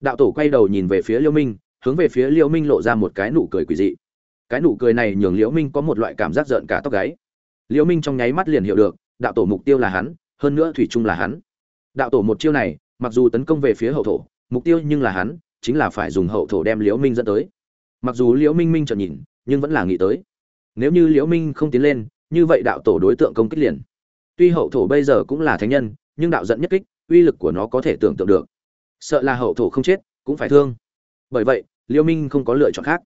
đạo tổ quay đầu nhìn về phía liễu minh, hướng về phía liễu minh lộ ra một cái nụ cười quỷ dị. Cái nụ cười này nhường liễu minh có một loại cảm giác giận cả tóc gáy. Liễu minh trong nháy mắt liền hiểu được, đạo tổ mục tiêu là hắn, hơn nữa thủy chung là hắn. Đạo tổ một chiêu này, mặc dù tấn công về phía hậu thổ, mục tiêu nhưng là hắn, chính là phải dùng hậu thổ đem liễu minh dẫn tới. Mặc dù liễu minh minh chợt nhìn, nhưng vẫn là nghĩ tới. Nếu như liễu minh không tiến lên, như vậy đạo tổ đối tượng công kích liền. Tuy hậu thổ bây giờ cũng là thánh nhân, nhưng đạo dẫn nhất kích, uy lực của nó có thể tưởng tượng được sợ là hậu thổ không chết, cũng phải thương. Bởi vậy liễu minh không có lựa chọn khác.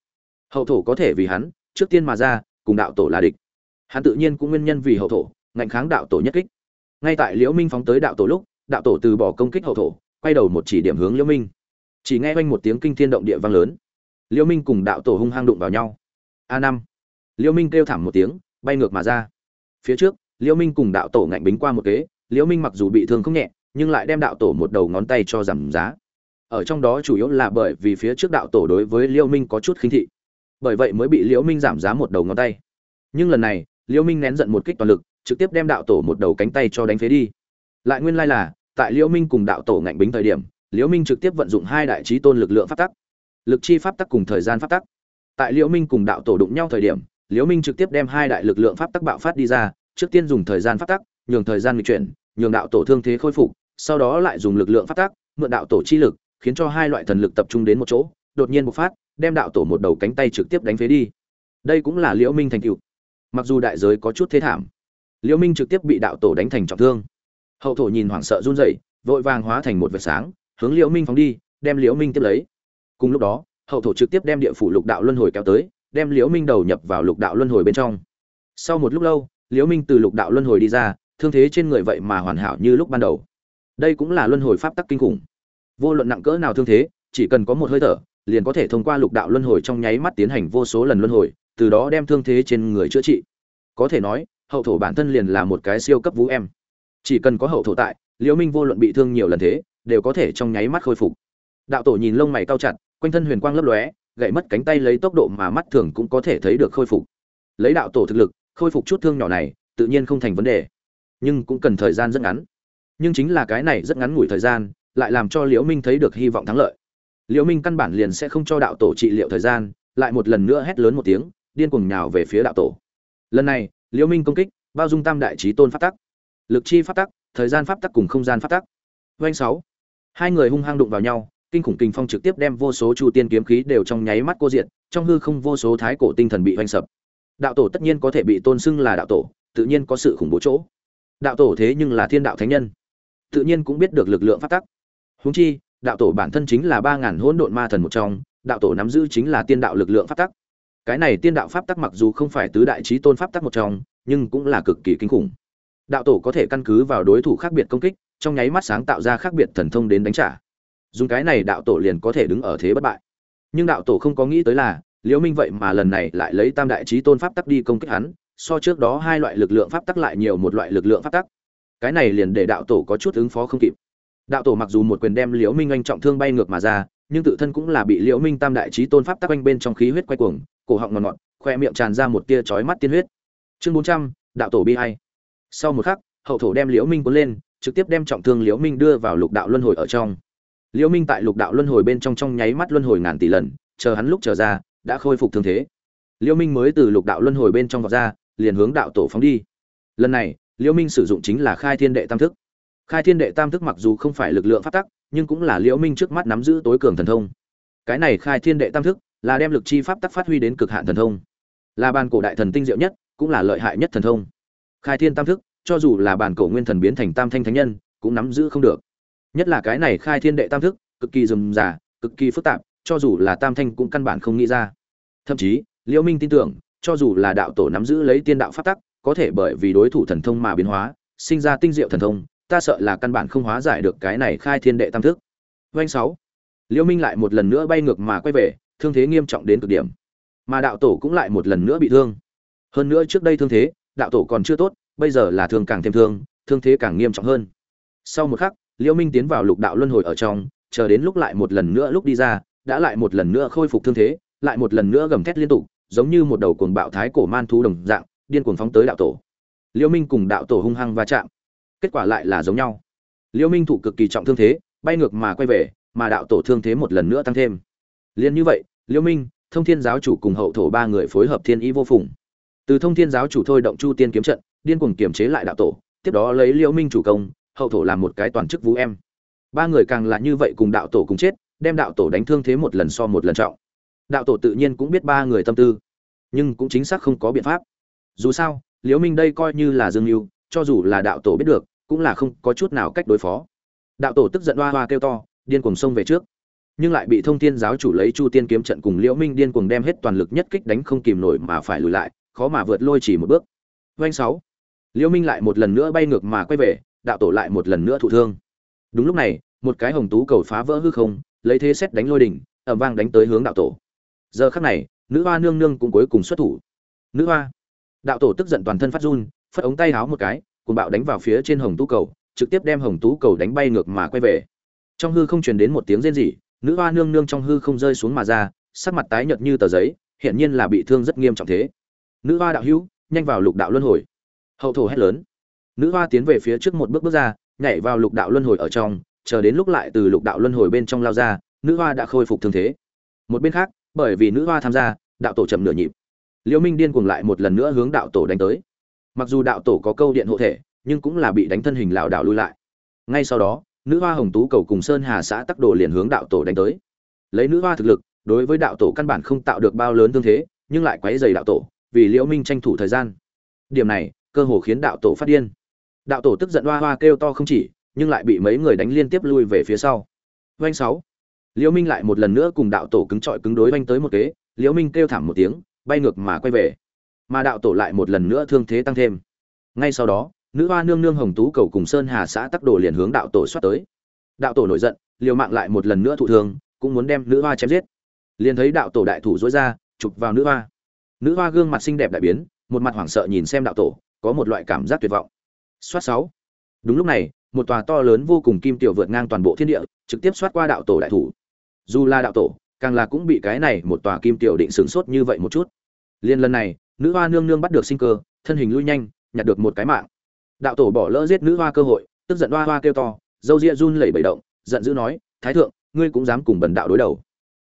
Hậu thổ có thể vì hắn, trước tiên mà ra, cùng đạo tổ là địch. Hắn tự nhiên cũng nguyên nhân vì hậu thổ, ngạnh kháng đạo tổ nhất kích. Ngay tại liễu minh phóng tới đạo tổ lúc, đạo tổ từ bỏ công kích hậu thổ, quay đầu một chỉ điểm hướng liễu minh. Chỉ nghe quanh một tiếng kinh thiên động địa vang lớn. Liễu minh cùng đạo tổ hung hăng đụng vào nhau. A năm. Liễu minh kêu thảm một tiếng, bay ngược mà ra. Phía trước, liễu minh cùng đạo tổ ngạnh bính qua một kế, liễu minh mặc dù bị thương không nhẹ nhưng lại đem đạo tổ một đầu ngón tay cho giảm giá. Ở trong đó chủ yếu là bởi vì phía trước đạo tổ đối với liễu minh có chút khinh thị. Bởi vậy mới bị liễu minh giảm giá một đầu ngón tay. Nhưng lần này liễu minh nén giận một kích toàn lực, trực tiếp đem đạo tổ một đầu cánh tay cho đánh phế đi. Lại nguyên lai là, tại liễu minh cùng đạo tổ ngạnh bính thời điểm liễu minh trực tiếp vận dụng hai đại trí tôn lực lượng pháp tắc. Lực chi pháp tắc cùng thời gian pháp tắc. Tại liễu minh cùng đạo tổ đụng nhau thời điểm liễu minh trực tiếp đem hai đại lực lượng pháp tắc bạo phát đi ra, trước tiên dùng thời gian pháp tắc, nhường thời gian nghịch chuyển, nhường đạo tổ thương thế khôi phục sau đó lại dùng lực lượng phát tác, mượn đạo tổ chi lực khiến cho hai loại thần lực tập trung đến một chỗ đột nhiên bộc phát đem đạo tổ một đầu cánh tay trực tiếp đánh phế đi. Đây cũng là liễu minh thành tựu. Mặc dù đại giới có chút thế thảm liễu minh trực tiếp bị đạo tổ đánh thành trọng thương. Hậu thổ nhìn hoảng sợ run rẩy vội vàng hóa thành một vệt sáng hướng liễu minh phóng đi đem liễu minh tiếp lấy. Cùng lúc đó hậu thổ trực tiếp đem địa phủ lục đạo luân hồi kéo tới đem liễu minh đầu nhập vào lục đạo luân hồi bên trong. Sau một lúc lâu liễu minh từ lục đạo luân hồi đi ra thương thế trên người vậy mà hoàn hảo như lúc ban đầu đây cũng là luân hồi pháp tắc kinh khủng. Vô luận nặng cỡ nào thương thế, chỉ cần có một hơi thở, liền có thể thông qua lục đạo luân hồi trong nháy mắt tiến hành vô số lần luân hồi, từ đó đem thương thế trên người chữa trị. Có thể nói, hậu thổ bản thân liền là một cái siêu cấp vũ em. Chỉ cần có hậu thổ tại, liễu minh vô luận bị thương nhiều lần thế, đều có thể trong nháy mắt khôi phục. Đạo tổ nhìn lông mày cao chặt, quanh thân huyền quang lấp lóe, gãy mất cánh tay lấy tốc độ mà mắt thường cũng có thể thấy được khôi phục. Lấy đạo tổ thực lực, khôi phục chút thương nhỏ này, tự nhiên không thành vấn đề. Nhưng cũng cần thời gian rất ngắn nhưng chính là cái này rất ngắn ngủi thời gian, lại làm cho liễu minh thấy được hy vọng thắng lợi. Liễu minh căn bản liền sẽ không cho đạo tổ trị liệu thời gian, lại một lần nữa hét lớn một tiếng, điên cuồng nhào về phía đạo tổ. Lần này, liễu minh công kích, bao dung tam đại trí tôn pháp tắc. Lực chi pháp tắc, thời gian pháp tắc cùng không gian pháp tắc. Doanh sáu. Hai người hung hăng đụng vào nhau, kinh khủng kinh phong trực tiếp đem vô số chu tiên kiếm khí đều trong nháy mắt cô diện trong hư không vô số thái cổ tinh thần bị hoành sập. Đạo tổ tất nhiên có thể bị tôn xưng là đạo tổ, tự nhiên có sự khủng bố chỗ. Đạo tổ thế nhưng là thiên đạo thánh nhân tự nhiên cũng biết được lực lượng pháp tắc. Huống chi, đạo tổ bản thân chính là ba ngàn hỗn độn ma thần một trong, đạo tổ nắm giữ chính là tiên đạo lực lượng pháp tắc. Cái này tiên đạo pháp tắc mặc dù không phải tứ đại chí tôn pháp tắc một trong, nhưng cũng là cực kỳ kinh khủng. Đạo tổ có thể căn cứ vào đối thủ khác biệt công kích, trong nháy mắt sáng tạo ra khác biệt thần thông đến đánh trả. Dùng cái này đạo tổ liền có thể đứng ở thế bất bại. Nhưng đạo tổ không có nghĩ tới là, liễu minh vậy mà lần này lại lấy tam đại chí tôn pháp tắc đi công kích hắn, so trước đó hai loại lực lượng pháp tắc lại nhiều một loại lực lượng pháp tắc cái này liền để đạo tổ có chút ứng phó không kịp. Đạo tổ mặc dù một quyền đem liễu minh anh trọng thương bay ngược mà ra nhưng tự thân cũng là bị liễu minh tam đại trí tôn pháp tắc quanh bên trong khí huyết quay cuồng cổ họng ngọt ngọt khoe miệng tràn ra một tia chói mắt tiên huyết. Chương 400, đạo tổ bi hay sau một khắc hậu thổ đem liễu minh cuốn lên trực tiếp đem trọng thương liễu minh đưa vào lục đạo luân hồi ở trong. Liễu minh tại lục đạo luân hồi bên trong trong nháy mắt luân hồi ngàn tỷ lần chờ hắn lúc trở ra đã khôi phục thương thế. Liễu minh mới từ lục đạo luân hồi bên trong vọt ra liền hướng đạo tổ phóng đi. Lần này liễu minh sử dụng chính là khai thiên đệ tam thức. Khai thiên đệ tam thức mặc dù không phải lực lượng phát tắc, nhưng cũng là liễu minh trước mắt nắm giữ tối cường thần thông. Cái này khai thiên đệ tam thức là đem lực chi pháp tắc phát huy đến cực hạn thần thông. Là bàn cổ đại thần tinh diệu nhất, cũng là lợi hại nhất thần thông. Khai thiên tam thức, cho dù là bản cổ nguyên thần biến thành tam thanh thánh nhân, cũng nắm giữ không được. Nhất là cái này khai thiên đệ tam thức, cực kỳ rườm rà, cực kỳ phức tạp, cho dù là tam thanh cũng căn bản không nghĩ ra. Thậm chí liễu minh tin tưởng, cho dù là đạo tổ nắm giữ lấy tiên đạo pháp tắc có thể bởi vì đối thủ thần thông mà biến hóa, sinh ra tinh diệu thần thông, ta sợ là căn bản không hóa giải được cái này khai thiên đệ tam thức. Doanh sáu. Liễu minh lại một lần nữa bay ngược mà quay về, thương thế nghiêm trọng đến cực điểm. Mà đạo tổ cũng lại một lần nữa bị thương. Hơn nữa trước đây thương thế, đạo tổ còn chưa tốt, bây giờ là thương càng thêm thương thương thế càng nghiêm trọng hơn. Sau một khắc liễu minh tiến vào lục đạo luân hồi ở trong, chờ đến lúc lại một lần nữa lúc đi ra, đã lại một lần nữa khôi phục thương thế, lại một lần nữa gầm thét liên tục, giống như một đầu cuồng bạo thái cổ man thú đồng dạng điên cuồng phóng tới đạo tổ. Liễu minh cùng đạo tổ hung hăng va chạm. Kết quả lại là giống nhau. Liễu minh thụ cực kỳ trọng thương thế, bay ngược mà quay về, mà đạo tổ thương thế một lần nữa tăng thêm. Liền như vậy liễu minh, thông thiên giáo chủ cùng hậu thổ ba người phối hợp thiên ý vô phùng. Từ thông thiên giáo chủ thôi động chu tiên kiếm trận, điên cuồng kiểm chế lại đạo tổ, tiếp đó lấy liễu minh chủ công, hậu thổ làm một cái toàn chức vũ em. Ba người càng là như vậy cùng đạo tổ cùng chết, đem đạo tổ đánh thương thế một lần so một lần trọng. Đạo tổ tự nhiên cũng biết ba người tâm tư, nhưng cũng chính xác không có biện pháp dù sao, liễu minh đây coi như là dương mưu cho dù là đạo tổ biết được, cũng là không có chút nào cách đối phó. Đạo tổ tức giận hoa hoa kêu to, điên cuồng xông về trước. Nhưng lại bị thông thiên giáo chủ lấy chu tiên kiếm trận cùng liễu minh điên cuồng đem hết toàn lực nhất kích đánh không kìm nổi mà phải lùi lại, khó mà vượt lôi chỉ một bước. Doanh sáu. Liễu minh lại một lần nữa bay ngược mà quay về, đạo tổ lại một lần nữa thụ thương. Đúng lúc này, một cái hồng tú cầu phá vỡ hư không, lấy thế xét đánh lôi đỉnh, ầm vang đánh tới hướng đạo tổ. Giờ khắc này, nữ hoa nương nương cũng cuối cùng xuất thủ. Nữ hoa đạo tổ tức giận toàn thân phát run, phất ống tay háo một cái cùng bạo đánh vào phía trên hồng tú cầu, trực tiếp đem hồng tú cầu đánh bay ngược mà quay về. Trong hư không truyền đến một tiếng rên rỉ, nữ hoa nương nương trong hư không rơi xuống mà ra, sắc mặt tái nhợt như tờ giấy hiện nhiên là bị thương rất nghiêm trọng thế. Nữ hoa đạo hữu, nhanh vào lục đạo luân hồi. Hậu thổ hét lớn. Nữ hoa tiến về phía trước một bước bước ra, nhảy vào lục đạo luân hồi ở trong, chờ đến lúc lại từ lục đạo luân hồi bên trong lao ra, nữ hoa đã khôi phục thương thế. Một bên khác, bởi vì nữ hoa tham gia, đạo tổ chậm nửa nhịp liễu minh điên cuồng lại một lần nữa hướng đạo tổ đánh tới. Mặc dù đạo tổ có câu điện hộ thể, nhưng cũng là bị đánh thân hình lảo đảo lui lại. Ngay sau đó, nữ hoa hồng tú cầu cùng sơn hà xã tắc đồ liền hướng đạo tổ đánh tới. Lấy nữ hoa thực lực, đối với đạo tổ căn bản không tạo được bao lớn tương thế, nhưng lại quấy dày đạo tổ, vì liễu minh tranh thủ thời gian. Điểm này, cơ hồ khiến đạo tổ phát điên. Đạo tổ tức giận hoa hoa kêu to không chỉ, nhưng lại bị mấy người đánh liên tiếp lui về phía sau. Doanh sáu. Liễu minh lại một lần nữa cùng đạo tổ cứng trọi cứng đối doanh tới một kế. Liễu minh kêu thảm một tiếng bay ngược mà quay về. Mà đạo tổ lại một lần nữa thương thế tăng thêm. Ngay sau đó, nữ hoa nương nương hồng tú cầu cùng sơn hà xã tắc đồ liền hướng đạo tổ xoát tới. Đạo tổ nổi giận, liều mạng lại một lần nữa thụ thương, cũng muốn đem nữ hoa chém giết. Liền thấy đạo tổ đại thủ dối ra, chụp vào nữ hoa. Nữ hoa gương mặt xinh đẹp đại biến, một mặt hoảng sợ nhìn xem đạo tổ, có một loại cảm giác tuyệt vọng. Xoát sáu. Đúng lúc này, một tòa to lớn vô cùng kim tiểu vượt ngang toàn bộ thiên địa, trực tiếp xoát qua đạo tổ đại thủ. Dù là đạo tổ càng là cũng bị cái này một tòa kim tiểu định sửng sốt như vậy một chút. Liên lần này, nữ hoa nương nương bắt được sinh cơ, thân hình lui nhanh, nhặt được một cái mạng. Đạo tổ bỏ lỡ giết nữ hoa cơ hội, tức giận hoa hoa kêu to, dâu ria run lẩy bẩy động, giận dữ nói, thái thượng, ngươi cũng dám cùng bần đạo đối đầu.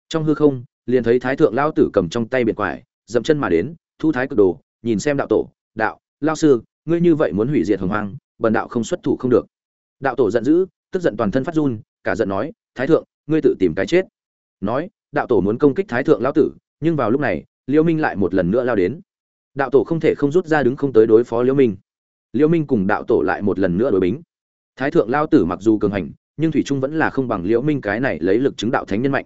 Trong hư không, liền thấy thái thượng lao tử cầm trong tay biệt quải, dậm chân mà đến, thu thái cực đồ, nhìn xem đạo tổ, đạo, lao sư, ngươi như vậy muốn hủy diệt hồng hoang, bần đạo không xuất thủ không được. Đạo tổ giận dữ, tức giận toàn thân phát run, cả giận nói, thái thượng, ngươi tự tìm cái chết. Nói đạo tổ muốn công kích thái thượng lão tử, nhưng vào lúc này liễu minh lại một lần nữa lao đến. Đạo tổ không thể không rút ra đứng không tới đối phó liễu minh. Liễu minh cùng đạo tổ lại một lần nữa đối bính. Thái thượng lao tử mặc dù cường hành, nhưng thủy trung vẫn là không bằng liễu minh cái này lấy lực chứng đạo thánh nhân mạnh.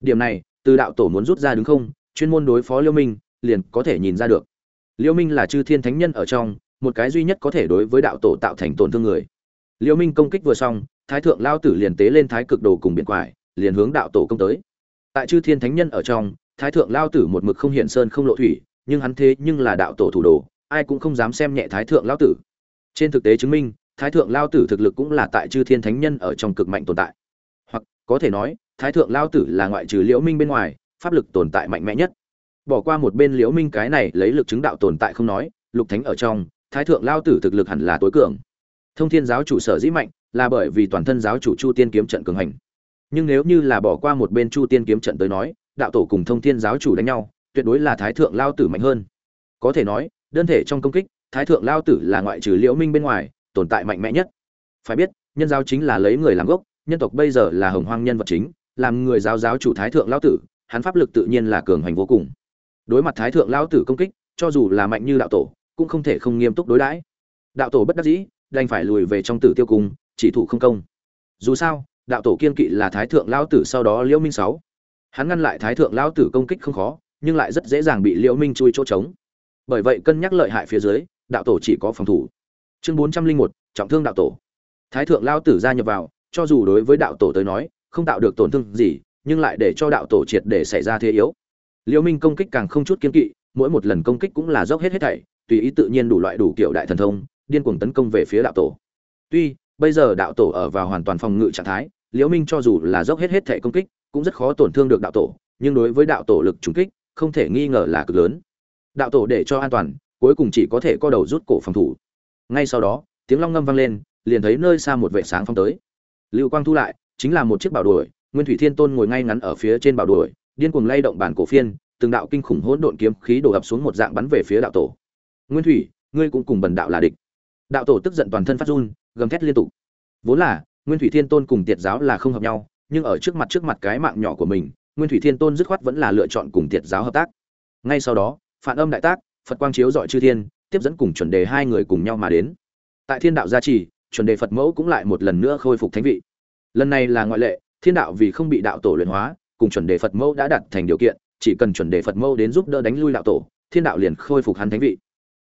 Điểm này, từ đạo tổ muốn rút ra đứng không, chuyên môn đối phó liễu minh, liền có thể nhìn ra được. Liễu minh là chư thiên thánh nhân ở trong, một cái duy nhất có thể đối với đạo tổ tạo thành tổn thương người. Liễu minh công kích vừa xong, thái thượng lao tử liền tế lên thái cực đồ cùng biển quải, liền hướng đạo tổ công tới tại chư thiên thánh nhân ở trong, thái thượng lao tử một mực không hiện sơn không lộ thủy, nhưng hắn thế nhưng là đạo tổ thủ đồ, ai cũng không dám xem nhẹ thái thượng lao tử. Trên thực tế chứng minh, thái thượng lao tử thực lực cũng là tại chư thiên thánh nhân ở trong cực mạnh tồn tại. Hoặc, có thể nói, thái thượng lao tử là ngoại trừ liễu minh bên ngoài, pháp lực tồn tại mạnh mẽ nhất. Bỏ qua một bên liễu minh cái này lấy lực chứng đạo tồn tại không nói, lục thánh ở trong, thái thượng lao tử thực lực hẳn là tối cường. Thông thiên giáo chủ sở dĩ mạnh, là bởi vì toàn thân giáo chủ chu tiên kiếm trận cường hành nhưng nếu như là bỏ qua một bên chu tiên kiếm trận tới nói, đạo tổ cùng thông thiên giáo chủ đánh nhau, tuyệt đối là thái thượng lao tử mạnh hơn. Có thể nói, đơn thể trong công kích, thái thượng lao tử là ngoại trừ liễu minh bên ngoài, tồn tại mạnh mẽ nhất. Phải biết, nhân giáo chính là lấy người làm gốc, nhân tộc bây giờ là hồng hoang nhân vật chính, làm người giáo giáo chủ thái thượng lao tử, hắn pháp lực tự nhiên là cường hành vô cùng. Đối mặt thái thượng lao tử công kích, cho dù là mạnh như đạo tổ, cũng không thể không nghiêm túc đối đãi. Đạo tổ bất đắc dĩ, đành phải lùi về trong tử tiêu cung, chỉ thủ không công. Dù sao đạo tổ kiên kỵ là thái thượng lao tử sau đó liễu minh sáu. Hắn ngăn lại thái thượng lao tử công kích không khó, nhưng lại rất dễ dàng bị liễu minh chui chỗ trống. Bởi vậy cân nhắc lợi hại phía dưới, đạo tổ chỉ có phòng thủ. Chương bốn trăm linh một, trọng thương đạo tổ. Thái thượng lao tử gia nhập vào, cho dù đối với đạo tổ tới nói, không tạo được tổn thương gì, nhưng lại để cho đạo tổ triệt để xảy ra thế yếu. Liễu minh công kích càng không chút kiên kỵ, mỗi một lần công kích cũng là dốc hết hết thảy, tùy ý tự nhiên đủ loại đủ kiểu đại thần thông, điên cuồng tấn công về phía đạo tổ. Tuy, bây giờ đạo tổ ở vào hoàn toàn phòng ngự trạng thái liễu minh cho dù là dốc hết hết thể công kích, cũng rất khó tổn thương được đạo tổ, nhưng đối với đạo tổ lực trùng kích, không thể nghi ngờ là cực lớn. Đạo tổ để cho an toàn, cuối cùng chỉ có thể co đầu rút cổ phòng thủ. Ngay sau đó, tiếng long ngâm vang lên, liền thấy nơi xa một vệ sáng phong tới. Lưu quang thu lại, chính là một chiếc bảo đuổi, nguyên thủy thiên tôn ngồi ngay ngắn ở phía trên bảo đuổi, điên cuồng lay động bản cổ phiên, từng đạo kinh khủng hỗn độn kiếm khí đổ ập xuống một dạng bắn về phía đạo tổ. Nguyên thủy, ngươi cũng cùng bần đạo là địch. Đạo tổ tức giận toàn thân phát run, gầm thét liên tục. Vốn là nguyên thủy thiên tôn cùng tiệt giáo là không hợp nhau, nhưng ở trước mặt trước mặt cái mạng nhỏ của mình, nguyên thủy thiên tôn dứt khoát vẫn là lựa chọn cùng tiệt giáo hợp tác. Ngay sau đó phản âm đại tác, phật quang chiếu rọi chư thiên, tiếp dẫn cùng chuẩn đề hai người cùng nhau mà đến. Tại thiên đạo gia trì, chuẩn đề phật mẫu cũng lại một lần nữa khôi phục thánh vị. Lần này là ngoại lệ, thiên đạo vì không bị đạo tổ luyện hóa, cùng chuẩn đề phật mẫu đã đặt thành điều kiện, chỉ cần chuẩn đề phật mẫu đến giúp đỡ đánh lui đạo tổ, thiên đạo liền khôi phục hắn thánh vị.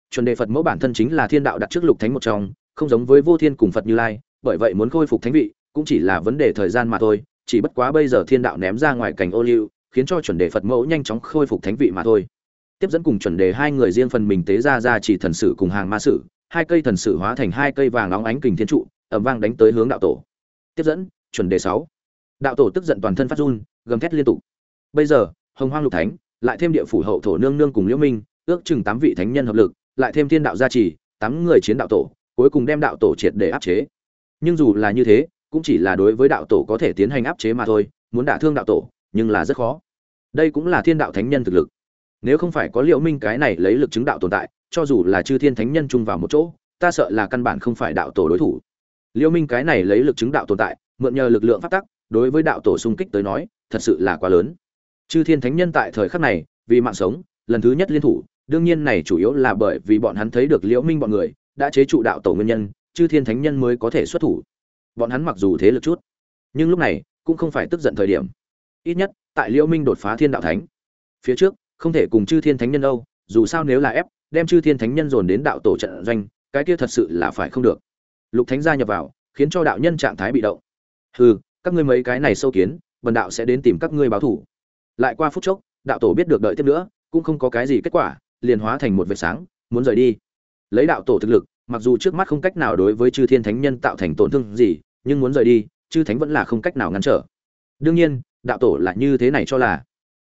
Chuẩn đề phật mẫu bản thân chính là thiên đạo đặt trước lục thánh một trong, không giống với vô thiên cùng phật như lai bởi vậy muốn khôi phục thánh vị cũng chỉ là vấn đề thời gian mà thôi, chỉ bất quá bây giờ thiên đạo ném ra ngoài cảnh ô liu, khiến cho chuẩn đề phật mẫu nhanh chóng khôi phục thánh vị mà thôi. Tiếp dẫn cùng chuẩn đề hai người riêng phần mình tế ra ra chỉ thần sử cùng hàng ma sử, hai cây thần sử hóa thành hai cây vàng óng ánh kình thiên trụ ẩm vang đánh tới hướng đạo tổ. Tiếp dẫn, chuẩn đề sáu. Đạo tổ tức giận toàn thân phát run, gầm thét liên tục. Bây giờ, hồng hoang lục thánh, lại thêm địa phủ hậu thổ nương nương cùng liễu minh, ước chừng tám vị thánh nhân hợp lực, lại thêm thiên đạo gia trì, tám người chiến đạo tổ, cuối cùng đem đạo tổ triệt để áp chế nhưng dù là như thế, cũng chỉ là đối với đạo tổ có thể tiến hành áp chế mà thôi, muốn đả thương đạo tổ, nhưng là rất khó. Đây cũng là thiên đạo thánh nhân thực lực. Nếu không phải có liệu minh cái này lấy lực chứng đạo tồn tại, cho dù là chư thiên thánh nhân chung vào một chỗ, ta sợ là căn bản không phải đạo tổ đối thủ. Liêu minh cái này lấy lực chứng đạo tồn tại, mượn nhờ lực lượng phát tắc, đối với đạo tổ xung kích tới nói, thật sự là quá lớn. Chư thiên thánh nhân tại thời khắc này, vì mạng sống, lần thứ nhất liên thủ, đương nhiên này chủ yếu là bởi vì bọn hắn thấy được liễu minh bọn người, đã chế trụ đạo tổ nguyên nhân chư thiên thánh nhân mới có thể xuất thủ. Bọn hắn mặc dù thế lực chút, nhưng lúc này cũng không phải tức giận thời điểm. Ít nhất, tại liễu minh đột phá thiên đạo thánh, phía trước không thể cùng chư thiên thánh nhân đâu, dù sao nếu là ép, đem chư thiên thánh nhân dồn đến đạo tổ trận doanh, cái kia thật sự là phải không được. Lục thánh gia nhập vào, khiến cho đạo nhân trạng thái bị động. Hừ, các ngươi mấy cái này sâu kiến, bần đạo sẽ đến tìm các ngươi báo thủ. Lại qua phút chốc, đạo tổ biết được đợi tiếp nữa, cũng không có cái gì kết quả, liền hóa thành một vệt sáng, muốn rời đi. Lấy đạo tổ thực lực mặc dù trước mắt không cách nào đối với chư thiên thánh nhân tạo thành tổn thương gì, nhưng muốn rời đi, chư thánh vẫn là không cách nào ngăn trở. Đương nhiên, đạo tổ là như thế này cho là.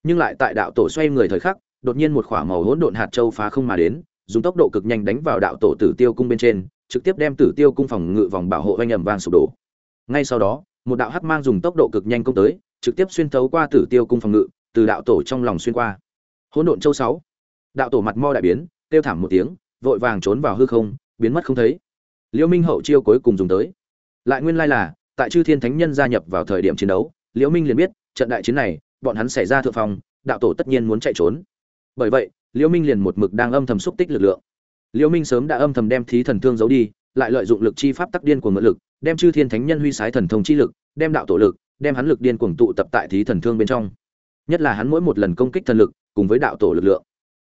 Nhưng lại tại đạo tổ xoay người thời khắc, đột nhiên một khỏa màu hỗn độn hạt châu phá không mà đến, dùng tốc độ cực nhanh đánh vào đạo tổ tử tiêu cung bên trên, trực tiếp đem tử tiêu cung phòng ngự vòng bảo hộ oanh ẩm vang sụp đổ. Ngay sau đó, một đạo hắc mang dùng tốc độ cực nhanh công tới, trực tiếp xuyên thấu qua tử tiêu cung phòng ngự, từ đạo tổ trong lòng xuyên qua. Hỗn độn châu sáu. Đạo tổ mặt mo đại biến, kêu thảm một tiếng, vội vàng trốn vào hư không biến mất không thấy. Liễu minh hậu chiêu cuối cùng dùng tới. Lại nguyên lai là tại chư thiên thánh nhân gia nhập vào thời điểm chiến đấu liễu minh liền biết trận đại chiến này bọn hắn xảy ra thượng phòng, đạo tổ tất nhiên muốn chạy trốn. Bởi vậy liễu minh liền một mực đang âm thầm xúc tích lực lượng. Liễu minh sớm đã âm thầm đem thí thần thương giấu đi lại lợi dụng lực chi pháp tắc điên của ngự lực đem chư thiên thánh nhân huy sái thần thông chi lực đem đạo tổ lực đem hắn lực điên cuồng tụ tập tại thí thần thương bên trong. Nhất là hắn mỗi một lần công kích thần lực cùng với đạo tổ lực lượng.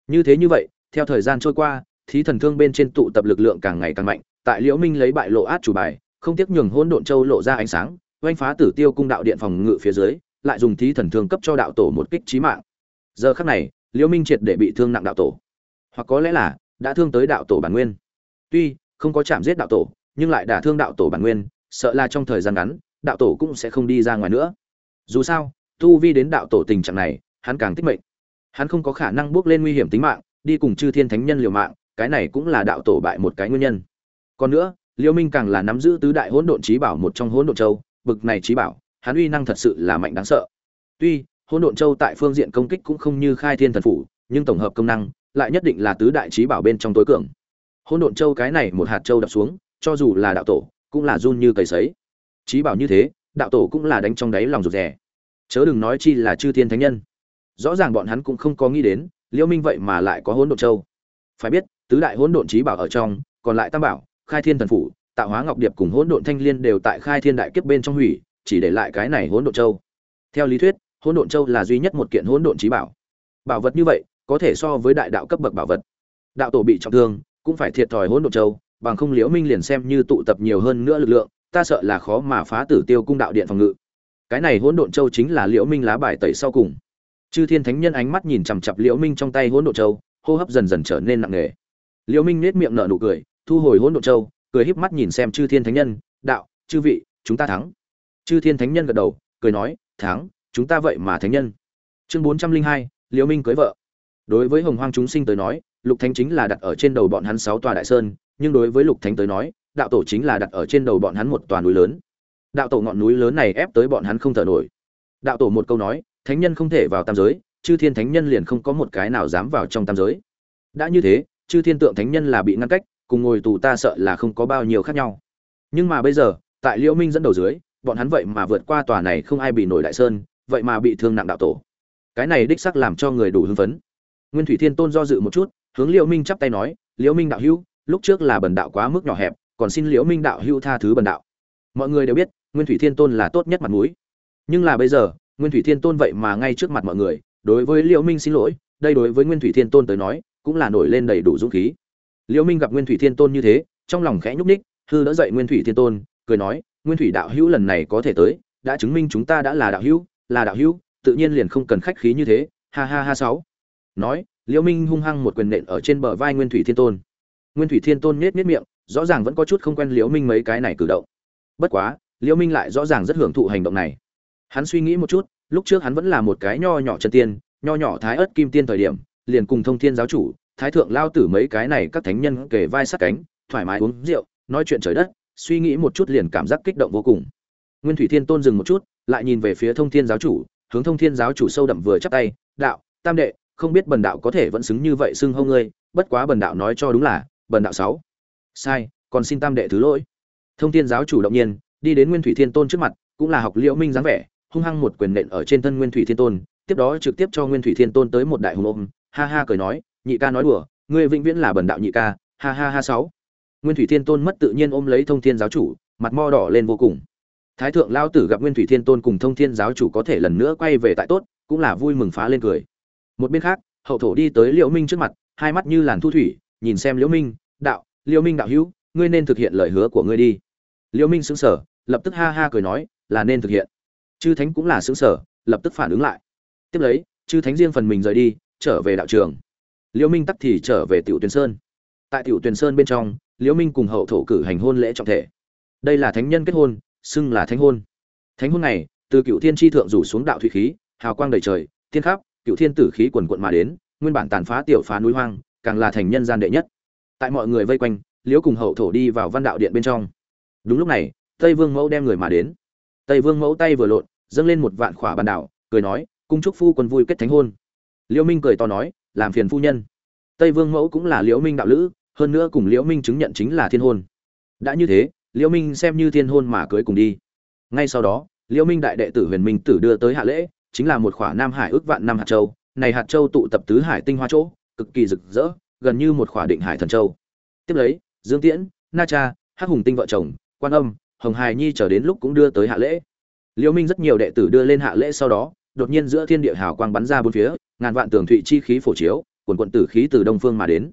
Như thế như vậy theo thời gian trôi qua thí thần thương bên trên tụ tập lực lượng càng ngày càng mạnh, tại liễu minh lấy bại lộ át chủ bài, không tiếc nhường hỗn độn châu lộ ra ánh sáng, oanh phá tử tiêu cung đạo điện phòng ngự phía dưới, lại dùng thí thần thương cấp cho đạo tổ một kích chí mạng. Giờ khắc này, liễu minh triệt để bị thương nặng đạo tổ. Hoặc có lẽ là, đã thương tới đạo tổ bản nguyên. Tuy, không có chạm giết đạo tổ, nhưng lại đả thương đạo tổ bản nguyên, sợ là trong thời gian ngắn, đạo tổ cũng sẽ không đi ra ngoài nữa. Dù sao, tu vi đến đạo tổ tình trạng này, hắn càng tích mệnh. Hắn không có khả năng bước lên nguy hiểm tính mạng, đi cùng chư thiên thánh nhân liều mạng cái này cũng là đạo tổ bại một cái nguyên nhân. Còn nữa, liêu minh càng là nắm giữ tứ đại hỗn độn trí bảo một trong hỗn độn châu, bực này trí bảo, hắn uy năng thật sự là mạnh đáng sợ. Tuy, hỗn độn châu tại phương diện công kích cũng không như khai thiên thần phủ, nhưng tổng hợp công năng, lại nhất định là tứ đại trí bảo bên trong tối cường. Hỗn độn châu cái này một hạt châu đập xuống, cho dù là đạo tổ, cũng là run như cầy sấy. Trí bảo như thế, đạo tổ cũng là đánh trong đáy lòng rụt rè. Chớ đừng nói chi là chư thiên thánh nhân. Rõ ràng bọn hắn cũng không có nghĩ đến, liêu minh vậy mà lại có hỗn độn châu. Phải biết tứ đại hỗn độn trí bảo ở trong, còn lại tam bảo, khai thiên thần phủ, tạo hóa ngọc điệp cùng hỗn độn thanh liên đều tại khai thiên đại kiếp bên trong hủy, chỉ để lại cái này hỗn độn châu. Theo lý thuyết, hỗn độn châu là duy nhất một kiện hỗn độn trí bảo. Bảo vật như vậy, có thể so với đại đạo cấp bậc bảo vật. Đạo tổ bị trọng thương, cũng phải thiệt thòi hỗn độn châu, bằng không liễu minh liền xem như tụ tập nhiều hơn nữa lực lượng, ta sợ là khó mà phá tử tiêu cung đạo điện phòng ngự. Cái này hỗn độn châu chính là liễu minh lá bài tẩy sau cùng. Chư thiên thánh nhân ánh mắt nhìn chằm chặp liễu minh trong tay hỗn độn châu, hô hấp dần dần trở nên nặng nề liễu minh nét miệng nở nụ cười, thu hồi hỗn độn châu, cười híp mắt nhìn xem chư thiên thánh nhân, đạo, chư vị, chúng ta thắng. Chư thiên thánh nhân gật đầu, cười nói, thắng, chúng ta vậy mà thánh nhân. Chương bốn trăm linh hai, liễu minh cưới vợ. Đối với hồng hoang chúng sinh tới nói, lục thánh chính là đặt ở trên đầu bọn hắn sáu tòa đại sơn, nhưng đối với lục thánh tới nói, đạo tổ chính là đặt ở trên đầu bọn hắn một tòa núi lớn. Đạo tổ ngọn núi lớn này ép tới bọn hắn không thở nổi. Đạo tổ một câu nói, thánh nhân không thể vào tam giới, chư thiên thánh nhân liền không có một cái nào dám vào trong tam giới. Đã như thế chư thiên tượng thánh nhân là bị ngăn cách, cùng ngồi tù ta sợ là không có bao nhiêu khác nhau. Nhưng mà bây giờ, tại liễu minh dẫn đầu dưới, bọn hắn vậy mà vượt qua tòa này không ai bị nổi đại sơn, vậy mà bị thương nặng đạo tổ. Cái này đích xác làm cho người đủ hưng phấn. Nguyên thủy thiên tôn do dự một chút, hướng liễu minh chắp tay nói, liễu minh đạo hữu, lúc trước là bần đạo quá mức nhỏ hẹp, còn xin liễu minh đạo hữu tha thứ bần đạo. Mọi người đều biết, nguyên thủy thiên tôn là tốt nhất mặt mũi. Nhưng là bây giờ, nguyên thủy thiên tôn vậy mà ngay trước mặt mọi người, đối với liễu minh xin lỗi, đây đối với nguyên thủy thiên tôn tới nói cũng là nổi lên đầy đủ dũng khí. Liễu minh gặp nguyên thủy thiên tôn như thế, trong lòng khẽ nhúc ních hư đỡ dậy nguyên thủy thiên tôn, cười nói, nguyên thủy đạo hữu lần này có thể tới, đã chứng minh chúng ta đã là đạo hữu, là đạo hữu, tự nhiên liền không cần khách khí như thế, ha ha ha sáu. Nói, liễu minh hung hăng một quyền nện ở trên bờ vai nguyên thủy thiên tôn. Nguyên thủy thiên tôn nết nết miệng, rõ ràng vẫn có chút không quen liễu minh mấy cái này cử động. Bất quá, liễu minh lại rõ ràng rất hưởng thụ hành động này. Hắn suy nghĩ một chút, lúc trước hắn vẫn là một cái nho nhỏ chân tiên, nho nhỏ thái ớt kim tiên thời điểm liền cùng thông thiên giáo chủ, thái thượng lao tử mấy cái này các thánh nhân kề vai sát cánh, thoải mái uống rượu, nói chuyện trời đất, suy nghĩ một chút liền cảm giác kích động vô cùng. Nguyên thủy thiên tôn dừng một chút, lại nhìn về phía thông thiên giáo chủ, hướng thông thiên giáo chủ sâu đậm vừa chắp tay, đạo, tam đệ, không biết bần đạo có thể vẫn xứng như vậy xưng hô ngươi, bất quá bần đạo nói cho đúng là, bần đạo sáu. Sai, còn xin tam đệ thứ lỗi. Thông thiên giáo chủ động nhiên, đi đến nguyên thủy thiên tôn trước mặt, cũng là học liễu minh dáng vẻ, hung hăng một quyền nện ở trên thân nguyên thủy thiên tôn, tiếp đó trực tiếp cho nguyên thủy thiên tôn tới một đại hùng ôm ha ha cười nói, nhị ca nói đùa, ngươi vĩnh viễn là bần đạo nhị ca, ha ha ha sáu. Nguyên thủy thiên tôn mất tự nhiên ôm lấy thông thiên giáo chủ, mặt mo đỏ lên vô cùng. Thái thượng lao tử gặp nguyên thủy thiên tôn cùng thông thiên giáo chủ có thể lần nữa quay về tại tốt, cũng là vui mừng phá lên cười. Một bên khác, hậu thổ đi tới liễu minh trước mặt, hai mắt như làn thu thủy, nhìn xem liễu minh, đạo, liễu minh đạo hữu, ngươi nên thực hiện lời hứa của ngươi đi. Liễu minh sững sờ, lập tức ha ha cười nói, là nên thực hiện. Chư thánh cũng là sững sờ, lập tức phản ứng lại. Tiếp lấy, chư thánh riêng phần mình rời đi trở về đạo trường. Liễu minh tắc thì trở về tiểu tuyền sơn. Tại tiểu tuyền sơn bên trong, liễu minh cùng hậu thổ cử hành hôn lễ trọng thể. Đây là thánh nhân kết hôn, xưng là thánh hôn. Thánh hôn này, từ cựu thiên tri thượng rủ xuống đạo thủy khí, hào quang đầy trời, thiên khắp cựu thiên tử khí quần quận mà đến, nguyên bản tàn phá tiểu phá núi hoang, càng là thành nhân gian đệ nhất. Tại mọi người vây quanh, liễu cùng hậu thổ đi vào văn đạo điện bên trong. Đúng lúc này, tây vương mẫu đem người mà đến. Tây vương mẫu tay vừa lộn, dâng lên một vạn khỏa bàn đảo, cười nói, cung chúc phu quân vui kết thánh hôn liễu minh cười to nói, làm phiền phu nhân. Tây vương mẫu cũng là liễu minh đạo lữ, hơn nữa cùng liễu minh chứng nhận chính là thiên hôn. Đã như thế, liễu minh xem như thiên hôn mà cưới cùng đi. Ngay sau đó, liễu minh đại đệ tử huyền minh tử đưa tới hạ lễ, chính là một khỏa nam hải ước vạn năm hạt châu. Này hạt châu tụ tập tứ hải tinh hoa chỗ, cực kỳ rực rỡ, gần như một khỏa định hải thần châu. Tiếp lấy, dương tiễn, na cha, hắc hùng tinh vợ chồng, quan âm, hồng hài nhi chờ đến lúc cũng đưa tới hạ lễ. Liễu minh rất nhiều đệ tử đưa lên hạ lễ sau đó đột nhiên giữa thiên địa hào quang bắn ra bốn phía, ngàn vạn tường thụy chi khí phổ chiếu, quần cuộn tử khí từ đông phương mà đến.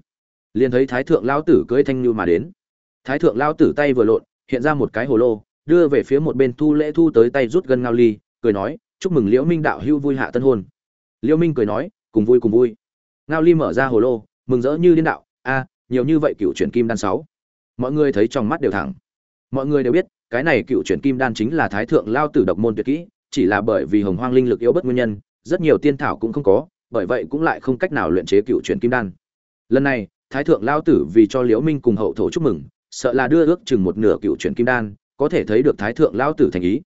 Liền thấy thái thượng lão tử cưỡi thanh lưu mà đến. Thái thượng lão tử tay vừa lộn, hiện ra một cái hồ lô, đưa về phía một bên thu lễ thu tới tay rút gần ngao ly, cười nói, chúc mừng liễu minh đạo hưu vui hạ tân hôn. Liễu minh cười nói, cùng vui cùng vui. Ngao ly mở ra hồ lô, mừng rỡ như điên đạo, a, nhiều như vậy cựu chuyển kim đan sáu. Mọi người thấy trong mắt đều thẳng. Mọi người đều biết, cái này cựu chuyển kim đan chính là thái thượng lão tử độc môn tuyệt kỹ chỉ là bởi vì hồng hoang linh lực yếu bất nguyên nhân, rất nhiều tiên thảo cũng không có, bởi vậy cũng lại không cách nào luyện chế cựu truyền kim đan. Lần này, thái thượng lao tử vì cho liễu minh cùng hậu thổ chúc mừng, sợ là đưa ước chừng một nửa cựu truyền kim đan, có thể thấy được thái thượng lao tử thành ý.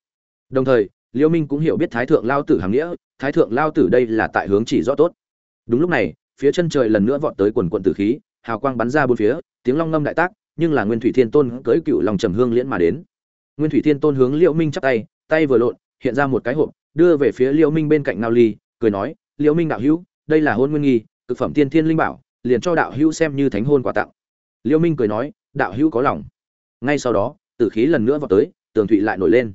Đồng thời, liễu minh cũng hiểu biết thái thượng lao tử hàng nghĩa, thái thượng lao tử đây là tại hướng chỉ rõ tốt. Đúng lúc này, phía chân trời lần nữa vọt tới quần quần tử khí, hào quang bắn ra bốn phía, tiếng long ngâm đại tác, nhưng là nguyên thủy thiên tôn cưỡi cựu lòng trầm hương liễn mà đến. Nguyên thủy thiên tôn hướng liễu minh chắp tay tay vừa lộn hiện ra một cái hộp, đưa về phía liễu minh bên cạnh ngao ly, cười nói, liễu minh đạo hữu, đây là hôn nguyên nghi, cực phẩm tiên thiên linh bảo, liền cho đạo hữu xem như thánh hôn quà tặng. Liễu minh cười nói, đạo hữu có lòng. Ngay sau đó, tử khí lần nữa vọt tới, tường thụy lại nổi lên.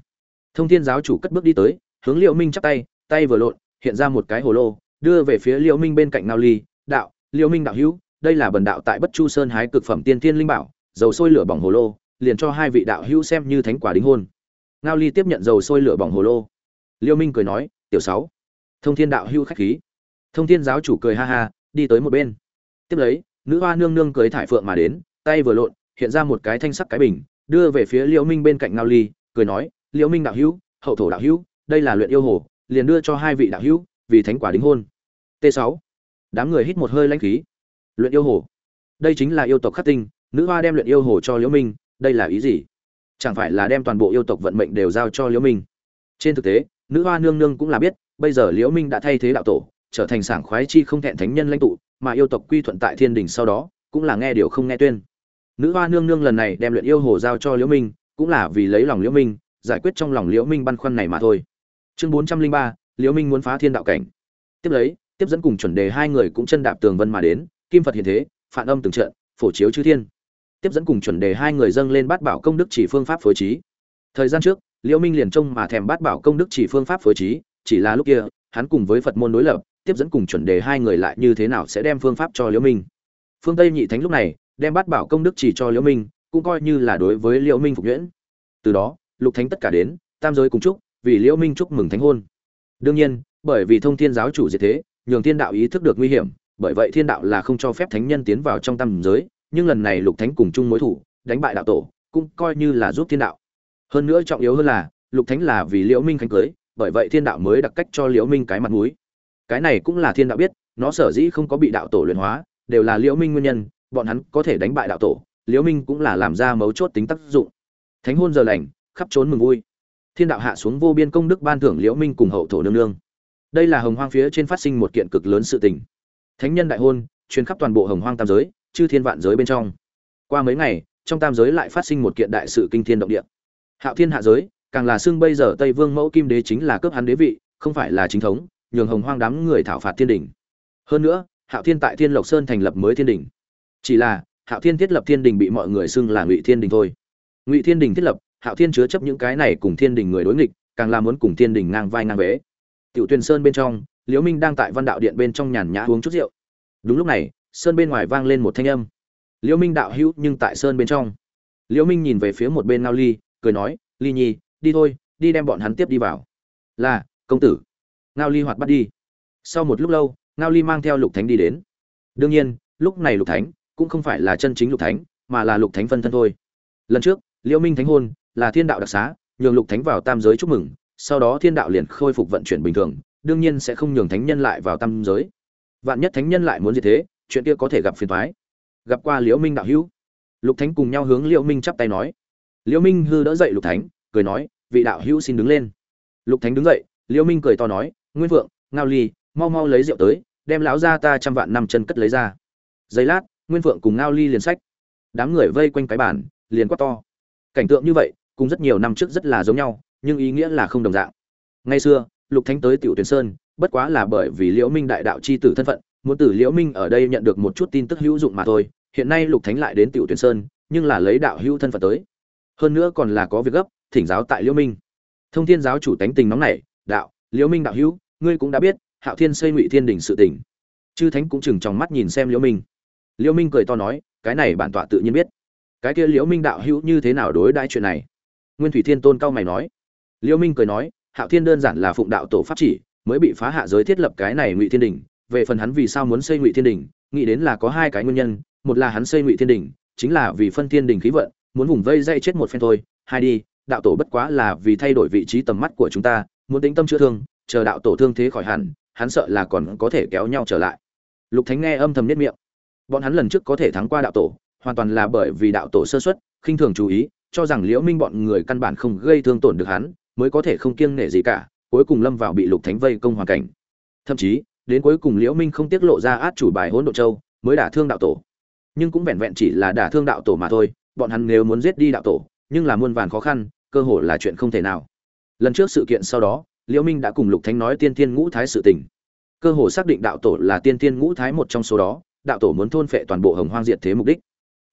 Thông thiên giáo chủ cất bước đi tới, hướng liễu minh chắp tay tay vừa lộn, hiện ra một cái hồ lô, đưa về phía liễu minh bên cạnh ngao ly, đạo, liễu minh đạo hữu, đây là bần đạo tại bất chu sơn hái cực phẩm tiên thiên linh bảo, dầu sôi lửa bỏng hồ lô, liền cho hai vị đạo hữu xem như thánh quả đính hôn ngao ly tiếp nhận dầu sôi lửa bỏng hồ lô. Liêu minh cười nói, tiểu sáu, thông thiên đạo hưu khách khí. Thông thiên giáo chủ cười ha ha, đi tới một bên. Tiếp lấy, nữ hoa nương nương cười thải phượng mà đến, tay vừa lộn, hiện ra một cái thanh sắc cái bình, đưa về phía liêu minh bên cạnh ngao ly, cười nói, liêu minh đạo hữu, hậu thổ đạo hữu, đây là luyện yêu hồ, liền đưa cho hai vị đạo hữu, vì thánh quả đính hôn. T 6 đám người hít một hơi lãnh khí. Luyện yêu hồ. Đây chính là yêu tộc khắc tinh, nữ hoa đem luyện yêu hồ cho liễu minh, đây là ý gì? Chẳng phải là đem toàn bộ yêu tộc vận mệnh đều giao cho liễu minh? Trên thực tế, nữ hoa nương nương cũng là biết, bây giờ liễu minh đã thay thế đạo tổ, trở thành sảng khoái chi không thẹn thánh nhân lãnh tụ, mà yêu tộc quy thuận tại thiên đình sau đó, cũng là nghe điều không nghe tuyên. Nữ hoa nương nương lần này đem luyện yêu hồ giao cho liễu minh, cũng là vì lấy lòng liễu minh, giải quyết trong lòng liễu minh băn khoăn này mà thôi. Chương bốn trăm linh ba, liễu minh muốn phá thiên đạo cảnh. Tiếp lấy, tiếp dẫn cùng chuẩn đề hai người cũng chân đạp tường vân mà đến, kim phật hiện thế, phản âm từng trận, phổ chiếu chư thiên tiếp dẫn cùng chuẩn đề hai người dâng lên bát bảo công đức chỉ phương pháp phối trí. Thời gian trước, liễu minh liền trông mà thèm bát bảo công đức chỉ phương pháp phối trí, chỉ là lúc kia, hắn cùng với phật môn đối lập, tiếp dẫn cùng chuẩn đề hai người lại như thế nào sẽ đem phương pháp cho liễu minh. Phương tây nhị thánh lúc này, đem bát bảo công đức chỉ cho liễu minh, cũng coi như là đối với liễu minh phục nhuyễn. Từ đó, lục thánh tất cả đến, tam giới cùng chúc, vì liễu minh chúc mừng thánh hôn. Đương nhiên, bởi vì thông thiên giáo chủ diệt thế, nhường thiên đạo ý thức được nguy hiểm, bởi vậy thiên đạo là không cho phép thánh nhân tiến vào trong tam giới nhưng lần này lục thánh cùng chung mối thủ, đánh bại đạo tổ, cũng coi như là giúp thiên đạo. Hơn nữa trọng yếu hơn là, lục thánh là vì liễu minh khánh cưới, bởi vậy thiên đạo mới đặc cách cho liễu minh cái mặt mũi. Cái này cũng là thiên đạo biết, nó sở dĩ không có bị đạo tổ luyện hóa, đều là liễu minh nguyên nhân, bọn hắn có thể đánh bại đạo tổ, liễu minh cũng là làm ra mấu chốt tính tác dụng. Thánh hôn giờ lành, khắp trốn mừng vui. Thiên đạo hạ xuống vô biên công đức ban thưởng liễu minh cùng hậu thổ nương nương. Đây là hồng hoang phía trên phát sinh một kiện cực lớn sự tình. Thánh nhân đại hôn, truyền khắp toàn bộ hồng hoang tam giới chư thiên vạn giới bên trong. Qua mấy ngày, trong tam giới lại phát sinh một kiện đại sự kinh thiên động địa. Hạo thiên hạ giới, càng là xương bây giờ tây vương mẫu kim đế chính là cướp hắn đế vị, không phải là chính thống, nhường hồng hoang đám người thảo phạt thiên đình. Hơn nữa, hạo thiên tại thiên lộc sơn thành lập mới thiên đình. Chỉ là, hạo thiên thiết lập thiên đình bị mọi người xưng là ngụy thiên đình thôi. Ngụy thiên đình thiết lập, hạo thiên chứa chấp những cái này cùng thiên đình người đối nghịch, càng là muốn cùng thiên đình ngang vai ngang vế. Tiểu tuyền sơn bên trong, liễu minh đang tại văn đạo điện bên trong nhàn nhã uống chút rượu. Đúng lúc này sơn bên ngoài vang lên một thanh âm. Liễu minh đạo hữu nhưng tại sơn bên trong. Liễu minh nhìn về phía một bên ngao ly, cười nói, ly nhi, đi thôi, đi đem bọn hắn tiếp đi vào. Là, công tử. Ngao ly hoạt bắt đi. Sau một lúc lâu, ngao ly mang theo lục thánh đi đến. Đương nhiên, lúc này lục thánh cũng không phải là chân chính lục thánh, mà là lục thánh phân thân thôi. Lần trước liễu minh thánh hôn là thiên đạo đặc xá, nhường lục thánh vào tam giới chúc mừng, sau đó thiên đạo liền khôi phục vận chuyển bình thường, đương nhiên sẽ không nhường thánh nhân lại vào tam giới. Vạn nhất thánh nhân lại muốn gì thế chuyện kia có thể gặp phiền toái gặp qua liễu minh đạo hữu. Lục thánh cùng nhau hướng liễu minh chắp tay nói. Liễu minh hư đỡ dậy lục thánh, cười nói, vị đạo hữu xin đứng lên. Lục thánh đứng dậy, liễu minh cười to nói, nguyên vượng ngao ly, mau mau lấy rượu tới, đem lão gia ta trăm vạn năm chân cất lấy ra. Giây lát, nguyên vượng cùng ngao ly liền sách đám người vây quanh cái bàn, liền quát to. Cảnh tượng như vậy, cùng rất nhiều năm trước rất là giống nhau, nhưng ý nghĩa là không đồng dạng. Ngày xưa, lục thánh tới tiểu tuyển sơn, bất quá là bởi vì liễu minh đại đạo chi tử thân phận muốn từ liễu minh ở đây nhận được một chút tin tức hữu dụng mà thôi, hiện nay lục thánh lại đến tiểu tuyển sơn, nhưng là lấy đạo hữu thân phận tới. Hơn nữa còn là có việc gấp, thỉnh giáo tại liễu minh. Thông thiên giáo chủ tánh tình nóng nảy, đạo, liễu minh đạo hữu, ngươi cũng đã biết, hạo thiên xây ngụy thiên đỉnh sự tình. Chư thánh cũng chừng trong mắt nhìn xem liễu minh. Liễu minh cười to nói, cái này bản tọa tự nhiên biết. Cái kia liễu minh đạo hữu như thế nào đối đãi chuyện này? Nguyên thủy thiên tôn cao mày nói. Liễu minh cười nói, hạo thiên đơn giản là phụng đạo tổ pháp chỉ, mới bị phá hạ giới thiết lập cái này ngụy thiên đỉnh về phần hắn vì sao muốn xây ngụy thiên đình, nghĩ đến là có hai cái nguyên nhân, một là hắn xây ngụy thiên đình, chính là vì phân thiên đình khí vận, muốn vùng vây dây chết một phen thôi, hai đi, đạo tổ bất quá là vì thay đổi vị trí tầm mắt của chúng ta, muốn tính tâm chữa thương, chờ đạo tổ thương thế khỏi hẳn, hắn sợ là còn có thể kéo nhau trở lại. Lục thánh nghe âm thầm nết miệng. Bọn hắn lần trước có thể thắng qua đạo tổ, hoàn toàn là bởi vì đạo tổ sơ xuất khinh thường chú ý, cho rằng liễu minh bọn người căn bản không gây thương tổn được hắn, mới có thể không kiêng nể gì cả, cuối cùng lâm vào bị lục thánh vây công hoàn cảnh. Thậm chí đến cuối cùng liễu minh không tiết lộ ra át chủ bài hỗn độn châu, mới đả thương đạo tổ. Nhưng cũng vẹn vẹn chỉ là đả thương đạo tổ mà thôi, bọn hắn nếu muốn giết đi đạo tổ, nhưng là muôn vàn khó khăn, cơ hội là chuyện không thể nào. Lần trước sự kiện sau đó, liễu minh đã cùng lục thánh nói tiên Thiên ngũ thái sự tình. Cơ hội xác định đạo tổ là tiên Thiên ngũ thái một trong số đó, đạo tổ muốn thôn phệ toàn bộ hồng hoang diệt thế mục đích.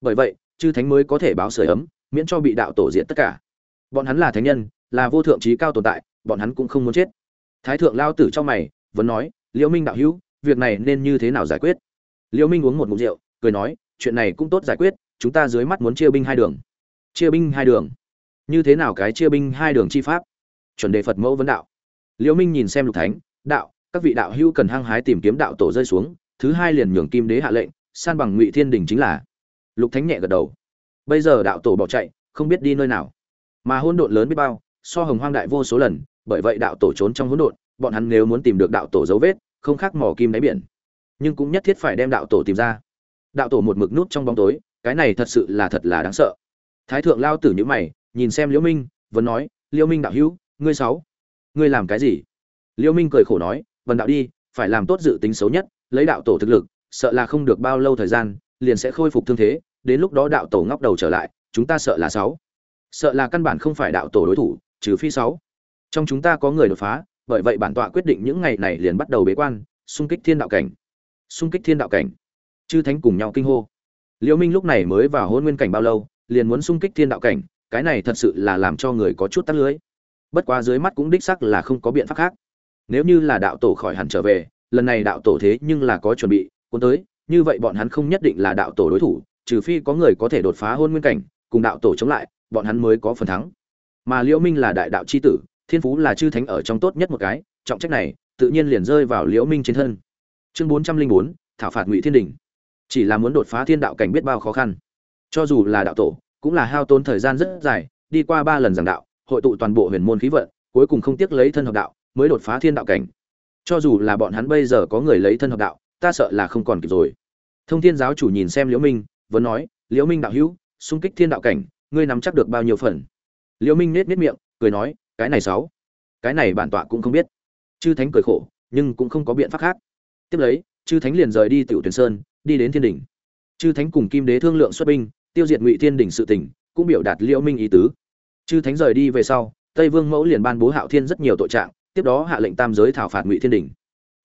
Bởi vậy, chư thánh mới có thể báo sửa ấm, miễn cho bị đạo tổ diệt tất cả. Bọn hắn là thánh nhân, là vô thượng trí cao tồn tại, bọn hắn cũng không muốn chết. Thái thượng lao tử trong mày, vẫn nói liễu minh đạo hữu, việc này nên như thế nào giải quyết? Liễu minh uống một ngụm rượu, cười nói, chuyện này cũng tốt giải quyết, chúng ta dưới mắt muốn chia binh hai đường. Chia binh hai đường? Như thế nào cái chia binh hai đường chi pháp? Chuẩn đề phật mẫu vấn đạo. Liễu minh nhìn xem lục thánh, đạo, các vị đạo hữu cần hăng hái tìm kiếm đạo tổ rơi xuống, thứ hai liền nhường kim đế hạ lệnh, san bằng ngụy thiên đình chính là. Lục thánh nhẹ gật đầu. Bây giờ đạo tổ bỏ chạy, không biết đi nơi nào. Mà hỗn độn lớn biết bao, so hồng hoang đại vô số lần, bởi vậy đạo tổ trốn trong hỗn độn bọn hắn nếu muốn tìm được đạo tổ dấu vết, không khác mỏ kim đáy biển. Nhưng cũng nhất thiết phải đem đạo tổ tìm ra. Đạo tổ một mực nút trong bóng tối, cái này thật sự là thật là đáng sợ. Thái thượng lao tử nhữ mày, nhìn xem liễu minh, vẫn nói, liễu minh đạo hữu, ngươi sáu, ngươi làm cái gì? Liễu minh cười khổ nói vần đạo đi, phải làm tốt dự tính xấu nhất, lấy đạo tổ thực lực, sợ là không được bao lâu thời gian, liền sẽ khôi phục thương thế, đến lúc đó đạo tổ ngóc đầu trở lại, chúng ta sợ là sáu. Sợ là căn bản không phải đạo tổ đối thủ, trừ phi sáu. Trong chúng ta có người đột phá bởi vậy bản tọa quyết định những ngày này liền bắt đầu bế quan, xung kích thiên đạo cảnh. Xung kích thiên đạo cảnh. Chư thánh cùng nhau kinh hô. Liễu minh lúc này mới vào hôn nguyên cảnh bao lâu, liền muốn xung kích thiên đạo cảnh, cái này thật sự là làm cho người có chút tắt lưới. Bất quá dưới mắt cũng đích sắc là không có biện pháp khác. Nếu như là đạo tổ khỏi hẳn trở về, lần này đạo tổ thế nhưng là có chuẩn bị, cuốn tới, như vậy bọn hắn không nhất định là đạo tổ đối thủ, trừ phi có người có thể đột phá hôn nguyên cảnh, cùng đạo tổ chống lại, bọn hắn mới có phần thắng. Mà liễu minh là đại đạo chi tử thiên phú là chư thánh ở trong tốt nhất một cái, trọng trách này tự nhiên liền rơi vào liễu minh trên thân. Chương bốn trăm linh bốn, thảo phạt ngụy thiên đình. Chỉ là muốn đột phá thiên đạo cảnh biết bao khó khăn. Cho dù là đạo tổ, cũng là hao tốn thời gian rất dài, đi qua ba lần giảng đạo, hội tụ toàn bộ huyền môn khí vận, cuối cùng không tiếc lấy thân hợp đạo, mới đột phá thiên đạo cảnh. Cho dù là bọn hắn bây giờ có người lấy thân hợp đạo, ta sợ là không còn kịp rồi. Thông thiên giáo chủ nhìn xem liễu minh, vẫn nói, liễu minh đạo hữu, xung kích thiên đạo cảnh, ngươi nắm chắc được bao nhiêu phần? Liễu minh nết nết miệng, cười nói cái này sáu, cái này bản tọa cũng không biết. Chư thánh cười khổ, nhưng cũng không có biện pháp khác. Tiếp lấy, chư thánh liền rời đi tiểu tuyển sơn, đi đến thiên đỉnh. Chư thánh cùng kim đế thương lượng xuất binh, tiêu diệt ngụy thiên đỉnh sự tỉnh cũng biểu đạt liễu minh ý tứ. Chư thánh rời đi về sau, tây vương mẫu liền ban bố hạo thiên rất nhiều tội trạng, tiếp đó hạ lệnh tam giới thảo phạt ngụy thiên đỉnh.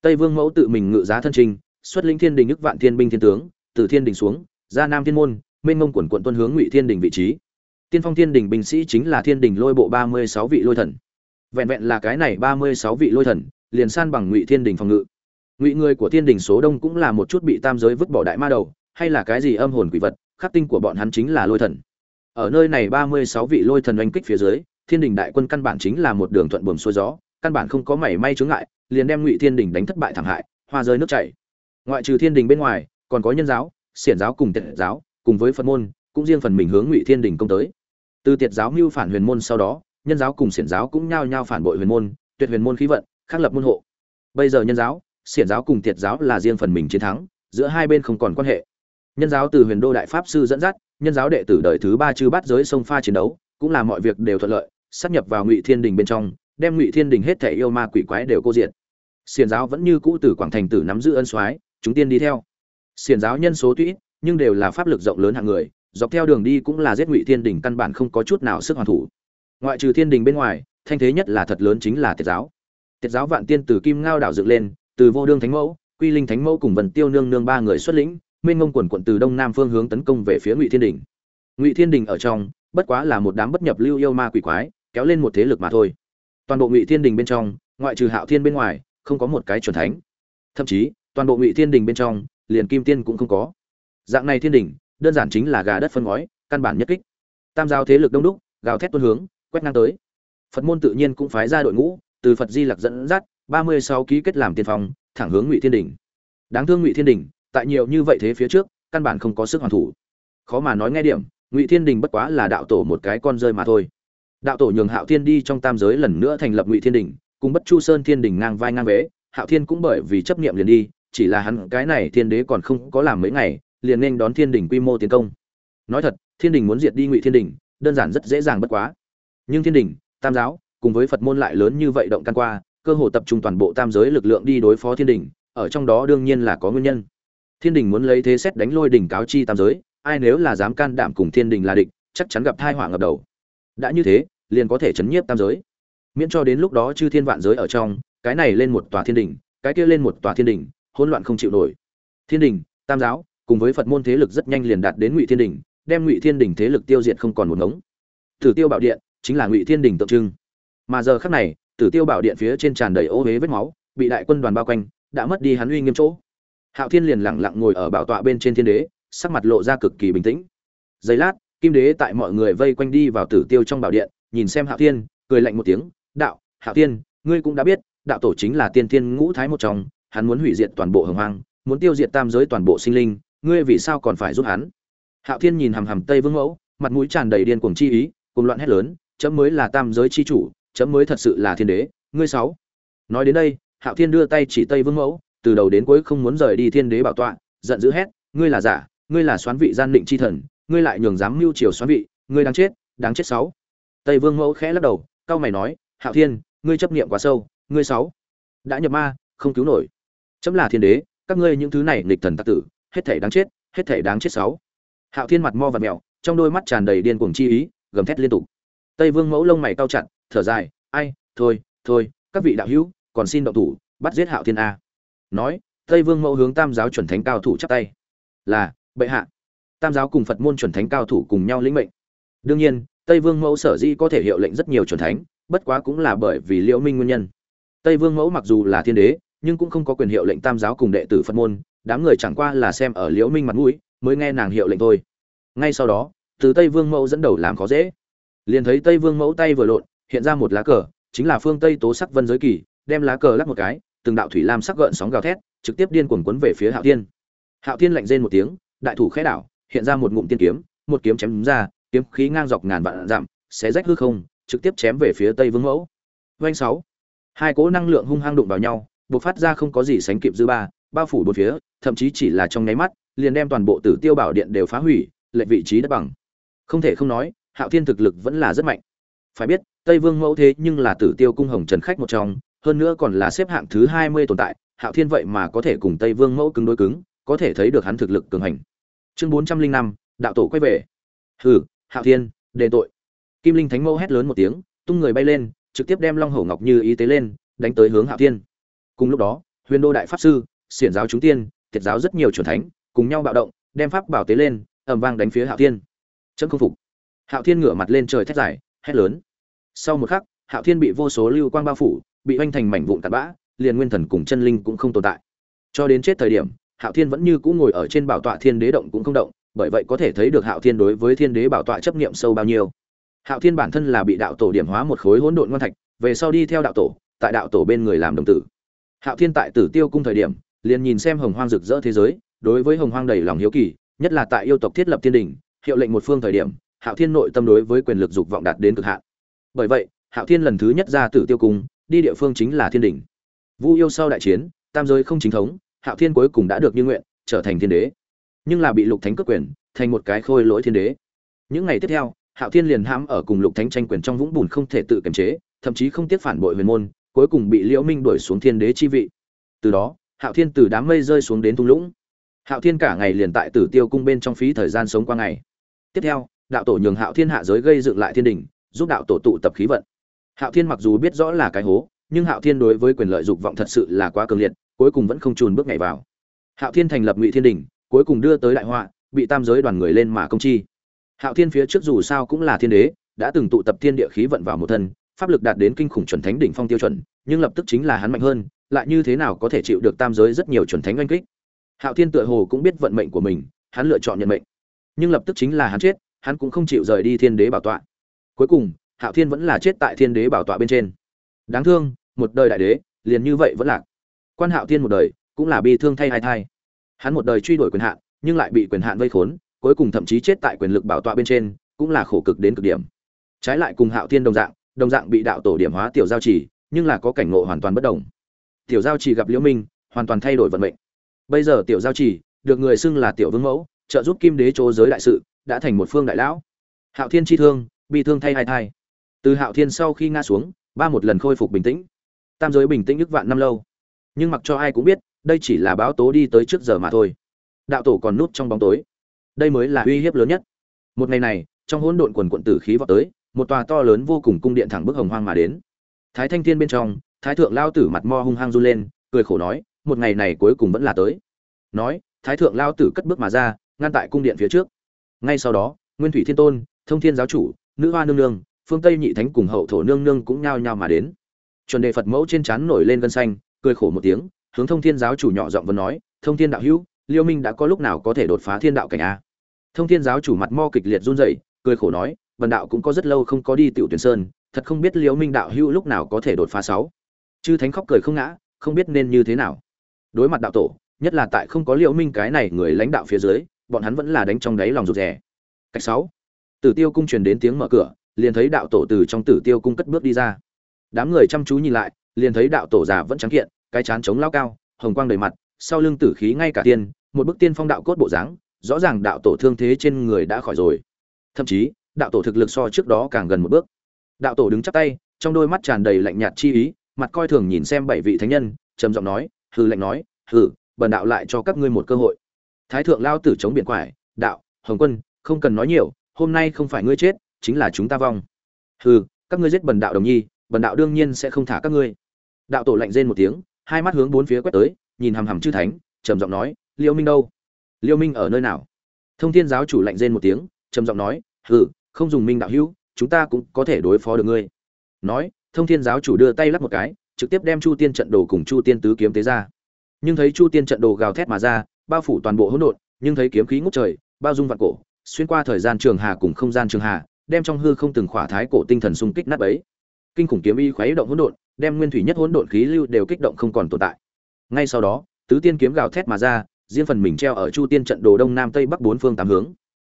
Tây vương mẫu tự mình ngự giá thân trình, xuất lĩnh thiên đình ức vạn thiên binh thiên tướng, từ thiên đình xuống, ra nam thiên môn, mênh ngông quần quận tuân hướng ngụy thiên đình vị trí tiên phong thiên đình binh sĩ chính là thiên đình lôi bộ ba mươi sáu vị lôi thần. Vẹn vẹn là cái này ba mươi sáu vị lôi thần, liền san bằng ngụy thiên đình phòng ngự. Ngụy người của thiên đình số đông cũng là một chút bị tam giới vứt bỏ đại ma đầu, hay là cái gì âm hồn quỷ vật, khắc tinh của bọn hắn chính là lôi thần. Ở nơi này ba mươi sáu vị lôi thần oanh kích phía dưới, thiên đình đại quân căn bản chính là một đường thuận buồm xuôi gió, căn bản không có mảy may chướng ngại, liền đem ngụy thiên đình đánh thất bại thảm hại, hoa rơi nước chảy. Ngoại trừ thiên đình bên ngoài, còn có nhân giáo, xiển giáo cùng tiệt giáo, cùng với phật môn, cũng riêng phần mình hướng ngụy thiên đình công tới từ tiệt giáo mưu phản huyền môn sau đó, nhân giáo cùng xiển giáo cũng nhao nhao phản bội huyền môn, tuyệt huyền môn khí vận, khắc lập môn hộ. Bây giờ nhân giáo, xiển giáo cùng tiệt giáo là riêng phần mình chiến thắng, giữa hai bên không còn quan hệ. Nhân giáo từ huyền đô đại pháp sư dẫn dắt, nhân giáo đệ tử đời thứ ba chư bắt giới sông pha chiến đấu, cũng là mọi việc đều thuận lợi sắp nhập vào ngụy thiên đình bên trong, đem ngụy thiên đình hết thể yêu ma quỷ quái đều cô diệt. Xiển giáo vẫn như cũ từ quảng thành tử nắm giữ ân soái, chúng tiên đi theo. Xiển giáo nhân số tuy nhưng đều là pháp lực rộng lớn hạng người dọc theo đường đi cũng là giết ngụy thiên đình căn bản không có chút nào sức hoàn thủ. Ngoại trừ thiên đình bên ngoài, thanh thế nhất là thật lớn chính là tiệt giáo. Tiệt giáo vạn tiên từ kim ngao đảo dựng lên, từ vô đương thánh mẫu, quy linh thánh mẫu cùng vần tiêu nương nương ba người xuất lĩnh minh ngông quần quận từ đông nam phương hướng tấn công về phía ngụy thiên đình. Ngụy thiên đình ở trong, bất quá là một đám bất nhập lưu yêu ma quỷ quái, kéo lên một thế lực mà thôi. Toàn bộ ngụy thiên đình bên trong, ngoại trừ hạo thiên bên ngoài, không có một cái chuẩn thánh. Thậm chí, toàn bộ ngụy thiên đình bên trong, liền kim tiên cũng không có. Dạng này thiên đình đơn giản chính là gà đất phân ngói, căn bản nhất kích. Tam giáo thế lực đông đúc, gào thét tuôn hướng, quét ngang tới. Phật môn tự nhiên cũng phái ra đội ngũ, từ phật di lặc dẫn dắt, ba mươi sáu ký kết làm tiên phong, thẳng hướng ngụy thiên đình. Đáng thương ngụy thiên đình, tại nhiều như vậy thế phía trước, căn bản không có sức hoàn thủ. Khó mà nói nghe điểm, ngụy thiên đình bất quá là đạo tổ một cái con rơi mà thôi. Đạo tổ nhường hạo thiên đi trong tam giới lần nữa thành lập ngụy thiên đình, cùng bất chu sơn thiên đình ngang vai ngang vế. Hạo thiên cũng bởi vì chấp niệm liền đi, chỉ là hắn cái này thiên đế còn không có làm mấy ngày liền nên đón thiên đình quy mô tiến công. Nói thật, thiên đình muốn diệt đi ngụy thiên đình, đơn giản rất dễ dàng bất quá. Nhưng thiên đình, tam giáo, cùng với phật môn lại lớn như vậy động căn qua, cơ hồ tập trung toàn bộ tam giới lực lượng đi đối phó thiên đình, ở trong đó đương nhiên là có nguyên nhân. Thiên đình muốn lấy thế xét đánh lôi đỉnh cáo chi tam giới, ai nếu là dám can đảm cùng thiên đình là địch, chắc chắn gặp thai họa ngập đầu. Đã như thế, liền có thể chấn nhiếp tam giới. Miễn cho đến lúc đó chư thiên vạn giới ở trong, cái này lên một tòa thiên đình, cái kia lên một tòa thiên đình, hỗn loạn không chịu nổi. Thiên đình, tam giáo cùng với phật môn thế lực rất nhanh liền đạt đến ngụy thiên đình, đem ngụy thiên đình thế lực tiêu diệt không còn một ngống. Tử tiêu bảo điện chính là ngụy thiên đình tượng trưng. Mà giờ khắc này, tử tiêu bảo điện phía trên tràn đầy ô huế vết máu, bị đại quân đoàn bao quanh, đã mất đi hắn uy nghiêm chỗ. Hạo thiên liền lặng lặng ngồi ở bảo tọa bên trên thiên đế, sắc mặt lộ ra cực kỳ bình tĩnh. Giây lát, kim đế tại mọi người vây quanh đi vào tử tiêu trong bảo điện, nhìn xem hạo thiên, cười lạnh một tiếng, đạo, hạo thiên, ngươi cũng đã biết, đạo tổ chính là tiên thiên ngũ thái một trong, hắn muốn hủy diệt toàn bộ hồng hoang, muốn tiêu diệt tam giới toàn bộ sinh linh ngươi vì sao còn phải giúp hắn? Hạo thiên nhìn hằm hằm tây vương mẫu, mặt mũi tràn đầy điên cuồng chi ý cùng loạn hét lớn, chấm mới là tam giới chi chủ, chấm mới thật sự là thiên đế, ngươi sáu. Nói đến đây, hạo thiên đưa tay chỉ tây vương mẫu, từ đầu đến cuối không muốn rời đi thiên đế bảo tọa, giận dữ hét, ngươi là giả, ngươi là xoán vị gian định chi thần, ngươi lại nhường dám mưu triều xoán vị, ngươi đáng chết đáng chết sáu. Tây vương mẫu khẽ lắc đầu cao mày nói, hạo thiên, ngươi chấp niệm quá sâu, ngươi sáu. Đã nhập ma, không cứu nổi. Chấm là thiên đế, các ngươi những thứ này nghịch thần tặc tử hết thể đáng chết, hết thể đáng chết sáu. Hạo thiên mặt mo và mèo, trong đôi mắt tràn đầy điên cuồng chi ý, gầm thét liên tục. Tây vương mẫu lông mày cau chặt, thở dài, ai, thôi thôi, các vị đạo hữu, còn xin động thủ, bắt giết hạo thiên a. Nói, tây vương mẫu hướng tam giáo chuẩn thánh cao thủ chắp tay. Là, bệ hạ. Tam giáo cùng phật môn chuẩn thánh cao thủ cùng nhau lĩnh mệnh. Đương nhiên, tây vương mẫu sở di có thể hiệu lệnh rất nhiều chuẩn thánh, bất quá cũng là bởi vì liễu minh nguyên nhân. Tây vương mẫu mặc dù là thiên đế nhưng cũng không có quyền hiệu lệnh tam giáo cùng đệ tử phật môn, đám người chẳng qua là xem ở liễu minh mặt mũi, mới nghe nàng hiệu lệnh thôi. Ngay sau đó, từ tây vương mẫu dẫn đầu làm khó dễ. Liền thấy tây vương mẫu tay vừa lộn, hiện ra một lá cờ, chính là phương tây tố sắc vân giới kỳ, đem lá cờ lắc một cái, từng đạo thủy lam sắc gợn sóng gào thét, trực tiếp điên cuồng quấn về phía hạo thiên. Hạo thiên lạnh rên một tiếng, đại thủ khẽ đảo, hiện ra một ngụm tiên kiếm, một kiếm chém ra, kiếm khí ngang dọc ngàn vạn dặm, xé rách hư không, trực tiếp chém về phía tây vương mẫu. Doanh sáu, hai cỗ năng lượng hung hăng đụng vào nhau bộc phát ra không có gì sánh kịp dư ba, bao phủ bốn phía, thậm chí chỉ là trong nháy mắt, liền đem toàn bộ tử tiêu bảo điện đều phá hủy, lệch vị trí đất bằng. Không thể không nói, hạo thiên thực lực vẫn là rất mạnh. Phải biết, tây vương mẫu thế nhưng là tử tiêu cung hồng trần khách một trong, hơn nữa còn là xếp hạng thứ hai mươi tồn tại, hạo thiên vậy mà có thể cùng tây vương mẫu cứng đối cứng, có thể thấy được hắn thực lực cường hành. Chương bốn trăm linh năm, đạo tổ quay về. Hừ, hạo thiên, đền tội. Kim linh thánh mẫu hét lớn một tiếng, tung người bay lên, trực tiếp đem long hổ ngọc như ý tế lên, đánh tới hướng hạo thiên cùng lúc đó, huyền đô đại pháp sư, xiển giáo chúng tiên thiệt giáo rất nhiều c thánh cùng nhau bạo động, đem pháp bảo tế lên, ầm vang đánh phía hạo thiên. Chấm không phục. Hạo thiên ngửa mặt lên trời thét dài, hét lớn. Sau một khắc, hạo thiên bị vô số lưu quang bao phủ, bị oanh thành mảnh vụn tạt bã, liền nguyên thần cùng chân linh cũng không tồn tại. Cho đến chết thời điểm, hạo thiên vẫn như cũ ngồi ở trên bảo tọa thiên đế động cũng không động, bởi vậy có thể thấy được hạo thiên đối với thiên đế bảo tọa chấp niệm sâu bao nhiêu. Hạo thiên bản thân là bị đạo tổ điểm hóa một khối hỗn độn ngoan thạch, về sau đi theo đạo tổ, tại đạo tổ bên người làm đồng tử hạo thiên tại tử tiêu cung thời điểm, liền nhìn xem hồng hoang rực rỡ thế giới, đối với hồng hoang đầy lòng hiếu kỳ, nhất là tại yêu tộc thiết lập thiên đình, hiệu lệnh một phương thời điểm, hạo thiên nội tâm đối với quyền lực dục vọng đạt đến cực hạn. Bởi vậy, hạo thiên lần thứ nhất ra tử tiêu cung, đi địa phương chính là thiên đình. Vu yêu sau đại chiến, tam giới không chính thống, hạo thiên cuối cùng đã được như nguyện, trở thành thiên đế. Nhưng là bị lục thánh cướp quyền, thành một cái khôi lỗi thiên đế. Những ngày tiếp theo, hạo thiên liền hãm ở cùng lục thánh tranh quyền trong vũng bùn không thể tự kiềm chế, thậm chí không tiếc phản bội huyền môn cuối cùng bị liễu minh đuổi xuống thiên đế chi vị. Từ đó, hạo thiên từ đám mây rơi xuống đến thung lũng. Hạo thiên cả ngày liền tại tử tiêu cung bên trong phí thời gian sống qua ngày. Tiếp theo, đạo tổ nhường hạo thiên hạ giới gây dựng lại thiên đình, giúp đạo tổ tụ tập khí vận. Hạo thiên mặc dù biết rõ là cái hố, nhưng hạo thiên đối với quyền lợi dục vọng thật sự là quá cường liệt, cuối cùng vẫn không trùn bước nhảy vào. Hạo thiên thành lập ngụy thiên đình, cuối cùng đưa tới đại họa, bị tam giới đoàn người lên mà công chi. Hạo thiên phía trước dù sao cũng là thiên đế, đã từng tụ tập thiên địa khí vận vào một thân pháp lực đạt đến kinh khủng chuẩn thánh đỉnh phong tiêu chuẩn, nhưng lập tức chính là hắn mạnh hơn, lại như thế nào có thể chịu được tam giới rất nhiều chuẩn thánh oanh kích? Hạo thiên tựa hồ cũng biết vận mệnh của mình, hắn lựa chọn nhận mệnh. Nhưng lập tức chính là hắn chết, hắn cũng không chịu rời đi thiên đế bảo tọa. Cuối cùng, hạo thiên vẫn là chết tại thiên đế bảo tọa bên trên. Đáng thương, một đời đại đế, liền như vậy vẫn lạc. Quan hạo thiên một đời, cũng là bi thương thay hai thai. Hắn một đời truy đuổi quyền hạn, nhưng lại bị quyền hạn vây khốn, cuối cùng thậm chí chết tại quyền lực bảo tọa bên trên, cũng là khổ cực đến cực điểm. Trái lại cùng hạo thiên đồng dạng đồng dạng bị đạo tổ điểm hóa tiểu giao chỉ nhưng là có cảnh ngộ hoàn toàn bất đồng. Tiểu giao chỉ gặp liễu minh, hoàn toàn thay đổi vận mệnh. Bây giờ tiểu giao chỉ được người xưng là tiểu vương mẫu, trợ giúp kim đế chỗ giới đại sự, đã thành một phương đại lão. Hạo thiên chi thương bị thương thay hai thai. Từ hạo thiên sau khi ngã xuống, ba một lần khôi phục bình tĩnh. Tam giới bình tĩnh ức vạn năm lâu. Nhưng mặc cho ai cũng biết, đây chỉ là báo tố đi tới trước giờ mà thôi. Đạo tổ còn núp trong bóng tối. Đây mới là uy hiếp lớn nhất. Một ngày này, trong hỗn độn quần quận tử khí vọt tới một tòa to lớn vô cùng cung điện thẳng bức hồng hoang mà đến. Thái thanh thiên bên trong, thái thượng lao tử mặt mo hung hăng run lên, cười khổ nói, một ngày này cuối cùng vẫn là tới. Nói, thái thượng lao tử cất bước mà ra, ngăn tại cung điện phía trước. Ngay sau đó, nguyên thủy thiên tôn, thông thiên giáo chủ, nữ hoa nương nương, phương tây nhị thánh cùng hậu thổ nương nương cũng nhao nhao mà đến. Chuẩn đề phật mẫu trên trán nổi lên gân xanh, cười khổ một tiếng, hướng thông thiên giáo chủ nhỏ giọng vẫn nói, thông thiên đạo hữu, liêu minh đã có lúc nào có thể đột phá thiên đạo cảnh a? Thông thiên giáo chủ mặt mo kịch liệt run rẩy, cười khổ nói bần đạo cũng có rất lâu không có đi tiểu tuyển sơn, thật không biết liêu minh đạo hữu lúc nào có thể đột phá sáu. Chư thánh khóc cười không ngã, không biết nên như thế nào. Đối mặt đạo tổ, nhất là tại không có liêu minh cái này người lãnh đạo phía dưới, bọn hắn vẫn là đánh trong đáy lòng rụt rè. Cách sáu. Tử tiêu cung truyền đến tiếng mở cửa, liền thấy đạo tổ từ trong tử tiêu cung cất bước đi ra. Đám người chăm chú nhìn lại, liền thấy đạo tổ già vẫn trắng kiện, cái chán chống lao cao, hồng quang đầy mặt, sau lưng tử khí ngay cả tiên, một bức tiên phong đạo cốt bộ dáng, rõ ràng đạo tổ thương thế trên người đã khỏi rồi. Thậm chí đạo tổ thực lực so trước đó càng gần một bước. Đạo tổ đứng chắp tay, trong đôi mắt tràn đầy lạnh nhạt chi ý, mặt coi thường nhìn xem bảy vị thánh nhân, trầm giọng nói, hừ lạnh nói, hừ, bần đạo lại cho các ngươi một cơ hội. Thái thượng lao tử chống biển quải, đạo, hồng quân, không cần nói nhiều, hôm nay không phải ngươi chết, chính là chúng ta vong. Hừ, các ngươi giết bần đạo đồng nhi, bần đạo đương nhiên sẽ không thả các ngươi. Đạo tổ lạnh rên một tiếng, hai mắt hướng bốn phía quét tới, nhìn hằm hằm chư thánh, trầm giọng nói, liêu minh đâu? Liêu minh ở nơi nào? Thông thiên giáo chủ lạnh rên một tiếng, trầm giọng nói, hừ không dùng minh đạo hữu, chúng ta cũng có thể đối phó được ngươi. Nói, thông thiên giáo chủ đưa tay lắc một cái, trực tiếp đem chu tiên trận đồ cùng chu tiên tứ kiếm tế ra. Nhưng thấy chu tiên trận đồ gào thét mà ra, bao phủ toàn bộ hỗn độn, nhưng thấy kiếm khí ngút trời, bao dung vạn cổ, xuyên qua thời gian trường hà cùng không gian trường hà, đem trong hư không từng khỏa thái cổ tinh thần xung kích nát bấy. Kinh khủng kiếm y khuấy động hỗn độn, đem nguyên thủy nhất hỗn độn khí lưu đều kích động không còn tồn tại. Ngay sau đó, tứ tiên kiếm gào thét mà ra, riêng phần mình treo ở chu tiên trận đồ đông nam tây bắc bốn phương tám hướng.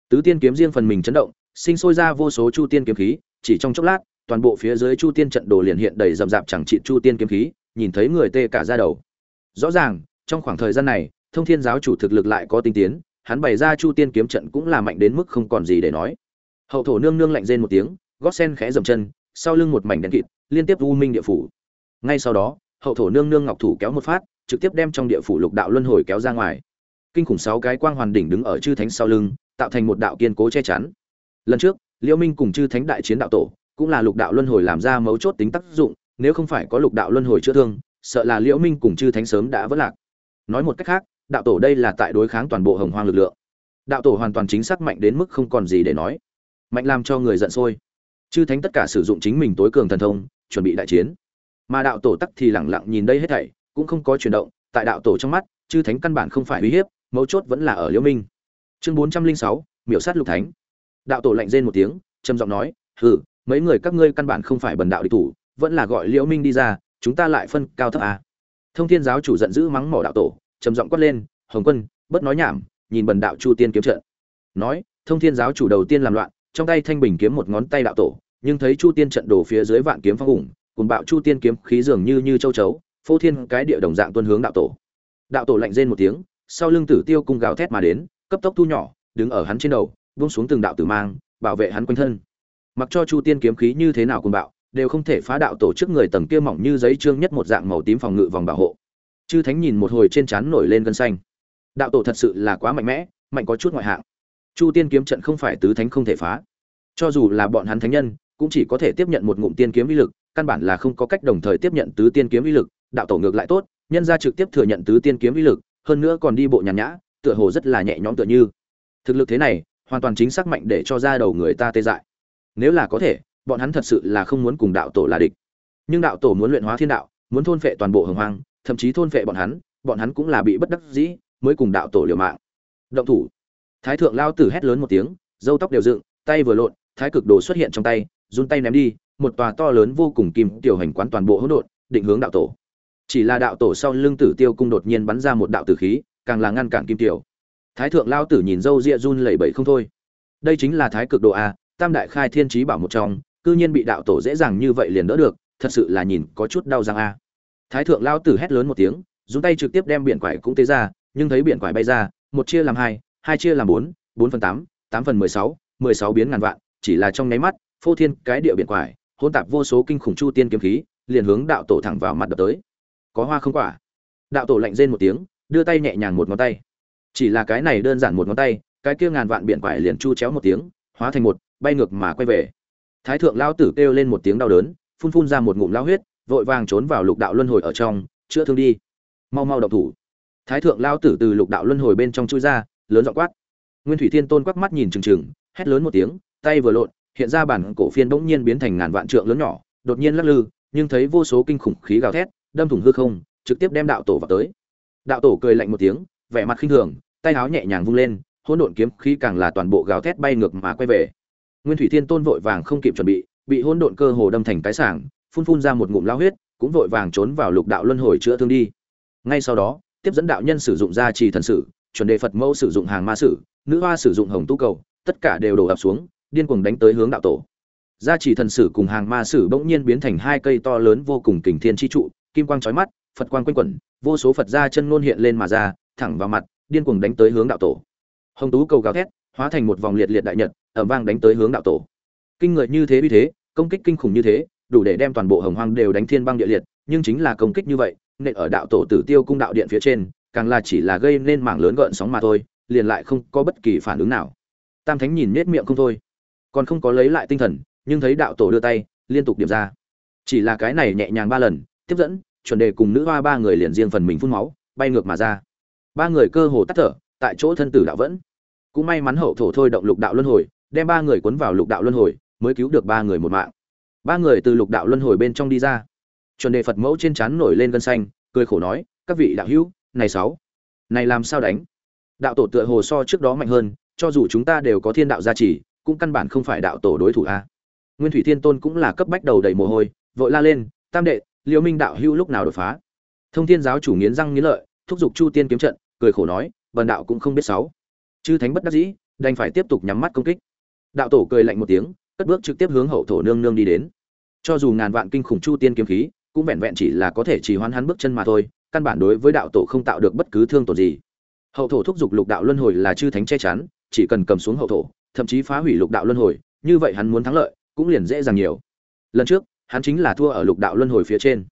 Tứ tiên kiếm riêng phần mình chấn động sinh sôi ra vô số chu tiên kiếm khí, chỉ trong chốc lát, toàn bộ phía dưới chu tiên trận đồ liền hiện đầy rậm rạp chẳng trị chu tiên kiếm khí, nhìn thấy người tê cả ra đầu. Rõ ràng, trong khoảng thời gian này, thông thiên giáo chủ thực lực lại có tinh tiến, hắn bày ra chu tiên kiếm trận cũng là mạnh đến mức không còn gì để nói. Hậu thổ nương nương lạnh rên một tiếng, gót sen khẽ dầm chân, sau lưng một mảnh đen kịt, liên tiếp u minh địa phủ. Ngay sau đó, hậu thổ nương nương ngọc thủ kéo một phát, trực tiếp đem trong địa phủ lục đạo luân hồi kéo ra ngoài. Kinh khủng sáu cái quang hoàn đỉnh đứng ở chư thánh sau lưng, tạo thành một đạo kiên cố che chắn lần trước, liễu minh cùng chư thánh đại chiến đạo tổ, cũng là lục đạo luân hồi làm ra mấu chốt tính tác dụng, nếu không phải có lục đạo luân hồi chữa thương, sợ là liễu minh cùng chư thánh sớm đã vỡ lạc. Nói một cách khác, đạo tổ đây là tại đối kháng toàn bộ hồng hoang lực lượng. Đạo tổ hoàn toàn chính xác mạnh đến mức không còn gì để nói. Mạnh làm cho người giận sôi. Chư thánh tất cả sử dụng chính mình tối cường thần thông, chuẩn bị đại chiến. Mà đạo tổ tắc thì lẳng lặng nhìn đây hết thảy, cũng không có chuyển động, tại đạo tổ trong mắt, chư thánh căn bản không phải uy hiếp, mấu chốt vẫn là ở liễu minh. Chương bốn trăm linh sáu, miểu sát lục thánh đạo tổ lạnh rên một tiếng, trầm giọng nói, hừ, mấy người các ngươi căn bản không phải bần đạo địch thủ, vẫn là gọi liễu minh đi ra, chúng ta lại phân cao thấp à. thông thiên giáo chủ giận dữ mắng mỏ đạo tổ, trầm giọng quát lên, hồng quân, bất nói nhảm, nhìn bần đạo chu tiên kiếm trận nói, thông thiên giáo chủ đầu tiên làm loạn, trong tay thanh bình kiếm một ngón tay đạo tổ, nhưng thấy chu tiên trận đổ phía dưới vạn kiếm phong hùng, cùng bạo chu tiên kiếm khí dường như như châu chấu, phô thiên cái địa đồng dạng tuân hướng đạo tổ đạo tổ lạnh rên một tiếng, sau lưng tử tiêu cung gào thét mà đến, cấp tốc thu nhỏ, đứng ở hắn trên đầu buông xuống từng đạo tử mang, bảo vệ hắn quanh thân. Mặc cho chu tiên kiếm khí như thế nào cuồng bạo, đều không thể phá đạo tổ trước người tầng kia mỏng như giấy trương nhất một dạng màu tím phòng ngự vòng bảo hộ. Chư thánh nhìn một hồi trên trán nổi lên gân xanh. Đạo tổ thật sự là quá mạnh mẽ, mạnh có chút ngoại hạng. Chu tiên kiếm trận không phải tứ thánh không thể phá. Cho dù là bọn hắn thánh nhân, cũng chỉ có thể tiếp nhận một ngụm tiên kiếm uy lực, căn bản là không có cách đồng thời tiếp nhận tứ tiên kiếm uy lực, đạo tổ ngược lại tốt, nhân ra trực tiếp thừa nhận tứ tiên kiếm uy lực, hơn nữa còn đi bộ nhàn nhã, tựa hồ rất là nhẹ nhõm tựa như. Thực lực thế này hoàn toàn chính xác mạnh để cho ra đầu người ta tê dại. Nếu là có thể, bọn hắn thật sự là không muốn cùng đạo tổ là địch. Nhưng đạo tổ muốn luyện hóa thiên đạo, muốn thôn phệ toàn bộ hồng hoang, thậm chí thôn phệ bọn hắn bọn hắn cũng là bị bất đắc dĩ, mới cùng đạo tổ liều mạng. Động thủ. Thái thượng lao tử hét lớn một tiếng dâu tóc đều dựng, tay vừa lộn, thái cực đồ xuất hiện trong tay, run tay ném đi, một tòa to lớn vô cùng kim tiểu hành quán toàn bộ hỗn độn, định hướng đạo tổ. Chỉ là đạo tổ sau lưng tử tiêu cung đột nhiên bắn ra một đạo tử khí, càng là ngăn cản kim tiểu thái thượng lao tử nhìn dâu ria run lẩy bẩy không thôi. Đây chính là thái cực độ a, tam đại khai thiên trí bảo một trong, cư nhiên bị đạo tổ dễ dàng như vậy liền đỡ được, thật sự là nhìn có chút đau răng a. Thái thượng lao tử hét lớn một tiếng, dùng tay trực tiếp đem biển quải cũng tế ra, nhưng thấy biển quải bay ra, một chia làm hai hai chia làm bốn bốn phần tám tám phần mười sáu mười sáu biến ngàn vạn, chỉ là trong nháy mắt, phô thiên cái địa biển quải hôn tạp vô số kinh khủng chu tiên kiếm khí, liền hướng đạo tổ thẳng vào mặt đập tới. Có hoa không quả. Đạo tổ lạnh rên một tiếng, đưa tay nhẹ nhàng một ngón tay chỉ là cái này đơn giản một ngón tay, cái kia ngàn vạn biển quải liền chu chéo một tiếng, hóa thành một, bay ngược mà quay về. Thái thượng lao tử kêu lên một tiếng đau đớn, phun phun ra một ngụm lao huyết, vội vàng trốn vào lục đạo luân hồi ở trong, chữa thương đi. Mau mau độc thủ. Thái thượng lao tử từ lục đạo luân hồi bên trong chui ra, lớn dọ quát. Nguyên thủy thiên tôn quắc mắt nhìn trừng trừng hét lớn một tiếng, tay vừa lộn, hiện ra bản cổ phiên bỗng nhiên biến thành ngàn vạn trượng lớn nhỏ, đột nhiên lắc lư, nhưng thấy vô số kinh khủng khí gào thét, đâm thủng hư không, trực tiếp đem đạo tổ vào tới. Đạo tổ cười lạnh một tiếng vẻ mặt khinh thường, tay áo nhẹ nhàng vung lên, hỗn độn kiếm khí càng là toàn bộ gào thét bay ngược mà quay về. Nguyên thủy thiên tôn vội vàng không kịp chuẩn bị bị hỗn độn cơ hồ đâm thành cái sảng, phun phun ra một ngụm lao huyết, cũng vội vàng trốn vào lục đạo luân hồi chữa thương đi. Ngay sau đó, tiếp dẫn đạo nhân sử dụng gia trì thần sử, chuẩn đề phật mẫu sử dụng hàng ma sử, nữ hoa sử dụng hồng tu cầu, tất cả đều đổ ập xuống, điên cuồng đánh tới hướng đạo tổ. Gia trì thần sử cùng hàng ma sử bỗng nhiên biến thành hai cây to lớn vô cùng kình thiên chi trụ, kim quang chói mắt, phật quang quanh quẩn, vô số phật gia chân ngôn hiện lên mà ra thẳng vào mặt, điên cuồng đánh tới hướng đạo tổ. Hồng tú cầu gào thét, hóa thành một vòng liệt liệt đại nhật ẩm vang đánh tới hướng đạo tổ. Kinh người như thế uy thế, công kích kinh khủng như thế, đủ để đem toàn bộ hồng hoang đều đánh thiên băng địa liệt, nhưng chính là công kích như vậy nên ở đạo tổ tử tiêu cung đạo điện phía trên, càng là chỉ là gây nên mảng lớn gợn sóng mà thôi, liền lại không có bất kỳ phản ứng nào. Tam thánh nhìn nết miệng không thôi, còn không có lấy lại tinh thần, nhưng thấy đạo tổ đưa tay, liên tục điểm ra. Chỉ là cái này nhẹ nhàng ba lần, tiếp dẫn, chuẩn đề cùng nữ hoa ba người liền riêng phần mình phun máu, bay ngược mà ra ba người cơ hồ tắt thở, tại chỗ thân tử đạo vẫn. Cũng may mắn hậu thổ thôi động lục đạo luân hồi, đem ba người cuốn vào lục đạo luân hồi, mới cứu được ba người một mạng. Ba người từ lục đạo luân hồi bên trong đi ra. Chuẩn đề phật mẫu trên trán nổi lên gân xanh, cười khổ nói, các vị đạo hữu, này sáu, này làm sao đánh? Đạo tổ tựa hồ so trước đó mạnh hơn, cho dù chúng ta đều có thiên đạo gia trì, cũng căn bản không phải đạo tổ đối thủ a. Nguyên thủy thiên tôn cũng là cấp bách đầu đầy mồ hôi, vội la lên, tam đệ liễu minh đạo hữu lúc nào đột phá? Thông thiên giáo chủ nghiến răng nghiến lợi, thúc giục chu tiên kiếm trận cười khổ nói, bần đạo cũng không biết sáu. Chư thánh bất đắc dĩ, đành phải tiếp tục nhắm mắt công kích. Đạo tổ cười lạnh một tiếng, cất bước trực tiếp hướng hậu thổ nương nương đi đến. Cho dù ngàn vạn kinh khủng chu tiên kiếm khí, cũng vẹn vẹn chỉ là có thể chỉ hoán hắn bước chân mà thôi, căn bản đối với đạo tổ không tạo được bất cứ thương tổn gì. Hậu thổ thúc giục lục đạo luân hồi là chư thánh che chắn, chỉ cần cầm xuống hậu thổ, thậm chí phá hủy lục đạo luân hồi, như vậy hắn muốn thắng lợi, cũng liền dễ dàng nhiều. Lần trước, hắn chính là thua ở lục đạo luân hồi phía trên.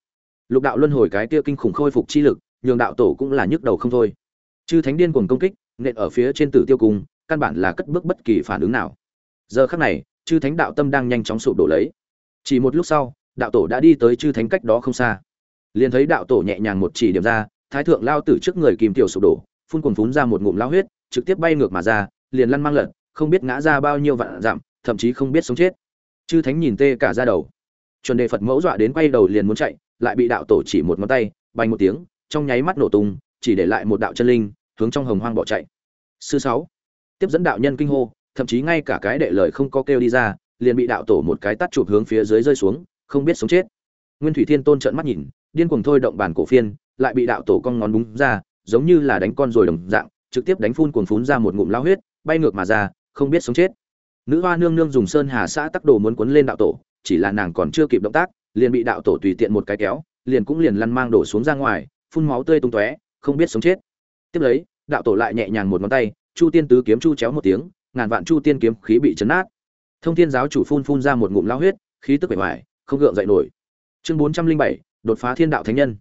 Lục đạo luân hồi cái kia kinh khủng khôi phục chi lực, nhường đạo tổ cũng là nhức đầu không thôi chư thánh điên cuồng công kích, nện ở phía trên tử tiêu cung, căn bản là cất bước bất kỳ phản ứng nào. Giờ khắc này, chư thánh đạo tâm đang nhanh chóng sụp đổ lấy. Chỉ một lúc sau, đạo tổ đã đi tới chư thánh cách đó không xa. Liền thấy đạo tổ nhẹ nhàng một chỉ điểm ra, thái thượng lao tử trước người kìm tiểu sụp đổ, phun cuồng phún ra một ngụm lao huyết, trực tiếp bay ngược mà ra, liền lăn mang lật không biết ngã ra bao nhiêu vạn dặm, thậm chí không biết sống chết. Chư thánh nhìn tê cả ra đầu. Chuẩn đề phật mẫu dọa đến quay đầu liền muốn chạy, lại bị đạo tổ chỉ một ngón tay bay một tiếng, trong nháy mắt nổ tung, chỉ để lại một đạo chân linh hướng trong hồng hoang bỏ chạy. Sư sáu, tiếp dẫn đạo nhân kinh hô, thậm chí ngay cả cái đệ lời không có kêu đi ra, liền bị đạo tổ một cái tắt chụp hướng phía dưới rơi xuống, không biết sống chết. Nguyên thủy thiên tôn trợn mắt nhìn, điên cuồng thôi động bản cổ phiên, lại bị đạo tổ cong ngón búng ra, giống như là đánh con rồi đồng dạng, trực tiếp đánh phun cuồng phún ra một ngụm lao huyết, bay ngược mà ra, không biết sống chết. Nữ hoa nương nương dùng sơn hà xã tắc đồ muốn cuốn lên đạo tổ, chỉ là nàng còn chưa kịp động tác, liền bị đạo tổ tùy tiện một cái kéo, liền cũng liền lăn mang đổ xuống ra ngoài, phun máu tươi tung tóe, không biết sống chết. Tiếp lấy đạo tổ lại nhẹ nhàng một ngón tay, chu tiên tứ kiếm chu chéo một tiếng, ngàn vạn chu tiên kiếm khí bị chấn nát. Thông thiên giáo chủ phun phun ra một ngụm lao huyết, khí tức bể hoài không gượng dậy nổi. Chương bốn trăm linh bảy, đột phá thiên đạo thánh nhân.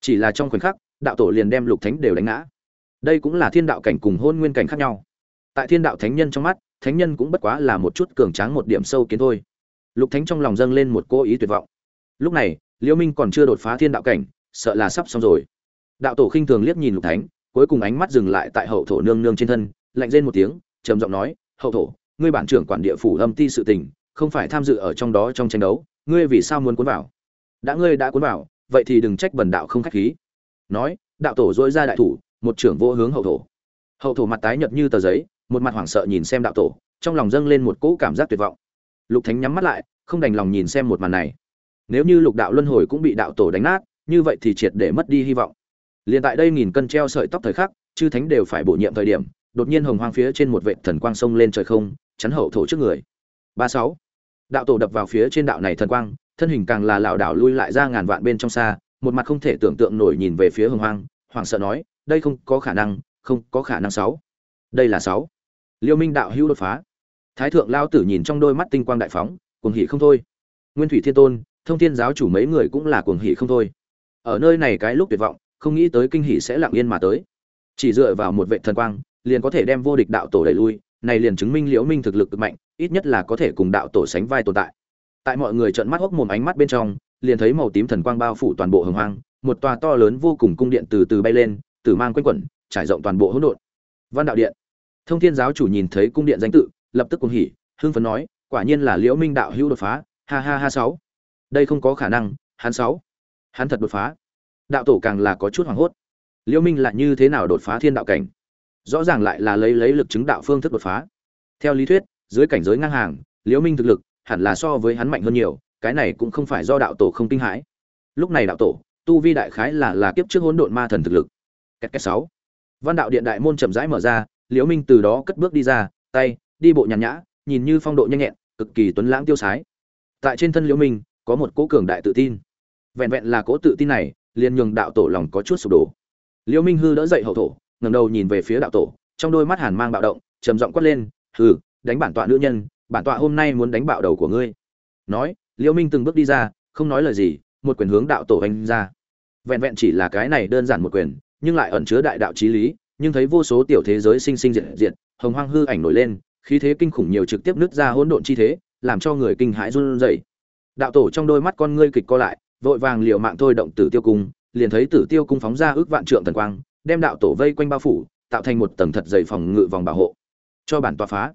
Chỉ là trong khoảnh khắc, đạo tổ liền đem lục thánh đều đánh ngã. Đây cũng là thiên đạo cảnh cùng hôn nguyên cảnh khác nhau. Tại thiên đạo thánh nhân trong mắt, thánh nhân cũng bất quá là một chút cường tráng một điểm sâu kiến thôi. Lục thánh trong lòng dâng lên một cố ý tuyệt vọng. Lúc này, liễu minh còn chưa đột phá thiên đạo cảnh, sợ là sắp xong rồi. Đạo tổ khinh thường liếc nhìn lục thánh cuối cùng ánh mắt dừng lại tại hậu thổ nương nương trên thân, lạnh rên một tiếng, trầm giọng nói, hậu thổ, ngươi bản trưởng quản địa phủ âm ti sự tình, không phải tham dự ở trong đó trong tranh đấu, ngươi vì sao muốn cuốn vào? Đã ngươi đã cuốn vào, vậy thì đừng trách bần đạo không khách khí. Nói, đạo tổ dỗi ra đại thủ, một trưởng vô hướng hậu thổ. Hậu thổ mặt tái nhợt như tờ giấy, một mặt hoảng sợ nhìn xem đạo tổ, trong lòng dâng lên một cỗ cảm giác tuyệt vọng. Lục thánh nhắm mắt lại, không đành lòng nhìn xem một màn này. Nếu như lục đạo luân hồi cũng bị đạo tổ đánh nát, như vậy thì triệt để mất đi hy vọng liền tại đây nghìn cân treo sợi tóc thời khắc, chư thánh đều phải bổ nhiệm thời điểm, đột nhiên hồng hoang phía trên một vệ thần quang sông lên trời không, chắn hậu thổ trước người. Ba sáu. Đạo tổ đập vào phía trên đạo này thần quang, thân hình càng là lảo đảo lui lại ra ngàn vạn bên trong xa, một mặt không thể tưởng tượng nổi nhìn về phía hồng hoang, hoảng sợ nói, đây không có khả năng, không có khả năng sáu. Đây là sáu. Liêu minh đạo hữu đột phá. Thái thượng lao tử nhìn trong đôi mắt tinh quang đại phóng, cuồng hỉ không thôi. Nguyên thủy thiên tôn, thông thiên giáo chủ mấy người cũng là cuồng hỉ không thôi. Ở nơi này cái lúc tuyệt vọng không nghĩ tới kinh hỉ sẽ lặng yên mà tới. Chỉ dựa vào một vệ thần quang, liền có thể đem vô địch đạo tổ đẩy lui, này liền chứng minh liễu minh thực lực cực mạnh, ít nhất là có thể cùng đạo tổ sánh vai tồn tại. Tại mọi người trợn mắt hốc mồm ánh mắt bên trong, liền thấy màu tím thần quang bao phủ toàn bộ hồng hoang, một tòa to lớn vô cùng cung điện từ từ bay lên từ mang quanh quẩn, trải rộng toàn bộ hỗn độn. Văn đạo điện. Thông thiên giáo chủ nhìn thấy cung điện danh tự, lập tức cuồng hỉ, hưng phấn nói, quả nhiên là liễu minh đạo hữu đột phá, ha ha ha sáu. Đây không có khả năng, hắn sáu. Hắn thật đột phá đạo tổ càng là có chút hoảng hốt. Liễu minh là như thế nào đột phá thiên đạo cảnh? Rõ ràng lại là lấy lấy lực chứng đạo phương thức đột phá. Theo lý thuyết, dưới cảnh giới ngang hàng liễu minh thực lực hẳn là so với hắn mạnh hơn nhiều, cái này cũng không phải do đạo tổ không kinh hãi. Lúc này đạo tổ, tu vi đại khái là là kiếp trước hỗn độn ma thần thực lực. Cách cách sáu. Văn đạo điện đại môn chậm rãi mở ra liễu minh từ đó cất bước đi ra, tay, đi bộ nhàn nhã, nhìn như phong độ nhanh nhẹn, cực kỳ tuấn lãng tiêu sái. Tại trên thân liễu minh, có một cố cường đại tự tin. Vẹn vẹn là cố tự tin này liền nhường đạo tổ lòng có chút sụp đổ. Liễu minh hư đỡ dậy hậu thổ, ngẩng đầu nhìn về phía đạo tổ, trong đôi mắt hàn mang bạo động, trầm giọng quát lên, hừ, đánh bản tọa nữ nhân, bản tọa hôm nay muốn đánh bạo đầu của ngươi. Nói liễu minh từng bước đi ra, không nói lời gì, một quyền hướng đạo tổ anh ra. Vẹn vẹn chỉ là cái này đơn giản một quyền, nhưng lại ẩn chứa đại đạo trí lý, nhưng thấy vô số tiểu thế giới sinh sinh diệt diệt, hồng hoang hư ảnh nổi lên, khí thế kinh khủng nhiều trực tiếp nứt ra hỗn độn chi thế, làm cho người kinh hãi run rẩy. Đạo tổ trong đôi mắt con ngươi kịch co lại vội vàng liều mạng thôi động tử tiêu cung, liền thấy tử tiêu cung phóng ra ước vạn trượng thần quang, đem đạo tổ vây quanh bao phủ, tạo thành một tầng thật dày phòng ngự vòng bảo hộ. Cho bản tòa phá.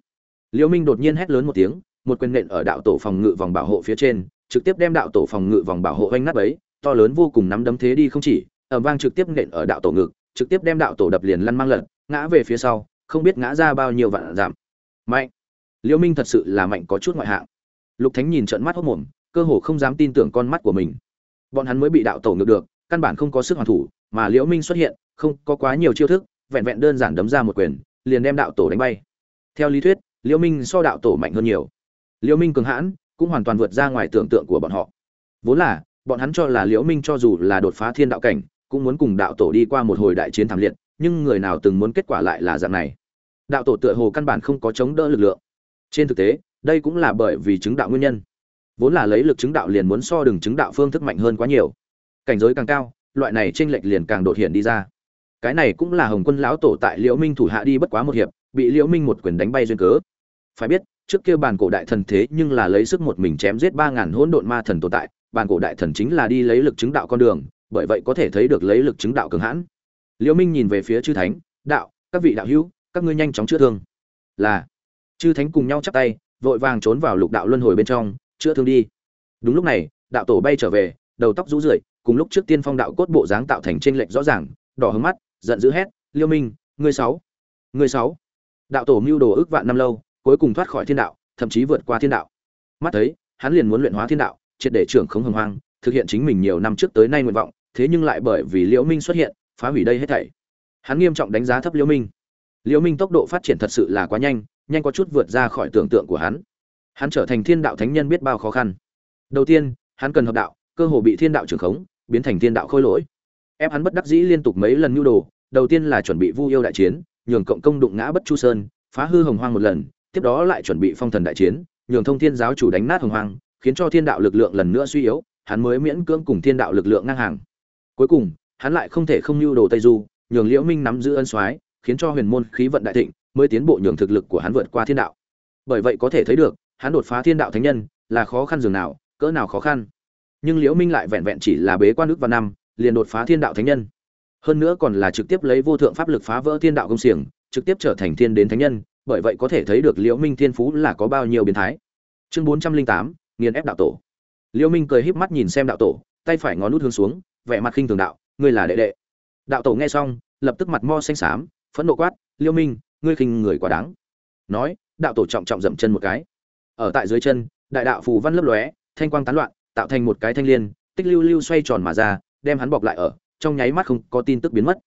Liễu minh đột nhiên hét lớn một tiếng, một quyền nện ở đạo tổ phòng ngự vòng bảo hộ phía trên, trực tiếp đem đạo tổ phòng ngự vòng bảo hộ vanh nát ấy to lớn vô cùng nắm đấm thế đi không chỉ, ầm vang trực tiếp nện ở đạo tổ ngực, trực tiếp đem đạo tổ đập liền lăn mang lật, ngã về phía sau, không biết ngã ra bao nhiêu vạn giảm. Mạnh. Liễu minh thật sự là mạnh có chút ngoại hạng. Lục thánh nhìn trận mắt hốt mồm, cơ hồ không dám tin tưởng con mắt của mình bọn hắn mới bị đạo tổ ngược được, căn bản không có sức hoàn thủ, mà liễu minh xuất hiện, không có quá nhiều chiêu thức, vẹn vẹn đơn giản đấm ra một quyền, liền đem đạo tổ đánh bay. Theo lý thuyết, liễu minh so đạo tổ mạnh hơn nhiều. Liễu minh cường hãn, cũng hoàn toàn vượt ra ngoài tưởng tượng của bọn họ. Vốn là, bọn hắn cho là liễu minh cho dù là đột phá thiên đạo cảnh, cũng muốn cùng đạo tổ đi qua một hồi đại chiến thảm liệt, nhưng người nào từng muốn kết quả lại là dạng này. Đạo tổ tựa hồ căn bản không có chống đỡ lực lượng. Trên thực tế, đây cũng là bởi vì chứng đạo nguyên nhân vốn là lấy lực chứng đạo liền muốn so đường chứng đạo phương thức mạnh hơn quá nhiều. Cảnh giới càng cao, loại này tranh lệch liền càng đột hiện đi ra. Cái này cũng là hồng quân lão tổ tại liễu minh thủ hạ đi bất quá một hiệp, bị liễu minh một quyền đánh bay duyên cớ. Phải biết, trước kia bàn cổ đại thần thế nhưng là lấy sức một mình chém giết ba ngàn hỗn độn ma thần tồn tại bàn cổ đại thần chính là đi lấy lực chứng đạo con đường, bởi vậy có thể thấy được lấy lực chứng đạo cường hãn. Liễu minh nhìn về phía chư thánh, đạo, các vị đạo hữu, các ngươi nhanh chóng chữa thương. Là. Chư thánh cùng nhau chắp tay, vội vàng trốn vào lục đạo luân hồi bên trong chữa thương đi. Đúng lúc này, đạo tổ bay trở về, đầu tóc rũ rượi, cùng lúc trước tiên phong đạo cốt bộ dáng tạo thành trên lệch rõ ràng, đỏ hứng mắt, giận dữ hét, liêu minh, ngươi sáu ngươi sáu. Đạo tổ mưu đồ ước vạn năm lâu, cuối cùng thoát khỏi thiên đạo, thậm chí vượt qua thiên đạo. Mắt thấy, hắn liền muốn luyện hóa thiên đạo, triệt để trưởng khống hồng hoang, thực hiện chính mình nhiều năm trước tới nay nguyện vọng, thế nhưng lại bởi vì liễu minh xuất hiện, phá hủy đây hết thảy. Hắn nghiêm trọng đánh giá thấp liễu minh. Liễu minh tốc độ phát triển thật sự là quá nhanh nhanh có chút vượt ra khỏi tưởng tượng của hắn hắn trở thành thiên đạo thánh nhân biết bao khó khăn. Đầu tiên, hắn cần hợp đạo, cơ hồ bị thiên đạo trưởng khống, biến thành thiên đạo khôi lỗi. Ép hắn bất đắc dĩ liên tục mấy lần nhu đồ, đầu tiên là chuẩn bị vu yêu đại chiến, nhường cộng công đụng ngã bất chu sơn, phá hư hồng hoang một lần, tiếp đó lại chuẩn bị phong thần đại chiến, nhường thông thiên giáo chủ đánh nát hồng hoang, khiến cho thiên đạo lực lượng lần nữa suy yếu, hắn mới miễn cưỡng cùng thiên đạo lực lượng ngang hàng. Cuối cùng, hắn lại không thể không nhu đồ tây du, nhường liễu minh nắm giữ ân soái, khiến cho huyền môn khí vận đại thịnh, mới tiến bộ nhường thực lực của hắn vượt qua thiên đạo. Bởi vậy có thể thấy được hắn đột phá thiên đạo thánh nhân, là khó khăn dường nào, cỡ nào khó khăn. Nhưng liễu minh lại vẹn vẹn chỉ là bế quan nước vào năm, liền đột phá thiên đạo thánh nhân. Hơn nữa còn là trực tiếp lấy vô thượng pháp lực phá vỡ thiên đạo công xiềng, trực tiếp trở thành thiên đến thánh nhân, bởi vậy có thể thấy được liễu minh thiên phú là có bao nhiêu biến thái. Chương bốn trăm linh tám, nghiền ép đạo tổ. Liễu minh cười híp mắt nhìn xem đạo tổ, tay phải ngón nút hướng xuống, vẻ mặt khinh thường đạo, ngươi là đệ đệ. Đạo tổ nghe xong, lập tức mặt mo xanh xám, phẫn nộ quát, liễu minh, ngươi khinh người quá đáng. Nói, đạo tổ trọng trọng dậm chân một cái ở tại dưới chân, đại đạo phù văn lấp lóe, thanh quang tán loạn, tạo thành một cái thanh liên, tích lưu lưu xoay tròn mà ra, đem hắn bọc lại ở, trong nháy mắt không có tin tức biến mất.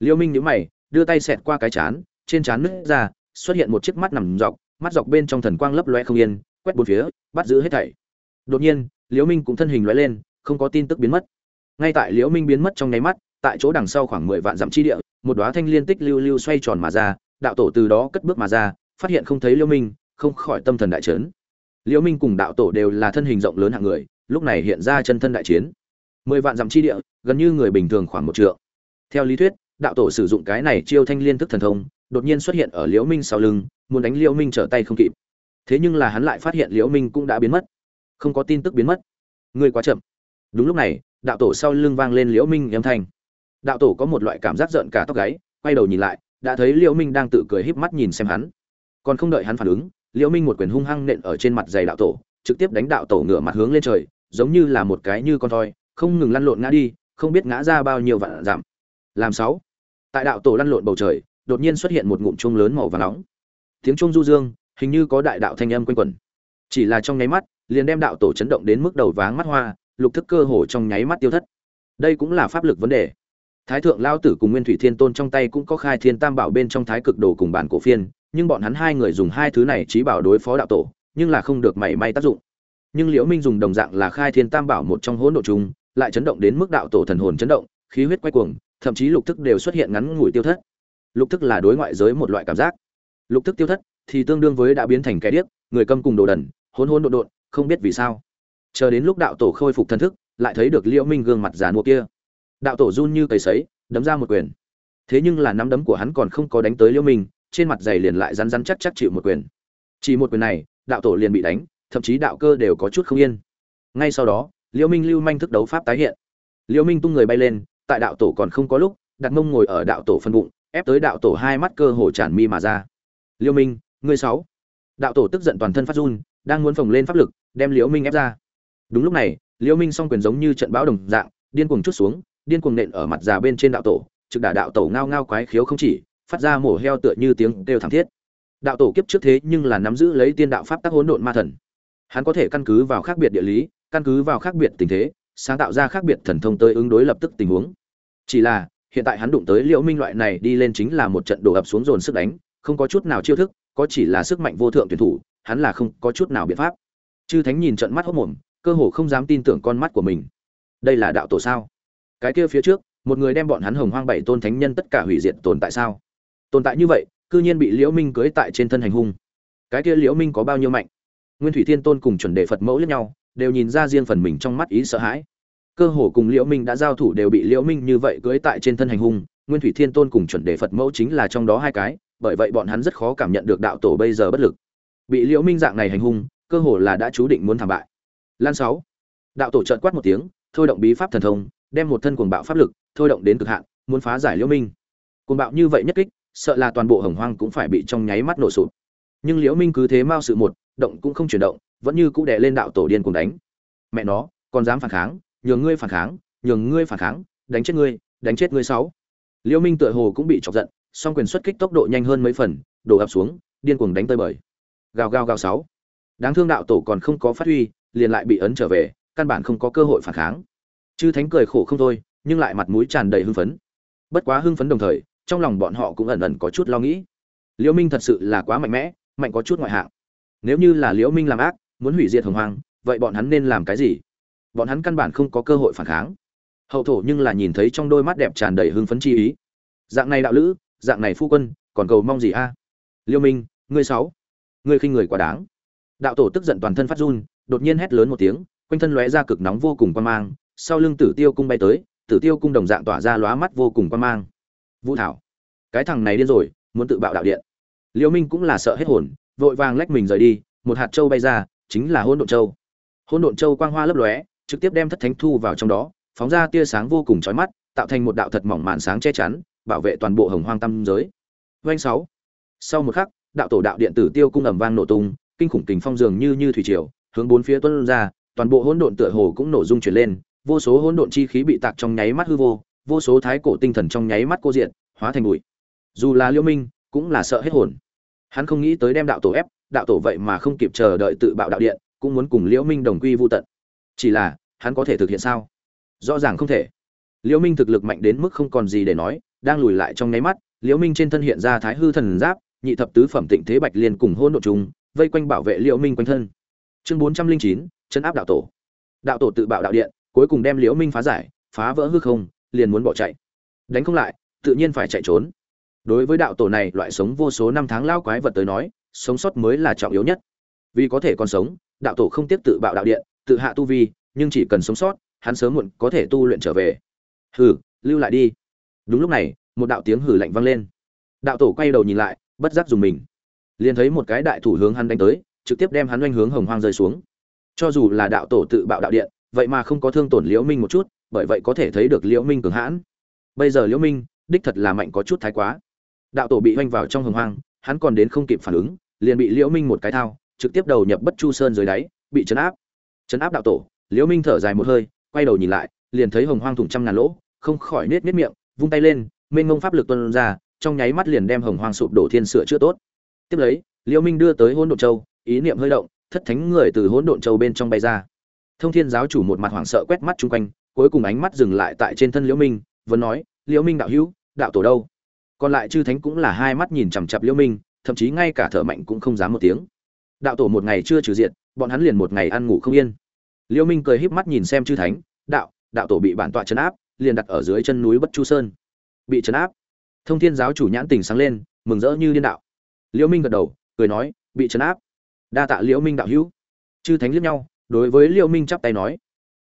Liêu minh nhíu mày, đưa tay xẹt qua cái chán, trên chán nứt ra, xuất hiện một chiếc mắt nằm dọc, mắt dọc bên trong thần quang lấp lóe không yên, quét bốn phía, bắt giữ hết thảy. Đột nhiên liễu minh cũng thân hình lóe lên, không có tin tức biến mất. Ngay tại liễu minh biến mất trong nháy mắt, tại chỗ đằng sau khoảng mười vạn dặm chi địa, một đóa thanh liên tích lưu lưu xoay tròn mà ra, đạo tổ từ đó cất bước mà ra, phát hiện không thấy liễu minh không khỏi tâm thần đại chấn. Liễu minh cùng đạo tổ đều là thân hình rộng lớn hạng người, lúc này hiện ra chân thân đại chiến. Mười vạn dặm chi địa, gần như người bình thường khoảng một trượng. Theo lý thuyết, đạo tổ sử dụng cái này chiêu thanh liên thức thần thông, đột nhiên xuất hiện ở liễu minh sau lưng, muốn đánh liễu minh trở tay không kịp. Thế nhưng là hắn lại phát hiện liễu minh cũng đã biến mất. Không có tin tức biến mất. Người quá chậm. Đúng lúc này, đạo tổ sau lưng vang lên liễu minh âm thanh. Đạo tổ có một loại cảm giác giận cả tóc gáy, quay đầu nhìn lại, đã thấy liễu minh đang tự cười híp mắt nhìn xem hắn. Còn không đợi hắn phản ứng liễu minh một quyền hung hăng nện ở trên mặt giày đạo tổ, trực tiếp đánh đạo tổ ngửa mặt hướng lên trời, giống như là một cái như con thoi không ngừng lăn lộn ngã đi, không biết ngã ra bao nhiêu vạn giảm làm sáu. Tại đạo tổ lăn lộn bầu trời, đột nhiên xuất hiện một ngụm chuông lớn màu vàng nóng. Tiếng chuông du dương, hình như có đại đạo thanh âm quanh quẩn. Chỉ là trong nháy mắt, liền đem đạo tổ chấn động đến mức đầu váng mắt hoa, lục thức cơ hồ trong nháy mắt tiêu thất. Đây cũng là pháp lực vấn đề. Thái thượng lao tử cùng nguyên thủy thiên tôn trong tay cũng có khai thiên tam bảo bên trong thái cực đồ cùng bản cổ phiên nhưng bọn hắn hai người dùng hai thứ này trí bảo đối phó đạo tổ, nhưng là không được mảy may tác dụng. Nhưng liễu minh dùng đồng dạng là khai thiên tam bảo một trong hỗn độ chung lại chấn động đến mức đạo tổ thần hồn chấn động, khí huyết quay cuồng, thậm chí lục thức đều xuất hiện ngắn ngủi tiêu thất. Lục thức là đối ngoại giới một loại cảm giác. Lục thức tiêu thất thì tương đương với đã biến thành kẻ điếc, người câm cùng đồ đần, hỗn hỗn độn độn, không biết vì sao. Chờ đến lúc đạo tổ khôi phục thần thức, lại thấy được liễu minh gương mặt già mua kia. Đạo tổ run như cầy sấy, đấm ra một quyền. Thế nhưng là nắm đấm của hắn còn không có đánh tới liễu minh trên mặt dày liền lại rắn rắn chắc chắc chịu một quyền. Chỉ một quyền này, đạo tổ liền bị đánh, thậm chí đạo cơ đều có chút không yên. Ngay sau đó, liễu minh lưu manh thức đấu pháp tái hiện. Liễu minh tung người bay lên, tại đạo tổ còn không có lúc đặt mông ngồi ở đạo tổ phân bụng, ép tới đạo tổ hai mắt cơ hồ tràn mi mà ra. Liễu minh, ngươi sáu. Đạo tổ tức giận toàn thân phát run, đang muốn phồng lên pháp lực, đem liễu minh ép ra. Đúng lúc này, liễu minh song quyền giống như trận bão đồng dạng, điên cuồng chút xuống, điên cuồng nện ở mặt già bên trên đạo tổ, trực đả đạo tổ ngao ngao quái khiếu không chỉ phát ra mổ heo tựa như tiếng kêu thảm thiết. Đạo tổ kiếp trước thế nhưng là nắm giữ lấy tiên đạo pháp tắc hỗn độn ma thần. Hắn có thể căn cứ vào khác biệt địa lý, căn cứ vào khác biệt tình thế, sáng tạo ra khác biệt thần thông tới ứng đối lập tức tình huống. Chỉ là, hiện tại hắn đụng tới liễu minh loại này đi lên chính là một trận đổ ập xuống dồn sức đánh, không có chút nào chiêu thức, có chỉ là sức mạnh vô thượng tuyển thủ, hắn là không có chút nào biện pháp. Chư thánh nhìn trận mắt hốc mồm, cơ hồ không dám tin tưởng con mắt của mình. Đây là đạo tổ sao? Cái kia phía trước, một người đem bọn hắn hồng hoang bảy tôn thánh nhân tất cả hủy diệt tồn tại sao? Tồn tại như vậy, cư nhiên bị liễu minh cưới tại trên thân hành hung. Cái kia liễu minh có bao nhiêu mạnh? Nguyên thủy thiên tôn cùng chuẩn đề phật mẫu lẫn nhau, đều nhìn ra riêng phần mình trong mắt ý sợ hãi. Cơ hồ cùng liễu minh đã giao thủ đều bị liễu minh như vậy cưới tại trên thân hành hung, nguyên thủy thiên tôn cùng chuẩn đề phật mẫu chính là trong đó hai cái, bởi vậy bọn hắn rất khó cảm nhận được đạo tổ bây giờ bất lực. Bị liễu minh dạng này hành hung, cơ hồ là đã chú định muốn thảm bại. Lan sáu. Đạo tổ trợn quát một tiếng, thôi động bí pháp thần thông, đem một thân cuồng bạo pháp lực, thôi động đến cực hạn, muốn phá giải liễu minh. Cuồng bạo như vậy nhất kích sợ là toàn bộ hồng hoang cũng phải bị trong nháy mắt nổ sụp. Nhưng liễu minh cứ thế mau sự một, động cũng không chuyển động, vẫn như cũ đè lên đạo tổ điên cuồng đánh. Mẹ nó, còn dám phản kháng, nhường ngươi phản kháng, nhường ngươi phản kháng, đánh chết ngươi, đánh chết ngươi sáu. Liễu minh tựa hồ cũng bị chọc giận, song quyền xuất kích tốc độ nhanh hơn mấy phần, đổ ập xuống, điên cuồng đánh tới bời. Gào gào gào sáu. Đáng thương đạo tổ còn không có phát huy, liền lại bị ấn trở về, căn bản không có cơ hội phản kháng. Chư thánh cười khổ không thôi, nhưng lại mặt mũi tràn đầy hưng phấn. Bất quá hưng phấn đồng thời trong lòng bọn họ cũng ẩn ẩn có chút lo nghĩ. Liễu minh thật sự là quá mạnh mẽ, mạnh có chút ngoại hạng. Nếu như là liễu minh làm ác, muốn hủy diệt hồng hoang, vậy bọn hắn nên làm cái gì? Bọn hắn căn bản không có cơ hội phản kháng. Hậu thổ nhưng là nhìn thấy trong đôi mắt đẹp tràn đầy hưng phấn chi ý. Dạng này đạo lữ, dạng này phu quân, còn cầu mong gì a? Liễu minh, ngươi sáu, ngươi khinh người quá đáng. Đạo tổ tức giận toàn thân phát run, đột nhiên hét lớn một tiếng, quanh thân lóe ra cực nóng vô cùng quan mang, sau lưng tử tiêu cung bay tới, tử tiêu cung đồng dạng tỏa ra lóa mắt vô cùng quan mang vũ thảo, cái thằng này điên rồi, muốn tự bạo đạo điện. Liêu minh cũng là sợ hết hồn, vội vàng lách mình rời đi, một hạt châu bay ra, chính là hôn độn châu. Hôn độn châu quang hoa lấp lóe, trực tiếp đem thất thánh thu vào trong đó, phóng ra tia sáng vô cùng chói mắt, tạo thành một đạo thật mỏng màn sáng che chắn, bảo vệ toàn bộ hồng hoang tâm giới. Doanh sáu. Sau một khắc, đạo tổ đạo điện tử tiêu cung ầm vang nổ tung, kinh khủng kình phong dường như như thủy triều, hướng bốn phía tuôn ra, toàn bộ hỗn độn tựa hồ cũng nổ rung chuyển lên, vô số hỗn độn chi khí bị tạc trong nháy mắt hư vô vô số thái cổ tinh thần trong nháy mắt cô diện hóa thành bụi. Dù là liễu minh, cũng là sợ hết hồn. Hắn không nghĩ tới đem đạo tổ ép, đạo tổ vậy mà không kịp chờ đợi tự bạo đạo điện, cũng muốn cùng liễu minh đồng quy vu tận. Chỉ là, hắn có thể thực hiện sao? Rõ ràng không thể. Liễu minh thực lực mạnh đến mức không còn gì để nói, đang lùi lại trong nháy mắt, liễu minh trên thân hiện ra thái hư thần giáp, nhị thập tứ phẩm tịnh thế bạch liên cùng hôn nội trùng, vây quanh bảo vệ liễu minh quanh thân. Chương bốn trăm linh chín, chấn áp đạo tổ. Đạo tổ tự bạo đạo điện, cuối cùng đem liễu minh phá giải, phá vỡ hư không liền muốn bỏ chạy. Đánh không lại, tự nhiên phải chạy trốn. Đối với đạo tổ này, loại sống vô số năm tháng lao quái vật tới nói, sống sót mới là trọng yếu nhất. Vì có thể còn sống, đạo tổ không tiếp tự bạo đạo điện, tự hạ tu vi, nhưng chỉ cần sống sót, hắn sớm muộn có thể tu luyện trở về. Hừ, lưu lại đi. Đúng lúc này, một đạo tiếng hử lạnh vang lên. Đạo tổ quay đầu nhìn lại, bất giác dùng mình. Liền thấy một cái đại thủ hướng hắn đánh tới, trực tiếp đem hắn oanh hướng hồng hoang rơi xuống. Cho dù là đạo tổ tự bạo đạo điện vậy mà không có thương tổn liễu minh một chút, bởi vậy có thể thấy được liễu minh cường hãn. Bây giờ liễu minh, đích thật là mạnh có chút thái quá. Đạo tổ bị hoanh vào trong hồng hoang, hắn còn đến không kịp phản ứng, liền bị liễu minh một cái thao, trực tiếp đầu nhập bất chu sơn dưới đáy, bị chấn áp. Chấn áp đạo tổ, liễu minh thở dài một hơi, quay đầu nhìn lại, liền thấy hồng hoang thủng trăm ngàn lỗ, không khỏi nết nết miệng, vung tay lên, mênh ngông pháp lực tuôn ra, trong nháy mắt liền đem hồng hoang sụp đổ thiên sửa chữa tốt. Tiếp lấy, liễu minh đưa tới hỗn độn châu, ý niệm hơi động, thất thánh người từ hỗn độn châu bên trong bay ra thông thiên giáo chủ một mặt hoảng sợ quét mắt chung quanh, cuối cùng ánh mắt dừng lại tại trên thân liễu minh, vẫn nói, liễu minh đạo hữu, đạo tổ đâu? Còn lại chư thánh cũng là hai mắt nhìn chằm chặp liễu minh, thậm chí ngay cả thở mạnh cũng không dám một tiếng. Đạo tổ một ngày chưa trừ diện bọn hắn liền một ngày ăn ngủ không yên. Liễu minh cười híp mắt nhìn xem chư thánh, đạo đạo tổ bị bản tọa chấn áp, liền đặt ở dưới chân núi bất chu sơn. Bị chấn áp? Thông thiên giáo chủ nhãn tình sáng lên, mừng rỡ như điên đạo. Liễu minh gật đầu, cười nói, bị chấn áp. Đa tạ liễu minh đạo hữu. Chư thánh liếc nhau đối với liêu minh chắp tay nói.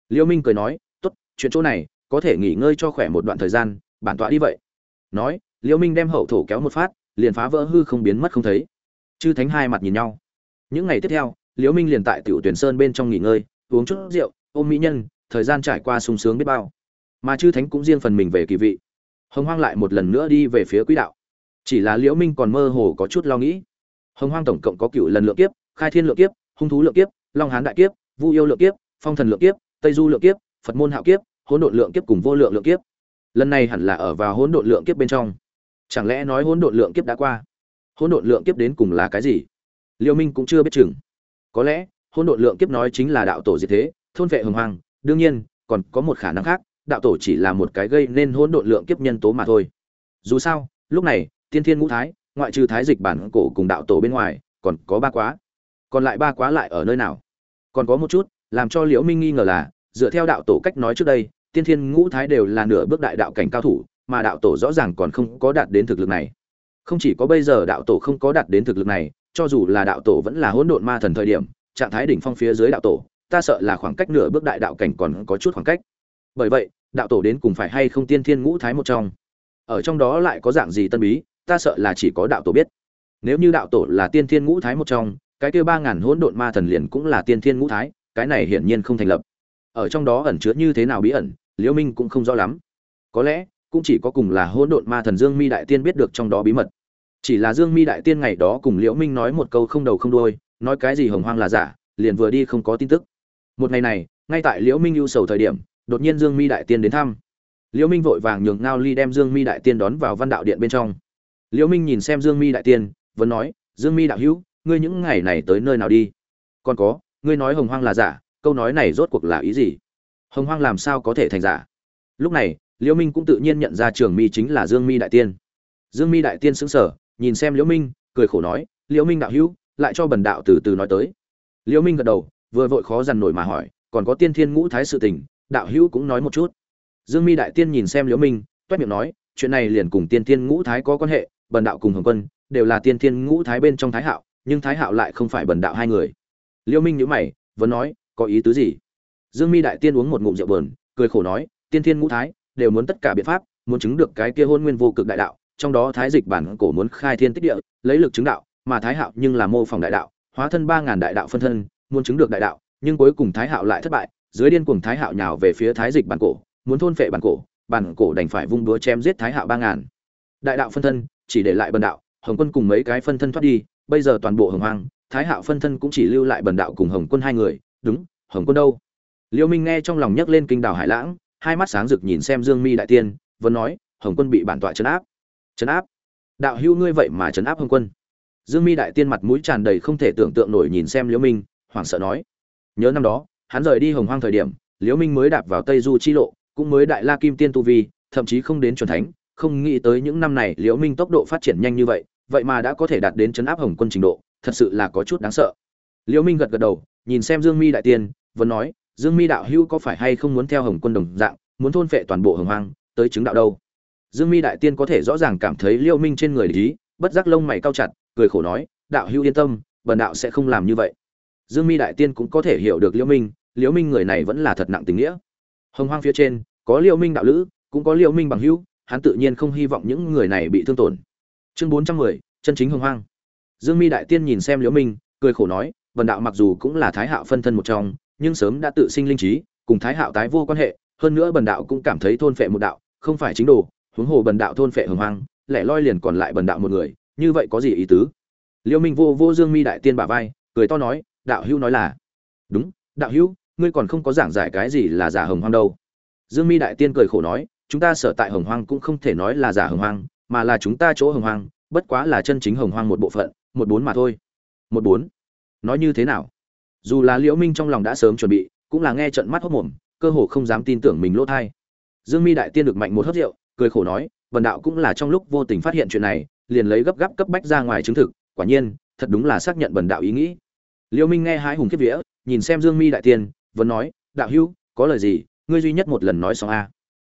Liêu minh cười nói, tốt, chuyện chỗ này, có thể nghỉ ngơi cho khỏe một đoạn thời gian, bản tọa đi vậy. Nói, liêu minh đem hậu thổ kéo một phát, liền phá vỡ hư không biến mất không thấy. Chư thánh hai mặt nhìn nhau. Những ngày tiếp theo, liêu minh liền tại tiểu tuyển sơn bên trong nghỉ ngơi, uống chút rượu, ôm mỹ nhân, thời gian trải qua sung sướng biết bao. Mà chư thánh cũng riêng phần mình về kỳ vị. Hồng hoang lại một lần nữa đi về phía quỹ đạo. Chỉ là liễu minh còn mơ hồ có chút lo nghĩ. Hồng hoang tổng cộng có cựu lần lượng kiếp, khai thiên lượng kiếp, hung thú lượng kiếp, long hán đại kiếp vu yêu lượng kiếp, phong thần lượng kiếp, tây du lượng kiếp, phật môn hạo kiếp, hỗn độn lượng kiếp cùng vô lượng lượng kiếp. Lần này hẳn là ở vào hỗn độn lượng kiếp bên trong. Chẳng lẽ nói hỗn độn lượng kiếp đã qua? Hỗn độn lượng kiếp đến cùng là cái gì? Liêu minh cũng chưa biết chừng. Có lẽ, hỗn độn lượng kiếp nói chính là đạo tổ diệt thế, thôn vệ hồng hoàng đương nhiên, còn có một khả năng khác, đạo tổ chỉ là một cái gây nên hỗn độn lượng kiếp nhân tố mà thôi. Dù sao, lúc này, tiên thiên ngũ thái, ngoại trừ thái dịch bản cổ cùng đạo tổ bên ngoài, còn có ba quá. Còn lại ba quá lại ở nơi nào? Còn có một chút, làm cho liễu minh nghi ngờ là, dựa theo đạo tổ cách nói trước đây, tiên thiên ngũ thái đều là nửa bước đại đạo cảnh cao thủ, mà đạo tổ rõ ràng còn không có đạt đến thực lực này. Không chỉ có bây giờ đạo tổ không có đạt đến thực lực này, cho dù là đạo tổ vẫn là hỗn độn ma thần thời điểm, trạng thái đỉnh phong phía dưới đạo tổ, ta sợ là khoảng cách nửa bước đại đạo cảnh còn có chút khoảng cách. Bởi vậy, đạo tổ đến cùng phải hay không tiên thiên ngũ thái một trong? Ở trong đó lại có dạng gì tân bí, ta sợ là chỉ có đạo tổ biết. Nếu như đạo tổ là tiên thiên ngũ thái một trong cái kia ba ngàn hỗn độn ma thần liền cũng là tiên thiên ngũ thái, cái này hiển nhiên không thành lập. Ở trong đó ẩn chứa như thế nào bí ẩn, liễu minh cũng không rõ lắm. Có lẽ, cũng chỉ có cùng là hỗn độn ma thần dương mi đại tiên biết được trong đó bí mật. Chỉ là dương mi đại tiên ngày đó cùng liễu minh nói một câu không đầu không đuôi, nói cái gì hồng hoang là giả, liền vừa đi không có tin tức. Một ngày này, ngay tại liễu minh ưu sầu thời điểm, đột nhiên dương mi đại tiên đến thăm. Liễu minh vội vàng nhường ngao ly đem dương mi đại tiên đón vào văn đạo điện bên trong. Liễu minh nhìn xem dương mi đại tiên, vẫn nói, dương mi đạo hữu ngươi những ngày này tới nơi nào đi? Còn có, ngươi nói hồng hoang là giả, câu nói này rốt cuộc là ý gì? Hồng hoang làm sao có thể thành giả? Lúc này, liễu minh cũng tự nhiên nhận ra trường mi chính là dương mi đại tiên. Dương mi đại tiên sững sờ, nhìn xem liễu minh, cười khổ nói, liễu minh đạo hữu, lại cho bần đạo từ từ nói tới. Liễu minh gật đầu, vừa vội khó dằn nổi mà hỏi, còn có tiên thiên ngũ thái sự tình, đạo hữu cũng nói một chút. Dương mi đại tiên nhìn xem liễu minh, toét miệng nói, chuyện này liền cùng tiên thiên ngũ thái có quan hệ, bần đạo cùng hồng quân đều là tiên thiên ngũ thái bên trong thái hạo nhưng thái hạo lại không phải bần đạo hai người. Liêu minh nhữ mày, vẫn nói, có ý tứ gì? Dương mi đại tiên uống một ngụm rượu bờn cười khổ nói, tiên thiên ngũ thái, đều muốn tất cả biện pháp, muốn chứng được cái kia hôn nguyên vô cực đại đạo, trong đó thái dịch bản cổ muốn khai thiên tích địa, lấy lực chứng đạo, mà thái hạo nhưng là mô phỏng đại đạo, hóa thân ba ngàn đại đạo phân thân, muốn chứng được đại đạo, nhưng cuối cùng thái hạo lại thất bại, dưới điên cuồng thái hạo nhào về phía thái dịch bản cổ, muốn thôn phệ bản cổ bản cổ đành phải vung đúa chém giết thái hạo ba ngàn. Đại đạo phân thân, chỉ để lại bần đạo, hồng quân cùng mấy cái phân thân thoát đi bây giờ toàn bộ hồng hoang, thái hạo phân thân cũng chỉ lưu lại bần đạo cùng hồng quân hai người. Đúng, hồng quân đâu? Liêu minh nghe trong lòng nhấc lên kinh đảo hải lãng, hai mắt sáng rực nhìn xem dương mi đại tiên, vẫn nói, hồng quân bị bản tọa chấn áp. Chấn áp? Đạo hữu ngươi vậy mà chấn áp hồng quân? Dương mi đại tiên mặt mũi tràn đầy không thể tưởng tượng nổi nhìn xem liễu minh, hoảng sợ nói, nhớ năm đó, hắn rời đi hồng hoang thời điểm liễu minh mới đạp vào tây du chi lộ, cũng mới đại la kim tiên tu vi, thậm chí không đến chuẩn thánh. Không nghĩ tới những năm này liễu minh tốc độ phát triển nhanh như vậy vậy mà đã có thể đạt đến chấn áp hồng quân trình độ, thật sự là có chút đáng sợ. Liễu minh gật gật đầu, nhìn xem dương mi đại tiên, vẫn nói, dương mi đạo hữu có phải hay không muốn theo hồng quân đồng dạng, muốn thôn phệ toàn bộ hồng hoang, tới chứng đạo đâu? Dương mi đại tiên có thể rõ ràng cảm thấy liễu minh trên người lý bất giác lông mày cao chặt, cười khổ nói, đạo hữu yên tâm, bần đạo sẽ không làm như vậy. Dương mi đại tiên cũng có thể hiểu được liễu minh liễu minh người này vẫn là thật nặng tình nghĩa. Hồng hoang phía trên, có liễu minh đạo lữ, cũng có liễu minh bằng hữu, hắn tự nhiên không hy vọng những người này bị thương tổn chương bốn trăm mười, chân chính hưng hoang. Dương mi đại tiên nhìn xem liễu minh, cười khổ nói vần đạo mặc dù cũng là thái hạo phân thân một trong, nhưng sớm đã tự sinh linh trí, cùng thái hạo tái vô quan hệ, hơn nữa bần đạo cũng cảm thấy thôn phệ một đạo, không phải chính đồ, huống hồ bần đạo thôn phệ hưng hoang, lẻ loi liền còn lại bần đạo một người, như vậy có gì ý tứ? Liễu minh vô vô dương mi đại tiên bả vai, cười to nói, đạo hữu nói là, đúng, đạo hữu, ngươi còn không có giảng giải cái gì là giả hồng hoang đâu. Dương mi đại tiên cười khổ nói, chúng ta sở tại hồng hoang cũng không thể nói là giả hồng hoang mà là chúng ta chỗ hồng hoang, bất quá là chân chính hồng hoang một bộ phận, một bốn mà thôi. Một bốn? Nói như thế nào? Dù là liễu minh trong lòng đã sớm chuẩn bị, cũng là nghe trận mắt hốc mồm, cơ hồ không dám tin tưởng mình lỗ thai. Dương mi đại tiên được mạnh một hớp rượu, cười khổ nói vần đạo cũng là trong lúc vô tình phát hiện chuyện này, liền lấy gấp gáp cấp bách ra ngoài chứng thực, quả nhiên, thật đúng là xác nhận bần đạo ý nghĩ. Liễu minh nghe hai hùng kiếp vía, nhìn xem dương mi đại tiên, vẫn nói, đạo hữu, có lời gì, ngươi duy nhất một lần nói xong a.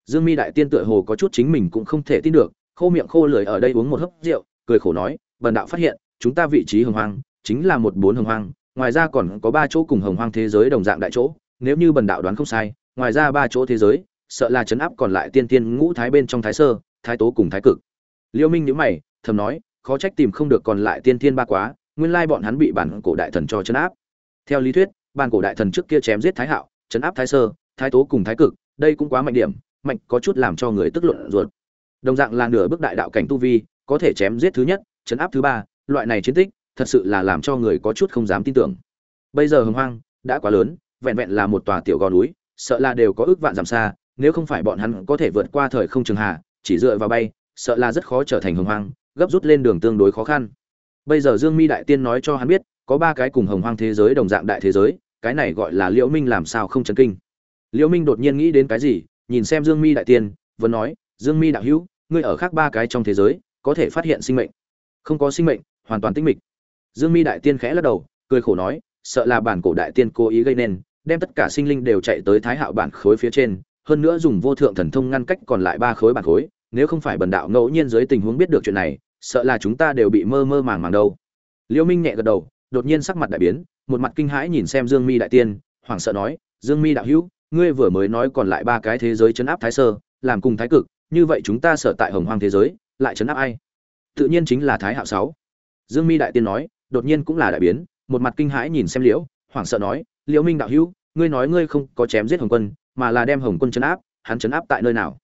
Dương mi đại tiên tựa hồ có chút chính mình cũng không thể tin được khô miệng khô lười ở đây uống một hớp rượu, cười khổ nói, bần đạo phát hiện, chúng ta vị trí hồng hoang, chính là một bốn hồng hoang, ngoài ra còn có ba chỗ cùng hồng hoang thế giới đồng dạng đại chỗ, nếu như bần đạo đoán không sai, ngoài ra ba chỗ thế giới, sợ là chấn áp còn lại tiên tiên ngũ thái bên trong thái sơ, thái tố cùng thái cực. Liêu minh nhữ mày, thầm nói, khó trách tìm không được còn lại tiên tiên ba quá, nguyên lai bọn hắn bị bản cổ đại thần cho chấn áp. Theo lý thuyết, bản cổ đại thần trước kia chém giết thái hạo chấn áp thái sơ, thái tố cùng thái cực, đây cũng quá mạnh điểm, mạnh có chút làm cho người tức luận ruột đồng dạng là nửa bước đại đạo cảnh tu vi, có thể chém giết thứ nhất, chấn áp thứ ba, loại này chiến tích, thật sự là làm cho người có chút không dám tin tưởng. Bây giờ hồng hoang đã quá lớn, vẹn vẹn là một tòa tiểu gò núi, sợ là đều có ước vạn dặm xa, nếu không phải bọn hắn có thể vượt qua thời không trường hạ, chỉ dựa vào bay, sợ là rất khó trở thành hồng hoang, gấp rút lên đường tương đối khó khăn. Bây giờ dương mi đại tiên nói cho hắn biết, có ba cái cùng hồng hoang thế giới đồng dạng đại thế giới, cái này gọi là liễu minh làm sao không chấn kinh. Liễu minh đột nhiên nghĩ đến cái gì, nhìn xem dương mi đại tiên vẫn nói dương mi đạo hữu, ngươi ở khác ba cái trong thế giới, có thể phát hiện sinh mệnh. Không có sinh mệnh, hoàn toàn tĩnh mịch. Dương mi đại tiên khẽ lắc đầu, cười khổ nói, sợ là bản cổ đại tiên cố ý gây nên, đem tất cả sinh linh đều chạy tới thái hạo bản khối phía trên, hơn nữa dùng vô thượng thần thông ngăn cách còn lại ba khối bản khối, nếu không phải bần đạo ngẫu nhiên dưới tình huống biết được chuyện này, sợ là chúng ta đều bị mơ mơ màng màng đâu. Liễu minh nhẹ gật đầu, đột nhiên sắc mặt đại biến, một mặt kinh hãi nhìn xem dương mi đại tiên, hoảng sợ nói, dương mi đạo hữu, ngươi vừa mới nói còn lại ba cái thế giới chấn áp thái sơ, làm cùng thái cực như vậy chúng ta sở tại hồng hoang thế giới, lại chấn áp ai? Tự nhiên chính là thái hạo sáu. Dương mi đại tiên nói, đột nhiên cũng là đại biến, một mặt kinh hãi nhìn xem liễu, hoảng sợ nói, liễu minh đạo hữu, ngươi nói ngươi không có chém giết hồng quân, mà là đem hồng quân chấn áp, hắn chấn áp tại nơi nào?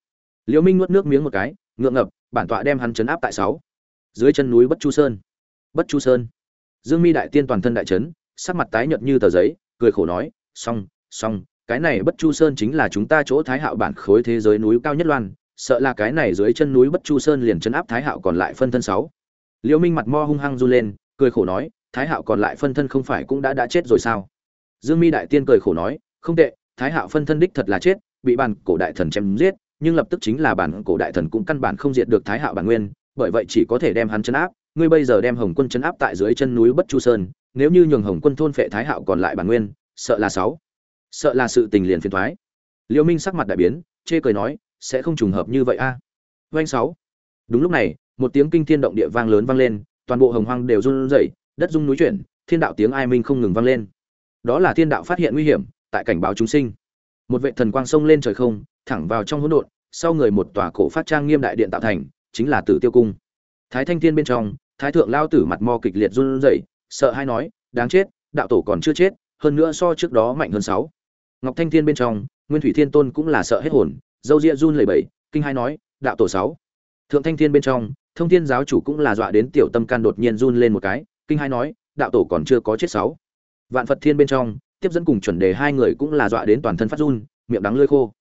Liễu minh nuốt nước miếng một cái, ngượng ngập, bản tọa đem hắn chấn áp tại sáu. Dưới chân núi bất chu sơn. Bất chu sơn. Dương mi đại tiên toàn thân đại chấn, sắc mặt tái nhợt như tờ giấy, cười khổ nói song song cái này bất chu sơn chính là chúng ta chỗ thái hạo bản khối thế giới núi cao nhất loan sợ là cái này dưới chân núi bất chu sơn liền chấn áp thái hạo còn lại phân thân sáu. Liễu minh mặt mo hung hăng run lên, cười khổ nói, thái hạo còn lại phân thân không phải cũng đã đã chết rồi sao? Dương mi đại tiên cười khổ nói, không tệ, thái hạo phân thân đích thật là chết, bị bản cổ đại thần chém giết, nhưng lập tức chính là bản cổ đại thần cũng căn bản không diệt được thái hạo bản nguyên, bởi vậy chỉ có thể đem hắn chấn áp. Ngươi bây giờ đem hồng quân chấn áp tại dưới chân núi bất chu sơn, nếu như nhường hồng quân thôn phệ thái hạo còn lại bản nguyên, sợ là sáu. Sợ là sự tình liền phiền thoái. Liễu minh sắc mặt đại biến, chê cười nói sẽ không trùng hợp như vậy a. À? doanh sáu. Đúng lúc này, một tiếng kinh thiên động địa vang lớn vang lên, toàn bộ hồng hoang đều run rẩy, đất rung núi chuyển, thiên đạo tiếng ai minh không ngừng vang lên. Đó là thiên đạo phát hiện nguy hiểm, tại cảnh báo chúng sinh. Một vệ thần quang sông lên trời không, thẳng vào trong hỗn độn, sau người một tòa cổ phát trang nghiêm đại điện tạo thành, chính là tử tiêu cung. Thái thanh thiên bên trong, thái thượng lao tử mặt mo kịch liệt run rẩy, sợ hãi nói, đáng chết, đạo tổ còn chưa chết, hơn nữa so trước đó mạnh hơn sáu. Ngọc thanh thiên bên trong, nguyên thủy thiên tôn cũng là sợ hết hồn dâu ria run lẩy bẩy, kinh hai nói, đạo tổ sáu. Thượng thanh thiên bên trong, thông thiên giáo chủ cũng là dọa đến tiểu tâm can đột nhiên run lên một cái, kinh hai nói, đạo tổ còn chưa có chết sáu. Vạn phật thiên bên trong, tiếp dẫn cùng chuẩn đề hai người cũng là dọa đến toàn thân phát run, miệng đắng lưỡi khô.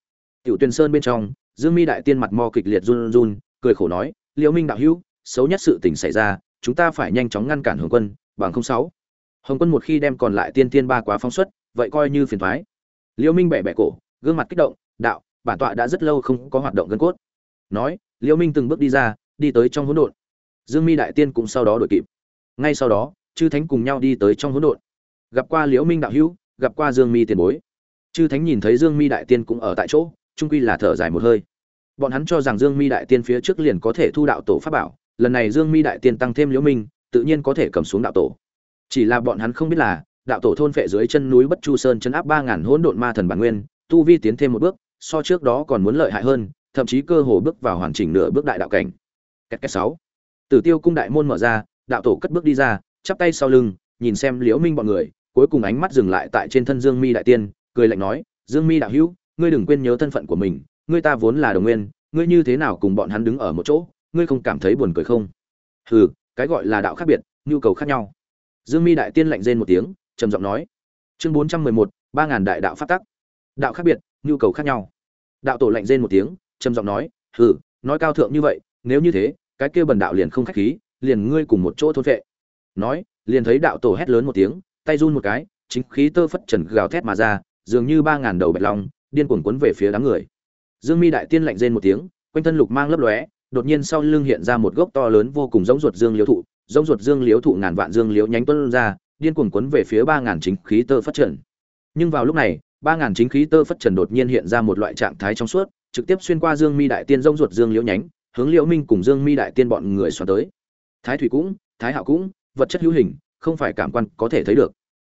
Tiểu tuyền sơn bên trong, dương mi đại tiên mặt mò kịch liệt run run, cười khổ nói, liễu minh đạo hữu, xấu nhất sự tình xảy ra, chúng ta phải nhanh chóng ngăn cản hồng quân, bằng không sáu. Hồng quân một khi đem còn lại tiên tiên ba quá phóng xuất, vậy coi như phiền thoái. Liễu minh bẻ bẻ cổ, gương mặt kích động, đạo bản tọa đã rất lâu không có hoạt động gân cốt. Nói liễu minh từng bước đi ra, đi tới trong hỗn độn. Dương mi đại tiên cũng sau đó đuổi kịp. Ngay sau đó, chư thánh cùng nhau đi tới trong hỗn độn. Gặp qua liễu minh đạo hữu, gặp qua dương mi tiền bối. Chư thánh nhìn thấy dương mi đại tiên cũng ở tại chỗ trung quy là thở dài một hơi. Bọn hắn cho rằng dương mi đại tiên phía trước liền có thể thu đạo tổ pháp bảo, lần này dương mi đại tiên tăng thêm liễu minh, tự nhiên có thể cầm xuống đạo tổ. Chỉ là bọn hắn không biết là, đạo tổ thôn phệ dưới chân núi bất chu sơn chấn áp ba ngàn hỗn độn ma thần bản nguyên, tu vi tiến thêm một bước so trước đó còn muốn lợi hại hơn, thậm chí cơ hồ bước vào hoàn chỉnh nửa bước đại đạo cảnh. Cách cách sáu. Tử tiêu cung đại môn mở ra, đạo tổ cất bước đi ra, chắp tay sau lưng, nhìn xem liễu minh bọn người, cuối cùng ánh mắt dừng lại tại trên thân dương mi đại tiên, cười lạnh nói, dương mi đạo hữu, ngươi đừng quên nhớ thân phận của mình, ngươi ta vốn là đồng nguyên, ngươi như thế nào cùng bọn hắn đứng ở một chỗ, ngươi không cảm thấy buồn cười không? Hừ, cái gọi là đạo khác biệt, nhu cầu khác nhau. Dương mi đại tiên lạnh rên một tiếng, trầm giọng nói, chương bốn trăm mười một, ba ngàn đại đạo pháp tắc. Đạo khác biệt nhu cầu khác nhau. Đạo tổ lạnh rên một tiếng, trầm giọng nói, hừ, nói cao thượng như vậy, nếu như thế, cái kia bần đạo liền không khách khí, liền ngươi cùng một chỗ thôn vệ. Nói, liền thấy đạo tổ hét lớn một tiếng, tay run một cái, chính khí tơ phất trần gào thét mà ra, dường như ba ngàn đầu bạch long, điên cuồng cuốn về phía đám người. Dương mi đại tiên lạnh rên một tiếng, quanh thân lục mang lấp lóe, đột nhiên sau lưng hiện ra một gốc to lớn vô cùng giống ruột dương liễu thụ, giống ruột dương liễu thụ ngàn vạn dương liễu nhánh tuôn ra, điên cuồng cuốn về phía ba ngàn chính khí tơ phất trần. Nhưng vào lúc này ba ngàn chính khí tơ phất trần đột nhiên hiện ra một loại trạng thái trong suốt, trực tiếp xuyên qua dương mi đại tiên rông ruột dương liễu nhánh, hướng liễu minh cùng dương mi đại tiên bọn người xoắn tới. Thái thủy cũng, thái hạo cũng, vật chất hữu hình, không phải cảm quan có thể thấy được.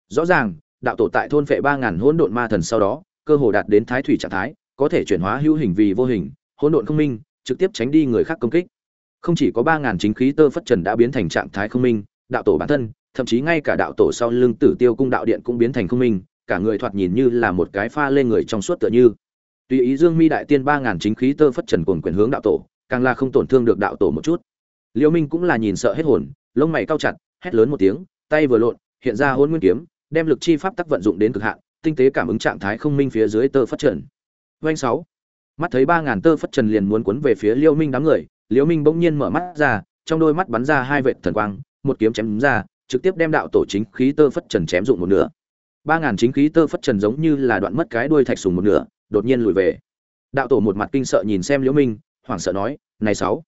Rõ ràng, đạo tổ tại thôn phệ ba ngàn hỗn độn ma thần sau đó, cơ hồ đạt đến thái thủy trạng thái, có thể chuyển hóa hữu hình vì vô hình, hỗn độn không minh, trực tiếp tránh đi người khác công kích. Không chỉ có ba ngàn chính khí tơ phất trần đã biến thành trạng thái không minh, đạo tổ bản thân, thậm chí ngay cả đạo tổ sau lưng tử tiêu cung đạo điện cũng biến thành không minh cả người thoạt nhìn như là một cái pha lên người trong suốt tựa như. Tùy ý dương mi đại tiên ba ngàn chính khí tơ phất trần cuồng quyền hướng đạo tổ, càng là không tổn thương được đạo tổ một chút. Liêu minh cũng là nhìn sợ hết hồn, lông mày cao chặt, hét lớn một tiếng, tay vừa lộn, hiện ra hôn nguyên kiếm, đem lực chi pháp tắc vận dụng đến cực hạn, tinh tế cảm ứng trạng thái không minh phía dưới tơ phất trần. Doanh sáu. Mắt thấy ba ngàn tơ phất trần liền muốn cuốn về phía liêu minh đám người, liêu minh bỗng nhiên mở mắt ra, trong đôi mắt bắn ra hai vệt thần quang, một kiếm chém ra, trực tiếp đem đạo tổ chính khí tơ phất trần chém dụng một nửa ba ngàn chính khí tơ phất trần giống như là đoạn mất cái đuôi thạch sùng một nửa, đột nhiên lùi về. Đạo tổ một mặt kinh sợ nhìn xem liễu minh, hoảng sợ nói, này sáu,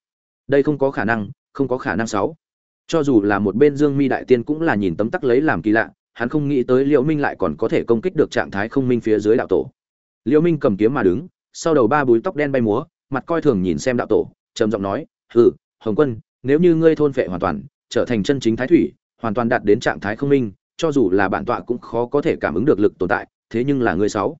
đây không có khả năng, không có khả năng sáu. Cho dù là một bên dương mi đại tiên cũng là nhìn tấm tắc lấy làm kỳ lạ, hắn không nghĩ tới liễu minh lại còn có thể công kích được trạng thái không minh phía dưới đạo tổ. Liễu minh cầm kiếm mà đứng, sau đầu ba búi tóc đen bay múa, mặt coi thường nhìn xem đạo tổ, trầm giọng nói, hừ, hồng quân, nếu như ngươi thôn phệ hoàn toàn, trở thành chân chính thái thủy, hoàn toàn đạt đến trạng thái không minh cho dù là bản tọa cũng khó có thể cảm ứng được lực tồn tại, thế nhưng là ngươi sáu.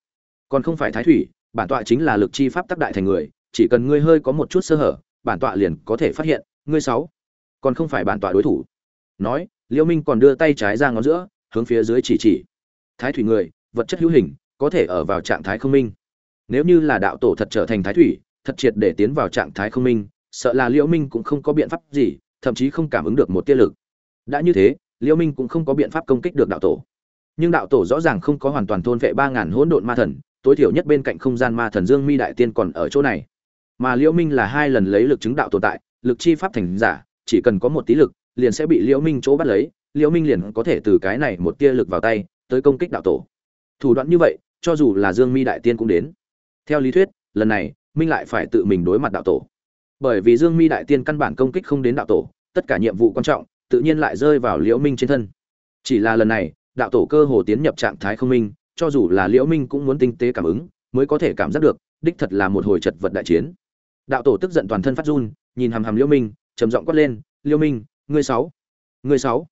Còn không phải thái thủy, bản tọa chính là lực chi pháp tác đại thành người, chỉ cần ngươi hơi có một chút sơ hở, bản tọa liền có thể phát hiện, ngươi sáu. Còn không phải bản tọa đối thủ. Nói, liễu minh còn đưa tay trái ra ngón giữa, hướng phía dưới chỉ chỉ. Thái thủy người, vật chất hữu hình, có thể ở vào trạng thái không minh. Nếu như là đạo tổ thật trở thành thái thủy, thật triệt để tiến vào trạng thái không minh, sợ là liễu minh cũng không có biện pháp gì, thậm chí không cảm ứng được một tia lực. Đã như thế liễu minh cũng không có biện pháp công kích được đạo tổ. Nhưng đạo tổ rõ ràng không có hoàn toàn thôn vệ ba ngàn hỗn độn ma thần, tối thiểu nhất bên cạnh không gian ma thần dương mi đại tiên còn ở chỗ này. Mà liễu minh là hai lần lấy lực chứng đạo tồn tại, lực chi pháp thành giả, chỉ cần có một tí lực, liền sẽ bị liễu minh chỗ bắt lấy liễu minh liền có thể từ cái này một tia lực vào tay, tới công kích đạo tổ. Thủ đoạn như vậy, cho dù là dương mi đại tiên cũng đến. Theo lý thuyết, lần này, minh lại phải tự mình đối mặt đạo tổ. Bởi vì dương mi đại tiên căn bản công kích không đến đạo tổ, tất cả nhiệm vụ quan trọng tự nhiên lại rơi vào liễu minh trên thân. Chỉ là lần này, đạo tổ cơ hồ tiến nhập trạng thái không minh, cho dù là liễu minh cũng muốn tinh tế cảm ứng, mới có thể cảm giác được, đích thật là một hồi chật vật đại chiến. Đạo tổ tức giận toàn thân phát run, nhìn hàm hàm liễu minh, trầm giọng quát lên, liễu minh, ngươi sáu ngươi sáu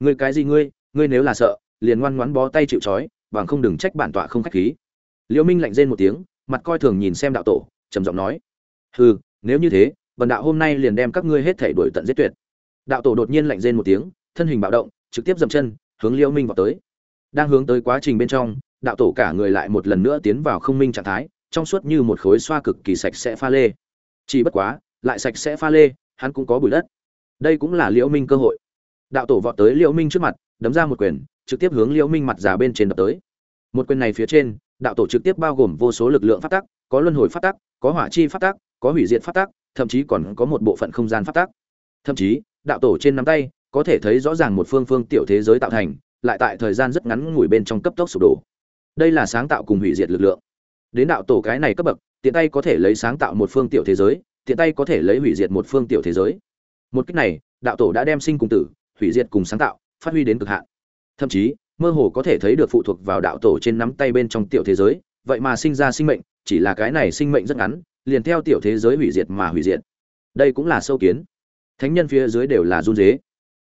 ngươi cái gì ngươi? Ngươi nếu là sợ, liền ngoan ngoãn bó tay chịu chói bằng không đừng trách bản tọa không khách khí. Liễu minh lạnh rên một tiếng, mặt coi thường nhìn xem đạo tổ, trầm giọng nói, hừ, nếu như thế, bần đạo hôm nay liền đem các ngươi hết thảy đuổi tận giết tuyệt đạo tổ đột nhiên lạnh rên một tiếng, thân hình bạo động, trực tiếp dậm chân, hướng liễu minh vào tới. Đang hướng tới quá trình bên trong, đạo tổ cả người lại một lần nữa tiến vào không minh trạng thái, trong suốt như một khối xoa cực kỳ sạch sẽ pha lê. Chỉ bất quá, lại sạch sẽ pha lê, hắn cũng có bụi đất. Đây cũng là liễu minh cơ hội. Đạo tổ vọt tới liễu minh trước mặt, đấm ra một quyền, trực tiếp hướng liễu minh mặt già bên trên đập tới. Một quyền này phía trên, đạo tổ trực tiếp bao gồm vô số lực lượng phát tắc có luân hồi phát tắc có hỏa chi phát tắc có hủy diệt phát tắc thậm chí còn có một bộ phận không gian phát tắc thậm chí đạo tổ trên nắm tay, có thể thấy rõ ràng một phương phương tiểu thế giới tạo thành, lại tại thời gian rất ngắn ngủi bên trong cấp tốc sụp đổ. Đây là sáng tạo cùng hủy diệt lực lượng. Đến đạo tổ cái này cấp bậc, tiện tay có thể lấy sáng tạo một phương tiểu thế giới, tiện tay có thể lấy hủy diệt một phương tiểu thế giới. Một cách này, đạo tổ đã đem sinh cùng tử, hủy diệt cùng sáng tạo, phát huy đến cực hạn. Thậm chí, mơ hồ có thể thấy được phụ thuộc vào đạo tổ trên nắm tay bên trong tiểu thế giới, vậy mà sinh ra sinh mệnh, chỉ là cái này sinh mệnh rất ngắn, liền theo tiểu thế giới hủy diệt mà hủy diệt. Đây cũng là sâu kiến thánh nhân phía dưới đều là run dế.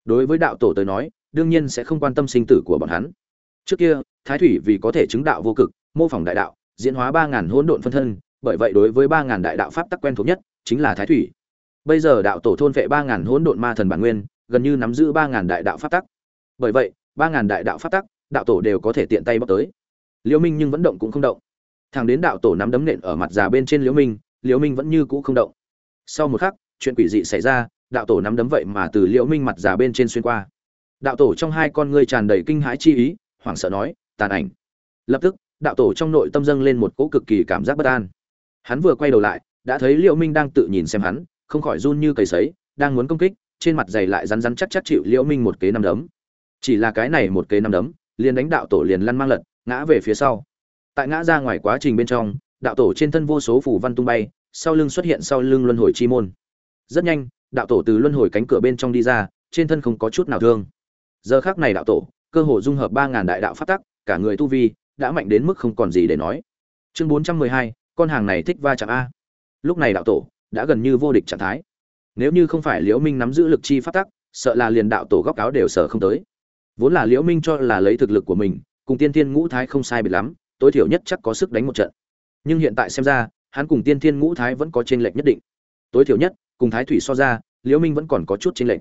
Đối với đạo tổ tới nói, đương nhiên sẽ không quan tâm sinh tử của bọn hắn. Trước kia, thái thủy vì có thể chứng đạo vô cực, mô phỏng đại đạo, diễn hóa ba ngàn hỗn độn phân thân, bởi vậy đối với ba ngàn đại đạo pháp tắc quen thuộc nhất chính là thái thủy. Bây giờ đạo tổ thôn vệ ba ngàn hỗn độn ma thần bản nguyên, gần như nắm giữ ba ngàn đại đạo pháp tắc. Bởi vậy, ba ngàn đại đạo pháp tắc, đạo tổ đều có thể tiện tay bóc tới. Liễu minh nhưng vẫn động cũng không động. Thằng đến đạo tổ nắm đấm nện ở mặt già bên trên liễu minh liễu minh vẫn như cũ không động. Sau một khắc, chuyện quỷ dị xảy ra đạo tổ nắm đấm vậy mà từ liễu minh mặt già bên trên xuyên qua. Đạo tổ trong hai con ngươi tràn đầy kinh hãi chi ý, hoảng sợ nói, tàn ảnh. Lập tức, đạo tổ trong nội tâm dâng lên một cỗ cực kỳ cảm giác bất an. Hắn vừa quay đầu lại, đã thấy liễu minh đang tự nhìn xem hắn, không khỏi run như cầy sấy, đang muốn công kích, trên mặt dày lại rắn rắn chắc chắc chịu liễu minh một kế năm đấm. Chỉ là cái này một kế năm đấm, liền đánh đạo tổ liền lăn mang lật, ngã về phía sau. Tại ngã ra ngoài quá trình bên trong, đạo tổ trên thân vô số phủ văn tung bay, sau lưng xuất hiện sau lưng luân hồi chi môn. Rất nhanh đạo tổ từ luân hồi cánh cửa bên trong đi ra, trên thân không có chút nào thương. Giờ khác này đạo tổ, cơ hồ dung hợp ba ngàn đại đạo phát tắc, cả người tu vi, đã mạnh đến mức không còn gì để nói. Chương bốn trăm mười hai, con hàng này thích va chạm a. Lúc này đạo tổ, đã gần như vô địch trạng thái. Nếu như không phải liễu minh nắm giữ lực chi phát tắc, sợ là liền đạo tổ góc áo đều sợ không tới. Vốn là liễu minh cho là lấy thực lực của mình, cùng tiên thiên ngũ thái không sai biệt lắm, tối thiểu nhất chắc có sức đánh một trận. Nhưng hiện tại xem ra, hắn cùng tiên thiên ngũ thái vẫn có trên lệch nhất định. Tối thiểu nhất cùng thái thủy so ra, liễu minh vẫn còn có chút trên lệch.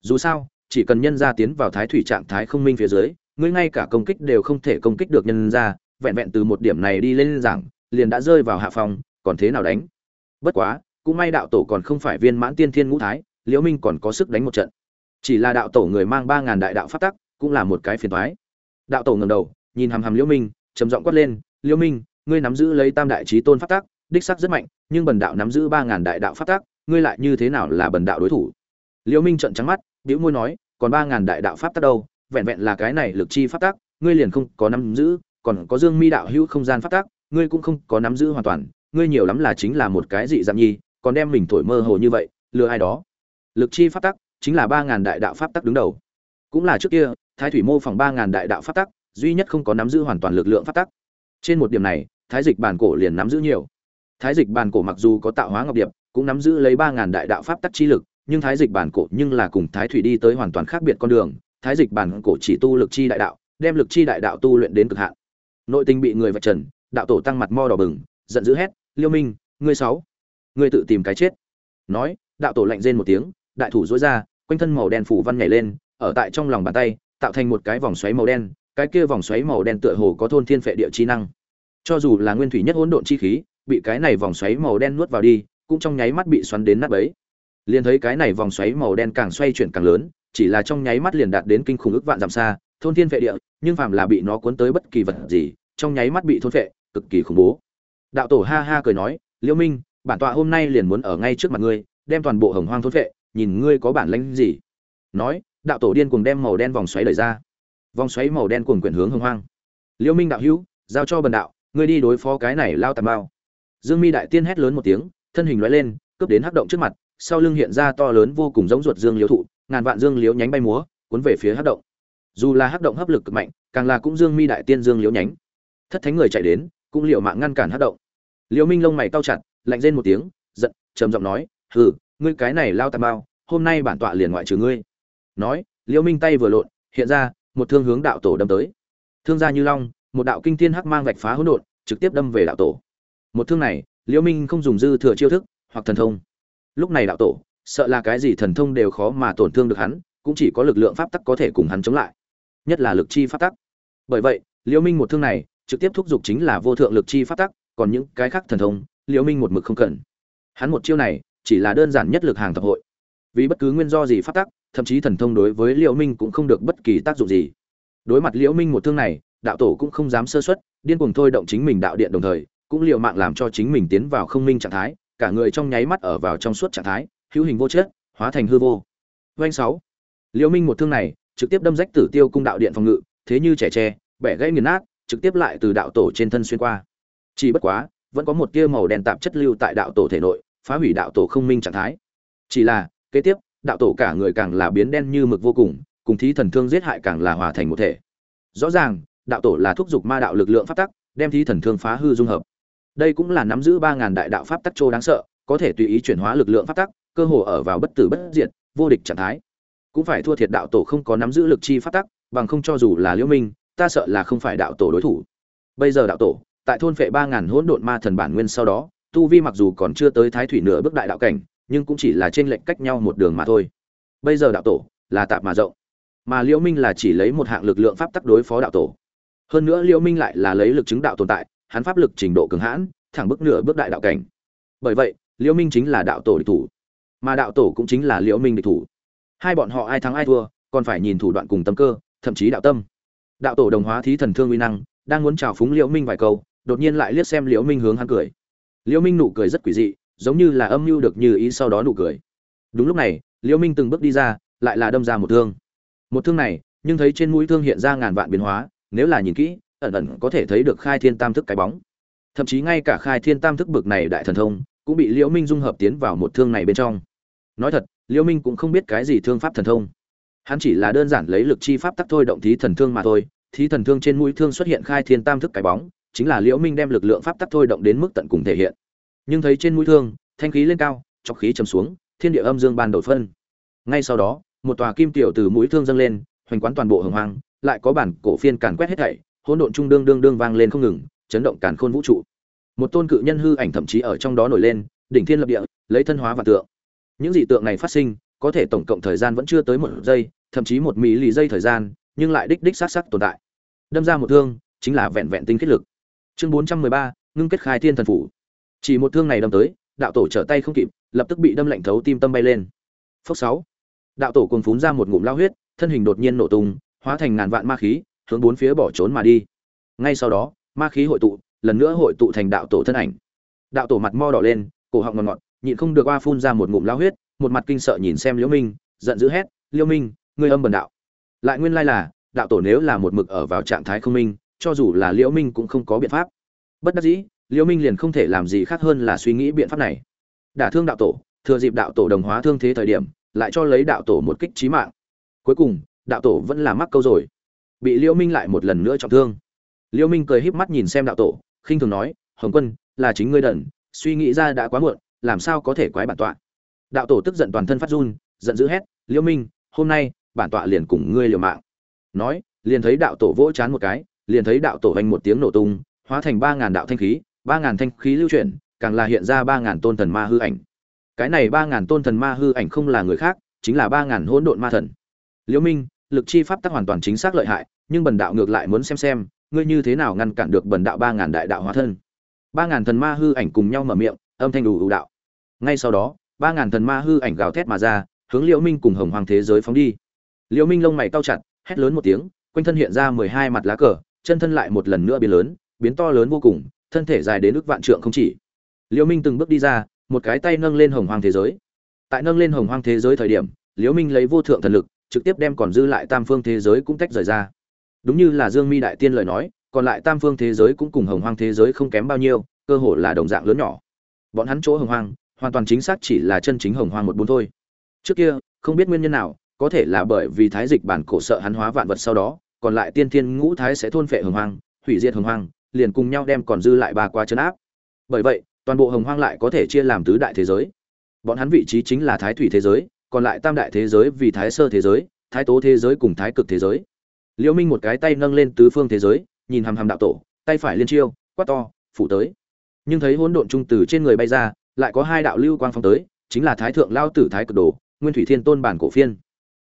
Dù sao, chỉ cần nhân gia tiến vào thái thủy trạng thái không minh phía dưới, ngươi ngay cả công kích đều không thể công kích được nhân gia, vẹn vẹn từ một điểm này đi lên giảng, liền đã rơi vào hạ phòng còn thế nào đánh? Bất quá, cũng may đạo tổ còn không phải viên mãn tiên thiên ngũ thái, liễu minh còn có sức đánh một trận. Chỉ là đạo tổ người mang ba ngàn đại đạo pháp tắc, cũng là một cái phiền toái. Đạo tổ ngẩng đầu, nhìn hàm hàm liễu minh, trầm giọng quát lên, liễu minh, ngươi nắm giữ lấy tam đại chí tôn pháp tắc, đích xác rất mạnh, nhưng bần đạo nắm giữ ba ngàn đại đạo pháp tắc ngươi lại như thế nào là bần đạo đối thủ? Liễu minh trợn trắng mắt, bĩu môi nói, còn ba ngàn đại đạo pháp tắc đâu, vẹn vẹn là cái này lực chi pháp tắc, ngươi liền không có nắm giữ, còn có dương mi đạo hữu không gian pháp tắc, ngươi cũng không có nắm giữ hoàn toàn, ngươi nhiều lắm là chính là một cái dị dạng nhi, còn đem mình thổi mơ hồ như vậy, lừa ai đó? Lực chi pháp tắc chính là ba ngàn đại đạo pháp tắc đứng đầu. Cũng là trước kia, thái thủy mô phỏng ba ngàn đại đạo pháp tắc, duy nhất không có nắm giữ hoàn toàn lực lượng pháp tắc. Trên một điểm này, thái dịch bản cổ liền nắm giữ nhiều. Thái dịch bản cổ mặc dù có tạo hóa ngọc điệp cũng nắm giữ lấy ba ngàn đại đạo pháp tắc chi lực, nhưng thái dịch bản cổ nhưng là cùng thái thủy đi tới hoàn toàn khác biệt con đường. Thái dịch bản cổ chỉ tu lực chi đại đạo, đem lực chi đại đạo tu luyện đến cực hạn. Nội tình bị người vạch trần, đạo tổ tăng mặt mo đỏ bừng, giận dữ hét, liêu minh, ngươi sáu, ngươi tự tìm cái chết. Nói, đạo tổ lạnh rên một tiếng, đại thủ duỗi ra, quanh thân màu đen phủ văn nhảy lên, ở tại trong lòng bàn tay, tạo thành một cái vòng xoáy màu đen, cái kia vòng xoáy màu đen tựa hồ có thôn thiên phệ địa chi năng. Cho dù là nguyên thủy nhất hỗn độn chi khí, bị cái này vòng xoáy màu đen nuốt vào đi cũng trong nháy mắt bị xoắn đến nát bấy. Liền thấy cái này vòng xoáy màu đen càng xoay chuyển càng lớn, chỉ là trong nháy mắt liền đạt đến kinh khủng ức vạn dặm xa, thôn thiên vệ địa, nhưng phàm là bị nó cuốn tới bất kỳ vật gì, trong nháy mắt bị thôn phệ cực kỳ khủng bố. Đạo tổ ha ha cười nói, liễu minh, bản tọa hôm nay liền muốn ở ngay trước mặt ngươi, đem toàn bộ hồng hoang thôn phệ nhìn ngươi có bản lĩnh gì. Nói, đạo tổ điên cuồng đem màu đen vòng xoáy đẩy ra. Vòng xoáy màu đen cuồng quyển hướng hồng hoang. Liễu minh đạo hữu, giao cho bần đạo, ngươi đi đối phó cái này lao tàn bao dương mi đại tiên hét lớn một tiếng thân hình lóe lên, cướp đến hắc động trước mặt, sau lưng hiện ra to lớn vô cùng giống ruột dương liễu thụ, ngàn vạn dương liễu nhánh bay múa, cuốn về phía hắc động. Dù là hắc động hấp lực cực mạnh, càng là cũng dương mi đại tiên dương liễu nhánh. Thất thánh người chạy đến, cũng liệu mạng ngăn cản hắc động. Liễu minh lông mày cau chặt, lạnh rên một tiếng, giận, trầm giọng nói, hừ, ngươi cái này lao tàm bao, hôm nay bản tọa liền ngoại trừ ngươi. Nói, liễu minh tay vừa lộn, hiện ra một thương hướng đạo tổ đâm tới. Thương gia như long, một đạo kinh thiên hắc mang vạch phá hỗn độn, trực tiếp đâm về đạo tổ. Một thương này liễu minh không dùng dư thừa chiêu thức, hoặc thần thông. Lúc này đạo tổ, sợ là cái gì thần thông đều khó mà tổn thương được hắn, cũng chỉ có lực lượng pháp tắc có thể cùng hắn chống lại. Nhất là lực chi pháp tắc. Bởi vậy, liễu minh một thương này, trực tiếp thúc giục chính là vô thượng lực chi pháp tắc, còn những cái khác thần thông, liễu minh một mực không cần. Hắn một chiêu này, chỉ là đơn giản nhất lực hàng tập hội. Vì bất cứ nguyên do gì pháp tắc, thậm chí thần thông đối với liễu minh cũng không được bất kỳ tác dụng gì. Đối mặt liễu minh một thương này, đạo tổ cũng không dám sơ suất, điên cuồng thôi động chính mình đạo điện đồng thời cũng liều mạng làm cho chính mình tiến vào không minh trạng thái, cả người trong nháy mắt ở vào trong suốt trạng thái, hữu hình vô chất, hóa thành hư vô. Vành sáu. Liễu minh một thương này, trực tiếp đâm rách tử tiêu cung đạo điện phòng ngự, thế như trẻ tre, bẻ gãy nghiền nát, trực tiếp lại từ đạo tổ trên thân xuyên qua. Chỉ bất quá, vẫn có một tia màu đen tạp chất lưu tại đạo tổ thể nội, phá hủy đạo tổ không minh trạng thái. Chỉ là, kế tiếp, đạo tổ cả người càng là biến đen như mực vô cùng cùng thí thần thương giết hại càng là hòa thành một thể. Rõ ràng, đạo tổ là thúc giục ma đạo lực lượng pháp tắc, đem thí thần thương phá hư dung hợp đây cũng là nắm giữ ba ngàn đại đạo pháp tắc châu đáng sợ, có thể tùy ý chuyển hóa lực lượng pháp tắc, cơ hồ ở vào bất tử bất diệt, vô địch trạng thái. Cũng phải thua thiệt đạo tổ không có nắm giữ lực chi pháp tắc, bằng không cho dù là liễu minh, ta sợ là không phải đạo tổ đối thủ. Bây giờ đạo tổ, tại thôn phệ ba ngàn hỗn độn ma thần bản nguyên sau đó, tu vi mặc dù còn chưa tới thái thủy nửa bước đại đạo cảnh, nhưng cũng chỉ là trên lệnh cách nhau một đường mà thôi. Bây giờ đạo tổ là tạp mà rộng, mà liễu minh là chỉ lấy một hạng lực lượng pháp tắc đối phó đạo tổ. Hơn nữa liễu minh lại là lấy lực chứng đạo tồn tại hắn pháp lực trình độ cường hãn, thẳng bước nửa bước đại đạo cảnh. Bởi vậy, liễu minh chính là đạo tổ địch thủ, mà đạo tổ cũng chính là liễu minh địch thủ. Hai bọn họ ai thắng ai thua, còn phải nhìn thủ đoạn cùng tâm cơ, thậm chí đạo tâm. Đạo tổ đồng hóa thí thần thương uy năng, đang muốn chào phúng liễu minh vài câu, đột nhiên lại liếc xem liễu minh hướng hắn cười. Liễu minh nụ cười rất quỷ dị, giống như là âm mưu được như ý sau đó nụ cười. Đúng lúc này, liễu minh từng bước đi ra, lại là đâm ra một thương. Một thương này, nhưng thấy trên mũi thương hiện ra ngàn vạn biến hóa, nếu là nhìn kỹ ẩn ẩn có thể thấy được khai thiên tam thức cái bóng. Thậm chí ngay cả khai thiên tam thức bực này đại thần thông, cũng bị liễu minh dung hợp tiến vào một thương này bên trong. Nói thật, liễu minh cũng không biết cái gì thương pháp thần thông. Hắn chỉ là đơn giản lấy lực chi pháp tắc thôi động thí thần thương mà thôi. Thí thần thương trên mũi thương xuất hiện khai thiên tam thức cái bóng, chính là liễu minh đem lực lượng pháp tắc thôi động đến mức tận cùng thể hiện. Nhưng thấy trên mũi thương, thanh khí lên cao, chọc khí trầm xuống, thiên địa âm dương ban đổi phân. Ngay sau đó, một tòa kim tiểu từ mũi thương dâng lên, hoành quán toàn bộ hồng hoang, lại có bản cổ phiên càn quét hết thảy hỗn độn trung đương đương đương vang lên không ngừng, chấn động càn khôn vũ trụ. Một tôn cự nhân hư ảnh thậm chí ở trong đó nổi lên, đỉnh thiên lập địa, lấy thân hóa và tượng. Những dị tượng này phát sinh, có thể tổng cộng thời gian vẫn chưa tới một giây, thậm chí một mỹ lì giây thời gian, nhưng lại đích đích sát sắc tồn tại. Đâm ra một thương, chính là vẹn vẹn tinh kết lực. Chương bốn trăm mười ba, ngưng kết khai thiên thần phủ. Chỉ một thương này đâm tới, đạo tổ trở tay không kịp, lập tức bị đâm lạnh thấu tim tâm bay lên. Phốc sáu. Đạo tổ cuồng phún ra một ngụm lao huyết, thân hình đột nhiên nổ tung, hóa thành ngàn vạn ma khí hướng bốn phía bỏ trốn mà đi. Ngay sau đó, ma khí hội tụ, lần nữa hội tụ thành đạo tổ thân ảnh. Đạo tổ mặt mo đỏ lên, cổ họng ngọt ngọt, nhịn không được oa phun ra một ngụm lao huyết, một mặt kinh sợ nhìn xem liễu minh, giận dữ hét, liễu minh, ngươi âm bần đạo. Lại nguyên lai là, đạo tổ nếu là một mực ở vào trạng thái không minh, cho dù là liễu minh cũng không có biện pháp. Bất đắc dĩ, liễu minh liền không thể làm gì khác hơn là suy nghĩ biện pháp này. Đả thương đạo tổ, thừa dịp đạo tổ đồng hóa thương thế thời điểm, lại cho lấy đạo tổ một kích chí mạng. Cuối cùng, đạo tổ vẫn là mắc câu rồi bị liễu minh lại một lần nữa trọng thương. Liễu minh cười híp mắt nhìn xem đạo tổ, khinh thường nói, hồng quân, là chính ngươi đần, suy nghĩ ra đã quá muộn, làm sao có thể quái bản tọa? Đạo tổ tức giận toàn thân phát run, giận dữ hét, liễu minh, hôm nay, bản tọa liền cùng ngươi liều mạng. Nói, liền thấy đạo tổ vỗ chán một cái, liền thấy đạo tổ vang một tiếng nổ tung, hóa thành ba ngàn đạo thanh khí, ba ngàn thanh khí lưu chuyển, càng là hiện ra ba ngàn tôn thần ma hư ảnh. Cái này ba ngàn tôn thần ma hư ảnh không là người khác, chính là ba ngàn hỗn độn ma thần. Liễu minh lực chi pháp tắc hoàn toàn chính xác lợi hại, nhưng bần đạo ngược lại muốn xem xem, ngươi như thế nào ngăn cản được bần đạo ba ngàn đại đạo hóa thân. ba ngàn thần ma hư ảnh cùng nhau mở miệng, âm thanh đủ đủ đạo. Ngay sau đó, ba ngàn thần ma hư ảnh gào thét mà ra, hướng liễu minh cùng hồng hoàng thế giới phóng đi. Liễu minh lông mày cau chặt, hét lớn một tiếng, quanh thân hiện ra mười hai mặt lá cờ, chân thân lại một lần nữa biến lớn, biến to lớn vô cùng, thân thể dài đến ước vạn trượng không chỉ. Liễu minh từng bước đi ra, một cái tay nâng lên hồng hoàng thế giới. Tại nâng lên hồng hoàng thế giới thời điểm, liễu minh lấy vô thượng thần lực trực tiếp đem còn dư lại tam phương thế giới cũng tách rời ra. Đúng như là dương mi đại tiên lời nói, còn lại tam phương thế giới cũng cùng hồng hoang thế giới không kém bao nhiêu, cơ hồ là đồng dạng lớn nhỏ. Bọn hắn chỗ hồng hoang, hoàn toàn chính xác chỉ là chân chính hồng hoang một bốn thôi. Trước kia, không biết nguyên nhân nào, có thể là bởi vì thái dịch bản cổ sợ hắn hóa vạn vật sau đó, còn lại tiên thiên ngũ thái sẽ thôn phệ hồng hoang, hủy diệt hồng hoang, liền cùng nhau đem còn dư lại ba qua chấn áp. Bởi vậy, toàn bộ hồng hoang lại có thể chia làm tứ đại thế giới. Bọn hắn vị trí chính là thái thủy thế giới còn lại tam đại thế giới vì thái sơ thế giới, thái tố thế giới cùng thái cực thế giới. Liễu minh một cái tay nâng lên tứ phương thế giới, nhìn hàm hàm đạo tổ, tay phải liên chiêu, quát to, phủ tới. Nhưng thấy hỗn độn trung tử trên người bay ra, lại có hai đạo lưu quang phong tới, chính là thái thượng lao tử thái cực đồ, nguyên thủy thiên tôn bản cổ phiên.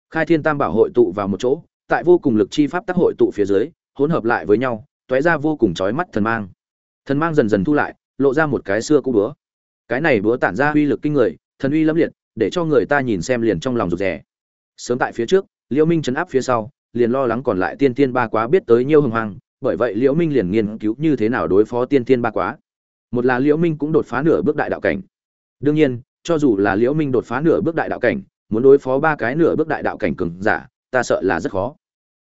Khai thiên tam bảo hội tụ vào một chỗ, tại vô cùng lực chi pháp tác hội tụ phía dưới, hỗn hợp lại với nhau, tóe ra vô cùng chói mắt thần mang. Thần mang dần dần thu lại, lộ ra một cái xưa cũ búa. Cái này búa tản ra uy lực kinh người, thần uy lâm liệt để cho người ta nhìn xem liền trong lòng rụt rè. Sớm tại phía trước, liễu minh chấn áp phía sau, liền lo lắng còn lại tiên tiên ba quá biết tới nhiều hưng hoang, bởi vậy liễu minh liền nghiên cứu như thế nào đối phó tiên tiên ba quá. Một là liễu minh cũng đột phá nửa bước đại đạo cảnh. Đương nhiên, cho dù là liễu minh đột phá nửa bước đại đạo cảnh, muốn đối phó ba cái nửa bước đại đạo cảnh cường giả, ta sợ là rất khó.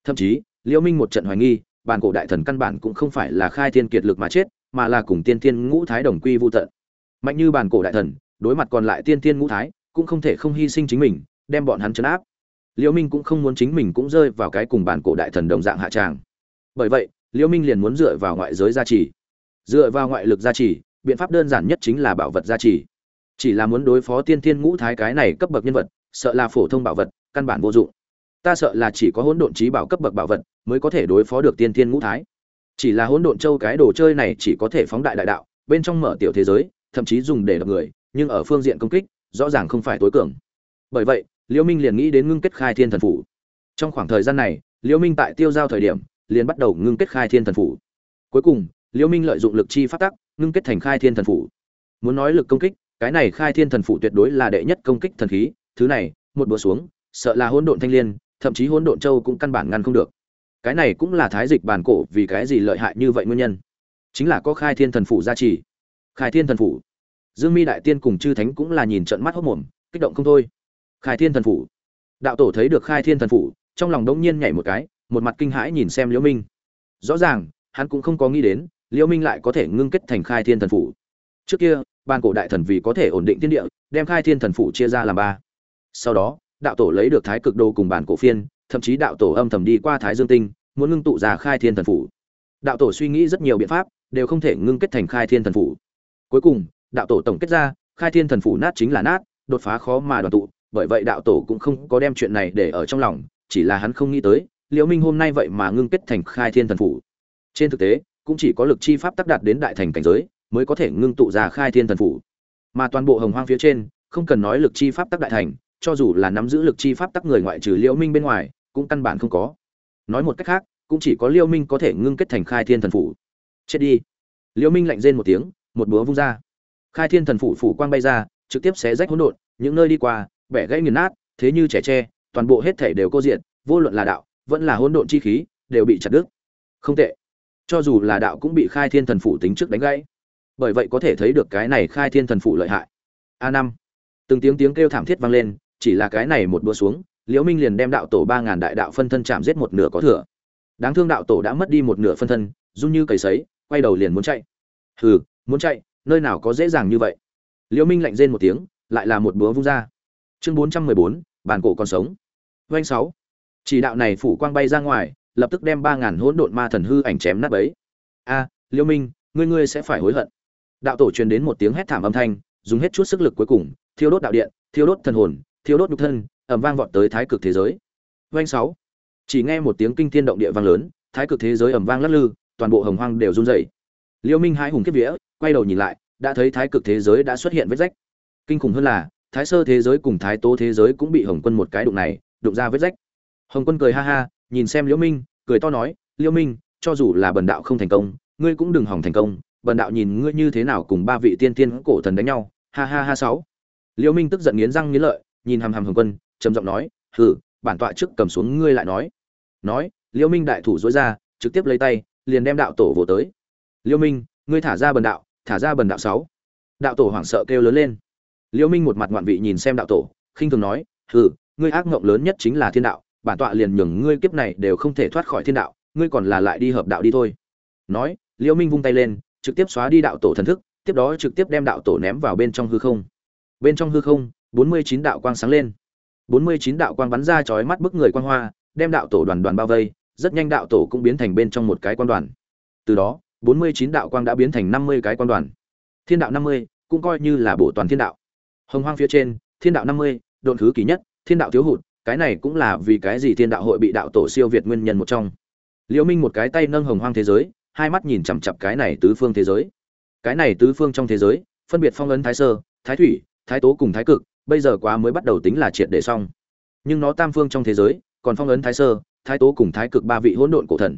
Thậm chí, liễu minh một trận hoài nghi, bản cổ đại thần căn bản cũng không phải là khai thiên kiệt lực mà chết, mà là cùng tiên tiên ngũ thái đồng quy vu tận. Mạnh như bản cổ đại thần, đối mặt còn lại tiên tiên ngũ thái cũng không thể không hy sinh chính mình, đem bọn hắn chấn áp. Liễu minh cũng không muốn chính mình cũng rơi vào cái cùng bản cổ đại thần đồng dạng hạ tràng. Bởi vậy, liễu minh liền muốn dựa vào ngoại giới gia trì. Dựa vào ngoại lực gia trì, biện pháp đơn giản nhất chính là bảo vật gia trì. Chỉ là muốn đối phó tiên Thiên ngũ thái cái này cấp bậc nhân vật, sợ là phổ thông bảo vật, căn bản vô dụng. Ta sợ là chỉ có hỗn độn trí bảo cấp bậc bảo vật mới có thể đối phó được tiên Thiên ngũ thái. Chỉ là hỗn độn châu cái đồ chơi này chỉ có thể phóng đại đại đạo, bên trong mở tiểu thế giới, thậm chí dùng để đập người, nhưng ở phương diện công kích rõ ràng không phải tối cường. Bởi vậy, liễu minh liền nghĩ đến ngưng kết khai thiên thần phủ. Trong khoảng thời gian này, liễu minh tại tiêu giao thời điểm, liền bắt đầu ngưng kết khai thiên thần phủ. Cuối cùng, liễu minh lợi dụng lực chi phát tắc, ngưng kết thành khai thiên thần phủ. Muốn nói lực công kích, cái này khai thiên thần phủ tuyệt đối là đệ nhất công kích thần khí, thứ này, một bữa xuống, sợ là hỗn độn thanh liên, thậm chí hỗn độn châu cũng căn bản ngăn không được. Cái này cũng là thái dịch bản cổ vì cái gì lợi hại như vậy nguyên nhân? Chính là có khai thiên thần phủ gia trì. Khai thiên thần phủ dương mi đại tiên cùng chư thánh cũng là nhìn trận mắt hốt mồm, kích động không thôi. Khai thiên thần phủ. Đạo tổ thấy được khai thiên thần phủ, trong lòng đống nhiên nhảy một cái, một mặt kinh hãi nhìn xem liễu minh. Rõ ràng, hắn cũng không có nghĩ đến, liễu minh lại có thể ngưng kết thành khai thiên thần phủ. Trước kia ban cổ đại thần vì có thể ổn định thiên địa, đem khai thiên thần phủ chia ra làm ba. Sau đó, đạo tổ lấy được thái cực đô cùng bản cổ phiên, thậm chí đạo tổ âm thầm đi qua thái dương tinh, muốn ngưng tụ ra khai thiên thần phủ. Đạo tổ suy nghĩ rất nhiều biện pháp, đều không thể ngưng kết thành khai thiên thần phủ. Cuối cùng đạo tổ tổng kết ra, khai thiên thần phủ nát chính là nát, đột phá khó mà đoàn tụ, bởi vậy đạo tổ cũng không có đem chuyện này để ở trong lòng, chỉ là hắn không nghĩ tới, liễu minh hôm nay vậy mà ngưng kết thành khai thiên thần phủ. Trên thực tế, cũng chỉ có lực chi pháp tác đạt đến đại thành cảnh giới, mới có thể ngưng tụ ra khai thiên thần phủ. Mà toàn bộ hồng hoang phía trên, không cần nói lực chi pháp tác đại thành, cho dù là nắm giữ lực chi pháp tác người ngoại trừ liễu minh bên ngoài, cũng căn bản không có. Nói một cách khác, cũng chỉ có liễu minh có thể ngưng kết thành khai thiên thần phủ. Chết đi. Liễu minh lạnh rên một tiếng, một búa vung ra khai thiên thần phủ phủ quang bay ra, trực tiếp xé rách hỗn độn, những nơi đi qua, bẻ gãy nghiền nát, thế như trẻ tre, toàn bộ hết thể đều cô diện vô luận là đạo, vẫn là hỗn độn chi khí, đều bị chặt đứt. Không tệ. Cho dù là đạo cũng bị khai thiên thần phủ tính trước đánh gãy. Bởi vậy có thể thấy được cái này khai thiên thần phủ lợi hại. A năm. Từng tiếng tiếng kêu thảm thiết vang lên, chỉ là cái này một bữa xuống, liễu minh liền đem đạo tổ ba ngàn đại đạo phân thân chạm giết một nửa có thừa. Đáng thương đạo tổ đã mất đi một nửa phân thân, run như cầy sấy, quay đầu liền muốn chạy. Hừ, muốn chạy nơi nào có dễ dàng như vậy? Liễu minh lạnh rên một tiếng, lại là một búa vung ra. Chương bốn trăm mười bốn, bản cổ còn sống. Doanh sáu. Chỉ đạo này phủ quang bay ra ngoài, lập tức đem ba ngàn hỗn độn ma thần hư ảnh chém nát bấy. A, liễu minh, ngươi ngươi sẽ phải hối hận. Đạo tổ truyền đến một tiếng hét thảm âm thanh, dùng hết chút sức lực cuối cùng, thiêu đốt đạo điện, thiêu đốt thần hồn, thiêu đốt nhục thân, ầm vang vọt tới thái cực thế giới. Doanh sáu. Chỉ nghe một tiếng kinh thiên động địa vang lớn, thái cực thế giới ầm vang lắc lư, toàn bộ hồng hoang đều run rẩy. Liễu minh hãi hùng kiếp vía quay đầu nhìn lại, đã thấy thái cực thế giới đã xuất hiện vết rách. Kinh khủng hơn là, thái sơ thế giới cùng thái tố thế giới cũng bị hồng quân một cái đụng này, đụng ra vết rách. Hồng quân cười ha ha, nhìn xem liễu minh, cười to nói, liễu minh, cho dù là bần đạo không thành công, ngươi cũng đừng hỏng thành công, bần đạo nhìn ngươi như thế nào cùng ba vị tiên tiên cổ thần đánh nhau, ha ha ha sáu. Liễu minh tức giận nghiến răng nghiến lợi, nhìn hàm hàm hồng quân, trầm giọng nói, hừ, bản tọa trước cầm xuống ngươi lại nói. Nói, liễu minh đại thủ dối ra, trực tiếp lấy tay, liền đem đạo tổ vỗ tới. Liễu minh, ngươi thả ra bần đạo thả ra bần đạo sáu. Đạo tổ hoảng sợ kêu lớn lên. Liễu minh một mặt ngoạn vị nhìn xem đạo tổ, khinh thường nói, hừ, ngươi ác ngộng lớn nhất chính là thiên đạo, bản tọa liền nhường ngươi kiếp này đều không thể thoát khỏi thiên đạo, ngươi còn là lại đi hợp đạo đi thôi. Nói, liễu minh vung tay lên, trực tiếp xóa đi đạo tổ thần thức, tiếp đó trực tiếp đem đạo tổ ném vào bên trong hư không. Bên trong hư không, bốn mươi chín đạo quang sáng lên. bốn mươi chín đạo quang bắn ra chói mắt bức người quang hoa, đem đạo tổ đoàn đoàn bao vây, rất nhanh đạo tổ cũng biến thành bên trong một cái quan đoàn. Từ đó bốn mươi chín đạo quang đã biến thành năm mươi cái quan đoàn. Thiên đạo năm mươi cũng coi như là bổ toàn thiên đạo. Hồng hoang phía trên, thiên đạo năm mươi, độn thứ kỳ nhất, thiên đạo thiếu hụt, cái này cũng là vì cái gì thiên đạo hội bị đạo tổ siêu việt nguyên nhân một trong. Liễu minh một cái tay nâng hồng hoang thế giới, hai mắt nhìn chằm chằm cái này tứ phương thế giới. Cái này tứ phương trong thế giới, phân biệt phong ấn thái sơ, thái thủy, thái tố cùng thái cực, bây giờ quá mới bắt đầu tính là triệt để xong. Nhưng nó tam phương trong thế giới, còn phong ấn thái sơ, thái tố cùng thái cực ba vị hỗn độn cổ thần.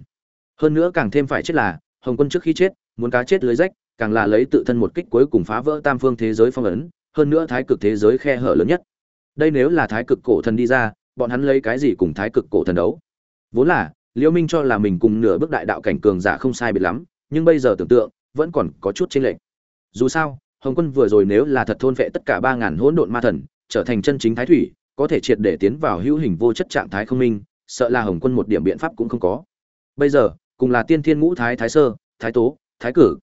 Hơn nữa càng thêm phải chết là hồng quân trước khi chết, muốn cá chết lưới rách, càng là lấy tự thân một kích cuối cùng phá vỡ tam phương thế giới phong ấn, hơn nữa thái cực thế giới khe hở lớn nhất. Đây nếu là thái cực cổ thần đi ra, bọn hắn lấy cái gì cùng thái cực cổ thần đấu? Vốn là liễu minh cho là mình cùng nửa bước đại đạo cảnh cường giả không sai biệt lắm, nhưng bây giờ tưởng tượng, vẫn còn có chút chênh lệch. Dù sao, hồng quân vừa rồi nếu là thật thôn vệ tất cả ba ngàn hỗn độn ma thần, trở thành chân chính thái thủy, có thể triệt để tiến vào hữu hình vô chất trạng thái không minh, sợ là hồng quân một điểm biện pháp cũng không có. Bây giờ cùng là tiên thiên ngũ thái thái sơ, thái tố, thái cử.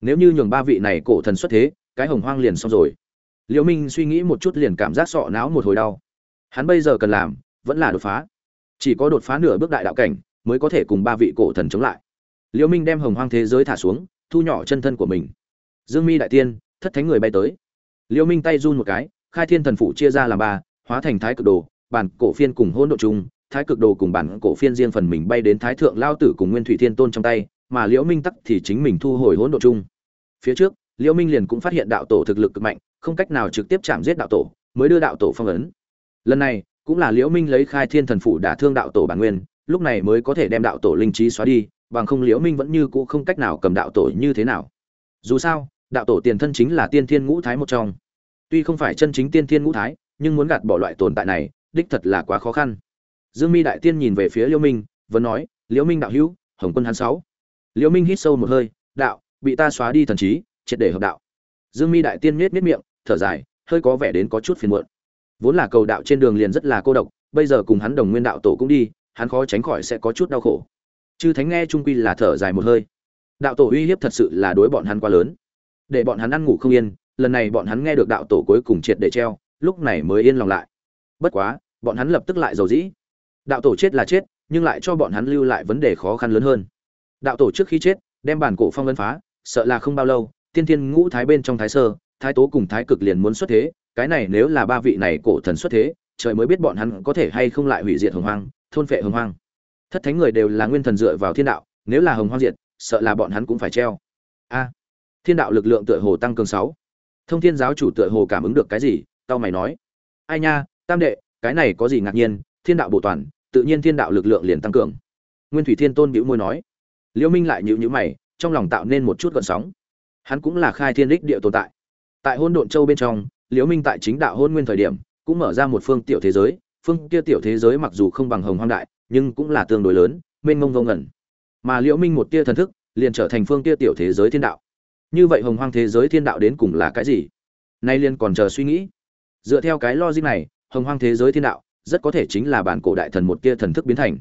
Nếu như nhường ba vị này cổ thần xuất thế, cái hồng hoang liền xong rồi. Liễu minh suy nghĩ một chút liền cảm giác sọ não một hồi đau. Hắn bây giờ cần làm, vẫn là đột phá. Chỉ có đột phá nửa bước đại đạo cảnh, mới có thể cùng ba vị cổ thần chống lại. Liễu minh đem hồng hoang thế giới thả xuống, thu nhỏ chân thân của mình. Dương mi đại tiên, thất thánh người bay tới. Liễu minh tay run một cái, khai thiên thần phụ chia ra làm ba, hóa thành thái cực đồ, bản cổ phiên cùng hỗn độ chung thái cực đồ cùng bản cổ phiên riêng phần mình bay đến thái thượng lao tử cùng nguyên thủy thiên tôn trong tay, mà liễu minh tắc thì chính mình thu hồi hỗn độ chung. Phía trước, liễu minh liền cũng phát hiện đạo tổ thực lực cực mạnh, không cách nào trực tiếp chạm giết đạo tổ, mới đưa đạo tổ phong ấn. Lần này, cũng là liễu minh lấy khai thiên thần phủ đả thương đạo tổ bản nguyên, lúc này mới có thể đem đạo tổ linh trí xóa đi, bằng không liễu minh vẫn như cũ không cách nào cầm đạo tổ như thế nào. Dù sao, đạo tổ tiền thân chính là tiên thiên ngũ thái một trong. Tuy không phải chân chính tiên thiên ngũ thái, nhưng muốn gạt bỏ loại tồn tại này, đích thật là quá khó khăn dương mi đại tiên nhìn về phía liễu minh, vẫn nói, liễu minh đạo hữu, hồng quân hắn sáu. Liễu minh hít sâu một hơi, đạo, bị ta xóa đi thần trí, triệt để hợp đạo. Dương mi đại tiên nhếch miết miệng, thở dài, hơi có vẻ đến có chút phiền muộn. Vốn là cầu đạo trên đường liền rất là cô độc, bây giờ cùng hắn đồng nguyên đạo tổ cũng đi, hắn khó tránh khỏi sẽ có chút đau khổ. Chư thánh nghe trung quy là thở dài một hơi. Đạo tổ uy hiếp thật sự là đối bọn hắn quá lớn. Để bọn hắn ăn ngủ không yên, lần này bọn hắn nghe được đạo tổ cuối cùng triệt để treo, lúc này mới yên lòng lại. Bất quá, bọn hắn lập tức lại dầu dĩ đạo tổ chết là chết, nhưng lại cho bọn hắn lưu lại vấn đề khó khăn lớn hơn. Đạo tổ trước khi chết, đem bản cổ phong lân phá, sợ là không bao lâu, tiên thiên ngũ thái bên trong thái sơ, thái tố cùng thái cực liền muốn xuất thế, cái này nếu là ba vị này cổ thần xuất thế, trời mới biết bọn hắn có thể hay không lại hủy diệt hồng hoang, thôn phệ hồng hoang. Thất thánh người đều là nguyên thần dựa vào thiên đạo, nếu là hồng hoang diệt, sợ là bọn hắn cũng phải treo. A, thiên đạo lực lượng tựa hồ tăng cường sáu. Thông thiên giáo chủ tựa hồ cảm ứng được cái gì, tao mày nói. Ai nha, tam đệ, cái này có gì ngạc nhiên, thiên đạo bổ toàn tự nhiên thiên đạo lực lượng liền tăng cường. Nguyên thủy thiên tôn bĩu môi nói. Liễu minh lại nhíu nhíu mày, trong lòng tạo nên một chút gợn sóng. Hắn cũng là khai thiên đích địa tồn tại. Tại hôn độn châu bên trong liễu minh tại chính đạo hôn nguyên thời điểm, cũng mở ra một phương tiểu thế giới. Phương kia tiểu thế giới mặc dù không bằng hồng hoang đại, nhưng cũng là tương đối lớn, mênh mông vô ngẩn mà liễu minh một tia thần thức, liền trở thành phương kia tiểu thế giới thiên đạo. Như vậy hồng hoang thế giới thiên đạo đến cùng là cái gì? Nay liên còn chờ suy nghĩ. Dựa theo cái logic này, hồng hoang thế giới thiên đạo rất có thể chính là bản cổ đại thần một tia thần thức biến thành.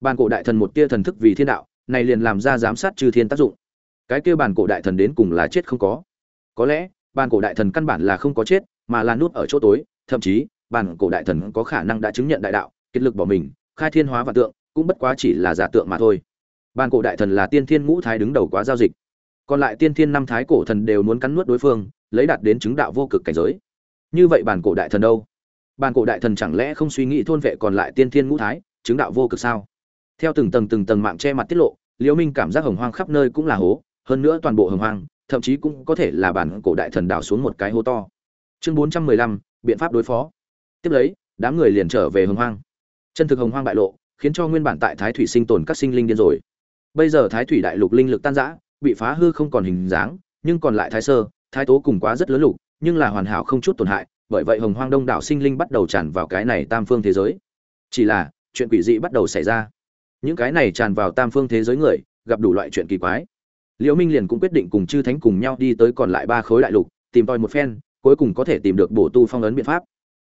Bản cổ đại thần một tia thần thức vì thiên đạo, này liền làm ra giám sát chư thiên tác dụng. Cái kia bản cổ đại thần đến cùng là chết không có. Có lẽ, bản cổ đại thần căn bản là không có chết, mà là nuốt ở chỗ tối, thậm chí, bản cổ đại thần có khả năng đã chứng nhận đại đạo, kết lực bỏ mình, khai thiên hóa và tượng, cũng bất quá chỉ là giả tượng mà thôi. Bản cổ đại thần là tiên thiên ngũ thái đứng đầu quá giao dịch. Còn lại tiên thiên năm thái cổ thần đều muốn cắn nuốt đối phương, lấy đạt đến chứng đạo vô cực cảnh giới. Như vậy bản cổ đại thần đâu? Bàn cổ đại thần chẳng lẽ không suy nghĩ thôn vệ còn lại tiên thiên ngũ thái, chứng đạo vô cực sao? Theo từng tầng từng tầng mạng che mặt tiết lộ, liễu minh cảm giác hồng hoang khắp nơi cũng là hố, hơn nữa toàn bộ hồng hoang, thậm chí cũng có thể là bản cổ đại thần đào xuống một cái hố to. Chương bốn trăm mười lăm, biện pháp đối phó. Tiếp lấy, đám người liền trở về hồng hoang. Chân thực hồng hoang bại lộ, khiến cho nguyên bản tại thái thủy sinh tồn các sinh linh điên rồi. Bây giờ thái thủy đại lục linh lực tan rã, bị phá hư không còn hình dáng, nhưng còn lại thái sơ, thái tố cùng quá rất lớn lục, nhưng là hoàn hảo không chút tổn hại bởi vậy hồng hoang đông đảo sinh linh bắt đầu tràn vào cái này tam phương thế giới. Chỉ là, chuyện quỷ dị bắt đầu xảy ra. Những cái này tràn vào tam phương thế giới người, gặp đủ loại chuyện kỳ quái. Liễu minh liền cũng quyết định cùng chư thánh cùng nhau đi tới còn lại ba khối đại lục, tìm tòi một phen, cuối cùng có thể tìm được bổ tu phong ấn biện pháp.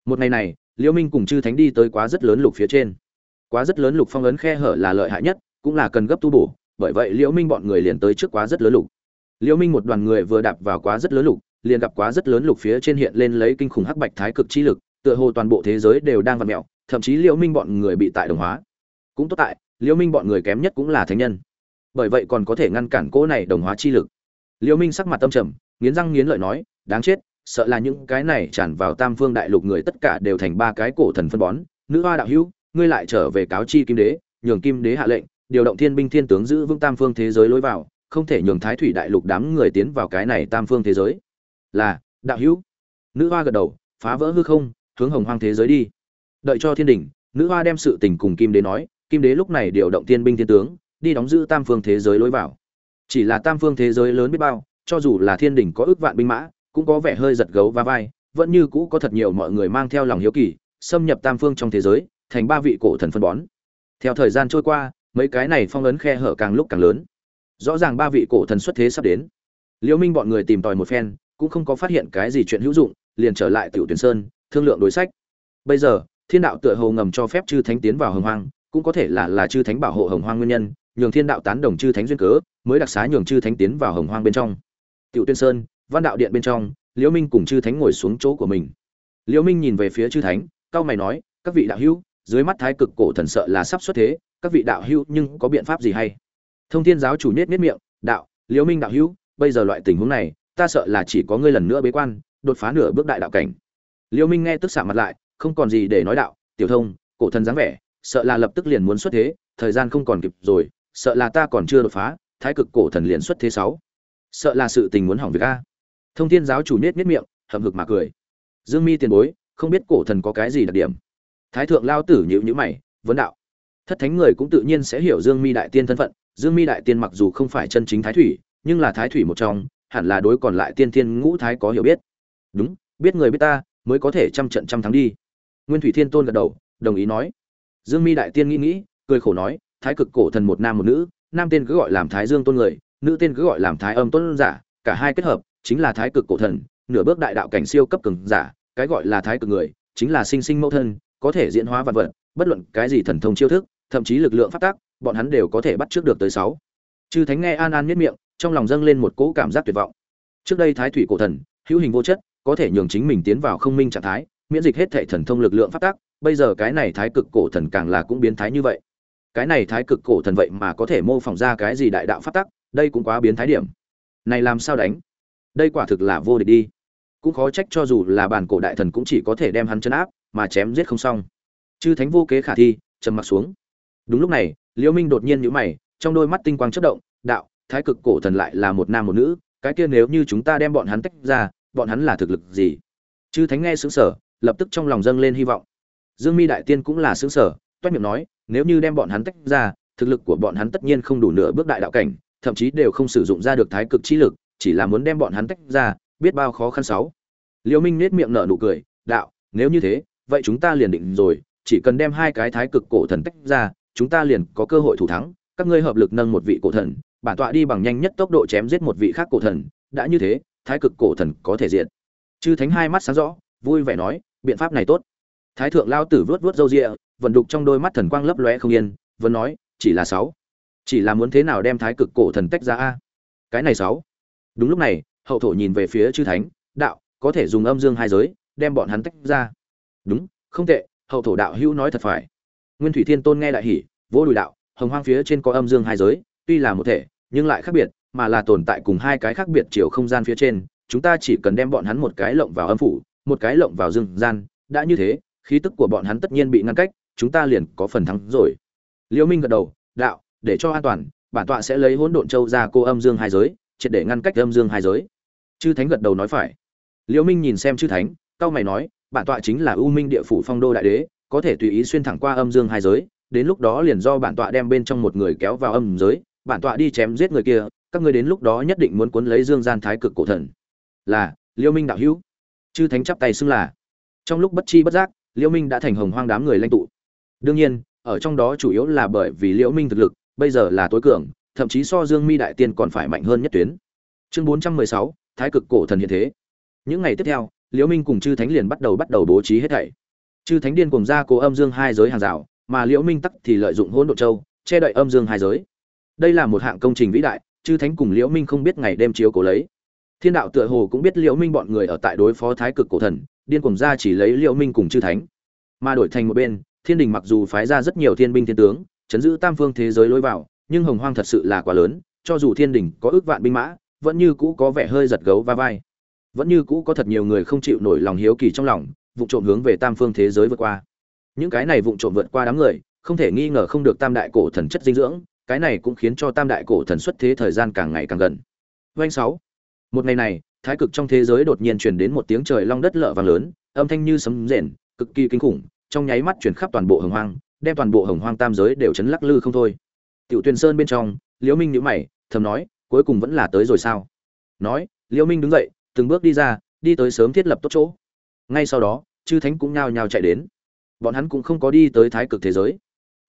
Một ngày này, liễu minh cùng chư thánh đi tới quá rất lớn lục phía trên. Quá rất lớn lục phong ấn khe hở là lợi hại nhất, cũng là cần gấp tu bổ, bởi vậy liễu minh bọn người liền tới trước quá rất lớn lục. Liễu minh một đoàn người vừa đạp vào quá rất lớn lục liền gặp quá rất lớn lục phía trên hiện lên lấy kinh khủng hắc bạch thái cực chi lực, tựa hồ toàn bộ thế giới đều đang vặn mèo, thậm chí liễu minh bọn người bị tại đồng hóa. Cũng tốt tại, liễu minh bọn người kém nhất cũng là thánh nhân. Bởi vậy còn có thể ngăn cản cỗ này đồng hóa chi lực. Liễu minh sắc mặt tâm trầm, nghiến răng nghiến lợi nói, đáng chết, sợ là những cái này tràn vào tam phương đại lục người tất cả đều thành ba cái cổ thần phân bón. Nữ hoa đạo hữu, ngươi lại trở về cáo chi kim đế, nhường kim đế hạ lệnh, điều động thiên binh thiên tướng giữ vững tam phương thế giới lối vào, không thể nhường thái thủy đại lục đám người tiến vào cái này tam phương thế giới là, đạo hữu. Nữ hoa gật đầu, phá vỡ hư không, hướng hồng hoang thế giới đi. Đợi cho thiên đình nữ hoa đem sự tình cùng kim đế nói, kim đế lúc này điều động thiên binh thiên tướng, đi đóng giữ tam phương thế giới lối vào. Chỉ là tam phương thế giới lớn biết bao, cho dù là thiên đình có ước vạn binh mã, cũng có vẻ hơi giật gấu và vai, vẫn như cũ có thật nhiều mọi người mang theo lòng hiếu kỳ, xâm nhập tam phương trong thế giới, thành ba vị cổ thần phân bón. Theo thời gian trôi qua, mấy cái này phong ấn khe hở càng lúc càng lớn. Rõ ràng ba vị cổ thần xuất thế sắp đến. Liễu minh bọn người tìm tòi một phen cũng không có phát hiện cái gì chuyện hữu dụng, liền trở lại tiểu tuyển sơn, thương lượng đối sách. Bây giờ, thiên đạo tựa hồ ngầm cho phép chư thánh tiến vào hồng hoang, cũng có thể là là chư thánh bảo hộ hồng hoang nguyên nhân, nhường thiên đạo tán đồng chư thánh duyên cớ, mới đặc xá nhường chư thánh tiến vào hồng hoang bên trong. Tiểu tuyên sơn, văn đạo điện bên trong, liễu minh cùng chư thánh ngồi xuống chỗ của mình. Liễu minh nhìn về phía chư thánh, cao mày nói, các vị đạo hữu, dưới mắt thái cực cổ thần sợ là sắp xuất thế, các vị đạo hữu nhưng có biện pháp gì hay? Thông thiên giáo chủ nết nết miệng, đạo, liễu minh đạo hữu, bây giờ loại tình huống này ta sợ là chỉ có ngươi lần nữa bế quan, đột phá nửa bước đại đạo cảnh. Liêu minh nghe tức xạ mặt lại, không còn gì để nói đạo, tiểu thông, cổ thần dáng vẻ, sợ là lập tức liền muốn xuất thế, thời gian không còn kịp rồi, sợ là ta còn chưa đột phá, thái cực cổ thần liền xuất thế sáu. Sợ là sự tình muốn hỏng việc a. Thông thiên giáo chủ nết nết miệng, hậm hực mà cười. Dương mi tiền bối, không biết cổ thần có cái gì đặc điểm? Thái thượng lao tử nhữ nhữ mày, vấn đạo. Thất thánh người cũng tự nhiên sẽ hiểu dương mi đại tiên thân phận. Dương mi đại tiên mặc dù không phải chân chính thái thủy, nhưng là thái thủy một trong hẳn là đối còn lại tiên thiên ngũ thái có hiểu biết. Đúng, biết người biết ta, mới có thể trăm trận trăm thắng đi. Nguyên thủy thiên tôn gật đầu, đồng ý nói. Dương mi đại tiên nghĩ nghĩ, cười khổ nói, thái cực cổ thần một nam một nữ, nam tên cứ gọi làm thái dương tôn người, nữ tên cứ gọi làm thái âm tôn giả, cả hai kết hợp, chính là thái cực cổ thần, nửa bước đại đạo cảnh siêu cấp cường giả, cái gọi là thái cực người, chính là sinh sinh mẫu thân, có thể diễn hóa vật vật, bất luận cái gì thần thông chiêu thức, thậm chí lực lượng phát tác, bọn hắn đều có thể bắt trước được tới sáu. Chư thánh nghe an an miết miệng trong lòng dâng lên một cỗ cảm giác tuyệt vọng. Trước đây thái thủy cổ thần, hữu hình vô chất, có thể nhường chính mình tiến vào không minh trạng thái, miễn dịch hết thảy thần thông lực lượng phát tác bây giờ cái này thái cực cổ thần càng là cũng biến thái như vậy. Cái này thái cực cổ thần vậy mà có thể mô phỏng ra cái gì đại đạo phát tác đây cũng quá biến thái điểm. Này làm sao đánh? Đây quả thực là vô địch đi. Cũng khó trách cho dù là bản cổ đại thần cũng chỉ có thể đem hắn chấn áp, mà chém giết không xong. Chư thánh vô kế khả thi, trầm mặc xuống. Đúng lúc này, liễu minh đột nhiên nhíu mày, trong đôi mắt tinh quang chớp động, đạo thái cực cổ thần lại là một nam một nữ, cái kia nếu như chúng ta đem bọn hắn tách ra, bọn hắn là thực lực gì? Chư thánh nghe xứng sở lập tức trong lòng dâng lên hy vọng. Dương mi đại tiên cũng là xứng sở toét miệng nói, nếu như đem bọn hắn tách ra, thực lực của bọn hắn tất nhiên không đủ nửa bước đại đạo cảnh, thậm chí đều không sử dụng ra được thái cực chi lực, chỉ là muốn đem bọn hắn tách ra, biết bao khó khăn sáu. Liễu minh nét miệng nở nụ cười, đạo, nếu như thế, vậy chúng ta liền định rồi, chỉ cần đem hai cái thái cực cổ thần tách ra, chúng ta liền có cơ hội thủ thắng, các ngươi hợp lực nâng một vị cổ thần bản tọa đi bằng nhanh nhất tốc độ chém giết một vị khác cổ thần, đã như thế, thái cực cổ thần có thể diện chư thánh hai mắt sáng rõ, vui vẻ nói, biện pháp này tốt. Thái thượng lao tử vớt vớt râu rịa vận đục trong đôi mắt thần quang lấp lóe không yên, vẫn nói, chỉ là sáu. Chỉ là muốn thế nào đem thái cực cổ thần tách ra a? Cái này sáu. Đúng lúc này, hậu thổ nhìn về phía chư thánh, đạo, có thể dùng âm dương hai giới, đem bọn hắn tách ra. Đúng, không tệ, hậu thổ đạo hữu nói thật phải. Nguyên thủy thiên tôn nghe đại hỉ, vỗ đùi đạo, hồng hoang phía trên có âm dương hai giới tuy là một thể, nhưng lại khác biệt, mà là tồn tại cùng hai cái khác biệt chiều không gian phía trên, chúng ta chỉ cần đem bọn hắn một cái lộng vào âm phủ, một cái lộng vào dương gian, đã như thế, khí tức của bọn hắn tất nhiên bị ngăn cách, chúng ta liền có phần thắng rồi. Liễu minh gật đầu, đạo, để cho an toàn, bản tọa sẽ lấy hỗn độn châu ra cô âm dương hai giới, triệt để ngăn cách âm dương hai giới. Chư thánh gật đầu nói phải. Liễu minh nhìn xem chư thánh cao mày nói, bản tọa chính là u minh địa phủ phong đô đại đế, có thể tùy ý xuyên thẳng qua âm dương hai giới, đến lúc đó liền do bản tọa đem bên trong một người kéo vào âm giới bản tọa đi chém giết người kia các ngươi đến lúc đó nhất định muốn cuốn lấy dương gian thái cực cổ thần. Là liễu minh đạo hữu. Chư thánh chắp tay xưng là. Trong lúc bất chi bất giác liễu minh đã thành hồng hoang đám người lãnh tụ. Đương nhiên ở trong đó chủ yếu là bởi vì liễu minh thực lực bây giờ là tối cường thậm chí so dương mi đại tiên còn phải mạnh hơn nhất tuyến. Chương 416, thái cực cổ thần hiện thế. Những ngày tiếp theo liễu minh cùng chư thánh liền bắt đầu bắt đầu bố trí hết thảy. Chư thánh điên cùng ra cố âm dương hai giới hàng rào mà liễu minh tắc thì lợi dụng hỗn độ châu che đậy âm dương hai giới đây là một hạng công trình vĩ đại, chư thánh cùng liễu minh không biết ngày đêm chiếu cố lấy. Thiên đạo tựa hồ cũng biết liễu minh bọn người ở tại đối phó thái cực cổ thần, điên cuồng ra chỉ lấy liễu minh cùng chư thánh. Mà đổi thành một bên, thiên đình mặc dù phái ra rất nhiều thiên binh thiên tướng, chấn giữ tam phương thế giới lối vào, nhưng hồng hoang thật sự là quá lớn, cho dù thiên đình có ước vạn binh mã, vẫn như cũ có vẻ hơi giật gấu va vai. Vẫn như cũ có thật nhiều người không chịu nổi lòng hiếu kỳ trong lòng vụ trộm hướng về tam phương thế giới vượt qua. Những cái này vụ trộm vượt qua đám người, không thể nghi ngờ không được tam đại cổ thần chất dinh dưỡng cái này cũng khiến cho tam đại cổ thần xuất thế thời gian càng ngày càng gần. Doanh sáu. Một ngày này, thái cực trong thế giới đột nhiên truyền đến một tiếng trời long đất lở vang lớn, âm thanh như sấm rền, cực kỳ kinh khủng, trong nháy mắt truyền khắp toàn bộ hồng hoang, đem toàn bộ hồng hoang tam giới đều chấn lắc lư không thôi. Tiểu tuyền sơn bên trong, liễu minh nhíu mày, thầm nói, cuối cùng vẫn là tới rồi sao? Nói, liễu minh đứng dậy, từng bước đi ra, đi tới sớm thiết lập tốt chỗ. Ngay sau đó, chư thánh cũng nhao nhao chạy đến. Bọn hắn cũng không có đi tới thái cực thế giới.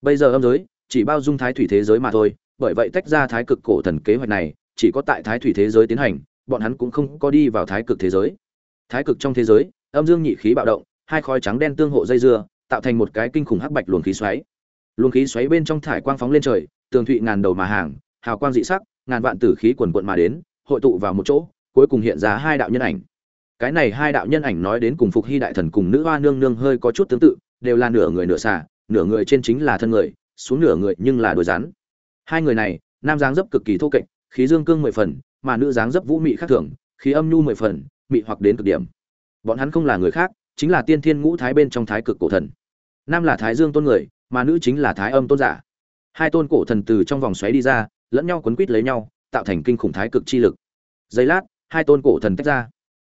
Bây giờ âm giới chỉ bao dung thái thủy thế giới mà thôi, bởi vậy tách ra thái cực cổ thần kế hoạch này, chỉ có tại thái thủy thế giới tiến hành, bọn hắn cũng không có đi vào thái cực thế giới. Thái cực trong thế giới, âm dương nhị khí bạo động, hai khói trắng đen tương hộ dây dưa, tạo thành một cái kinh khủng hắc bạch luồng khí xoáy. Luồng khí xoáy bên trong thải quang phóng lên trời, tường thụy ngàn đầu mà hàng, hào quang dị sắc, ngàn vạn tử khí quần quận mà đến, hội tụ vào một chỗ, cuối cùng hiện ra hai đạo nhân ảnh. Cái này hai đạo nhân ảnh nói đến cùng phục hy đại thần cùng nữ hoa nương nương hơi có chút tương tự, đều là nửa người nửa xà, nửa người trên chính là thân người xuống nửa người nhưng là đôi rắn. Hai người này, nam dáng dấp cực kỳ thô kệch, khí dương cương mười phần, mà nữ dáng dấp vũ mị khác thường, khí âm nhu mười phần, mị hoặc đến cực điểm. Bọn hắn không là người khác, chính là tiên thiên ngũ thái bên trong thái cực cổ thần. Nam là thái dương tôn người, mà nữ chính là thái âm tôn giả. Hai tôn cổ thần từ trong vòng xoáy đi ra, lẫn nhau quấn quít lấy nhau, tạo thành kinh khủng thái cực chi lực. Giây lát, hai tôn cổ thần tách ra.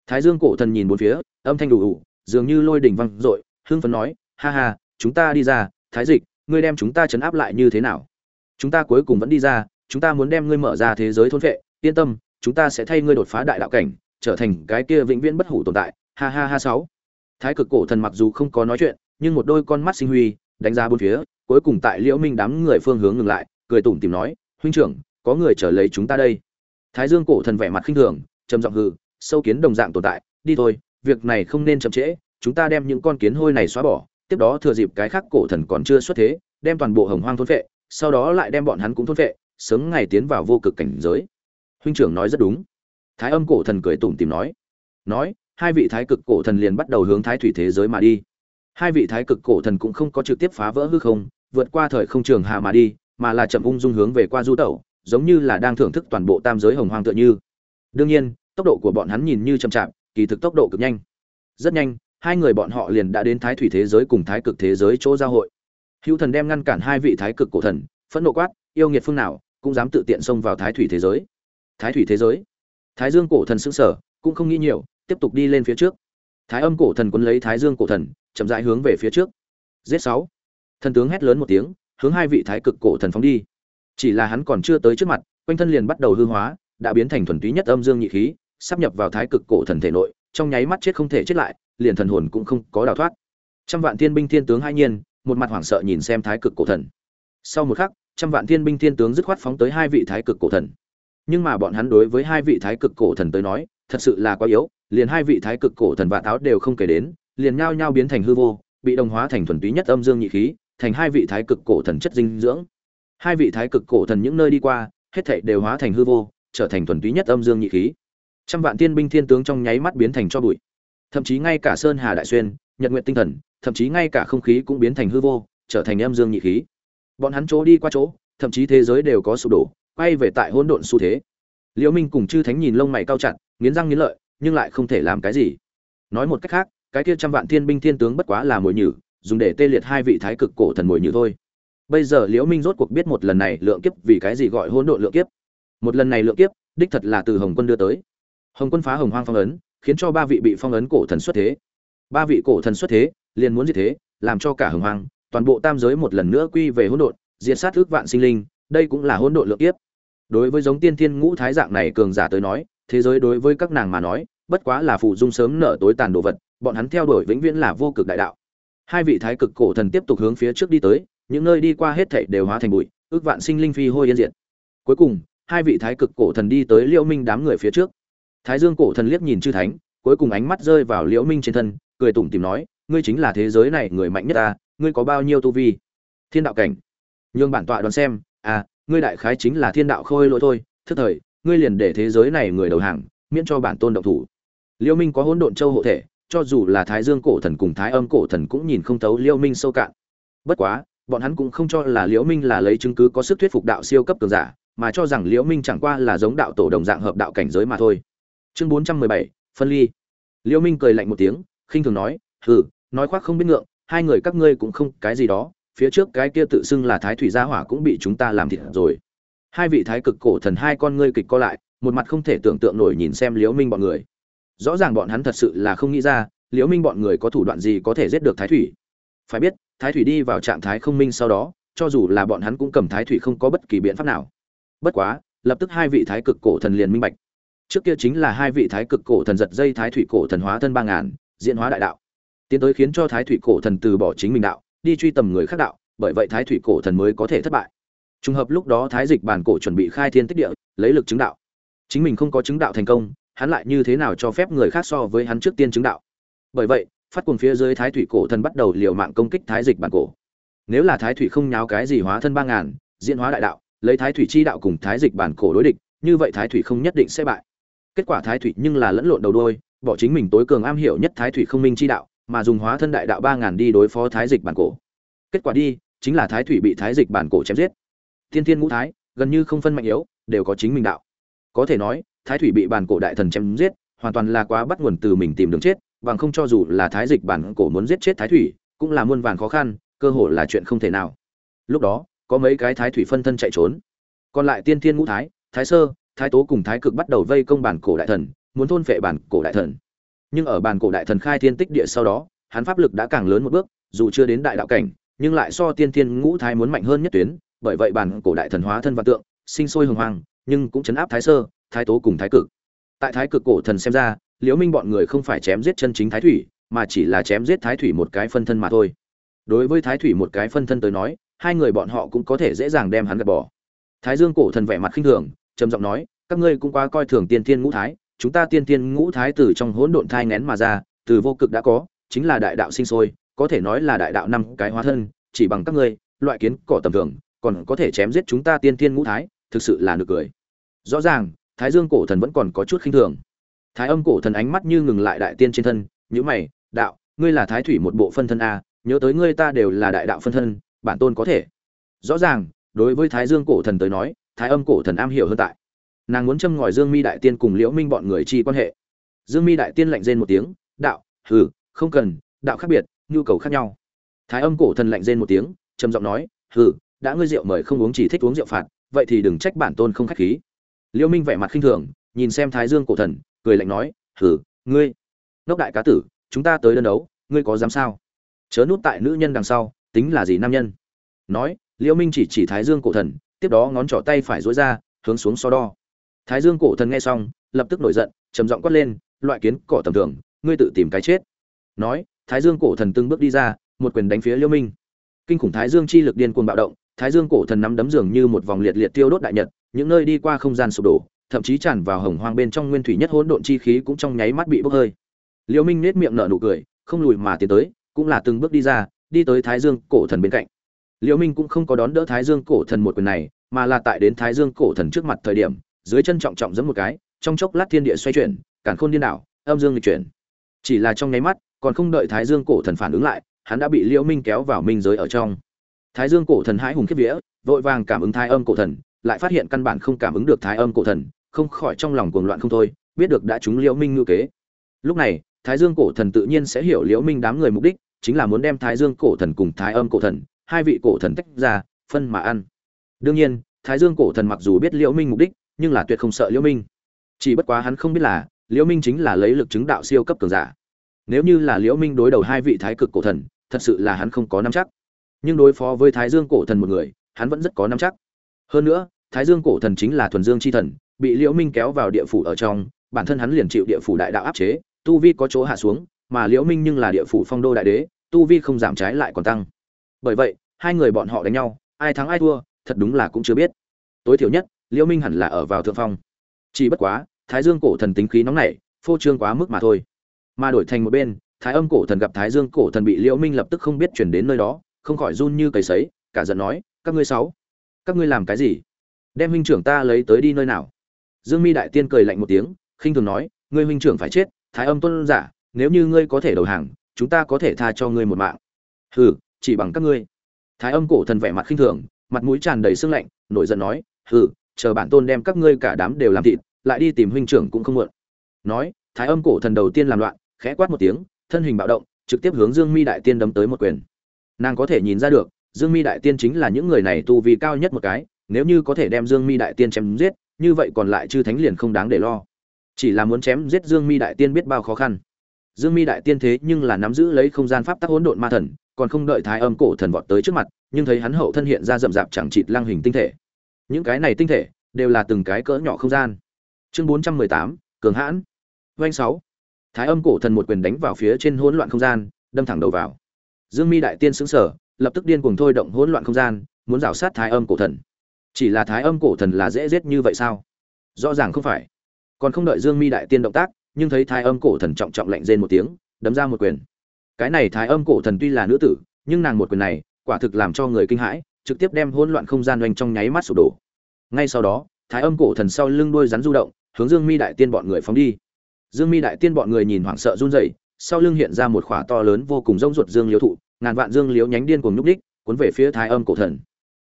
Thái dương cổ thần nhìn bốn phía, âm thanh đủ đủ dường như lôi đỉnh văng dội, hưng phấn nói, ha ha, chúng ta đi ra, thái dịch ngươi đem chúng ta chấn áp lại như thế nào? Chúng ta cuối cùng vẫn đi ra, chúng ta muốn đem ngươi mở ra thế giới thôn vệ. Yên tâm, chúng ta sẽ thay ngươi đột phá đại đạo cảnh, trở thành cái kia vĩnh viễn bất hủ tồn tại. Ha ha ha sáu. Thái cực cổ thần mặc dù không có nói chuyện, nhưng một đôi con mắt sinh huy, đánh ra bốn phía, cuối cùng tại liễu minh đám người phương hướng ngừng lại, cười tủm tìm nói, huynh trưởng, có người trở lấy chúng ta đây. Thái dương cổ thần vẻ mặt khinh thường, trầm giọng hừ, sâu kiến đồng dạng tồn tại, đi thôi, việc này không nên chậm trễ, chúng ta đem những con kiến hôi này xóa bỏ tiếp đó thừa dịp cái khác cổ thần còn chưa xuất thế, đem toàn bộ hồng hoang thôn phệ, sau đó lại đem bọn hắn cũng thôn phệ, sớm ngày tiến vào vô cực cảnh giới. Huynh trưởng nói rất đúng. Thái âm cổ thần cười tủm tỉm nói. Nói, hai vị thái cực cổ thần liền bắt đầu hướng thái thủy thế giới mà đi. Hai vị thái cực cổ thần cũng không có trực tiếp phá vỡ hư không, vượt qua thời không trường hà mà đi, mà là chậm ung dung hướng về qua du tẩu, giống như là đang thưởng thức toàn bộ tam giới hồng hoang tựa như. Đương nhiên, tốc độ của bọn hắn nhìn như chậm chạp, kỳ thực tốc độ cực nhanh. Rất nhanh hai người bọn họ liền đã đến thái thủy thế giới cùng thái cực thế giới chỗ giao hội. Hữu thần đem ngăn cản hai vị thái cực cổ thần, phẫn nộ quát, yêu nghiệt phương nào, cũng dám tự tiện xông vào thái thủy thế giới. Thái thủy thế giới? Thái dương cổ thần sững sờ, cũng không nghĩ nhiều, tiếp tục đi lên phía trước. Thái âm cổ thần quấn lấy thái dương cổ thần, chậm rãi hướng về phía trước. Giết sáu. Thần tướng hét lớn một tiếng, hướng hai vị thái cực cổ thần phóng đi. Chỉ là hắn còn chưa tới trước mặt, quanh thân liền bắt đầu hư hóa, đã biến thành thuần túy nhất âm dương nhị khí, sắp nhập vào thái cực cổ thần thể nội trong nháy mắt chết không thể chết lại, liền thần hồn cũng không có đào thoát. Trăm vạn thiên binh thiên tướng hai nhiên, một mặt hoảng sợ nhìn xem thái cực cổ thần. Sau một khắc, trăm vạn thiên binh thiên tướng dứt khoát phóng tới hai vị thái cực cổ thần. Nhưng mà bọn hắn đối với hai vị thái cực cổ thần tới nói, thật sự là quá yếu, liền hai vị thái cực cổ thần vạn táo đều không kể đến, liền nhao nhao biến thành hư vô, bị đồng hóa thành thuần túy nhất âm dương nhị khí, thành hai vị thái cực cổ thần chất dinh dưỡng. Hai vị thái cực cổ thần những nơi đi qua, hết thảy đều hóa thành hư vô, trở thành thuần túy nhất âm dương nhị khí trăm vạn thiên binh thiên tướng trong nháy mắt biến thành cho bụi. Thậm chí ngay cả sơn hà đại xuyên, nhật nguyện tinh thần, thậm chí ngay cả không khí cũng biến thành hư vô, trở thành âm dương nhị khí. Bọn hắn chỗ đi qua chỗ, thậm chí thế giới đều có sụp đổ, quay về tại hỗn độn xu thế. Liễu minh cùng chư thánh nhìn lông mày cao chặt, nghiến răng nghiến lợi, nhưng lại không thể làm cái gì. Nói một cách khác, cái kia trăm vạn thiên binh thiên tướng bất quá là mồi nhử, dùng để tê liệt hai vị thái cực cổ thần mồi nhử thôi. Bây giờ liễu minh rốt cuộc biết một lần này lượng kiếp vì cái gì gọi hỗn độn lượng kiếp. Một lần này lượng kiếp, đích thật là từ hồng quân đưa tới hồng quân phá hồng hoang phong ấn, khiến cho ba vị bị phong ấn cổ thần xuất thế. Ba vị cổ thần xuất thế, liền muốn diệt thế, làm cho cả hồng hoang, toàn bộ tam giới một lần nữa quy về hỗn độn, diệt sát ước vạn sinh linh, đây cũng là hỗn độn lượng tiếp. đối với giống tiên thiên ngũ thái dạng này cường giả tới nói, thế giới đối với các nàng mà nói, bất quá là phụ dung sớm nở tối tàn đồ vật, bọn hắn theo đuổi vĩnh viễn là vô cực đại đạo. Hai vị thái cực cổ thần tiếp tục hướng phía trước đi tới, những nơi đi qua hết thảy đều hóa thành bụi, ước vạn sinh linh phi hôi yên diệt. Cuối cùng, hai vị thái cực cổ thần đi tới liễu minh đám người phía trước thái dương cổ thần liếc nhìn chư thánh, cuối cùng ánh mắt rơi vào liễu minh trên thân, cười tủm tỉm nói, ngươi chính là thế giới này người mạnh nhất ta, ngươi có bao nhiêu tu vi? Thiên đạo cảnh. Nhường bản tọa đoán xem à ngươi đại khái chính là thiên đạo khôi lỗi thôi, thức thời, ngươi liền để thế giới này người đầu hàng, miễn cho bản tôn động thủ. Liễu minh có hỗn độn châu hộ thể, cho dù là thái dương cổ thần cùng thái âm cổ thần cũng nhìn không thấu liễu minh sâu cạn. Bất quá, bọn hắn cũng không cho là liễu minh là lấy chứng cứ có sức thuyết phục đạo siêu cấp cường giả, mà cho rằng liễu minh chẳng qua là giống đạo tổ đồng dạng hợp đạo cảnh giới mà thôi chương 417, phân ly. Liễu minh cười lạnh một tiếng khinh thường nói hừ nói khoác không biết ngượng hai người các ngươi cũng không cái gì đó phía trước cái kia tự xưng là thái thủy gia hỏa cũng bị chúng ta làm thịt rồi. Hai vị thái cực cổ thần hai con ngươi kịch co lại một mặt không thể tưởng tượng nổi nhìn xem liễu minh bọn người. Rõ ràng bọn hắn thật sự là không nghĩ ra liễu minh bọn người có thủ đoạn gì có thể giết được thái thủy. Phải biết thái thủy đi vào trạng thái không minh sau đó cho dù là bọn hắn cũng cầm thái thủy không có bất kỳ biện pháp nào. Bất quá lập tức hai vị thái cực cổ thần liền minh bạch trước kia chính là hai vị thái cực cổ thần giật dây thái thủy cổ thần hóa thân ba ngàn, diễn hóa đại đạo. Tiến tới khiến cho thái thủy cổ thần từ bỏ chính mình đạo, đi truy tầm người khác đạo, bởi vậy thái thủy cổ thần mới có thể thất bại. Trùng hợp lúc đó thái dịch bản cổ chuẩn bị khai thiên tích địa, lấy lực chứng đạo. Chính mình không có chứng đạo thành công, hắn lại như thế nào cho phép người khác so với hắn trước tiên chứng đạo? Bởi vậy, phát cuồng phía dưới thái thủy cổ thần bắt đầu liều mạng công kích thái dịch bản cổ. Nếu là thái thủy không nháo cái gì hóa thân ba ngàn, diễn hóa đại đạo, lấy thái thủy chi đạo cùng thái dịch bản cổ đối địch, như vậy thái thủy không nhất định sẽ bại kết quả thái thủy nhưng là lẫn lộn đầu đôi, bỏ chính mình tối cường am hiểu nhất thái thủy không minh chi đạo, mà dùng hóa thân đại đạo ba ngàn đi đối phó thái dịch bản cổ. Kết quả đi, chính là thái thủy bị thái dịch bản cổ chém giết. Thiên thiên ngũ thái, gần như không phân mạnh yếu, đều có chính mình đạo. Có thể nói, thái thủy bị bản cổ đại thần chém giết, hoàn toàn là quá bắt nguồn từ mình tìm đường chết, bằng không cho dù là thái dịch bản cổ muốn giết chết thái thủy, cũng là muôn vàn khó khăn, cơ hội là chuyện không thể nào. Lúc đó, có mấy cái thái thủy phân thân chạy trốn. Còn lại tiên thiên ngũ thái thái sơ thái tố cùng thái cực bắt đầu vây công bản cổ đại thần, muốn thôn phệ bản cổ đại thần. Nhưng ở bản cổ đại thần khai thiên tích địa sau đó, hắn pháp lực đã càng lớn một bước, dù chưa đến đại đạo cảnh, nhưng lại so tiên thiên ngũ thái muốn mạnh hơn nhất tuyến, bởi vậy bản cổ đại thần hóa thân và tượng, sinh sôi hồng hoàng nhưng cũng chấn áp thái sơ, thái tố cùng thái cực. Tại thái cực cổ thần xem ra, liễu minh bọn người không phải chém giết chân chính thái thủy, mà chỉ là chém giết thái thủy một cái phân thân mà thôi. Đối với thái thủy một cái phân thân tới nói, hai người bọn họ cũng có thể dễ dàng đem hắn gạt bỏ. Thái dương cổ thần vẻ mặt khinh thường trầm giọng nói, các ngươi cũng quá coi thường tiên thiên ngũ thái, chúng ta tiên thiên ngũ thái từ trong hỗn độn thai ngén mà ra, từ vô cực đã có, chính là đại đạo sinh sôi, có thể nói là đại đạo năm cái hóa thân, chỉ bằng các ngươi, loại kiến cỏ tầm thường, còn có thể chém giết chúng ta tiên thiên ngũ thái, thực sự là nực cười. Rõ ràng, thái dương cổ thần vẫn còn có chút khinh thường. Thái âm cổ thần ánh mắt như ngừng lại đại tiên trên thân nhữ mày, đạo, ngươi là thái thủy một bộ phân thân a, nhớ tới ngươi ta đều là đại đạo phân thân, bản tôn có thể. Rõ ràng, đối với thái dương cổ thần tới nói thái âm cổ thần am hiểu hơn tại. Nàng muốn châm ngòi dương mi đại tiên cùng liễu minh bọn người chi quan hệ. Dương mi đại tiên lạnh rên một tiếng đạo hừ không cần đạo khác biệt nhu cầu khác nhau. Thái âm cổ thần lạnh rên một tiếng trầm giọng nói hừ đã ngươi rượu mời không uống chỉ thích uống rượu phạt vậy thì đừng trách bản tôn không khách khí. Liễu minh vẻ mặt khinh thường nhìn xem thái dương cổ thần cười lạnh nói hừ, ngươi ngốc đại cá tử chúng ta tới đơn đấu ngươi có dám sao? Chớ nút tại nữ nhân đằng sau tính là gì nam nhân? Nói liễu minh chỉ chỉ thái dương cổ thần tiếp đó ngón trỏ tay phải duỗi ra, hướng xuống so đo. Thái dương cổ thần nghe xong, lập tức nổi giận, trầm giọng quát lên, loại kiến cỏ tầm thường, ngươi tự tìm cái chết. Nói, thái dương cổ thần từng bước đi ra, một quyền đánh phía liêu minh. Kinh khủng thái dương chi lực điên cuồng bạo động, thái dương cổ thần nắm đấm dường như một vòng liệt liệt tiêu đốt đại nhật, những nơi đi qua không gian sụp đổ, thậm chí tràn vào hồng hoang bên trong nguyên thủy nhất hỗn độn chi khí cũng trong nháy mắt bị bốc hơi. Liêu minh nét miệng nở nụ cười, không lùi mà tiến tới, cũng là từng bước đi ra, đi tới thái dương cổ thần bên cạnh liễu minh cũng không có đón đỡ thái dương cổ thần một quyền này, mà là tại đến thái dương cổ thần trước mặt thời điểm, dưới chân trọng trọng giẫm một cái, trong chốc lát thiên địa xoay chuyển, càn khôn điên đảo, âm dương lịch chuyển. Chỉ là trong nháy mắt, còn không đợi thái dương cổ thần phản ứng lại, hắn đã bị liễu minh kéo vào minh giới ở trong. Thái dương cổ thần hãi hùng kiếp vía, vội vàng cảm ứng thái âm cổ thần, lại phát hiện căn bản không cảm ứng được thái âm cổ thần, không khỏi trong lòng cuồng loạn không thôi, biết được đã trúng liễu minh ngưu kế. Lúc này, thái dương cổ thần tự nhiên sẽ hiểu liễu minh đám người mục đích, chính là muốn đem thái dương cổ thần cùng thái âm cổ thần hai vị cổ thần tách ra, phân mà ăn. Đương nhiên, thái dương cổ thần mặc dù biết liễu minh mục đích, nhưng là tuyệt không sợ liễu minh. Chỉ bất quá hắn không biết là, liễu minh chính là lấy lực chứng đạo siêu cấp cường giả. Nếu như là liễu minh đối đầu hai vị thái cực cổ thần, thật sự là hắn không có nắm chắc. Nhưng đối phó với thái dương cổ thần một người, hắn vẫn rất có nắm chắc. Hơn nữa, thái dương cổ thần chính là thuần dương chi thần, bị liễu minh kéo vào địa phủ ở trong, bản thân hắn liền chịu địa phủ đại đạo áp chế, tu vi có chỗ hạ xuống, mà liễu minh nhưng là địa phủ phong đô đại đế, tu vi không giảm trái lại còn tăng bởi vậy, hai người bọn họ đánh nhau, ai thắng ai thua, thật đúng là cũng chưa biết. Tối thiểu nhất, liễu minh hẳn là ở vào thượng phong. Chỉ bất quá, thái dương cổ thần tính khí nóng nảy, phô trương quá mức mà thôi. Mà đổi thành một bên, thái âm cổ thần gặp thái dương cổ thần bị liễu minh lập tức không biết chuyển đến nơi đó, không khỏi run như cầy sấy, cả giận nói, các ngươi sáu, các ngươi làm cái gì? Đem huynh trưởng ta lấy tới đi nơi nào? Dương mi đại tiên cười lạnh một tiếng, khinh thường nói, ngươi huynh trưởng phải chết, thái âm tôn giả, nếu như ngươi có thể đầu hàng, chúng ta có thể tha cho ngươi một mạng. Hừ chỉ bằng các ngươi. Thái âm cổ thần vẻ mặt khinh thường, mặt mũi tràn đầy sương lạnh, nổi giận nói, hừ, chờ bản tôn đem các ngươi cả đám đều làm thịt, lại đi tìm huynh trưởng cũng không muộn. Nói, thái âm cổ thần đầu tiên làm loạn, khẽ quát một tiếng, thân hình bạo động, trực tiếp hướng dương mi đại tiên đấm tới một quyền. Nàng có thể nhìn ra được, dương mi đại tiên chính là những người này tu vi cao nhất một cái, nếu như có thể đem dương mi đại tiên chém giết, như vậy còn lại chư thánh liền không đáng để lo. Chỉ là muốn chém giết dương mi đại tiên biết bao khó khăn. Dương mi đại tiên thế nhưng là nắm giữ lấy không gian pháp tắc hỗn độn ma thần còn không đợi thái âm cổ thần vọt tới trước mặt, nhưng thấy hắn hậu thân hiện ra rậm rạp chẳng chịt lang hình tinh thể. Những cái này tinh thể đều là từng cái cỡ nhỏ không gian. Chương bốn trăm mười tám, cường hãn. Doanh sáu. Thái âm cổ thần một quyền đánh vào phía trên hỗn loạn không gian, đâm thẳng đầu vào. Dương mi đại tiên xứng sở lập tức điên cuồng thôi động hỗn loạn không gian, muốn rảo sát thái âm cổ thần. Chỉ là thái âm cổ thần là dễ giết như vậy sao? Rõ ràng không phải. Còn không đợi dương mi đại tiên động tác, nhưng thấy thái âm cổ thần trọng trọng lạnh rên một tiếng, đấm ra một quyền cái này thái âm cổ thần tuy là nữ tử, nhưng nàng một quyền này, quả thực làm cho người kinh hãi, trực tiếp đem hỗn loạn không gian doanh trong nháy mắt sụp đổ. Ngay sau đó, thái âm cổ thần sau lưng đuôi rắn du động, hướng dương mi đại tiên bọn người phóng đi. Dương mi đại tiên bọn người nhìn hoảng sợ run rẩy, sau lưng hiện ra một khỏa to lớn vô cùng rông ruột dương liễu thụ, ngàn vạn dương liễu nhánh điên cùng nhúc đích, cuốn về phía thái âm cổ thần.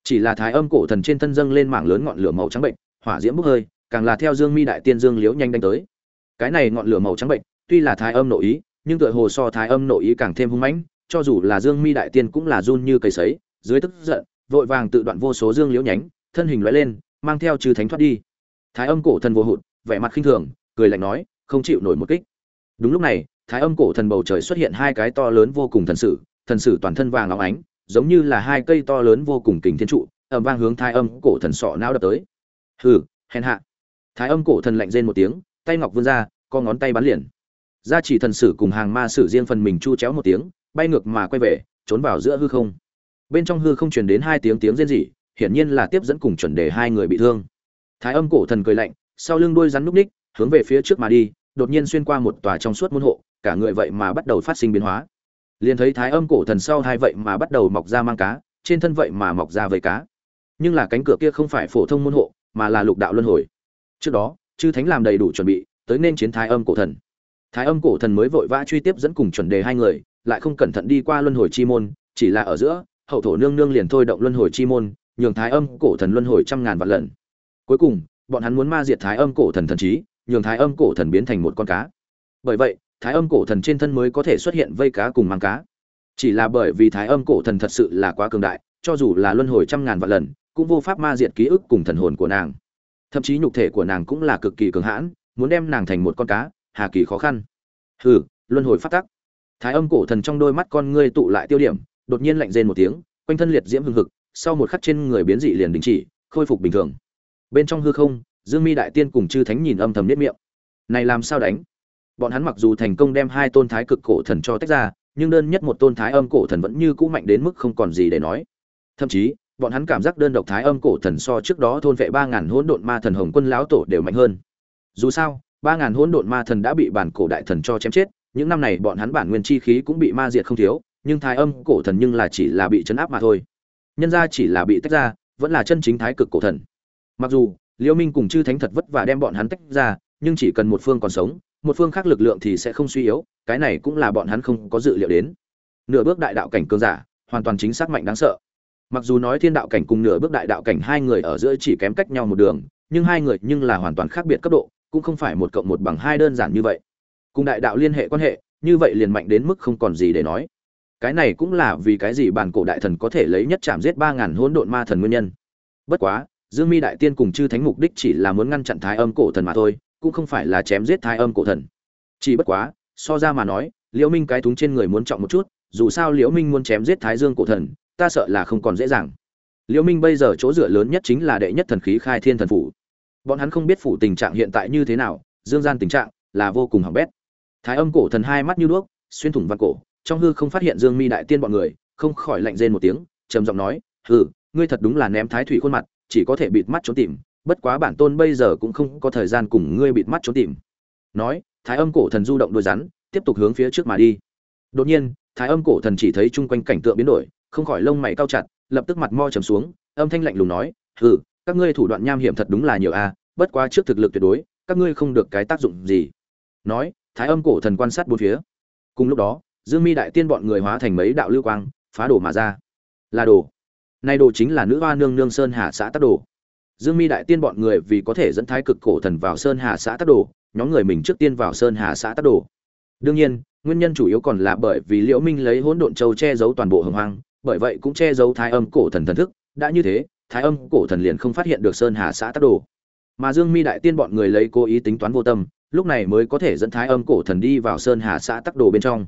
Chỉ là thái âm cổ thần trên thân dâng lên mảng lớn ngọn lửa màu trắng bệnh, hỏa diễm bốc hơi, càng là theo dương mi đại tiên dương liễu nhanh đánh tới. Cái này ngọn lửa màu trắng bệnh, tuy là thái âm nội ý nhưng tựa hồ so thái âm nội ý càng thêm hung mãnh, cho dù là dương mi đại tiên cũng là run như cây sấy, dưới tức giận, vội vàng tự đoạn vô số dương liễu nhánh, thân hình lóe lên, mang theo trừ thánh thoát đi. Thái âm cổ thần vô hụt, vẻ mặt khinh thường, cười lạnh nói, không chịu nổi một kích. Đúng lúc này, thái âm cổ thần bầu trời xuất hiện hai cái to lớn vô cùng thần sử thần sử toàn thân vàng óng ánh, giống như là hai cây to lớn vô cùng kình thiên trụ, ầm vang hướng thái âm cổ thần sọ não đập tới. Hừ, hèn hạ. Thái âm cổ thần lạnh rên một tiếng, tay ngọc vươn ra, co ngón tay bắn liền gia chỉ thần sử cùng hàng ma sử riêng phần mình chu chéo một tiếng, bay ngược mà quay về, trốn vào giữa hư không. Bên trong hư không truyền đến hai tiếng tiếng rên rỉ, hiển nhiên là tiếp dẫn cùng chuẩn đề hai người bị thương. Thái âm cổ thần cười lạnh, sau lưng đuôi rắn núp ních, hướng về phía trước mà đi, đột nhiên xuyên qua một tòa trong suốt môn hộ, cả người vậy mà bắt đầu phát sinh biến hóa. Liền thấy thái âm cổ thần sau hai vậy mà bắt đầu mọc ra mang cá, trên thân vậy mà mọc ra vầy cá. Nhưng là cánh cửa kia không phải phổ thông môn hộ, mà là lục đạo luân hồi. Trước đó, chư thánh làm đầy đủ chuẩn bị, tới nên chiến thái âm cổ thần thái âm cổ thần mới vội vã truy tiếp dẫn cùng chuẩn đề hai người, lại không cẩn thận đi qua luân hồi chi môn, chỉ là ở giữa, hậu thổ nương nương liền thôi động luân hồi chi môn, nhường thái âm cổ thần luân hồi trăm ngàn vạn lần. Cuối cùng, bọn hắn muốn ma diệt thái âm cổ thần thần trí, nhường thái âm cổ thần biến thành một con cá. Bởi vậy, thái âm cổ thần trên thân mới có thể xuất hiện vây cá cùng mang cá. Chỉ là bởi vì thái âm cổ thần thật sự là quá cường đại, cho dù là luân hồi trăm ngàn vạn lần, cũng vô pháp ma diệt ký ức cùng thần hồn của nàng. Thậm chí nhục thể của nàng cũng là cực kỳ cường hãn, muốn đem nàng thành một con cá hà kỳ khó khăn. Hừ, luân hồi phát tắc. Thái âm cổ thần trong đôi mắt con ngươi tụ lại tiêu điểm, đột nhiên lạnh rên một tiếng, quanh thân liệt diễm hưng hực, sau một khắc trên người biến dị liền đình chỉ, khôi phục bình thường. Bên trong hư không, dương mi đại tiên cùng chư thánh nhìn âm thầm nếp miệng. Này làm sao đánh? Bọn hắn mặc dù thành công đem hai tôn thái cực cổ thần cho tách ra, nhưng đơn nhất một tôn thái âm cổ thần vẫn như cũ mạnh đến mức không còn gì để nói. Thậm chí, bọn hắn cảm giác đơn độc thái âm cổ thần so trước đó thôn vệ ba ngàn hỗn độn ma thần hồng quân lão tổ đều mạnh hơn. Dù sao ba ngàn hỗn độn ma thần đã bị bản cổ đại thần cho chém chết, những năm này bọn hắn bản nguyên chi khí cũng bị ma diệt không thiếu, nhưng thái âm cổ thần nhưng là chỉ là bị chấn áp mà thôi. Nhân ra chỉ là bị tách ra, vẫn là chân chính thái cực cổ thần. Mặc dù liễu minh cùng chư thánh thật vất vả đem bọn hắn tách ra, nhưng chỉ cần một phương còn sống, một phương khác lực lượng thì sẽ không suy yếu, cái này cũng là bọn hắn không có dự liệu đến. Nửa bước đại đạo cảnh cường giả, hoàn toàn chính xác mạnh đáng sợ. Mặc dù nói thiên đạo cảnh cùng nửa bước đại đạo cảnh hai người ở giữa chỉ kém cách nhau một đường, nhưng hai người nhưng là hoàn toàn khác biệt cấp độ cũng không phải một cộng một bằng hai đơn giản như vậy. Cùng đại đạo liên hệ quan hệ, như vậy liền mạnh đến mức không còn gì để nói. Cái này cũng là vì cái gì bản cổ đại thần có thể lấy nhất chạm giết ba ngàn hỗn độn ma thần nguyên nhân. Bất quá, dương mi đại tiên cùng chư thánh mục đích chỉ là muốn ngăn chặn thái âm cổ thần mà thôi, cũng không phải là chém giết thái âm cổ thần. Chỉ bất quá, so ra mà nói, liễu minh cái thúng trên người muốn trọng một chút, dù sao liễu minh muốn chém giết thái dương cổ thần, ta sợ là không còn dễ dàng. Liễu minh bây giờ chỗ dựa lớn nhất chính là đệ nhất thần khí khai thiên thần phủ bọn hắn không biết phủ tình trạng hiện tại như thế nào, dương gian tình trạng là vô cùng hỏng bét. Thái âm cổ thần hai mắt như đuốc, xuyên thủng văn cổ, trong hư không phát hiện dương mi đại tiên bọn người, không khỏi lạnh rên một tiếng, trầm giọng nói, hừ, ngươi thật đúng là ném thái thủy khuôn mặt, chỉ có thể bịt mắt trốn tìm, bất quá bản tôn bây giờ cũng không có thời gian cùng ngươi bịt mắt trốn tìm. Nói, thái âm cổ thần du động đôi rắn, tiếp tục hướng phía trước mà đi. Đột nhiên, thái âm cổ thần chỉ thấy chung quanh cảnh tượng biến đổi, không khỏi lông mày cao chặt, lập tức mặt mo trầm xuống, âm thanh lạnh lùng nói, hừ các ngươi thủ đoạn nham hiểm thật đúng là nhiều a, bất quá trước thực lực tuyệt đối, các ngươi không được cái tác dụng gì. Nói, thái âm cổ thần quan sát bốn phía. Cùng lúc đó, dương mi đại tiên bọn người hóa thành mấy đạo lưu quang, phá đồ mà ra. Là đồ. Nay đồ chính là nữ hoa nương nương sơn hà xã tắc đồ. Dương mi đại tiên bọn người vì có thể dẫn thái cực cổ thần vào sơn hà xã tắc đồ, nhóm người mình trước tiên vào sơn hà xã tắc đồ. Đương nhiên, nguyên nhân chủ yếu còn là bởi vì liễu minh lấy hỗn độn châu che giấu toàn bộ hồng hoang, bởi vậy cũng che giấu thái âm cổ thần thần thức. Đã như thế thái âm cổ thần liền không phát hiện được sơn hà xã tắc đồ. Mà dương mi đại tiên bọn người lấy cố ý tính toán vô tâm, lúc này mới có thể dẫn thái âm cổ thần đi vào sơn hà xã tắc đồ bên trong.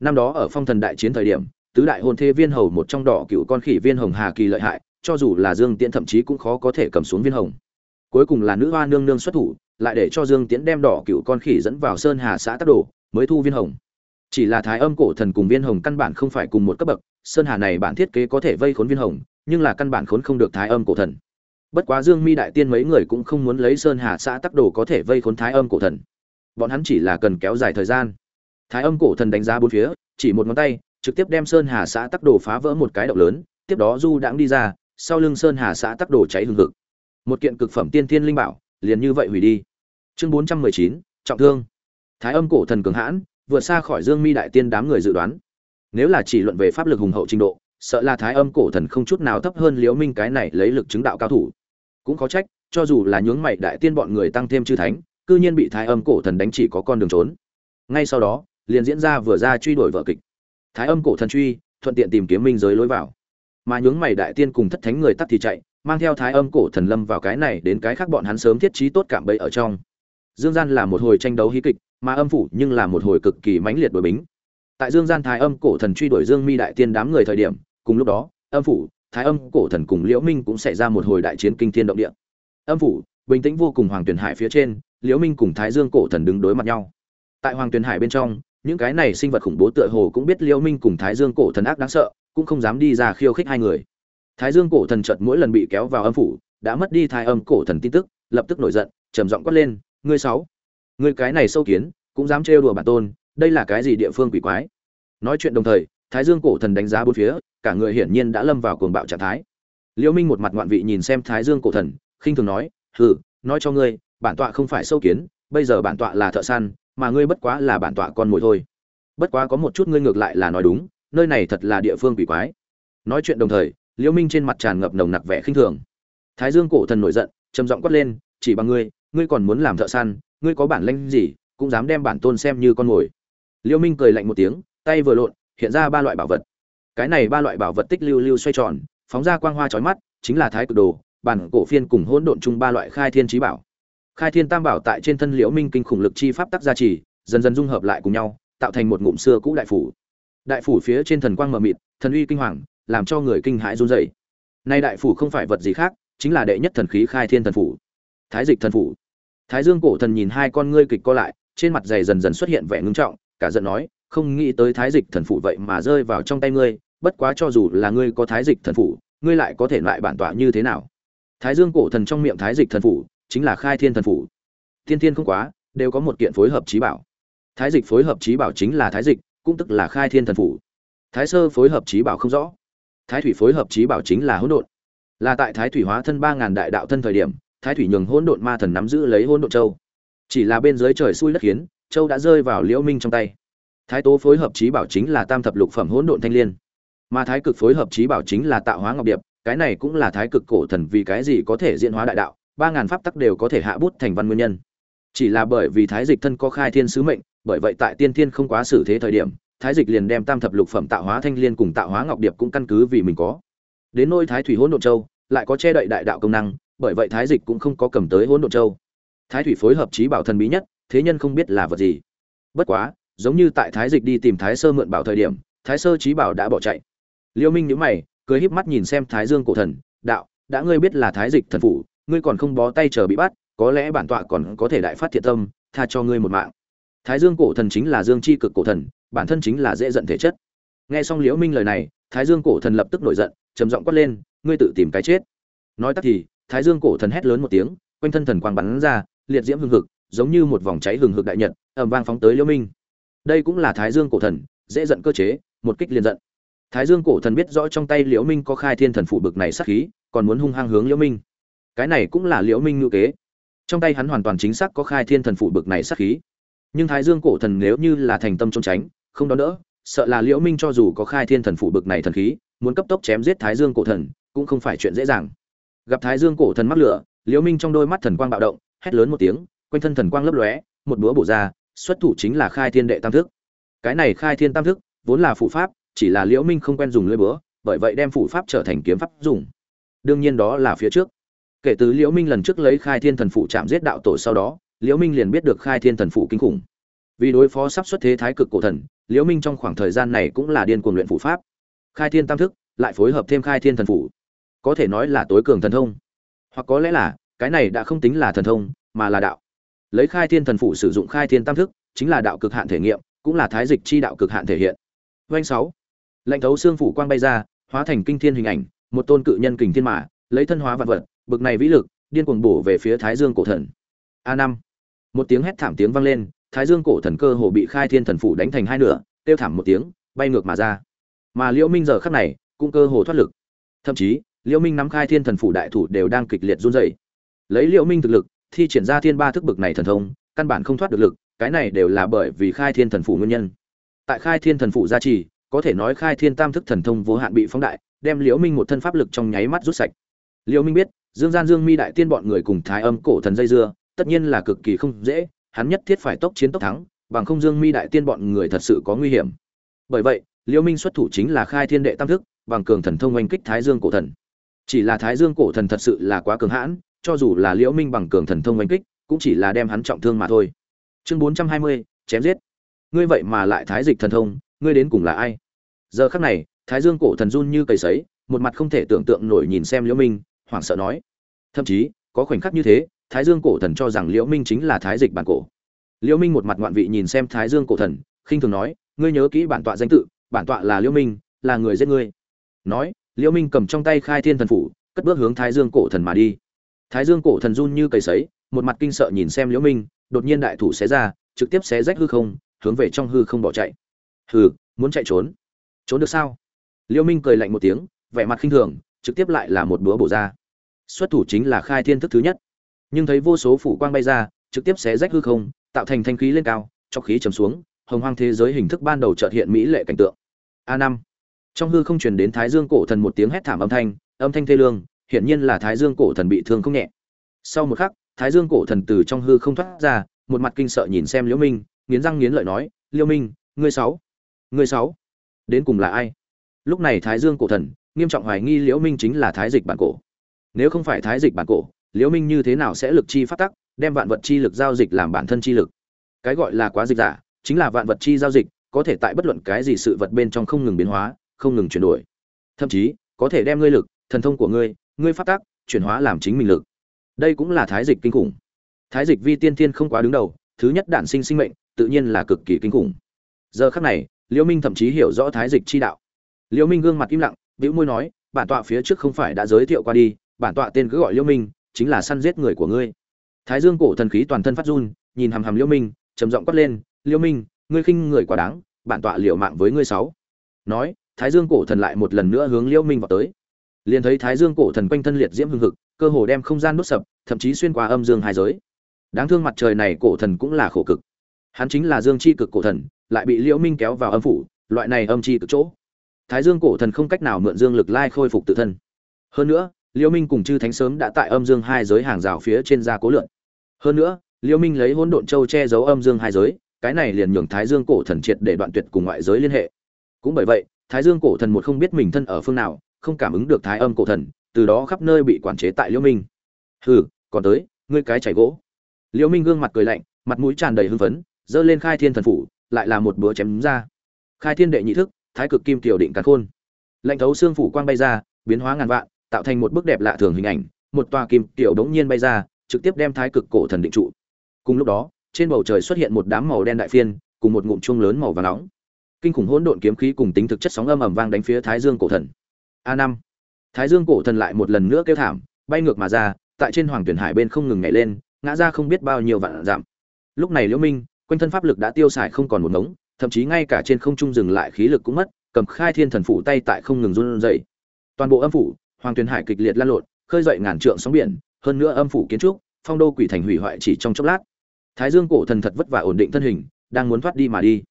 Năm đó ở phong thần đại chiến thời điểm, tứ đại hôn thê viên hầu một trong đỏ cựu con khỉ viên hồng hà kỳ lợi hại, cho dù là dương tiễn thậm chí cũng khó có thể cầm xuống viên hồng. Cuối cùng là nữ hoa nương nương xuất thủ, lại để cho dương tiễn đem đỏ cựu con khỉ dẫn vào sơn hà xã tắc đồ, mới thu viên hồng. Chỉ là thái âm cổ thần cùng viên hồng căn bản không phải cùng một cấp bậc, sơn hà này bản thiết kế có thể vây khốn viên hồng nhưng là căn bản khốn không được thái âm cổ thần. Bất quá dương mi đại tiên mấy người cũng không muốn lấy sơn hà xã tắc đồ có thể vây khốn thái âm cổ thần. Bọn hắn chỉ là cần kéo dài thời gian. Thái âm cổ thần đánh giá bốn phía, chỉ một ngón tay, trực tiếp đem sơn hà xã tắc đồ phá vỡ một cái động lớn, tiếp đó du đãng đi ra, sau lưng sơn hà xã tắc đồ cháy hừng hực. Một kiện cực phẩm tiên thiên linh bảo, liền như vậy hủy đi. Chương bốn trăm mười chín, trọng thương. Thái âm cổ thần cường hãn, vượt xa khỏi dương mi đại tiên đám người dự đoán. Nếu là chỉ luận về pháp lực hùng hậu trình độ sợ là thái âm cổ thần không chút nào thấp hơn liễu minh cái này lấy lực chứng đạo cao thủ. Cũng có trách, cho dù là nhướng mày đại tiên bọn người tăng thêm chư thánh, cư nhiên bị thái âm cổ thần đánh chỉ có con đường trốn. Ngay sau đó, liền diễn ra vừa ra truy đuổi vợ kịch. Thái âm cổ thần truy, thuận tiện tìm kiếm minh giới lối vào. Mà nhướng mày đại tiên cùng thất thánh người tắt thì chạy, mang theo thái âm cổ thần lâm vào cái này đến cái khác bọn hắn sớm thiết trí tốt cảm bẫy ở trong. Dương gian là một hồi tranh đấu hí kịch, mà âm phủ nhưng là một hồi cực kỳ mãnh liệt đối bính. Tại dương gian thái âm cổ thần truy đuổi dương mi đại tiên đám người thời điểm cùng lúc đó, âm phủ, thái âm, cổ thần cùng liễu minh cũng xảy ra một hồi đại chiến kinh thiên động địa. Âm phủ, bình tĩnh vô cùng hoàng tuyền hải phía trên, liễu minh cùng thái dương cổ thần đứng đối mặt nhau. Tại hoàng tuyền hải bên trong, những cái này sinh vật khủng bố tựa hồ cũng biết liễu minh cùng thái dương cổ thần ác đáng sợ, cũng không dám đi ra khiêu khích hai người. Thái dương cổ thần chợt mỗi lần bị kéo vào âm phủ, đã mất đi thái âm cổ thần tin tức, lập tức nổi giận, trầm giọng quát lên, ngươi sáu, ngươi cái này sâu kiến, cũng dám trêu đùa bản tôn, đây là cái gì địa phương quỷ quái? Nói chuyện đồng thời thái dương cổ thần đánh giá bốn phía, cả người hiển nhiên đã lâm vào cuồng bạo trạng thái. Liễu minh một mặt ngoạn vị nhìn xem thái dương cổ thần, khinh thường nói, hừ, nói cho ngươi, bản tọa không phải sâu kiến, bây giờ bản tọa là thợ săn, mà ngươi bất quá là bản tọa con mồi thôi. Bất quá có một chút ngươi ngược lại là nói đúng, nơi này thật là địa phương quỷ quái. Nói chuyện đồng thời liễu minh trên mặt tràn ngập nồng nặc vẻ khinh thường. Thái dương cổ thần nổi giận, trầm giọng quát lên, chỉ bằng ngươi ngươi còn muốn làm thợ săn, ngươi có bản lĩnh gì, cũng dám đem bản tôn xem như con mồi. Liễu minh cười lạnh một tiếng, tay vừa lộn hiện ra ba loại bảo vật. Cái này ba loại bảo vật tích lưu lưu xoay tròn, phóng ra quang hoa chói mắt, chính là thái cực đồ, bản cổ phiên cùng hỗn độn chung ba loại khai thiên trí bảo. Khai thiên tam bảo tại trên thân liễu minh kinh khủng lực chi pháp tác gia trì, dần dần dung hợp lại cùng nhau, tạo thành một ngụm xưa cũ đại phủ. Đại phủ phía trên thần quang mờ mịt, thần uy kinh hoàng, làm cho người kinh hãi run rẩy. Nay đại phủ không phải vật gì khác, chính là đệ nhất thần khí khai thiên thần phủ. Thái dịch thần phủ. Thái dương cổ thần nhìn hai con ngươi kịch co lại, trên mặt dày dần dần xuất hiện vẻ ngưng trọng, cả giận nói không nghĩ tới thái dịch thần phủ vậy mà rơi vào trong tay ngươi, bất quá cho dù là ngươi có thái dịch thần phủ, ngươi lại có thể loại bản tọa như thế nào? Thái dương cổ thần trong miệng thái dịch thần phủ chính là khai thiên thần phủ. Thiên thiên không quá, đều có một kiện phối hợp trí bảo. Thái dịch phối hợp trí bảo chính là thái dịch, cũng tức là khai thiên thần phủ. Thái sơ phối hợp trí bảo không rõ. Thái thủy phối hợp trí bảo chính là hỗn độn. Là tại thái thủy hóa thân ba ngàn đại đạo thân thời điểm, thái thủy nhường hỗn độn ma thần nắm giữ lấy hỗn độn châu. Chỉ là bên dưới trời xui đất khiến, châu đã rơi vào liễu minh trong tay thái tố phối hợp trí bảo chính là tam thập lục phẩm hỗn độn thanh liên. Mà thái cực phối hợp trí bảo chính là tạo hóa ngọc điệp, cái này cũng là thái cực cổ thần vì cái gì có thể diễn hóa đại đạo, ba ngàn pháp tắc đều có thể hạ bút thành văn nguyên nhân. Chỉ là bởi vì thái dịch thân có khai thiên sứ mệnh, bởi vậy tại tiên thiên không quá xử thế thời điểm, thái dịch liền đem tam thập lục phẩm tạo hóa thanh liên cùng tạo hóa ngọc điệp cũng căn cứ vì mình có. Đến nôi thái thủy hỗn độn châu, lại có che đậy đại đạo công năng, bởi vậy thái dịch cũng không có cầm tới hỗn độn châu. Thái thủy phối hợp trí bảo thần bí nhất, thế nhân không biết là vật gì. Bất quá giống như tại thái dịch đi tìm thái sơ mượn bảo thời điểm, thái sơ trí bảo đã bỏ chạy. Liêu minh nhíu mày, cười híp mắt nhìn xem thái dương cổ thần, đạo, đã ngươi biết là thái dịch thần phủ, ngươi còn không bó tay chờ bị bắt, có lẽ bản tọa còn có thể đại phát thiện tâm, tha cho ngươi một mạng. Thái dương cổ thần chính là dương chi cực cổ thần, bản thân chính là dễ giận thể chất. Nghe xong liễu minh lời này, thái dương cổ thần lập tức nổi giận, trầm giọng quát lên, ngươi tự tìm cái chết. Nói tắt thì, thái dương cổ thần hét lớn một tiếng, quanh thân thần quang bắn ra, liệt diễm hừng hực, giống như một vòng cháy hừng hực đại nhật, ầm vang phóng tới liễu minh đây cũng là thái dương cổ thần, dễ giận cơ chế, một kích liền giận. Thái dương cổ thần biết rõ trong tay liễu minh có khai thiên thần phụ bực này sát khí, còn muốn hung hăng hướng liễu minh. Cái này cũng là liễu minh ngữ kế. Trong tay hắn hoàn toàn chính xác có khai thiên thần phụ bực này sát khí. Nhưng thái dương cổ thần nếu như là thành tâm trốn tránh, không đó nữa sợ là liễu minh cho dù có khai thiên thần phụ bực này thần khí, muốn cấp tốc chém giết thái dương cổ thần, cũng không phải chuyện dễ dàng. Gặp thái dương cổ thần mắc lửa, liễu minh trong đôi mắt thần quang bạo động, hét lớn một tiếng, quanh thân thần quang lấp lóe, một búa bổ ra xuất thủ chính là khai thiên đệ tam thức. Cái này khai thiên tam thức, vốn là phụ pháp, chỉ là liễu minh không quen dùng lưỡi búa, bởi vậy đem phụ pháp trở thành kiếm pháp dùng. Đương nhiên đó là phía trước. Kể từ liễu minh lần trước lấy khai thiên thần phụ chạm giết đạo tổ sau đó, liễu minh liền biết được khai thiên thần phụ kinh khủng. Vì đối phó sắp xuất thế thái cực cổ thần, liễu minh trong khoảng thời gian này cũng là điên cuồng luyện phụ pháp. Khai thiên tam thức, lại phối hợp thêm khai thiên thần phụ có thể nói là tối cường thần thông. Hoặc có lẽ là, cái này đã không tính là thần thông, mà là đạo lấy khai thiên thần phụ sử dụng khai thiên tam thức, chính là đạo cực hạn thể nghiệm, cũng là thái dịch chi đạo cực hạn thể hiện. Doanh sáu. Lệnh thấu xương phủ quang bay ra, hóa thành kinh thiên hình ảnh, một tôn cự nhân kình thiên mã lấy thân hóa vạn vật, bực này vĩ lực, điên cuồng bổ về phía thái dương cổ thần. A năm. Một tiếng hét thảm tiếng vang lên, thái dương cổ thần cơ hồ bị khai thiên thần phủ đánh thành hai nửa tiêu thảm một tiếng, bay ngược mà ra. Mà liễu minh giờ khắc này, cũng cơ hồ thoát lực. Thậm chí, liễu minh nắm khai thiên thần phủ đại thủ đều đang kịch liệt run rẩy. Lấy liễu minh thực lực thi triển ra thiên ba thức bực này thần thông, căn bản không thoát được lực, cái này đều là bởi vì khai thiên thần phủ nguyên nhân. Tại khai thiên thần phủ gia trì, có thể nói khai thiên tam thức thần thông vô hạn bị phóng đại, đem liễu minh một thân pháp lực trong nháy mắt rút sạch. Liễu minh biết, dương gian dương mi đại tiên bọn người cùng thái âm cổ thần dây dưa, tất nhiên là cực kỳ không dễ, hắn nhất thiết phải tốc chiến tốc thắng, bằng không dương mi đại tiên bọn người thật sự có nguy hiểm. Bởi vậy, liễu minh xuất thủ chính là khai thiên đệ tam thức, bằng cường thần thông oanh kích thái dương cổ thần. Chỉ là thái dương cổ thần thật sự là quá cường hãn cho dù là liễu minh bằng cường thần thông oanh kích cũng chỉ là đem hắn trọng thương mà thôi. Chương 420, chém giết. Ngươi vậy mà lại thái dịch thần thông ngươi đến cùng là ai? Giờ khắc này thái dương cổ thần run như cầy sấy một mặt không thể tưởng tượng nổi nhìn xem liễu minh hoảng sợ nói. Thậm chí có khoảnh khắc như thế thái dương cổ thần cho rằng liễu minh chính là thái dịch bản cổ. Liễu minh một mặt ngoạn vị nhìn xem thái dương cổ thần khinh thường nói ngươi nhớ kỹ bản tọa danh tự bản tọa là liễu minh là người giết ngươi. Nói liễu minh cầm trong tay khai thiên thần phủ cất bước hướng thái dương cổ thần mà đi thái dương cổ thần run như cầy sấy, một mặt kinh sợ nhìn xem liễu minh, đột nhiên đại thủ xé ra, trực tiếp xé rách hư không, hướng về trong hư không bỏ chạy. Hừ, muốn chạy trốn. Trốn được sao? Liễu minh cười lạnh một tiếng, vẻ mặt khinh thường, trực tiếp lại là một búa bổ ra. Xuất thủ chính là khai thiên thức thứ nhất. Nhưng thấy vô số phủ quang bay ra, trực tiếp xé rách hư không, tạo thành thanh khí lên cao, cho khí trầm xuống, hồng hoang thế giới hình thức ban đầu chợt hiện mỹ lệ cảnh tượng. A năm. Trong hư không truyền đến thái dương cổ thần một tiếng hét thảm âm thanh âm thanh thê lương hiển nhiên là thái dương cổ thần bị thương không nhẹ. Sau một khắc, thái dương cổ thần từ trong hư không thoát ra, một mặt kinh sợ nhìn xem liễu minh, nghiến răng nghiến lợi nói, liễu minh, ngươi sáu ngươi sáu, đến cùng là ai? Lúc này thái dương cổ thần, nghiêm trọng hoài nghi liễu minh chính là thái dịch bản cổ. Nếu không phải thái dịch bản cổ, liễu minh như thế nào sẽ lực chi phát tắc, đem vạn vật chi lực giao dịch làm bản thân chi lực? Cái gọi là quá dịch giả, chính là vạn vật chi giao dịch, có thể tại bất luận cái gì sự vật bên trong không ngừng biến hóa, không ngừng chuyển đổi. Thậm chí, có thể đem ngươi lực, thần thông của ngươi ngươi phát tác, chuyển hóa làm chính mình lực. Đây cũng là thái dịch kinh khủng. Thái dịch vi tiên thiên không quá đứng đầu, thứ nhất đản sinh sinh mệnh, tự nhiên là cực kỳ kinh khủng. Giờ khắc này liễu minh thậm chí hiểu rõ thái dịch chi đạo. Liễu minh gương mặt im lặng, bĩu môi nói, bản tọa phía trước không phải đã giới thiệu qua đi, bản tọa tên cứ gọi liễu minh, chính là săn giết người của ngươi. Thái dương cổ thần khí toàn thân phát run, nhìn hầm hầm liễu minh, trầm giọng quát lên liễu minh, ngươi khinh người quá đáng, bản tọa liều mạng với ngươi sáu. Nói, thái dương cổ thần lại một lần nữa hướng liễu minh vào tới liền thấy thái dương cổ thần quanh thân liệt diễm hưng hực, cơ hồ đem không gian đốt sập, thậm chí xuyên qua âm dương hai giới. Đáng thương mặt trời này cổ thần cũng là khổ cực. Hắn chính là dương chi cực cổ thần, lại bị liễu minh kéo vào âm phủ, loại này âm chi cực chỗ. Thái dương cổ thần không cách nào mượn dương lực lai khôi phục tự thân. Hơn nữa, liễu minh cùng chư thánh sớm đã tại âm dương hai giới hàng rào phía trên ra cố lượn. Hơn nữa, liễu minh lấy hỗn độn châu che giấu âm dương hai giới, cái này liền nhường thái dương cổ thần triệt để đoạn tuyệt cùng ngoại giới liên hệ. Cũng bởi vậy, thái dương cổ thần một không biết mình thân ở phương nào không cảm ứng được thái âm cổ thần, từ đó khắp nơi bị quản chế tại liễu minh. Hừ, còn tới, ngươi cái chảy gỗ. Liễu minh gương mặt cười lạnh, mặt mũi tràn đầy hưng phấn dơ lên khai thiên thần phủ, lại là một búa chém ra. Khai thiên đệ nhị thức, thái cực kim tiểu định càn khôn. Lệnh thấu xương phủ quang bay ra, biến hóa ngàn vạn, tạo thành một bức đẹp lạ thường hình ảnh, một tòa kim tiểu đống nhiên bay ra, trực tiếp đem thái cực cổ thần định trụ. Cùng lúc đó, trên bầu trời xuất hiện một đám màu đen đại phiên, cùng một ngụm chuông lớn màu vàng nóng. Kinh khủng hỗn độn kiếm khí cùng tính thực chất sóng âm ầm vang đánh phía thái dương cổ thần a năm. Thái dương cổ thần lại một lần nữa kêu thảm, bay ngược mà ra, tại trên hoàng tuyển hải bên không ngừng nhảy lên, ngã ra không biết bao nhiêu vạn giảm lúc này liễu minh, quanh thân pháp lực đã tiêu xài không còn một ngống, thậm chí ngay cả trên không trung dừng lại khí lực cũng mất, cầm khai thiên thần phủ tay tại không ngừng run rẩy. Toàn bộ âm phủ, hoàng tuyển hải kịch liệt lan lộn, khơi dậy ngàn trượng sóng biển, hơn nữa âm phủ kiến trúc, phong đô quỷ thành hủy hoại chỉ trong chốc lát. Thái dương cổ thần thật vất vả ổn định thân hình, đang muốn thoát đi mà đi.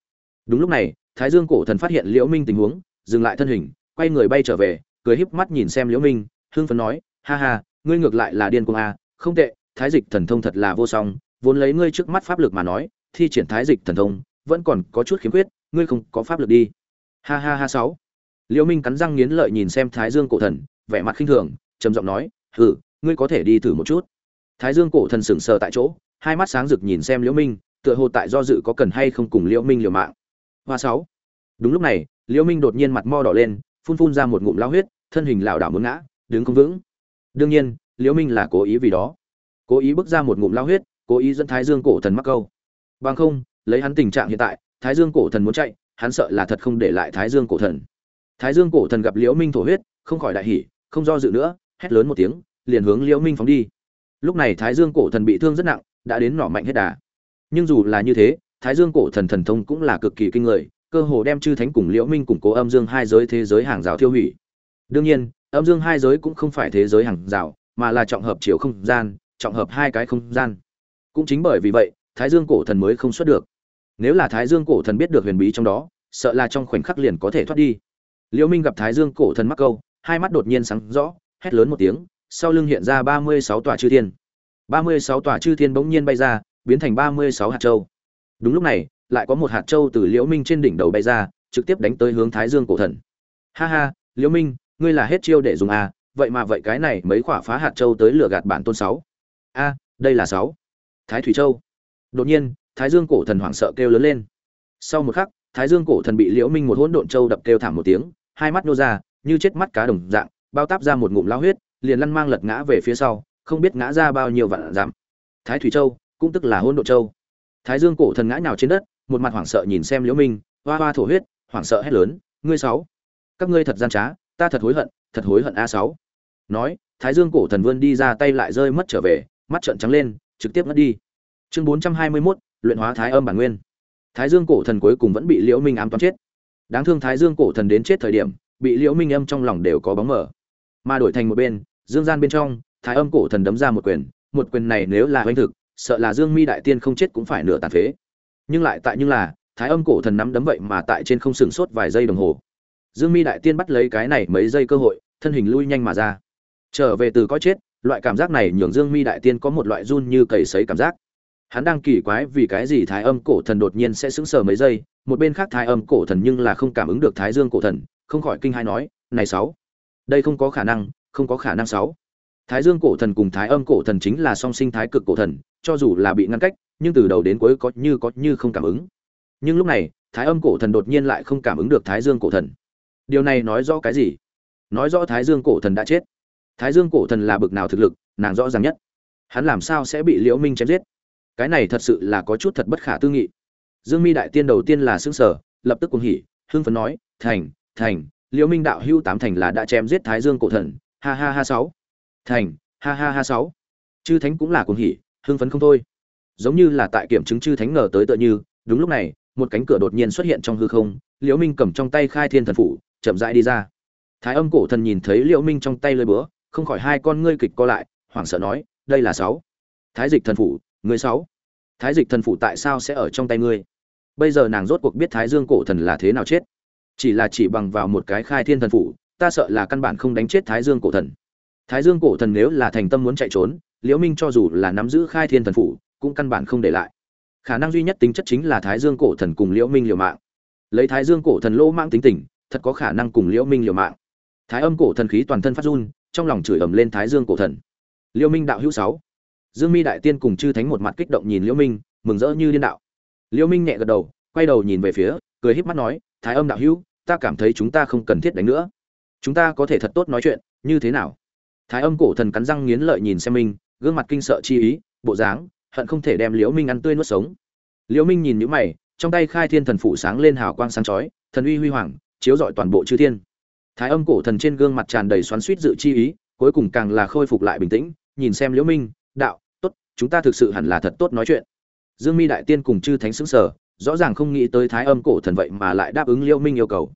Đúng lúc này, thái dương cổ thần phát hiện liễu minh tình huống, dừng lại thân hình, quay người bay trở về cười híp mắt nhìn xem liễu minh, hưng phấn nói, ha ha, ngươi ngược lại là điên cuồng à không tệ, thái dịch thần thông thật là vô song, vốn lấy ngươi trước mắt pháp lực mà nói, thi triển thái dịch thần thông, vẫn còn có chút khiếm khuyết, ngươi không có pháp lực đi. Ha ha ha sáu. Liễu minh cắn răng nghiến lợi nhìn xem thái dương cổ thần, vẻ mặt khinh thường, trầm giọng nói, hừ, ngươi có thể đi thử một chút. Thái dương cổ thần sững sờ tại chỗ, hai mắt sáng rực nhìn xem liễu minh, tựa hồ tại do dự có cần hay không cùng liễu minh liều mạng. Hoa sáu. Đúng lúc này, liễu minh đột nhiên mặt mo đỏ lên, phun phun ra một ngụm lao huyết thân hình lảo đảo muốn ngã, đứng không vững. Đương nhiên, liễu minh là cố ý vì đó. Cố ý bước ra một ngụm lao huyết, cố ý dẫn thái dương cổ thần mắc câu. Bằng không, lấy hắn tình trạng hiện tại, thái dương cổ thần muốn chạy, hắn sợ là thật không để lại thái dương cổ thần. Thái dương cổ thần gặp liễu minh thổ huyết, không khỏi đại hỉ, không do dự nữa, hét lớn một tiếng, liền hướng liễu minh phóng đi. Lúc này thái dương cổ thần bị thương rất nặng, đã đến nỏ mạnh hết đà. Nhưng dù là như thế, thái dương cổ thần thần thông cũng là cực kỳ kinh người, cơ hồ đem chư thánh cùng liễu minh cùng cố âm dương hai giới thế giới hàng rào thiêu hủy đương nhiên, âm dương hai giới cũng không phải thế giới hàng rào, mà là trọng hợp chiều không gian, trọng hợp hai cái không gian. Cũng chính bởi vì vậy, thái dương cổ thần mới không xuất được. Nếu là thái dương cổ thần biết được huyền bí trong đó, sợ là trong khoảnh khắc liền có thể thoát đi. Liễu minh gặp thái dương cổ thần mắc câu, hai mắt đột nhiên sáng rõ, hét lớn một tiếng, sau lưng hiện ra ba mươi sáu tòa chư thiên. ba mươi sáu tòa chư thiên bỗng nhiên bay ra, biến thành ba mươi sáu hạt châu. Đúng lúc này, lại có một hạt châu từ liễu minh trên đỉnh đầu bay ra, trực tiếp đánh tới hướng thái dương cổ thần. Ha ha, liễu minh ngươi là hết chiêu để dùng à vậy mà vậy cái này mấy quả phá hạt châu tới lửa gạt bản tôn sáu. A, đây là sáu. Thái thủy châu. Đột nhiên, thái dương cổ thần hoảng sợ kêu lớn lên. Sau một khắc, thái dương cổ thần bị liễu minh một hỗn độn châu đập kêu thảm một tiếng, hai mắt nô ra, như chết mắt cá đồng dạng, bao táp ra một ngụm lao huyết, liền lăn mang lật ngã về phía sau, không biết ngã ra bao nhiêu vạn dặm. Thái thủy châu, cũng tức là hỗn độn châu. Thái dương cổ thần ngã nhào trên đất, một mặt hoảng sợ nhìn xem liễu minh, hoa hoa thổ huyết, hoảng sợ hét lớn, ngươi sáu, các ngươi thật gian trá ta thật hối hận thật hối hận a sáu. Nói thái dương cổ thần vươn đi ra tay lại rơi mất trở về mắt trợn trắng lên trực tiếp ngất đi. Chương 421, luyện hóa thái âm bản nguyên. Thái dương cổ thần cuối cùng vẫn bị liễu minh ám toán chết. Đáng thương thái dương cổ thần đến chết thời điểm bị liễu minh âm trong lòng đều có bóng mở mà đổi thành một bên dương gian bên trong thái âm cổ thần đấm ra một quyền một quyền này nếu là oanh thực sợ là dương mi đại tiên không chết cũng phải nửa tàn phế. Nhưng lại tại nhưng là thái âm cổ thần nắm đấm vậy mà tại trên không sừng sốt vài giây đồng hồ dương mi đại tiên bắt lấy cái này mấy giây cơ hội, thân hình lui nhanh mà ra. Trở về từ có chết, loại cảm giác này nhường dương mi đại tiên có một loại run như cầy sấy cảm giác. Hắn đang kỳ quái vì cái gì thái âm cổ thần đột nhiên sẽ sững sờ mấy giây, một bên khác thái âm cổ thần nhưng là không cảm ứng được thái dương cổ thần, không khỏi kinh hãi nói, này sáu, đây không có khả năng, không có khả năng sáu. Thái dương cổ thần cùng thái âm cổ thần chính là song sinh thái cực cổ thần, cho dù là bị ngăn cách, nhưng từ đầu đến cuối có như có như không cảm ứng. Nhưng lúc này, thái âm cổ thần đột nhiên lại không cảm ứng được thái dương cổ thần điều này nói rõ cái gì? Nói rõ thái dương cổ thần đã chết. Thái dương cổ thần là bực nào thực lực, nàng rõ ràng nhất. Hắn làm sao sẽ bị liễu minh chém giết? Cái này thật sự là có chút thật bất khả tư nghị. Dương mi đại tiên đầu tiên là xương sở lập tức cuồng hỉ, hưng phấn nói, thành thành, liễu minh đạo hưu tám thành là đã chém giết thái dương cổ thần. Ha ha ha sáu. Thành, ha ha ha sáu. Chư thánh cũng là cuồng hỉ, hưng phấn không thôi. Giống như là tại kiểm chứng chư thánh ngờ tới tựa như, đúng lúc này, một cánh cửa đột nhiên xuất hiện trong hư không, liễu minh cầm trong tay khai thiên thần phủ chậm rãi đi ra. Thái âm cổ thần nhìn thấy liễu minh trong tay lơi búa, không khỏi hai con ngươi kịch co lại, hoảng sợ nói, đây là sáu. Thái dịch thần phủ, ngươi sáu. Thái dịch thần phủ tại sao sẽ ở trong tay ngươi? Bây giờ nàng rốt cuộc biết thái dương cổ thần là thế nào chết. Chỉ là chỉ bằng vào một cái khai thiên thần phủ, ta sợ là căn bản không đánh chết thái dương cổ thần. Thái dương cổ thần nếu là thành tâm muốn chạy trốn, liễu minh cho dù là nắm giữ khai thiên thần phủ, cũng căn bản không để lại. Khả năng duy nhất tính chất chính là thái dương cổ thần cùng liễu minh liều mạng. Lấy thái dương cổ thần lỗ mạng tính tình thật có khả năng cùng liễu minh liều mạng. Thái âm cổ thần khí toàn thân phát run, trong lòng chửi ầm lên thái dương cổ thần. Liễu minh đạo hữu sáu. Dương mi đại tiên cùng chư thánh một mặt kích động nhìn liễu minh, mừng rỡ như điên đạo. Liễu minh nhẹ gật đầu, quay đầu nhìn về phía, cười híp mắt nói, thái âm đạo hữu, ta cảm thấy chúng ta không cần thiết đánh nữa. Chúng ta có thể thật tốt nói chuyện, như thế nào? Thái âm cổ thần cắn răng nghiến lợi nhìn xem minh gương mặt kinh sợ chi ý, bộ dáng, hận không thể đem liễu minh ăn tươi nuốt sống. Liễu minh nhìn những mày, trong tay khai thiên thần phủ sáng lên hào quang sáng chói, thần uy huy hoàng chiếu rọi toàn bộ chư thiên. Thái âm cổ thần trên gương mặt tràn đầy xoắn xuýt dự chi ý, cuối cùng càng là khôi phục lại bình tĩnh, nhìn xem liễu minh, đạo, tốt, chúng ta thực sự hẳn là thật tốt nói chuyện. Dương mi đại tiên cùng chư thánh xứng sở rõ ràng không nghĩ tới thái âm cổ thần vậy mà lại đáp ứng liễu minh yêu cầu.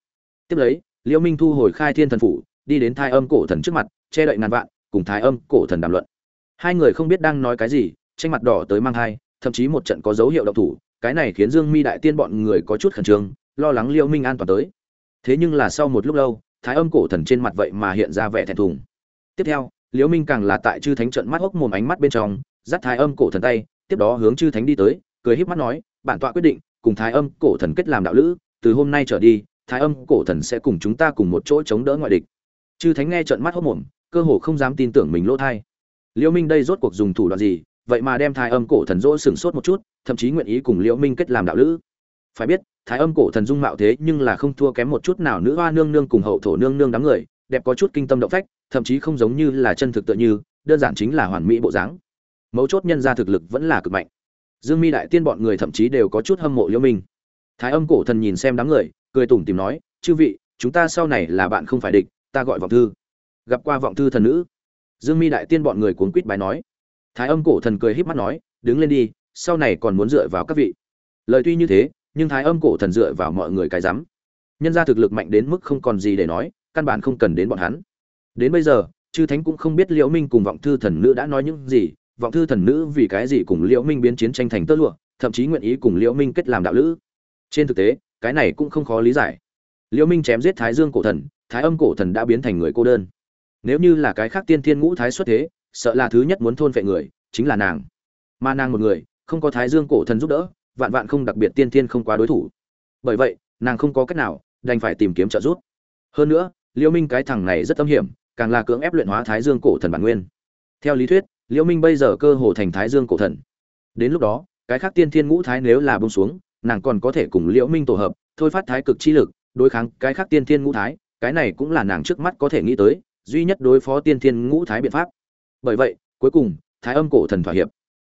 Tiếp lấy, liễu minh thu hồi khai thiên thần phủ, đi đến thái âm cổ thần trước mặt, che đậy ngàn vạn, cùng thái âm cổ thần đàm luận. Hai người không biết đang nói cái gì tranh mặt đỏ tới mang hai, thậm chí một trận có dấu hiệu động thủ, cái này khiến dương mi đại tiên bọn người có chút khẩn trương, lo lắng liễu minh an toàn tới thế nhưng là sau một lúc lâu, thái âm cổ thần trên mặt vậy mà hiện ra vẻ thẹn thùng. Tiếp theo, liễu minh càng là tại chư thánh trận mắt hốc mồm ánh mắt bên trong, dắt thái âm cổ thần tay, tiếp đó hướng chư thánh đi tới, cười híp mắt nói, bản tọa quyết định, cùng thái âm cổ thần kết làm đạo lữ, từ hôm nay trở đi, thái âm cổ thần sẽ cùng chúng ta cùng một chỗ chống đỡ ngoại địch. Chư thánh nghe trận mắt hốc mồm, cơ hồ không dám tin tưởng mình lỗ thai. Liễu minh đây rốt cuộc dùng thủ đoạn gì, vậy mà đem thái âm cổ thần dỗ sừng sốt một chút, thậm chí nguyện ý cùng liễu minh kết làm đạo lữ. Phải biết thái âm cổ thần dung mạo thế nhưng là không thua kém một chút nào nữ hoa nương nương cùng hậu thổ nương nương đám người, đẹp có chút kinh tâm động phách, thậm chí không giống như là chân thực tựa như, đơn giản chính là hoàn mỹ bộ dáng. Mấu chốt nhân ra thực lực vẫn là cực mạnh. Dương mi đại tiên bọn người thậm chí đều có chút hâm mộ liễu minh. Thái âm cổ thần nhìn xem đám người, cười tủm tìm nói, chư vị, chúng ta sau này là bạn không phải địch, ta gọi vọng thư. Gặp qua vọng thư thần nữ, dương mi đại tiên bọn người cuốn quýt bài nói. Thái âm cổ thần cười híp mắt nói, đứng lên đi, sau này còn muốn dựa vào các vị. Lời tuy như thế nhưng thái âm cổ thần dựa vào mọi người cái rắm. Nhân ra thực lực mạnh đến mức không còn gì để nói, căn bản không cần đến bọn hắn. Đến bây giờ, chư thánh cũng không biết liễu minh cùng vọng thư thần nữ đã nói những gì, vọng thư thần nữ vì cái gì cùng liễu minh biến chiến tranh thành tơ lụa, thậm chí nguyện ý cùng liễu minh kết làm đạo lữ. Trên thực tế, cái này cũng không khó lý giải. Liễu minh chém giết thái dương cổ thần, thái âm cổ thần đã biến thành người cô đơn. Nếu như là cái khác tiên thiên ngũ thái xuất thế, sợ là thứ nhất muốn thôn vệ người, chính là nàng. Mà nàng một người, không có thái dương cổ thần giúp đỡ vạn vạn không đặc biệt tiên thiên không quá đối thủ. Bởi vậy, nàng không có cách nào đành phải tìm kiếm trợ giúp. Hơn nữa liễu minh cái thằng này rất âm hiểm, càng là cưỡng ép luyện hóa thái dương cổ thần bản nguyên. Theo lý thuyết liễu minh bây giờ cơ hồ thành thái dương cổ thần. Đến lúc đó, cái khác tiên thiên ngũ thái nếu là buông xuống, nàng còn có thể cùng liễu minh tổ hợp, thôi phát thái cực chi lực, đối kháng cái khác tiên thiên ngũ thái, cái này cũng là nàng trước mắt có thể nghĩ tới, duy nhất đối phó tiên thiên ngũ thái biện pháp. Bởi vậy, cuối cùng, thái âm cổ thần thỏa hiệp.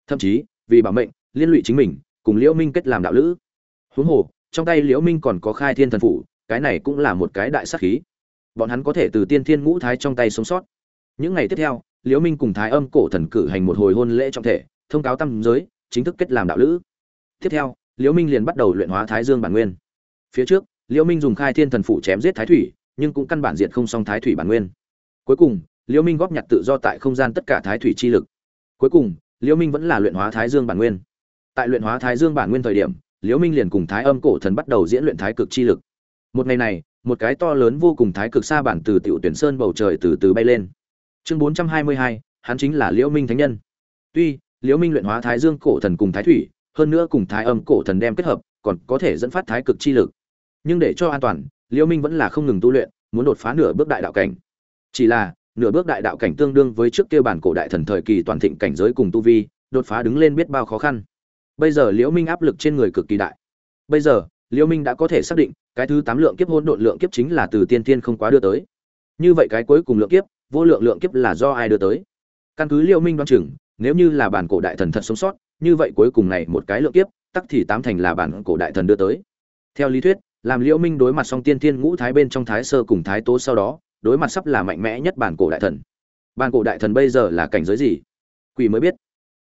Thậm chí, vì bảo mệnh, liên lụy chính mình cùng liễu minh kết làm đạo lữ. Huống hồ, trong tay liễu minh còn có khai thiên thần phủ, cái này cũng là một cái đại sát khí. Bọn hắn có thể từ tiên thiên ngũ thái trong tay sống sót. Những ngày tiếp theo, liễu minh cùng thái âm cổ thần cử hành một hồi hôn lễ trọng thể, thông cáo tam giới, chính thức kết làm đạo lữ. Tiếp theo, liễu minh liền bắt đầu luyện hóa thái dương bản nguyên. Phía trước, liễu minh dùng khai thiên thần phủ chém giết thái thủy, nhưng cũng căn bản diệt không xong thái thủy bản nguyên. Cuối cùng, liễu minh góp nhặt tự do tại không gian tất cả thái thủy chi lực. Cuối cùng, liễu minh vẫn là luyện hóa thái dương bản nguyên tại luyện hóa thái dương bản nguyên thời điểm liễu minh liền cùng thái âm cổ thần bắt đầu diễn luyện thái cực chi lực. Một ngày này một cái to lớn vô cùng thái cực xa bản từ tiểu tuyển sơn bầu trời từ từ bay lên. Chương 422, hắn chính là liễu minh thánh nhân. Tuy liễu minh luyện hóa thái dương cổ thần cùng thái thủy hơn nữa cùng thái âm cổ thần đem kết hợp còn có thể dẫn phát thái cực chi lực. Nhưng để cho an toàn liễu minh vẫn là không ngừng tu luyện muốn đột phá nửa bước đại đạo cảnh. Chỉ là nửa bước đại đạo cảnh tương đương với trước kia bản cổ đại thần thời kỳ toàn thịnh cảnh giới cùng tu vi đột phá đứng lên biết bao khó khăn bây giờ liễu minh áp lực trên người cực kỳ đại. Bây giờ, liễu minh đã có thể xác định, cái thứ tám lượng kiếp hỗn độn lượng kiếp chính là từ tiên thiên không quá đưa tới. Như vậy cái cuối cùng lượng kiếp, vô lượng lượng kiếp là do ai đưa tới? Căn cứ liễu minh đoán chừng, nếu như là bản cổ đại thần thật sống sót, như vậy cuối cùng này một cái lượng kiếp, tắc thì tám thành là bản cổ đại thần đưa tới. Theo lý thuyết, làm liễu minh đối mặt song tiên thiên ngũ thái bên trong thái sơ cùng thái tố sau đó, đối mặt sắp là mạnh mẽ nhất bản cổ đại thần. Bản cổ đại thần bây giờ là cảnh giới gì? Quỷ mới biết.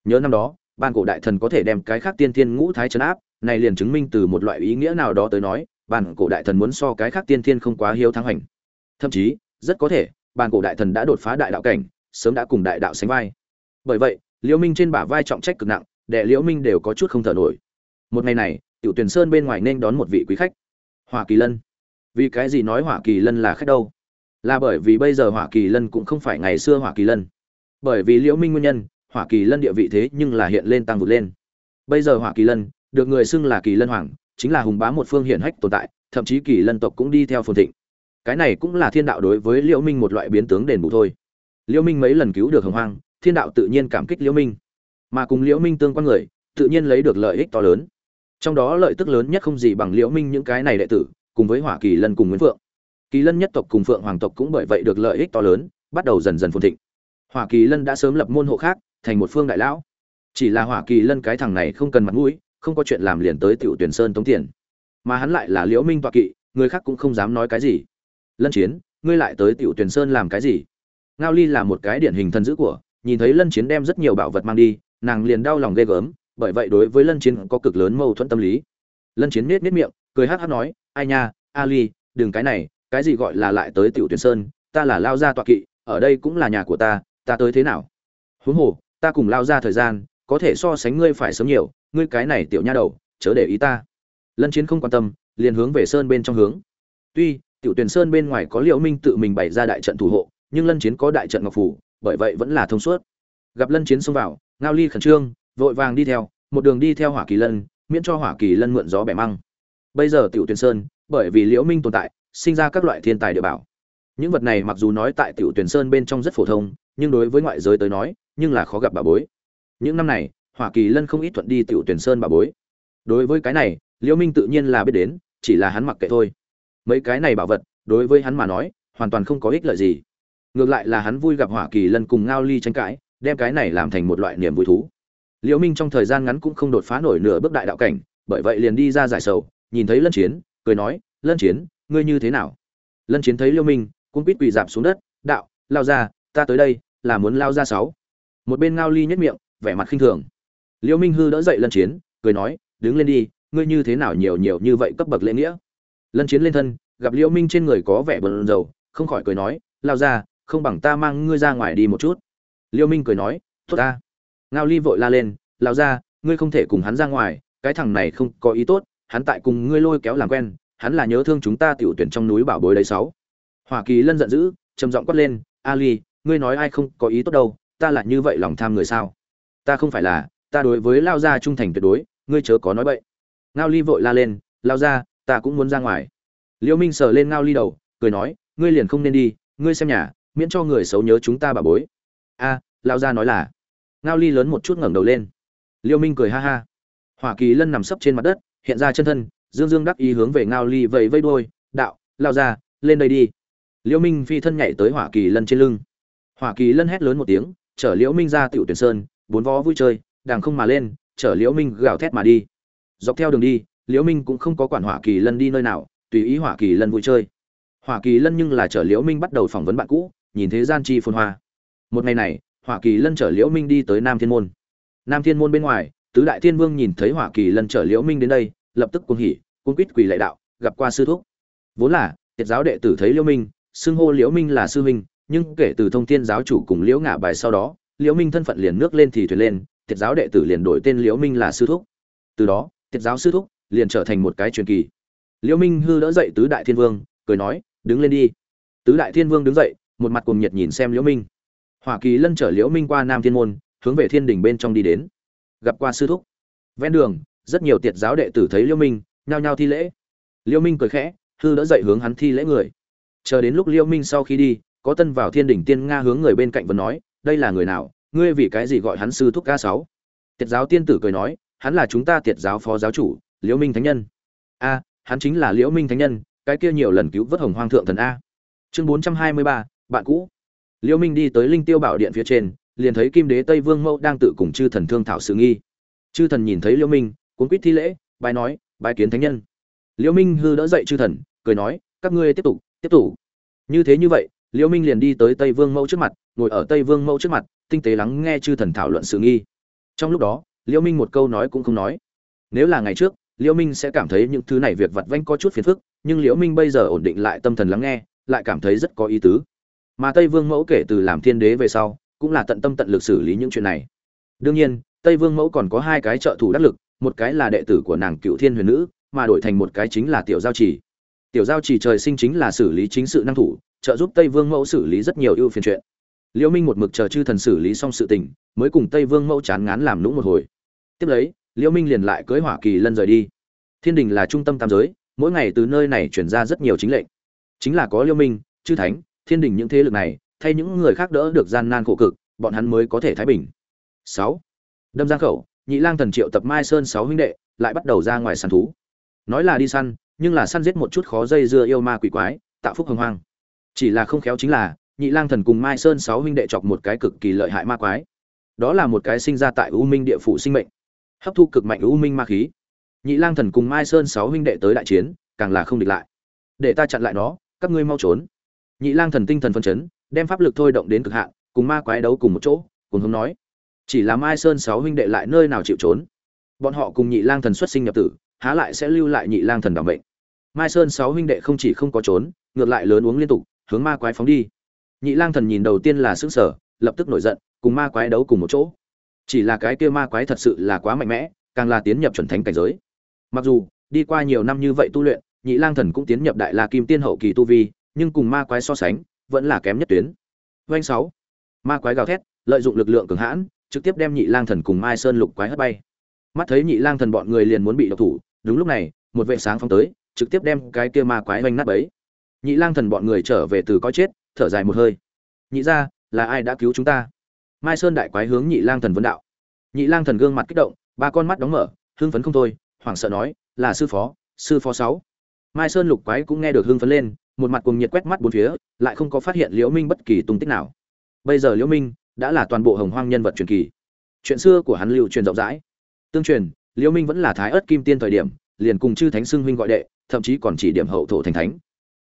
Nhớ năm đó bàn cổ đại thần có thể đem cái khác tiên thiên ngũ thái chấn áp, này liền chứng minh từ một loại ý nghĩa nào đó tới nói bàn cổ đại thần muốn so cái khác tiên thiên không quá hiếu thắng hành thậm chí, rất có thể bàn cổ đại thần đã đột phá đại đạo cảnh, sớm đã cùng đại đạo sánh vai. Bởi vậy, liễu minh trên bả vai trọng trách cực nặng, đệ liễu minh đều có chút không thở nổi. Một ngày này, tiểu tuyển sơn bên ngoài nên đón một vị quý khách. Hỏa kỳ lân. Vì cái gì nói hỏa kỳ lân là khách đâu? Là bởi vì bây giờ hỏa kỳ lân cũng không phải ngày xưa hỏa kỳ lân. Bởi vì liễu minh nguyên nhân hỏa kỳ lân địa vị thế nhưng là hiện lên tăng vụt lên. Bây giờ hỏa kỳ lân, được người xưng là kỳ lân hoàng, chính là hùng bá một phương hiển hách tồn tại, thậm chí kỳ lân tộc cũng đi theo phồn thịnh. Cái này cũng là thiên đạo đối với liễu minh một loại biến tướng đền bù thôi. Liễu minh mấy lần cứu được hồng hoang, thiên đạo tự nhiên cảm kích liễu minh. Mà cùng liễu minh tương quan người, tự nhiên lấy được lợi ích to lớn. Trong đó lợi tức lớn nhất không gì bằng liễu minh những cái này đệ tử, cùng với hỏa kỳ lân cùng nguyễn phượng. Kỳ lân nhất tộc cùng phượng hoàng tộc cũng bởi vậy được lợi ích to lớn, bắt đầu dần dần phồn thịnh. Hỏa kỳ lân đã sớm lập môn hộ khác thành một phương đại lão. Chỉ là hỏa kỳ lân cái thằng này không cần mặt mũi, không có chuyện làm liền tới tiểu tuyển sơn tống tiền. Mà hắn lại là liễu minh tọa kỵ, người khác cũng không dám nói cái gì. Lân chiến, ngươi lại tới tiểu tuyển sơn làm cái gì? Ngao ly là một cái điển hình thân dữ của, nhìn thấy lân chiến đem rất nhiều bảo vật mang đi, nàng liền đau lòng ghê gớm, bởi vậy đối với lân chiến có cực lớn mâu thuẫn tâm lý. Lân chiến nết nết miệng, cười hát hát nói, ai nha, a ly, đừng cái này, cái gì gọi là lại tới tiểu tuyển sơn, ta là lao gia tọa kỵ, ở đây cũng là nhà của ta ta tới thế nào? Huống hồ ta cùng lao ra thời gian, có thể so sánh ngươi phải sớm nhiều, ngươi cái này tiểu nha đầu, chớ để ý ta. Lân chiến không quan tâm, liền hướng về sơn bên trong hướng. Tuy, tiểu tuyển sơn bên ngoài có liễu minh tự mình bày ra đại trận thủ hộ, nhưng lân chiến có đại trận ngọc phủ, bởi vậy vẫn là thông suốt. Gặp lân chiến xông vào, ngao ly khẩn trương, vội vàng đi theo, một đường đi theo hỏa kỳ lân, miễn cho hỏa kỳ lân mượn gió bẻ măng. Bây giờ tiểu tuyển sơn, bởi vì liễu minh tồn tại, sinh ra các loại thiên tài địa bảo. Những vật này mặc dù nói tại tiểu tuyển sơn bên trong rất phổ thông, nhưng đối với ngoại giới tới nói nhưng là khó gặp bà bối. Những năm này, hỏa kỳ lân không ít thuận đi tiểu tuyển sơn bà bối. Đối với cái này, liễu minh tự nhiên là biết đến, chỉ là hắn mặc kệ thôi. Mấy cái này bảo vật, đối với hắn mà nói, hoàn toàn không có ích lợi gì. Ngược lại là hắn vui gặp hỏa kỳ lân cùng ngao ly tranh cãi, đem cái này làm thành một loại niềm vui thú. Liễu minh trong thời gian ngắn cũng không đột phá nổi nửa bước đại đạo cảnh, bởi vậy liền đi ra giải sầu, nhìn thấy lân chiến, cười nói, lân chiến, ngươi như thế nào? Lân chiến thấy liễu minh cũng quýt quỳ dạp xuống đất, đạo, lao ra, ta tới đây, là muốn lao ra sáu một bên ngao ly nhất miệng, vẻ mặt khinh thường. Liễu minh hư đỡ dậy lân chiến, cười nói, đứng lên đi, ngươi như thế nào nhiều nhiều như vậy cấp bậc lễ nghĩa? Lân chiến lên thân, gặp liễu minh trên người có vẻ bờn dầu không khỏi cười nói, lao ra, không bằng ta mang ngươi ra ngoài đi một chút. Liễu minh cười nói, tốt ta. Ngao ly vội la lên, lao ra, ngươi không thể cùng hắn ra ngoài, cái thằng này không có ý tốt, hắn tại cùng ngươi lôi kéo làm quen, hắn là nhớ thương chúng ta tiểu tuyển trong núi bảo bối đấy sáu. Hoa kỳ lân giận dữ, trầm giọng quát lên ali ngươi nói ai không có ý tốt đâu ta là như vậy lòng tham người sao? Ta không phải là ta đối với lao gia trung thành tuyệt đối ngươi chớ có nói bậy. Ngao ly vội la lên lao ra ta cũng muốn ra ngoài. Liễu minh sờ lên ngao ly đầu cười nói ngươi liền không nên đi ngươi xem nhà miễn cho người xấu nhớ chúng ta bà bối. A à, lao gia nói là. Ngao ly lớn một chút ngẩng đầu lên. Liễu minh cười ha ha. Hỏa kỳ lân nằm sấp trên mặt đất hiện ra chân thân dương dương đắc ý hướng về ngao ly vẫy vây đuôi đạo lao ra lên đây đi. Liễu minh phi thân nhảy tới hỏa kỳ lân trên lưng. Hỏa kỳ lân hét lớn một tiếng chở liễu minh ra tiểu tuyển sơn, bốn vó vui chơi đàng không mà lên, chở liễu minh gào thét mà đi. Dọc theo đường đi, liễu minh cũng không có quản hỏa kỳ lân đi nơi nào, tùy ý hỏa kỳ lân vui chơi. Hỏa kỳ lân nhưng là chở liễu minh bắt đầu phỏng vấn bạn cũ, nhìn thế gian chi phồn hoa. Một ngày này, hỏa kỳ lân chở liễu minh đi tới nam thiên môn. Nam thiên môn bên ngoài, tứ đại thiên vương nhìn thấy hỏa kỳ lân chở liễu minh đến đây, lập tức cuồng hỉ, cuồng quýt quỳ lạy đạo, gặp qua sư thúc. Vốn là, tiệt giáo đệ tử thấy liễu minh, xưng hô liễu minh là sư huynh nhưng kể từ thông thiên giáo chủ cùng liễu ngạ bài sau đó, liễu minh thân phận liền nước lên thì thuyền lên thiệt giáo đệ tử liền đổi tên liễu minh là sư thúc. Từ đó thiệt giáo sư thúc liền trở thành một cái truyền kỳ. Liễu minh hư đỡ dậy tứ đại thiên vương, cười nói, đứng lên đi. Tứ đại thiên vương đứng dậy, một mặt cùng nhiệt nhìn xem liễu minh. Hỏa kỳ lân chở liễu minh qua nam thiên môn, hướng về thiên đình bên trong đi đến. Gặp qua sư thúc. Ven đường, rất nhiều tiệt giáo đệ tử thấy liễu minh, nhao nhao thi lễ. Liễu minh cười khẽ, hư đỡ dậy hướng hắn thi lễ người. Chờ đến lúc liễu minh sau khi đi có tân vào thiên đỉnh tiên nga hướng người bên cạnh vẫn nói đây là người nào? Ngươi vì cái gì gọi hắn sư thúc ca sáu? Tiệt giáo tiên tử cười nói hắn là chúng ta tiệt giáo phó giáo chủ liễu minh thánh nhân. A hắn chính là liễu minh thánh nhân cái kia nhiều lần cứu vớt hồng hoang thượng thần a. Chương 423, bạn cũ. Liễu minh đi tới linh tiêu bảo điện phía trên liền thấy kim đế tây vương mẫu đang tự cùng chư thần thương thảo sự nghi. Chư thần nhìn thấy liễu minh cuốn quýt thi lễ bài nói bài kiến thánh nhân. Liễu minh hư đỡ dậy chư thần cười nói các ngươi tiếp tục tiếp tục. Như thế như vậy liễu minh liền đi tới tây vương mẫu trước mặt, ngồi ở tây vương mẫu trước mặt, tinh tế lắng nghe chư thần thảo luận sự nghi. Trong lúc đó, liễu minh một câu nói cũng không nói. Nếu là ngày trước, liễu minh sẽ cảm thấy những thứ này việc vặt vãnh có chút phiền phức, nhưng liễu minh bây giờ ổn định lại tâm thần lắng nghe, lại cảm thấy rất có ý tứ. Mà tây vương mẫu kể từ làm thiên đế về sau, cũng là tận tâm tận lực xử lý những chuyện này. Đương nhiên, tây vương mẫu còn có hai cái trợ thủ đắc lực, một cái là đệ tử của nàng cựu thiên huyền nữ, mà đổi thành một cái chính là tiểu giao trì. Tiểu giao trì trời sinh chính là xử lý chính sự năng thủ trợ giúp tây vương mẫu xử lý rất nhiều ưu phiền chuyện. Liễu minh một mực chờ chư thần xử lý xong sự tình, mới cùng tây vương mẫu chán ngán làm nũng một hồi. Tiếp lấy liễu minh liền lại cưới hỏa kỳ lân rời đi. Thiên đình là trung tâm tam giới, mỗi ngày từ nơi này chuyển ra rất nhiều chính lệnh. Chính là có liễu minh, chư thánh, thiên đình những thế lực này, thay những người khác đỡ được gian nan khổ cực, bọn hắn mới có thể thái bình. 6. đâm giang khẩu, nhị lang thần triệu tập mai sơn sáu huynh đệ, lại bắt đầu ra ngoài săn thú. Nói là đi săn, nhưng là săn giết một chút khó dây dưa yêu ma quỷ quái, tạo phúc hồng hoang chỉ là không khéo chính là, nhị lang thần cùng mai sơn sáu huynh đệ chọc một cái cực kỳ lợi hại ma quái. Đó là một cái sinh ra tại u minh địa phủ sinh mệnh, hấp thu cực mạnh u minh ma khí. Nhị lang thần cùng mai sơn sáu huynh đệ tới đại chiến, càng là không địch lại. Để ta chặn lại nó, các ngươi mau trốn. Nhị lang thần tinh thần phân chấn, đem pháp lực thôi động đến cực hạn, cùng ma quái đấu cùng một chỗ, cùng hướng nói. Chỉ là mai sơn sáu huynh đệ lại nơi nào chịu trốn? Bọn họ cùng nhị lang thần xuất sinh nhập tử, há lại sẽ lưu lại nhị lang thần đảm bệnh mai sơn sáu huynh đệ không chỉ không có trốn, ngược lại lớn uống liên tục hướng ma quái phóng đi. Nhị lang thần nhìn đầu tiên là xứng sở lập tức nổi giận, cùng ma quái đấu cùng một chỗ. Chỉ là cái kia ma quái thật sự là quá mạnh mẽ, càng là tiến nhập chuẩn thánh cảnh giới. Mặc dù, đi qua nhiều năm như vậy tu luyện, nhị lang thần cũng tiến nhập đại la kim tiên hậu kỳ tu vi, nhưng cùng ma quái so sánh, vẫn là kém nhất tuyến. Doanh sáu. Ma quái gào thét, lợi dụng lực lượng cường hãn, trực tiếp đem nhị lang thần cùng mai sơn lục quái hất bay. Mắt thấy nhị lang thần bọn người liền muốn bị độc thủ, đúng lúc này, một vệ sáng phóng tới, trực tiếp đem cái kia ma quái oanh nát bấy nhị lang thần bọn người trở về từ coi chết, thở dài một hơi. Nhị ra, là ai đã cứu chúng ta? Mai sơn đại quái hướng nhị lang thần vấn đạo. Nhị lang thần gương mặt kích động, ba con mắt đóng mở, hưng phấn không thôi, hoảng sợ nói, là sư phó sư phó sáu. Mai sơn lục quái cũng nghe được hưng phấn lên, một mặt cùng nhiệt quét mắt bốn phía, lại không có phát hiện liễu minh bất kỳ tung tích nào. Bây giờ liễu minh đã là toàn bộ hồng hoang nhân vật truyền kỳ. Chuyện xưa của hắn lưu truyền rộng rãi. Tương truyền, liễu minh vẫn là thái ớt kim tiên thời điểm, liền cùng chư thánh xưng huynh gọi đệ, thậm chí còn chỉ điểm hậu thổ thành thánh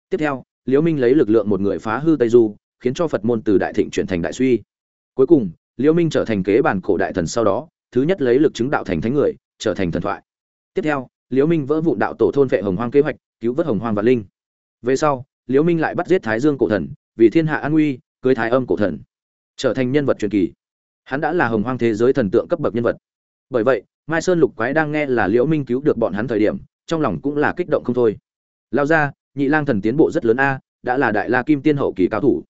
tiếp theo, liễu minh lấy lực lượng một người phá hư tây du, khiến cho phật môn từ đại thịnh chuyển thành đại suy. Cuối cùng, liễu minh trở thành kế bản cổ đại thần sau đó, thứ nhất lấy lực chứng đạo thành thánh người, trở thành thần thoại. Tiếp theo, liễu minh vỡ vụn đạo tổ thôn vệ hồng hoang kế hoạch, cứu vớt hồng hoang và linh. Về sau, liễu minh lại bắt giết thái dương cổ thần, vì thiên hạ an nguy cưới thái âm cổ thần, trở thành nhân vật truyền kỳ. Hắn đã là hồng hoang thế giới thần tượng cấp bậc nhân vật. Bởi vậy, mai sơn lục quái đang nghe là liễu minh cứu được bọn hắn thời điểm, trong lòng cũng là kích động không thôi. Lao ra nhị lang thần tiến bộ rất lớn a, đã là đại la kim tiên hậu kỳ cao thủ.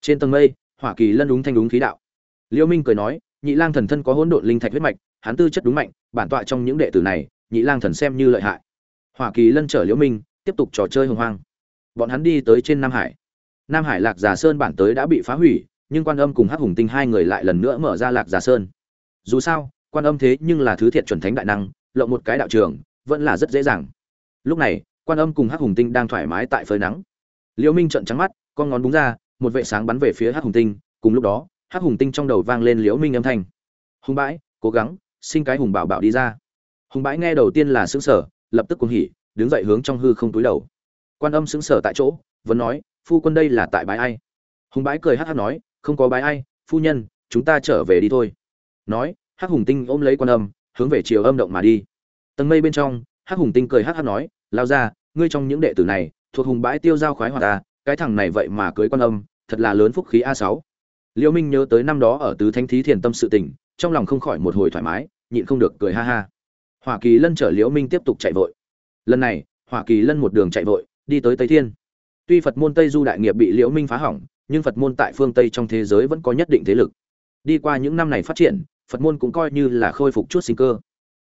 Trên tầng mây, hỏa kỳ lân đúng thanh đúng khí đạo. Liễu minh cười nói, nhị lang thần thân có hỗn độn linh thạch huyết mạch, hắn tư chất đúng mạnh, bản tọa trong những đệ tử này, nhị lang thần xem như lợi hại. Hỏa kỳ lân chở liễu minh, tiếp tục trò chơi hồng hoang. Bọn hắn đi tới trên nam hải. Nam hải lạc già sơn bản tới đã bị phá hủy, nhưng quan âm cùng hắc hùng tinh hai người lại lần nữa mở ra lạc già sơn. Dù sao, quan âm thế nhưng là thứ thiện chuẩn thánh đại năng, lộng một cái đạo trường, vẫn là rất dễ dàng. Lúc này quan âm cùng hắc hùng tinh đang thoải mái tại phơi nắng. Liễu minh trợn trắng mắt, con ngón búng ra, một vệ sáng bắn về phía hắc hùng tinh, cùng lúc đó, hắc hùng tinh trong đầu vang lên liễu minh âm thanh. Hùng bãi, cố gắng sinh cái hùng bảo bảo đi ra. Hùng bãi nghe đầu tiên là sững sờ, lập tức cuồng hỉ, đứng dậy hướng trong hư không túi đầu. Quan âm sững sờ tại chỗ, vẫn nói, phu quân đây là tại bãi ai? Hùng bãi cười hắc hắc nói, không có bãi ai, phu nhân, chúng ta trở về đi thôi. Nói, hắc hùng tinh ôm lấy quan âm, hướng về chiều âm động mà đi. Tầng mây bên trong, hắc hùng tinh cười hắc hắc nói lao ra, ngươi trong những đệ tử này, thuộc hùng bãi tiêu giao khoái hoạt ta, cái thằng này vậy mà cưới quan âm, thật là lớn phúc khí a sáu. Liễu minh nhớ tới năm đó ở tứ thánh thí thiền tâm sự tình, trong lòng không khỏi một hồi thoải mái, nhịn không được cười ha ha. Hỏa kỳ lân chở liễu minh tiếp tục chạy vội. Lần này, hỏa kỳ lân một đường chạy vội, đi tới tây thiên. Tuy phật môn tây du đại nghiệp bị liễu minh phá hỏng, nhưng phật môn tại phương tây trong thế giới vẫn có nhất định thế lực. Đi qua những năm này phát triển, phật môn cũng coi như là khôi phục chút sinh cơ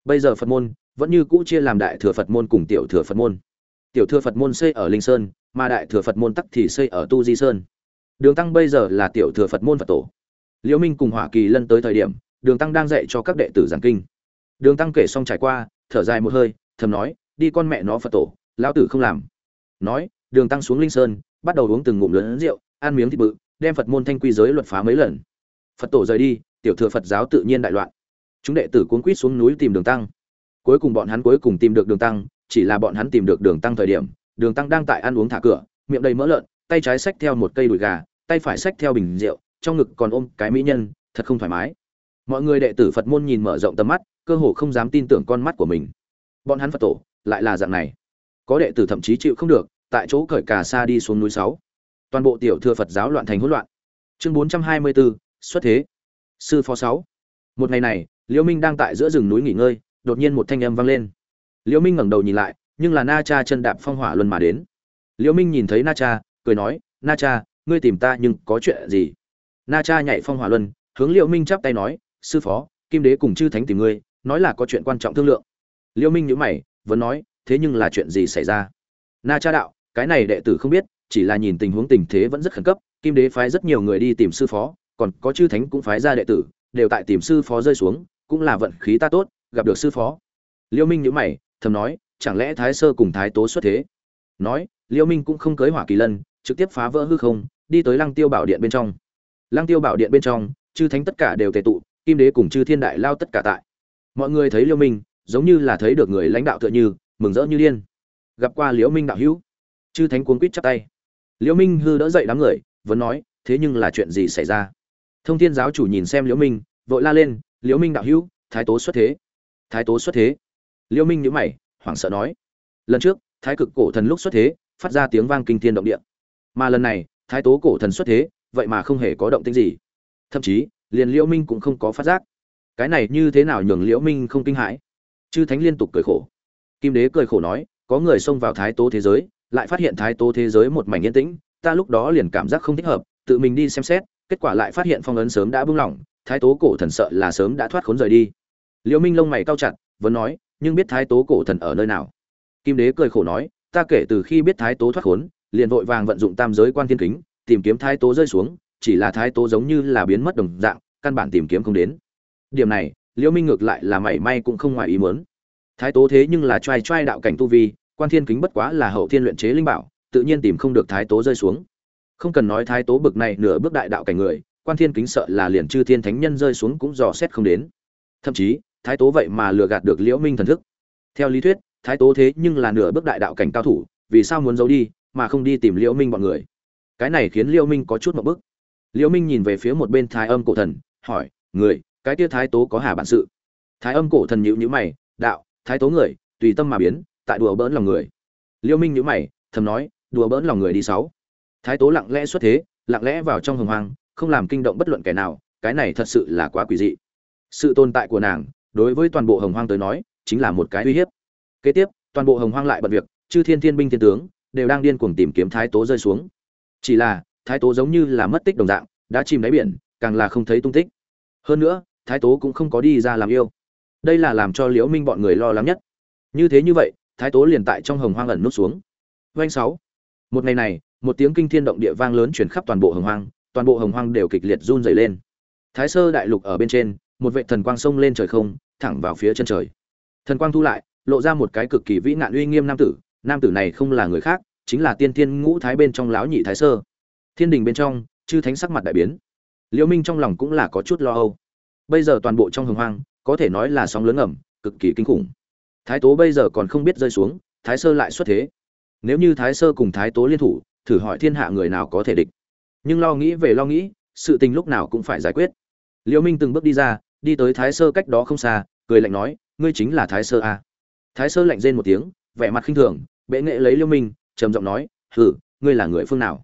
bây giờ phật môn vẫn như cũ chia làm đại thừa phật môn cùng tiểu thừa phật môn. Tiểu thừa phật môn xây ở linh sơn, mà đại thừa phật môn tắc thì xây ở tu di sơn. Đường tăng bây giờ là tiểu thừa phật môn phật tổ. Liễu minh cùng hỏa kỳ lân tới thời điểm, đường tăng đang dạy cho các đệ tử giảng kinh. Đường tăng kể xong trải qua, thở dài một hơi, thầm nói, đi con mẹ nó phật tổ, lão tử không làm. Nói, đường tăng xuống linh sơn, bắt đầu uống từng ngụm lớn rượu, ăn miếng thịt bự, đem phật môn thanh quy giới luật phá mấy lần. Phật tổ rời đi, tiểu thừa phật giáo tự nhiên đại loạn chúng đệ tử cuốn quýt xuống núi tìm đường tăng. Cuối cùng bọn hắn cuối cùng tìm được đường tăng, chỉ là bọn hắn tìm được đường tăng thời điểm, đường tăng đang tại ăn uống thả cửa, miệng đầy mỡ lợn, tay trái xách theo một cây đùi gà, tay phải xách theo bình rượu, trong ngực còn ôm cái mỹ nhân, thật không thoải mái. Mọi người đệ tử phật môn nhìn mở rộng tầm mắt, cơ hồ không dám tin tưởng con mắt của mình. Bọn hắn phật tổ, lại là dạng này. Có đệ tử thậm chí chịu không được, tại chỗ cởi cà sa đi xuống núi sáu. Toàn bộ tiểu thừa phật giáo loạn thành hỗn loạn. Chương bốn trăm hai mươi bốn, xuất thế. Sư phó sáu. Một ngày này liễu minh đang tại giữa rừng núi nghỉ ngơi, đột nhiên một thanh âm vang lên. Liễu minh ngẩng đầu nhìn lại, nhưng là na cha chân đạp phong hỏa luân mà đến. Liễu minh nhìn thấy na cha, cười nói, na cha, ngươi tìm ta nhưng có chuyện gì? Na cha nhảy phong hỏa luân, hướng liễu minh chắp tay nói, sư phó, kim đế cùng chư thánh tìm ngươi, nói là có chuyện quan trọng thương lượng. Liễu minh nhíu mày, vẫn nói, thế nhưng là chuyện gì xảy ra? Na cha đạo, cái này đệ tử không biết, chỉ là nhìn tình huống tình thế vẫn rất khẩn cấp, kim đế phái rất nhiều người đi tìm sư phó, còn có chư thánh cũng phái ra đệ tử, đều tại tìm sư phó rơi xuống cũng là vận khí ta tốt, gặp được sư phó. Liêu minh nhữ mày, thầm nói, chẳng lẽ thái sơ cùng thái tố xuất thế? Nói, liêu minh cũng không cưới hỏa kỳ lân, trực tiếp phá vỡ hư không, đi tới lăng tiêu bảo điện bên trong. Lăng tiêu bảo điện bên trong, chư thánh tất cả đều tề tụ, kim đế cùng chư thiên đại lao tất cả tại. Mọi người thấy liêu minh, giống như là thấy được người lãnh đạo tựa như, mừng rỡ như điên. Gặp qua liễu minh đạo hữu, chư thánh cuốn quýt chắp tay. Liễu minh hư đỡ dậy đám người, vẫn nói, thế nhưng là chuyện gì xảy ra? Thông thiên giáo chủ nhìn xem liễu minh, vội la lên liễu minh đạo hữu, thái tố xuất thế. Thái tố xuất thế. Liễu minh nhíu mày, hoảng sợ nói. Lần trước, thái cực cổ thần lúc xuất thế, phát ra tiếng vang kinh thiên động địa. Mà lần này, thái tố cổ thần xuất thế, vậy mà không hề có động tĩnh gì. Thậm chí, liền liễu minh cũng không có phát giác. Cái này như thế nào nhường liễu minh không kinh hãi? Chư thánh liên tục cười khổ. Kim đế cười khổ nói, có người xông vào thái tố thế giới, lại phát hiện thái tố thế giới một mảnh yên tĩnh, ta lúc đó liền cảm giác không thích hợp, tự mình đi xem xét, kết quả lại phát hiện phong ấn sớm đã buông lỏng thái tố cổ thần sợ là sớm đã thoát khốn rời đi. Liễu minh lông mày cau chặt, vẫn nói, nhưng biết thái tố cổ thần ở nơi nào? Kim đế cười khổ nói, ta kể từ khi biết thái tố thoát khốn, liền vội vàng vận dụng tam giới quan thiên kính, tìm kiếm thái tố rơi xuống, chỉ là thái tố giống như là biến mất đồng dạng, căn bản tìm kiếm không đến. Điểm này, liễu minh ngược lại là mảy may cũng không ngoài ý muốn. Thái tố thế nhưng là trai trai đạo cảnh tu vi, quan thiên kính bất quá là hậu thiên luyện chế linh bảo, tự nhiên tìm không được thái tố rơi xuống. Không cần nói thái tố bực này nửa bước đại đạo cảnh người quan thiên kính sợ là liền chư thiên thánh nhân rơi xuống cũng dò xét không đến. Thậm chí, thái tố vậy mà lừa gạt được liễu minh thần thức. Theo lý thuyết, thái tố thế nhưng là nửa bước đại đạo cảnh cao thủ, vì sao muốn giấu đi, mà không đi tìm liễu minh bọn người? Cái này khiến liễu minh có chút một bức. Liễu minh nhìn về phía một bên thái âm cổ thần, hỏi, người, cái kia thái tố có hà bản sự? Thái âm cổ thần nhíu nhíu mày, đạo, thái tố người, tùy tâm mà biến, tại đùa bỡn lòng người. Liễu minh nhíu mày, thầm nói, đùa bỡn lòng người đi sáu. Thái tố lặng lẽ xuất thế, lặng lẽ vào trong hồng hoang không làm kinh động bất luận kẻ nào, cái này thật sự là quá quỷ dị. Sự tồn tại của nàng, đối với toàn bộ hồng hoang tới nói, chính là một cái uy hiếp. Kế tiếp, toàn bộ hồng hoang lại bận việc, chư thiên thiên binh thiên tướng, đều đang điên cuồng tìm kiếm thái tố rơi xuống. Chỉ là, thái tố giống như là mất tích đồng dạng, đã chìm đáy biển, càng là không thấy tung tích. Hơn nữa, thái tố cũng không có đi ra làm yêu. Đây là làm cho liễu minh bọn người lo lắng nhất. Như thế như vậy, thái tố liền tại trong hồng hoang ẩn nút xuống. Doanh sáu. Một ngày này, một tiếng kinh thiên động địa vang lớn truyền khắp toàn bộ hồng hoang toàn bộ hồng hoang đều kịch liệt run rẩy lên. Thái sơ đại lục ở bên trên, một vệ thần quang sông lên trời không, thẳng vào phía chân trời. Thần quang thu lại, lộ ra một cái cực kỳ vĩ ngạn uy nghiêm nam tử. Nam tử này không là người khác, chính là tiên thiên ngũ thái bên trong lão nhị thái sơ. Thiên đình bên trong, chư thánh sắc mặt đại biến. Liễu minh trong lòng cũng là có chút lo âu. Bây giờ toàn bộ trong hồng hoang, có thể nói là sóng lớn ngầm, cực kỳ kinh khủng. Thái tố bây giờ còn không biết rơi xuống, thái sơ lại xuất thế. Nếu như thái sơ cùng thái tố liên thủ, thử hỏi thiên hạ người nào có thể địch? Nhưng lo nghĩ về lo nghĩ, sự tình lúc nào cũng phải giải quyết. Liễu minh từng bước đi ra, đi tới thái sơ cách đó không xa, cười lạnh nói, ngươi chính là thái sơ à. thái sơ lạnh rên một tiếng, vẻ mặt khinh thường, bệ nghệ lấy liễu minh, trầm giọng nói hử ngươi là người phương nào?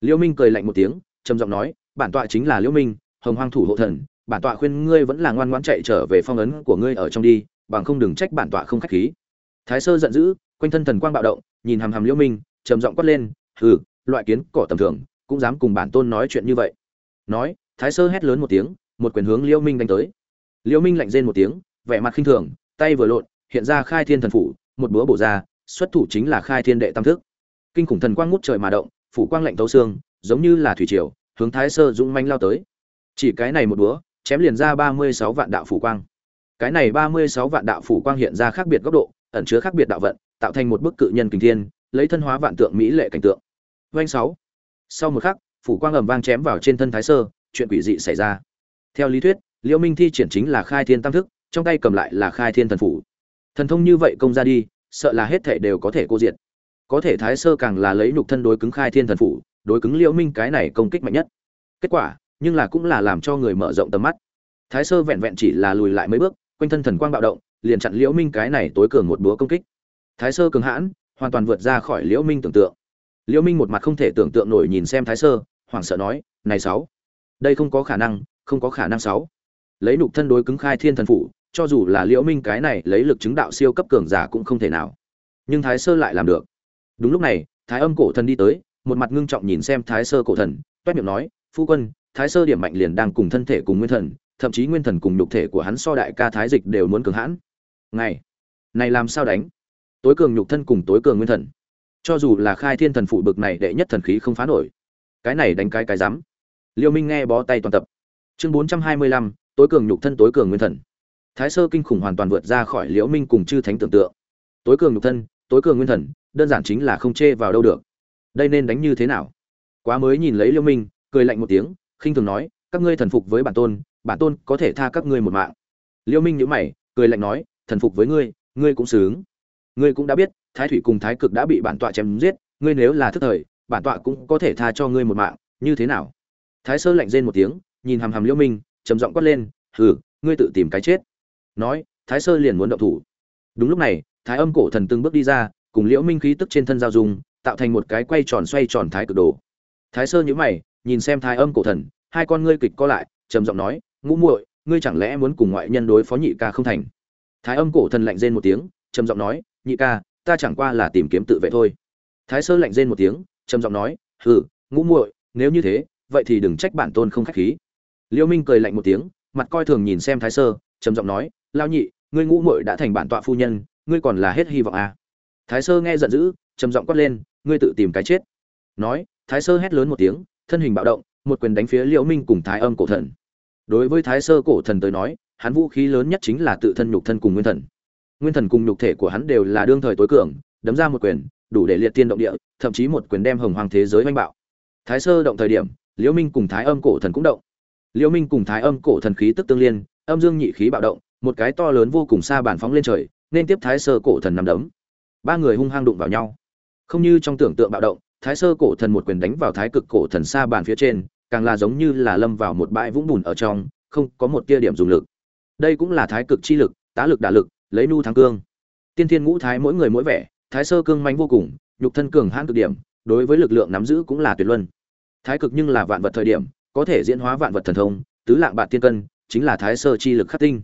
Liễu minh cười lạnh một tiếng, trầm giọng nói, bản tọa chính là liễu minh, hồng hoang thủ hộ thần, bản tọa khuyên ngươi vẫn là ngoan ngoãn chạy trở về phong ấn của ngươi ở trong đi, bằng không đừng trách bản tọa không khách khí. Thái sơ giận dữ, quanh thân thần quang bạo động, nhìn hàm hàm liễu minh, trầm giọng quát lên, hừ, loại kiến cỏ tầm thường cũng dám cùng bản tôn nói chuyện như vậy. Nói, thái sơ hét lớn một tiếng, một quyền hướng liễu minh đánh tới. Liễu minh lạnh rên một tiếng, vẻ mặt khinh thường, tay vừa lộn, hiện ra khai thiên thần phủ, một búa bổ ra, xuất thủ chính là khai thiên đệ tam thức. Kinh khủng thần quang ngút trời mà động, phủ quang lạnh tấu xương, giống như là thủy triều, hướng thái sơ dũng manh lao tới. Chỉ cái này một búa, chém liền ra ba mươi sáu vạn đạo phủ quang. Cái này ba mươi sáu vạn đạo phủ quang hiện ra khác biệt góc độ, ẩn chứa khác biệt đạo vận, tạo thành một bức cự nhân kình thiên, lấy thân hóa vạn tượng mỹ lệ cảnh tượng. Doanh sáu sau một khắc, phủ quang ầm vang chém vào trên thân thái sơ, chuyện quỷ dị xảy ra. Theo lý thuyết, liễu minh thi triển chính là khai thiên tam thức, trong tay cầm lại là khai thiên thần phủ. Thần thông như vậy công ra đi, sợ là hết thể đều có thể cô diệt. Có thể thái sơ càng là lấy nhục thân đối cứng khai thiên thần phủ, đối cứng liễu minh cái này công kích mạnh nhất. Kết quả, nhưng là cũng là làm cho người mở rộng tầm mắt. Thái sơ vẹn vẹn chỉ là lùi lại mấy bước, quanh thân thần quang bạo động, liền chặn liễu minh cái này tối cường một búa công kích. Thái sơ cường hãn, hoàn toàn vượt ra khỏi liễu minh tưởng tượng liễu minh một mặt không thể tưởng tượng nổi nhìn xem thái sơ, hoảng sợ nói, này sáu, đây không có khả năng, không có khả năng sáu. Lấy nục thân đối cứng khai thiên thần phủ, cho dù là liễu minh cái này lấy lực chứng đạo siêu cấp cường giả cũng không thể nào. Nhưng thái sơ lại làm được. Đúng lúc này, thái âm cổ thần đi tới, một mặt ngưng trọng nhìn xem thái sơ cổ thần, toét miệng nói, phu quân, thái sơ điểm mạnh liền đang cùng thân thể cùng nguyên thần, thậm chí nguyên thần cùng nhục thể của hắn so đại ca thái dịch đều muốn cường hãn. Ngày này làm sao đánh? Tối cường nhục thân cùng tối cường nguyên thần cho dù là khai thiên thần phụ bực này đệ nhất thần khí không phá nổi, cái này đánh cái cái dám liêu minh nghe bó tay toàn tập. Chương bốn trăm hai mươi lăm, tối cường nhục thân, tối cường nguyên thần. Thái sơ kinh khủng hoàn toàn vượt ra khỏi liễu minh cùng chư thánh tưởng tượng. Tối cường nhục thân, tối cường nguyên thần, đơn giản chính là không chê vào đâu được. Đây nên đánh như thế nào? Quá mới nhìn lấy liễu minh, cười lạnh một tiếng, khinh thường nói, các ngươi thần phục với bản tôn bản tôn có thể tha các ngươi một mạng. Liễu minh nhíu mày, cười lạnh nói, thần phục với ngươi ngươi cũng sướng ngươi cũng đã biết, thái thủy cùng thái cực đã bị bản tọa chém giết, ngươi nếu là thức thời, bản tọa cũng có thể tha cho ngươi một mạng, như thế nào? Thái sơ lạnh rên một tiếng, nhìn hàm hàm liễu minh, trầm giọng quát lên, hừ, ngươi tự tìm cái chết. Nói, thái sơ liền muốn động thủ. Đúng lúc này, thái âm cổ thần từng bước đi ra, cùng liễu minh khí tức trên thân giao dung, tạo thành một cái quay tròn xoay tròn thái cực đồ. Thái sơ nhíu mày, nhìn xem thái âm cổ thần, hai con ngươi kịch co lại, trầm giọng nói, ngũ muội, ngươi chẳng lẽ muốn cùng ngoại nhân đối phó nhị ca không thành? Thái âm cổ thần lạnh rên một tiếng, trầm giọng nói nhị ca, ta chẳng qua là tìm kiếm tự vệ thôi. Thái sơ lạnh rên một tiếng, trầm giọng nói, hừ, ngũ muội, nếu như thế, vậy thì đừng trách bản tôn không khách khí. Liêu minh cười lạnh một tiếng, mặt coi thường nhìn xem thái sơ, trầm giọng nói, lao nhị, ngươi ngũ muội đã thành bản tọa phu nhân, ngươi còn là hết hy vọng à. thái sơ nghe giận dữ, trầm giọng quát lên, ngươi tự tìm cái chết. Nói, thái sơ hét lớn một tiếng, thân hình bạo động, một quyền đánh phía liễu minh cùng thái âm cổ thần. Đối với thái sơ cổ thần tới nói, hắn vũ khí lớn nhất chính là tự thân nhục thân cùng nguyên thần nguyên thần cùng nhục thể của hắn đều là đương thời tối cường, đấm ra một quyền, đủ để liệt tiên động địa, thậm chí một quyền đem hồng hoàng thế giới oanh bạo. Thái sơ động thời điểm, liễu minh cùng thái âm cổ thần cũng động. Liễu minh cùng thái âm cổ thần khí tức tương liên, âm dương nhị khí bạo động, một cái to lớn vô cùng xa bản phóng lên trời, nên tiếp thái sơ cổ thần nằm đấm. Ba người hung hăng đụng vào nhau. Không như trong tưởng tượng bạo động, thái sơ cổ thần một quyền đánh vào thái cực cổ thần xa bàn phía trên, càng là giống như là lâm vào một bãi vũng bùn ở trong, không có một tia điểm dùng lực. Đây cũng là thái cực chi lực, tá lực đả lực lấy nu thắng cương. Tiên thiên ngũ thái mỗi người mỗi vẻ, thái sơ cương manh vô cùng, nhục thân cường hãn cực điểm, đối với lực lượng nắm giữ cũng là tuyệt luân. Thái cực nhưng là vạn vật thời điểm, có thể diễn hóa vạn vật thần thông, tứ lạng bạc tiên cân, chính là thái sơ chi lực khắc tinh.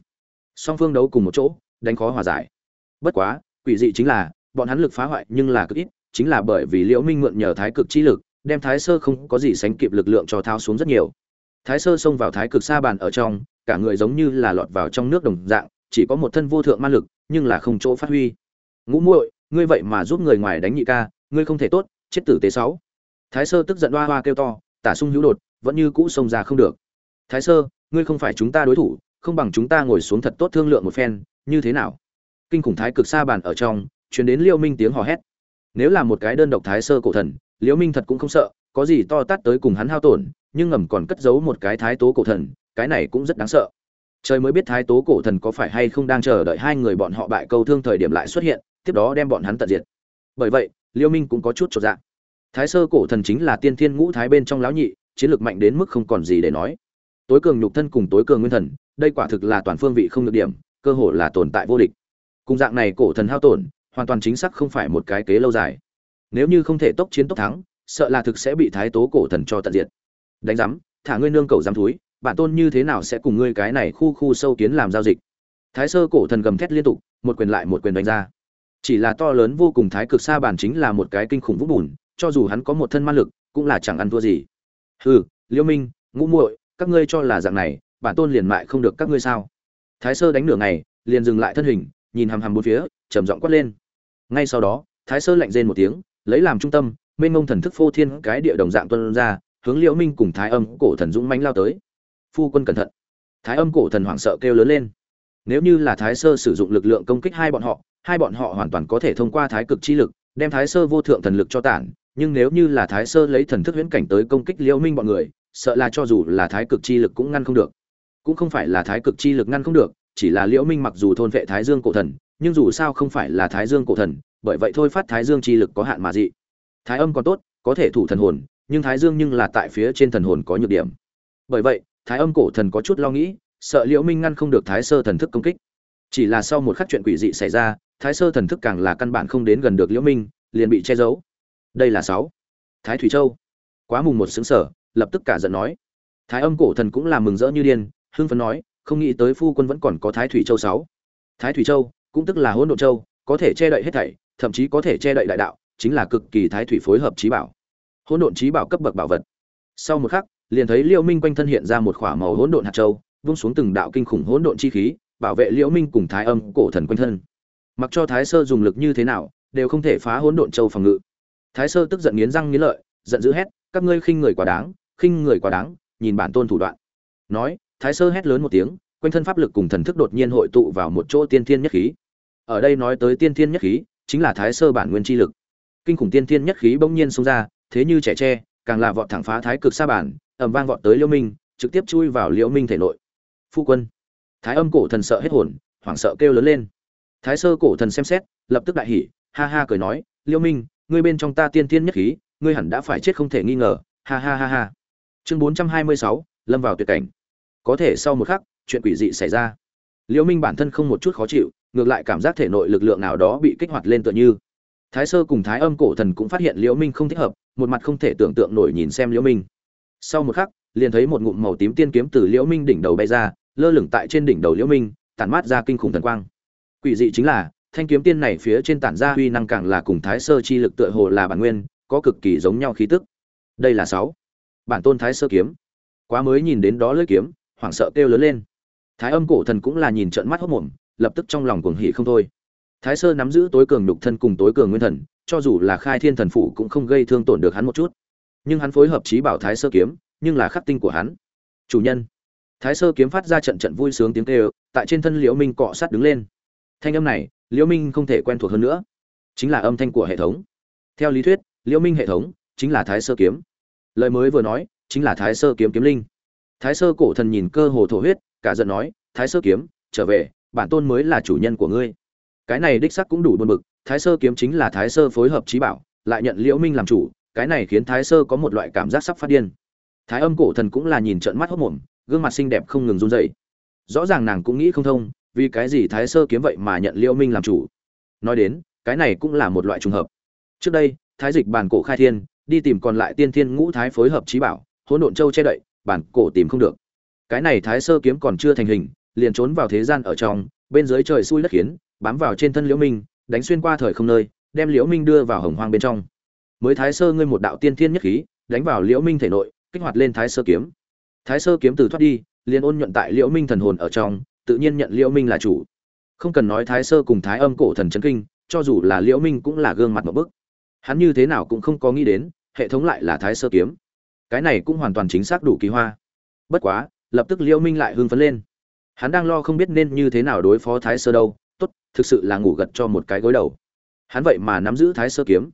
Song phương đấu cùng một chỗ, đánh khó hòa giải. Bất quá, quỷ dị chính là, bọn hắn lực phá hoại nhưng là cực ít, chính là bởi vì liễu minh mượn nhờ thái cực chi lực, đem thái sơ không có gì sánh kịp lực lượng cho thao xuống rất nhiều. Thái sơ xông vào thái cực xa bàn ở trong, cả người giống như là lọt vào trong nước đồng dạng chỉ có một thân vô thượng ma lực, nhưng là không chỗ phát huy. Ngũ muội, ngươi vậy mà giúp người ngoài đánh nhị ca, ngươi không thể tốt, chết tử tế sáu. Thái sơ tức giận hoa hoa kêu to, tả sung hữu đột, vẫn như cũ xông ra không được. Thái sơ, ngươi không phải chúng ta đối thủ, không bằng chúng ta ngồi xuống thật tốt thương lượng một phen, như thế nào? Kinh khủng thái cực xa bàn ở trong, truyền đến liêu minh tiếng hò hét. Nếu là một cái đơn độc thái sơ cổ thần liễu minh thật cũng không sợ, có gì to tát tới cùng hắn hao tổn, nhưng ngầm còn cất giấu một cái thái tố cổ thần, cái này cũng rất đáng sợ trời mới biết thái tố cổ thần có phải hay không đang chờ đợi hai người bọn họ bại câu thương thời điểm lại xuất hiện, tiếp đó đem bọn hắn tận diệt. Bởi vậy, liêu minh cũng có chút trọn dạng thái sơ cổ thần chính là tiên thiên ngũ thái bên trong lão nhị, chiến lược mạnh đến mức không còn gì để nói. Tối cường nhục thân cùng tối cường nguyên thần, đây quả thực là toàn phương vị không được điểm, cơ hội là tồn tại vô địch. Cùng dạng này cổ thần hao tổn, hoàn toàn chính xác không phải một cái kế lâu dài. Nếu như không thể tốc chiến tốc thắng, sợ là thực sẽ bị thái tố cổ thần cho tận diệt. Đánh giám, thả ngươi nương cầu giám thúi bản tôn như thế nào sẽ cùng ngươi cái này khu khu sâu kiến làm giao dịch? Thái sơ cổ thần gầm thét liên tục, một quyền lại một quyền đánh ra. Chỉ là to lớn vô cùng thái cực xa bản chính là một cái kinh khủng vũng bùn, cho dù hắn có một thân man lực, cũng là chẳng ăn thua gì. Hừ, liêu minh, ngũ muội, các ngươi cho là dạng này, bản tôn liền mại không được các ngươi sao? Thái sơ đánh nửa ngày, liền dừng lại thân hình, nhìn hằm hằm bốn phía, trầm giọng quát lên. Ngay sau đó, thái sơ lạnh rên một tiếng, lấy làm trung tâm, mênh mông thần thức phô thiên cái địa đồng dạng tuân ra, hướng liễu minh cùng thái âm cổ thần dũng mãnh lao tới phu quân cẩn thận. Thái âm cổ thần hoảng sợ kêu lớn lên. Nếu như là thái sơ sử dụng lực lượng công kích hai bọn họ, hai bọn họ hoàn toàn có thể thông qua thái cực chi lực, đem thái sơ vô thượng thần lực cho tản. Nhưng nếu như là thái sơ lấy thần thức huyễn cảnh tới công kích liễu minh bọn người, sợ là cho dù là thái cực chi lực cũng ngăn không được. Cũng không phải là thái cực chi lực ngăn không được, chỉ là liễu minh mặc dù thôn vệ thái dương cổ thần, nhưng dù sao không phải là thái dương cổ thần, bởi vậy thôi phát thái dương chi lực có hạn mà dị. Thái âm còn tốt, có thể thủ thần hồn, nhưng thái dương nhưng là tại phía trên thần hồn có nhược điểm. Bởi vậy thái âm cổ thần có chút lo nghĩ, sợ liễu minh ngăn không được thái sơ thần thức công kích. Chỉ là sau một khắc chuyện quỷ dị xảy ra, thái sơ thần thức càng là căn bản không đến gần được liễu minh, liền bị che giấu. Đây là sáu. Thái thủy châu. Quá mùng một xứng sở lập tức cả giận nói. Thái âm cổ thần cũng là mừng rỡ như điên, hưng phấn nói, không nghĩ tới phu quân vẫn còn có thái thủy châu sáu. Thái thủy châu, cũng tức là hỗn độn châu, có thể che đậy hết thảy, thậm chí có thể che đậy đại đạo, chính là cực kỳ thái thủy phối hợp trí bảo. Hỗn độn trí bảo cấp bậc bảo vật. Sau một khắc liền thấy liễu minh quanh thân hiện ra một khỏa màu hỗn độn hạt châu, vung xuống từng đạo kinh khủng hỗn độn chi khí, bảo vệ liễu minh cùng thái âm cổ thần quanh thân. Mặc cho thái sơ dùng lực như thế nào, đều không thể phá hỗn độn châu phòng ngự. Thái sơ tức giận nghiến răng nghiến lợi, giận dữ hét, các ngươi khinh người quá đáng, khinh người quá đáng, nhìn bản tôn thủ đoạn. Nói, thái sơ hét lớn một tiếng, quanh thân pháp lực cùng thần thức đột nhiên hội tụ vào một chỗ tiên thiên nhất khí. Ở đây nói tới tiên thiên nhất khí, chính là thái sơ bản nguyên chi lực. Kinh khủng tiên thiên nhất khí bỗng nhiên xông ra, thế như trẻ tre, càng là vọt thẳng phá thái cực sa bản ầm vang vọt tới liễu minh trực tiếp chui vào liễu minh thể nội. Phu quân. Thái âm cổ thần sợ hết hồn hoảng sợ kêu lớn lên. Thái sơ cổ thần xem xét lập tức đại hỉ ha ha cười nói liễu minh ngươi bên trong ta tiên thiên nhất khí ngươi hẳn đã phải chết không thể nghi ngờ ha ha ha ha. Chương 426, lâm vào tuyệt cảnh. Có thể sau một khắc chuyện quỷ dị xảy ra. Liễu minh bản thân không một chút khó chịu ngược lại cảm giác thể nội lực lượng nào đó bị kích hoạt lên tựa như. Thái sơ cùng thái âm cổ thần cũng phát hiện liễu minh không thích hợp một mặt không thể tưởng tượng nổi nhìn xem liễu minh sau một khắc, liền thấy một ngụm màu tím tiên kiếm từ liễu minh đỉnh đầu bay ra, lơ lửng tại trên đỉnh đầu liễu minh, tản mát ra kinh khủng thần quang. Quỷ dị chính là, thanh kiếm tiên này phía trên tản ra uy năng càng là cùng thái sơ chi lực tựa hồ là bản nguyên, có cực kỳ giống nhau khí tức. Đây là sáu. Bản tôn thái sơ kiếm. Quá mới nhìn đến đó lưỡi kiếm, hoảng sợ kêu lớn lên. Thái âm cổ thần cũng là nhìn trợn mắt hốt mồm, lập tức trong lòng cuồng hỉ không thôi. Thái sơ nắm giữ tối cường nhục thân cùng tối cường nguyên thần, cho dù là khai thiên thần phủ cũng không gây thương tổn được hắn một chút nhưng hắn phối hợp trí bảo thái sơ kiếm, nhưng là khắc tinh của hắn. Chủ nhân. Thái sơ kiếm phát ra trận trận vui sướng tiếng kêu, tại trên thân liễu minh cọ sát đứng lên. Thanh âm này, liễu minh không thể quen thuộc hơn nữa. Chính là âm thanh của hệ thống. Theo lý thuyết, liễu minh hệ thống chính là thái sơ kiếm. Lời mới vừa nói, chính là thái sơ kiếm kiếm linh. Thái sơ cổ thần nhìn cơ hồ thổ huyết, cả giận nói, thái sơ kiếm, trở về, bản tôn mới là chủ nhân của ngươi. Cái này đích sắc cũng đủ buồn bực, thái sơ kiếm chính là thái sơ phối hợp trí bảo, lại nhận liễu minh làm chủ cái này khiến thái sơ có một loại cảm giác sắp phát điên. Thái âm cổ thần cũng là nhìn trợn mắt hốt mồm, gương mặt xinh đẹp không ngừng run rẩy. Rõ ràng nàng cũng nghĩ không thông, vì cái gì thái sơ kiếm vậy mà nhận liễu minh làm chủ. Nói đến, cái này cũng là một loại trùng hợp. Trước đây, thái dịch bản cổ khai thiên, đi tìm còn lại tiên thiên ngũ thái phối hợp trí bảo, hỗn độn châu che đậy, bản cổ tìm không được. Cái này thái sơ kiếm còn chưa thành hình, liền trốn vào thế gian ở trong, bên dưới trời xui đất khiến, bám vào trên thân liễu minh, đánh xuyên qua thời không nơi, đem liễu minh đưa vào hồng hoang bên trong mới thái sơ ngươi một đạo tiên thiên nhất khí, đánh vào liễu minh thể nội, kích hoạt lên thái sơ kiếm. Thái sơ kiếm từ thoát đi, liền ôn nhuận tại liễu minh thần hồn ở trong, tự nhiên nhận liễu minh là chủ. Không cần nói thái sơ cùng thái âm cổ thần chấn kinh, cho dù là liễu minh cũng là gương mặt một bức. Hắn như thế nào cũng không có nghĩ đến, hệ thống lại là thái sơ kiếm. Cái này cũng hoàn toàn chính xác đủ kỳ hoa. Bất quá, lập tức liễu minh lại hưng phấn lên. Hắn đang lo không biết nên như thế nào đối phó thái sơ đâu. Tốt, thực sự là ngủ gật cho một cái gối đầu. Hắn vậy mà nắm giữ thái sơ kiếm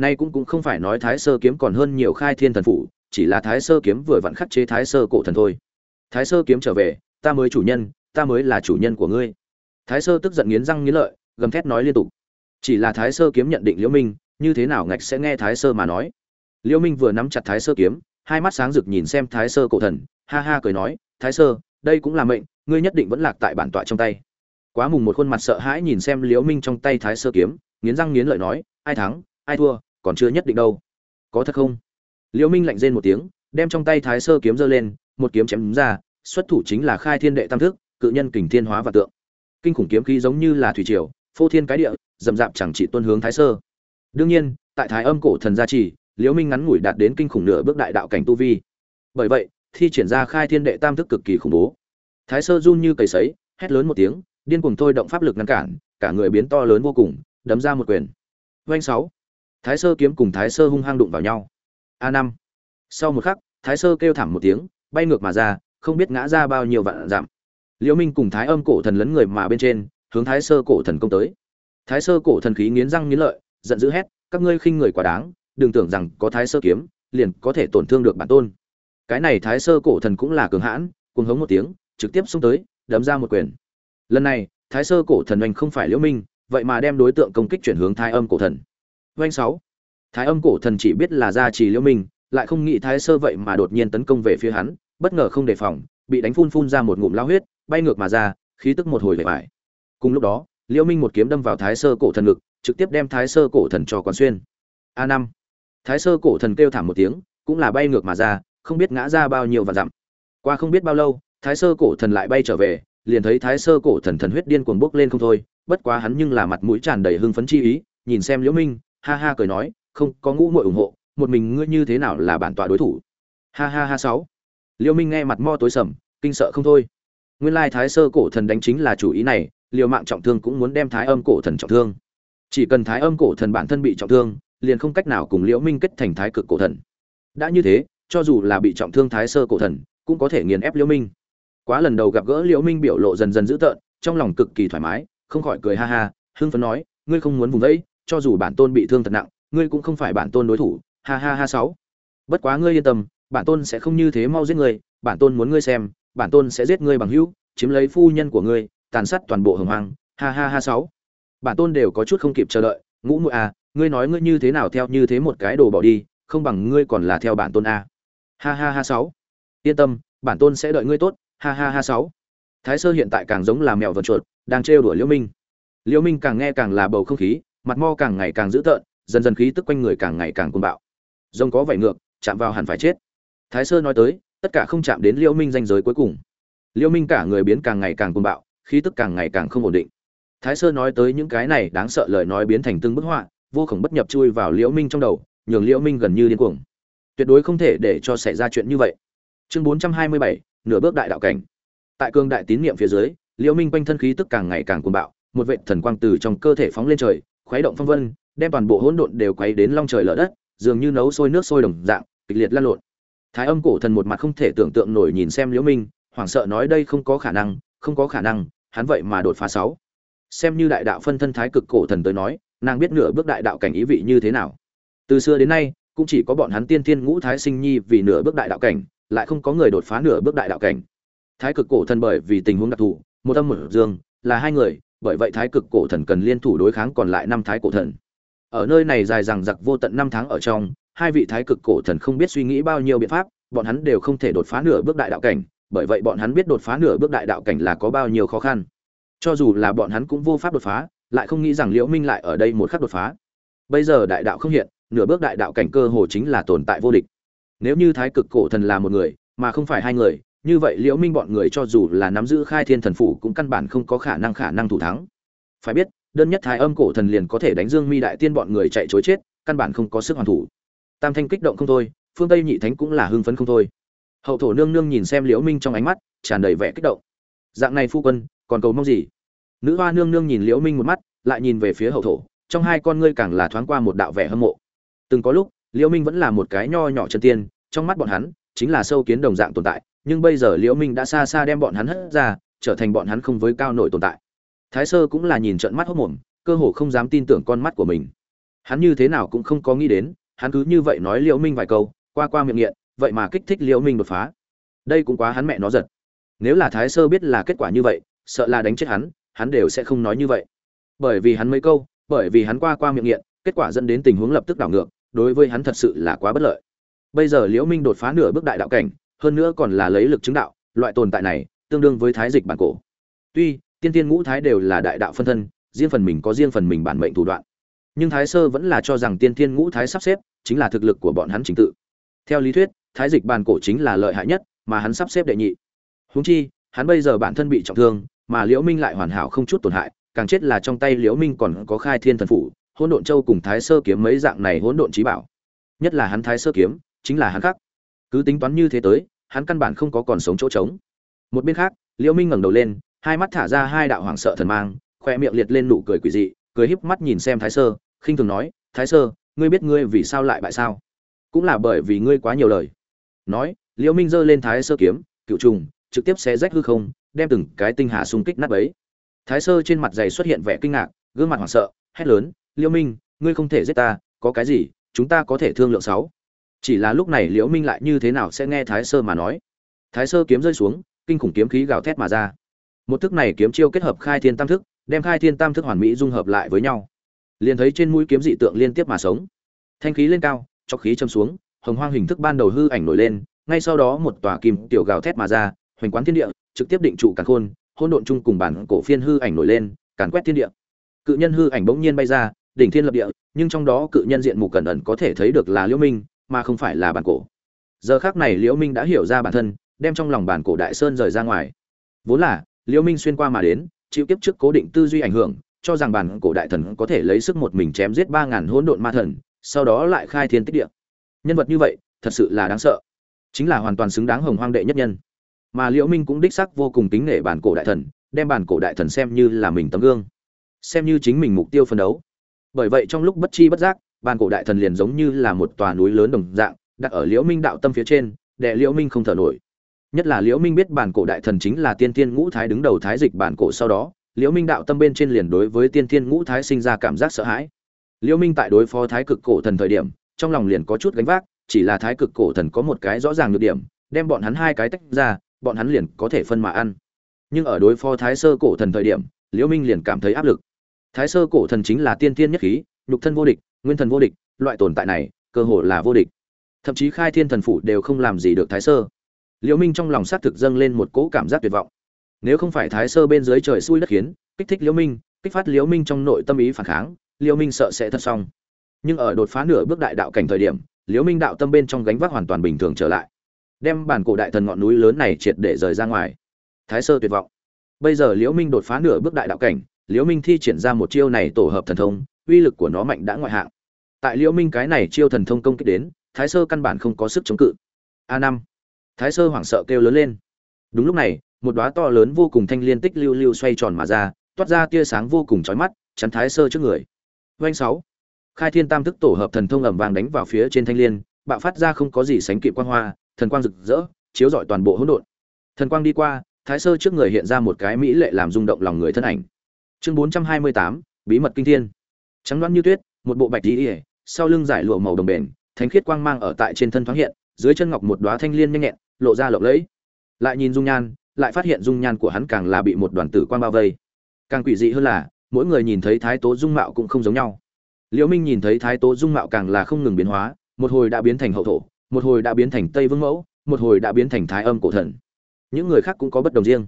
nay cũng cũng không phải nói thái sơ kiếm còn hơn nhiều khai thiên thần phủ chỉ là thái sơ kiếm vừa vặn khắc chế thái sơ cổ thần thôi thái sơ kiếm trở về ta mới chủ nhân ta mới là chủ nhân của ngươi thái sơ tức giận nghiến răng nghiến lợi gầm thét nói liên tục chỉ là thái sơ kiếm nhận định liễu minh như thế nào ngạch sẽ nghe thái sơ mà nói liễu minh vừa nắm chặt thái sơ kiếm hai mắt sáng rực nhìn xem thái sơ cổ thần ha ha cười nói thái sơ đây cũng là mệnh ngươi nhất định vẫn lạc tại bản tọa trong tay quá mùng một khuôn mặt sợ hãi nhìn xem liễu minh trong tay thái sơ kiếm nghiến răng nghiến lợi nói ai thắng ai thua còn chưa nhất định đâu. Có thật không? Liễu minh lạnh rên một tiếng, đem trong tay thái sơ kiếm giơ lên, một kiếm chém ra, xuất thủ chính là khai thiên đệ tam thức, cự nhân kình thiên hóa và tượng. Kinh khủng kiếm khí giống như là thủy triều, phô thiên cái địa dầm dạp chẳng chỉ tuân hướng thái sơ. Đương nhiên, tại thái âm cổ thần gia trì, liễu minh ngắn ngủi đạt đến kinh khủng nửa bước đại đạo cảnh tu vi. Bởi vậy, thi triển ra khai thiên đệ tam thức cực kỳ khủng bố. Thái sơ run như cầy sấy, hét lớn một tiếng, điên cuồng thôi động pháp lực ngăn cản, cả người biến to lớn vô cùng, đấm ra một quyền. Doanh sáu thái sơ kiếm cùng thái sơ hung hăng đụng vào nhau. A năm. Sau một khắc, thái sơ kêu thảm một tiếng, bay ngược mà ra, không biết ngã ra bao nhiêu vạn dặm. Liễu minh cùng thái âm cổ thần lấn người mà bên trên, hướng thái sơ cổ thần công tới. Thái sơ cổ thần khí nghiến răng nghiến lợi, giận dữ hét, các ngươi khinh người quá đáng, đừng tưởng rằng có thái sơ kiếm, liền có thể tổn thương được bản tôn. Cái này thái sơ cổ thần cũng là cường hãn, cuồng hống một tiếng, trực tiếp xông tới, đấm ra một quyền. Lần này, thái sơ cổ thần oanh không phải liễu minh, vậy mà đem đối tượng công kích chuyển hướng thái âm cổ thần oanh sáu. Thái âm cổ thần chỉ biết là gia trì liễu minh, lại không nghĩ thái sơ vậy mà đột nhiên tấn công về phía hắn, bất ngờ không đề phòng, bị đánh phun phun ra một ngụm lao huyết, bay ngược mà ra, khí tức một hồi về bại. cùng lúc đó, liễu minh một kiếm đâm vào thái sơ cổ thần ngực, trực tiếp đem thái sơ cổ thần cho quán xuyên. A năm. Thái sơ cổ thần kêu thảm một tiếng, cũng là bay ngược mà ra, không biết ngã ra bao nhiêu và dặm. Qua không biết bao lâu, thái sơ cổ thần lại bay trở về, liền thấy thái sơ cổ thần thần huyết điên cuồng bốc lên không thôi, bất quá hắn nhưng là mặt mũi tràn đầy hưng phấn chi ý, nhìn xem liễu minh ha ha cười nói, không, có ngũ muội ủng hộ, một mình ngươi như thế nào là bản tọa đối thủ? Ha ha ha sáu. Liễu minh nghe mặt mo tối sầm, kinh sợ không thôi. Nguyên lai thái sơ cổ thần đánh chính là chủ ý này liều mạng trọng thương cũng muốn đem thái âm cổ thần trọng thương. Chỉ cần thái âm cổ thần bản thân bị trọng thương, liền không cách nào cùng liễu minh kết thành thái cực cổ thần. Đã như thế, cho dù là bị trọng thương thái sơ cổ thần, cũng có thể nghiền ép liễu minh. Quá lần đầu gặp gỡ liễu minh biểu lộ dần dần dữ tợn, trong lòng cực kỳ thoải mái, không khỏi cười ha ha, hưng phấn nói, ngươi không muốn vùng đấy cho dù bản tôn bị thương thật nặng, ngươi cũng không phải bản tôn đối thủ. Ha ha ha sáu. Bất quá ngươi yên tâm, bản tôn sẽ không như thế mau giết ngươi, bản tôn muốn ngươi xem, bản tôn sẽ giết ngươi bằng hữu, chiếm lấy phu nhân của ngươi, tàn sát toàn bộ hồng hoang. Ha ha ha sáu. Bản tôn đều có chút không kịp chờ đợi, ngũ muội à ngươi nói ngươi như thế nào theo như thế một cái đồ bỏ đi, không bằng ngươi còn là theo bản tôn a ha ha ha sáu. Yên tâm, bản tôn sẽ đợi ngươi tốt. Ha ha ha sáu. Thái sơ hiện tại càng giống là mèo vật chuột, đang trêu đuổi liễu minh. Liễu minh càng nghe càng là bầu không khí mặt mo càng ngày càng dữ tợn dần dần khí tức quanh người càng ngày càng cuồng bạo. Rông có vảy ngược chạm vào hẳn phải chết. Thái sơ nói tới tất cả không chạm đến liễu minh danh giới cuối cùng. Liễu minh cả người biến càng ngày càng cuồng bạo khí tức càng ngày càng không ổn định. Thái sơ nói tới những cái này đáng sợ lời nói biến thành từng bức họa vô khổng bất nhập chui vào liễu minh trong đầu nhường liễu minh gần như điên cuồng. Tuyệt đối không thể để cho xảy ra chuyện như vậy. Chương 427, nửa bước đại đạo cảnh. Tại cương đại tín niệm phía dưới liễu minh quanh thân khí tức càng ngày càng cuồng bạo một vệt thần quang từ trong cơ thể phóng lên trời khuấy động phong vân, đem toàn bộ hỗn độn đều quấy đến long trời lở đất, dường như nấu sôi nước sôi đồng dạng, kịch liệt lan lộn. Thái âm cổ thần một mặt không thể tưởng tượng nổi nhìn xem liễu minh, hoảng sợ nói đây không có khả năng, không có khả năng, hắn vậy mà đột phá sáu. Xem như đại đạo phân thân thái cực cổ thần tới nói, nàng biết nửa bước đại đạo cảnh ý vị như thế nào. Từ xưa đến nay, cũng chỉ có bọn hắn tiên thiên ngũ thái sinh nhi vì nửa bước đại đạo cảnh, lại không có người đột phá nửa bước đại đạo cảnh. Thái cực cổ thần bởi vì tình huống đặc thù, một âm một dương, là hai người bởi vậy thái cực cổ thần cần liên thủ đối kháng còn lại năm thái cổ thần. Ở nơi này dài dằng dặc vô tận năm tháng ở trong, hai vị thái cực cổ thần không biết suy nghĩ bao nhiêu biện pháp, bọn hắn đều không thể đột phá nửa bước đại đạo cảnh, bởi vậy bọn hắn biết đột phá nửa bước đại đạo cảnh là có bao nhiêu khó khăn. Cho dù là bọn hắn cũng vô pháp đột phá, lại không nghĩ rằng liễu minh lại ở đây một khắc đột phá. Bây giờ đại đạo không hiện, nửa bước đại đạo cảnh cơ hồ chính là tồn tại vô địch. Nếu như thái cực cổ thần là một người, mà không phải hai người như vậy liễu minh bọn người cho dù là nắm giữ khai thiên thần phủ cũng căn bản không có khả năng khả năng thủ thắng. Phải biết, đơn nhất thái âm cổ thần liền có thể đánh dương mi đại tiên bọn người chạy chối chết, căn bản không có sức hoàn thủ. Tam thanh kích động không thôi, phương tây nhị thánh cũng là hưng phấn không thôi. Hậu thổ nương nương nhìn xem liễu minh trong ánh mắt, tràn đầy vẻ kích động. Dạng này phu quân, còn cầu mong gì? Nữ hoa nương nương nhìn liễu minh một mắt, lại nhìn về phía hậu thổ, trong hai con ngươi càng là thoáng qua một đạo vẻ hâm mộ. Từng có lúc, liễu minh vẫn là một cái nho nhỏ chân tiên, trong mắt bọn hắn chính là sâu kiến đồng dạng tồn tại nhưng bây giờ liễu minh đã xa xa đem bọn hắn hất ra, trở thành bọn hắn không với cao nổi tồn tại. Thái sơ cũng là nhìn trận mắt hốc mồm, cơ hồ không dám tin tưởng con mắt của mình. Hắn như thế nào cũng không có nghĩ đến, hắn cứ như vậy nói liễu minh vài câu, qua qua miệng nghiện, vậy mà kích thích liễu minh đột phá. Đây cũng quá hắn mẹ nó giật. Nếu là thái sơ biết là kết quả như vậy, sợ là đánh chết hắn hắn đều sẽ không nói như vậy. Bởi vì hắn mấy câu, bởi vì hắn qua qua miệng nghiện, kết quả dẫn đến tình huống lập tức đảo ngược, đối với hắn thật sự là quá bất lợi. Bây giờ liễu minh đột phá nửa bước đại đạo cảnh hơn nữa còn là lấy lực chứng đạo, loại tồn tại này tương đương với thái dịch bản cổ. Tuy, tiên tiên ngũ thái đều là đại đạo phân thân, riêng phần mình có riêng phần mình bản mệnh thủ đoạn. Nhưng thái sơ vẫn là cho rằng tiên tiên ngũ thái sắp xếp chính là thực lực của bọn hắn chính tự. Theo lý thuyết, thái dịch bản cổ chính là lợi hại nhất mà hắn sắp xếp đệ nhị. Huống chi, hắn bây giờ bản thân bị trọng thương, mà liễu minh lại hoàn hảo không chút tổn hại, càng chết là trong tay liễu minh còn có khai thiên thần phủ, hỗn độn châu cùng thái sơ kiếm mấy dạng này hỗn độn trí bảo. Nhất là hắn thái sơ kiếm, chính là hắn khắc cứ tính toán như thế tới, hắn căn bản không có còn sống chỗ trống. Một bên khác, liễu minh ngẩng đầu lên, hai mắt thả ra hai đạo hoàng sợ thần mang, khoe miệng liệt lên nụ cười quỷ dị, cười híp mắt nhìn xem thái sơ, khinh thường nói, thái sơ, ngươi biết ngươi vì sao lại bại sao? Cũng là bởi vì ngươi quá nhiều lời. Nói, liễu minh giơ lên thái sơ kiếm, cựu trùng, trực tiếp xé rách hư không, đem từng cái tinh hà xung kích nát bấy. Thái sơ trên mặt dày xuất hiện vẻ kinh ngạc, gương mặt hoảng sợ, hét lớn, liễu minh, ngươi không thể giết ta, có cái gì, chúng ta có thể thương lượng sáu chỉ là lúc này liễu minh lại như thế nào sẽ nghe thái sơ mà nói? Thái sơ kiếm rơi xuống, kinh khủng kiếm khí gào thét mà ra. Một thức này kiếm chiêu kết hợp khai thiên tam thức, đem khai thiên tam thức hoàn mỹ dung hợp lại với nhau. Liền thấy trên mũi kiếm dị tượng liên tiếp mà sống. Thanh khí lên cao, cho khí châm xuống, hồng hoang hình thức ban đầu hư ảnh nổi lên, ngay sau đó một tòa kim tiểu gào thét mà ra, hoành quán thiên địa, trực tiếp định trụ càn khôn, hỗn độn chung cùng bản cổ phiên hư ảnh nổi lên, càn quét thiên địa. Cự nhân hư ảnh bỗng nhiên bay ra, đỉnh thiên lập địa, nhưng trong đó cự nhân diện mục cẩn ẩn có thể thấy được là liễu minh mà không phải là bản cổ. Giờ khắc này liễu minh đã hiểu ra bản thân, đem trong lòng bản cổ đại sơn rời ra ngoài. Vốn là, liễu minh xuyên qua mà đến, chịu kiếp trước cố định tư duy ảnh hưởng, cho rằng bản cổ đại thần có thể lấy sức một mình chém giết ba ngàn hỗn độn ma thần, sau đó lại khai thiên tích địa. Nhân vật như vậy, thật sự là đáng sợ. Chính là hoàn toàn xứng đáng hồng hoang đệ nhất nhân. Mà liễu minh cũng đích xác vô cùng kính nể bản cổ đại thần, đem bản cổ đại thần xem như là mình tấm gương, xem như chính mình mục tiêu phân đấu. Bởi vậy trong lúc bất chi bất giác bàn cổ đại thần liền giống như là một tòa núi lớn đồng dạng, đặt ở liễu minh đạo tâm phía trên đệ liễu minh không thở nổi. Nhất là liễu minh biết bản cổ đại thần chính là tiên tiên ngũ thái đứng đầu thái dịch bản cổ sau đó, liễu minh đạo tâm bên trên liền đối với tiên tiên ngũ thái sinh ra cảm giác sợ hãi. Liễu minh tại đối phó thái cực cổ thần thời điểm, trong lòng liền có chút gánh vác, chỉ là thái cực cổ thần có một cái rõ ràng nhược điểm, đem bọn hắn hai cái tách ra, bọn hắn liền có thể phân mà ăn. Nhưng ở đối phó thái sơ cổ thần thời điểm, liễu minh liền cảm thấy áp lực. Thái sơ cổ thần chính là tiên tiên nhất khí, nhục thân vô địch nguyên thần vô địch, loại tồn tại này, cơ hồ là vô địch. Thậm chí khai thiên thần phủ đều không làm gì được thái sơ. Liễu minh trong lòng sát thực dâng lên một cỗ cảm giác tuyệt vọng. Nếu không phải thái sơ bên dưới trời xui đất khiến, kích thích liễu minh, kích phát liễu minh trong nội tâm ý phản kháng, liễu minh sợ sẽ thật xong. Nhưng ở đột phá nửa bước đại đạo cảnh thời điểm, liễu minh đạo tâm bên trong gánh vác hoàn toàn bình thường trở lại. Đem bản cổ đại thần ngọn núi lớn này triệt để rời ra ngoài. Thái sơ tuyệt vọng. Bây giờ liễu minh đột phá nửa bước đại đạo cảnh, liễu minh thi triển ra một chiêu này tổ hợp thần thông uy lực của nó mạnh đã ngoại hạng. Tại liễu minh cái này chiêu thần thông công kích đến, thái sơ căn bản không có sức chống cự. A năm. Thái sơ hoảng sợ kêu lớn lên. Đúng lúc này, một đóa to lớn vô cùng thanh liên tích lưu lưu xoay tròn mà ra, toát ra tia sáng vô cùng chói mắt, chắn thái sơ trước người. Doanh sáu. Khai thiên tam thức tổ hợp thần thông ẩm vàng đánh vào phía trên thanh liên, bạo phát ra không có gì sánh kịp quang hoa, thần quang rực rỡ, chiếu rọi toàn bộ hỗn độn. Thần quang đi qua, thái sơ trước người hiện ra một cái mỹ lệ làm rung động lòng người thân ảnh. Chương bốn trăm hai mươi tám, bí mật kinh thiên trắng loáng như tuyết, một bộ bạch y sau lưng giải lụa màu đồng bền, thánh khiết quang mang ở tại trên thân thoáng hiện, dưới chân ngọc một đóa thanh liên nhanh nhẹn, lộ ra lộng lẫy. Lại nhìn dung nhan, lại phát hiện dung nhan của hắn càng là bị một đoàn tử quang bao vây. Càng quỷ dị hơn là, mỗi người nhìn thấy thái tố dung mạo cũng không giống nhau. Liễu minh nhìn thấy thái tố dung mạo càng là không ngừng biến hóa, một hồi đã biến thành hậu thổ, một hồi đã biến thành tây vương mẫu, một hồi đã biến thành thái âm cổ thần. Những người khác cũng có bất đồng riêng.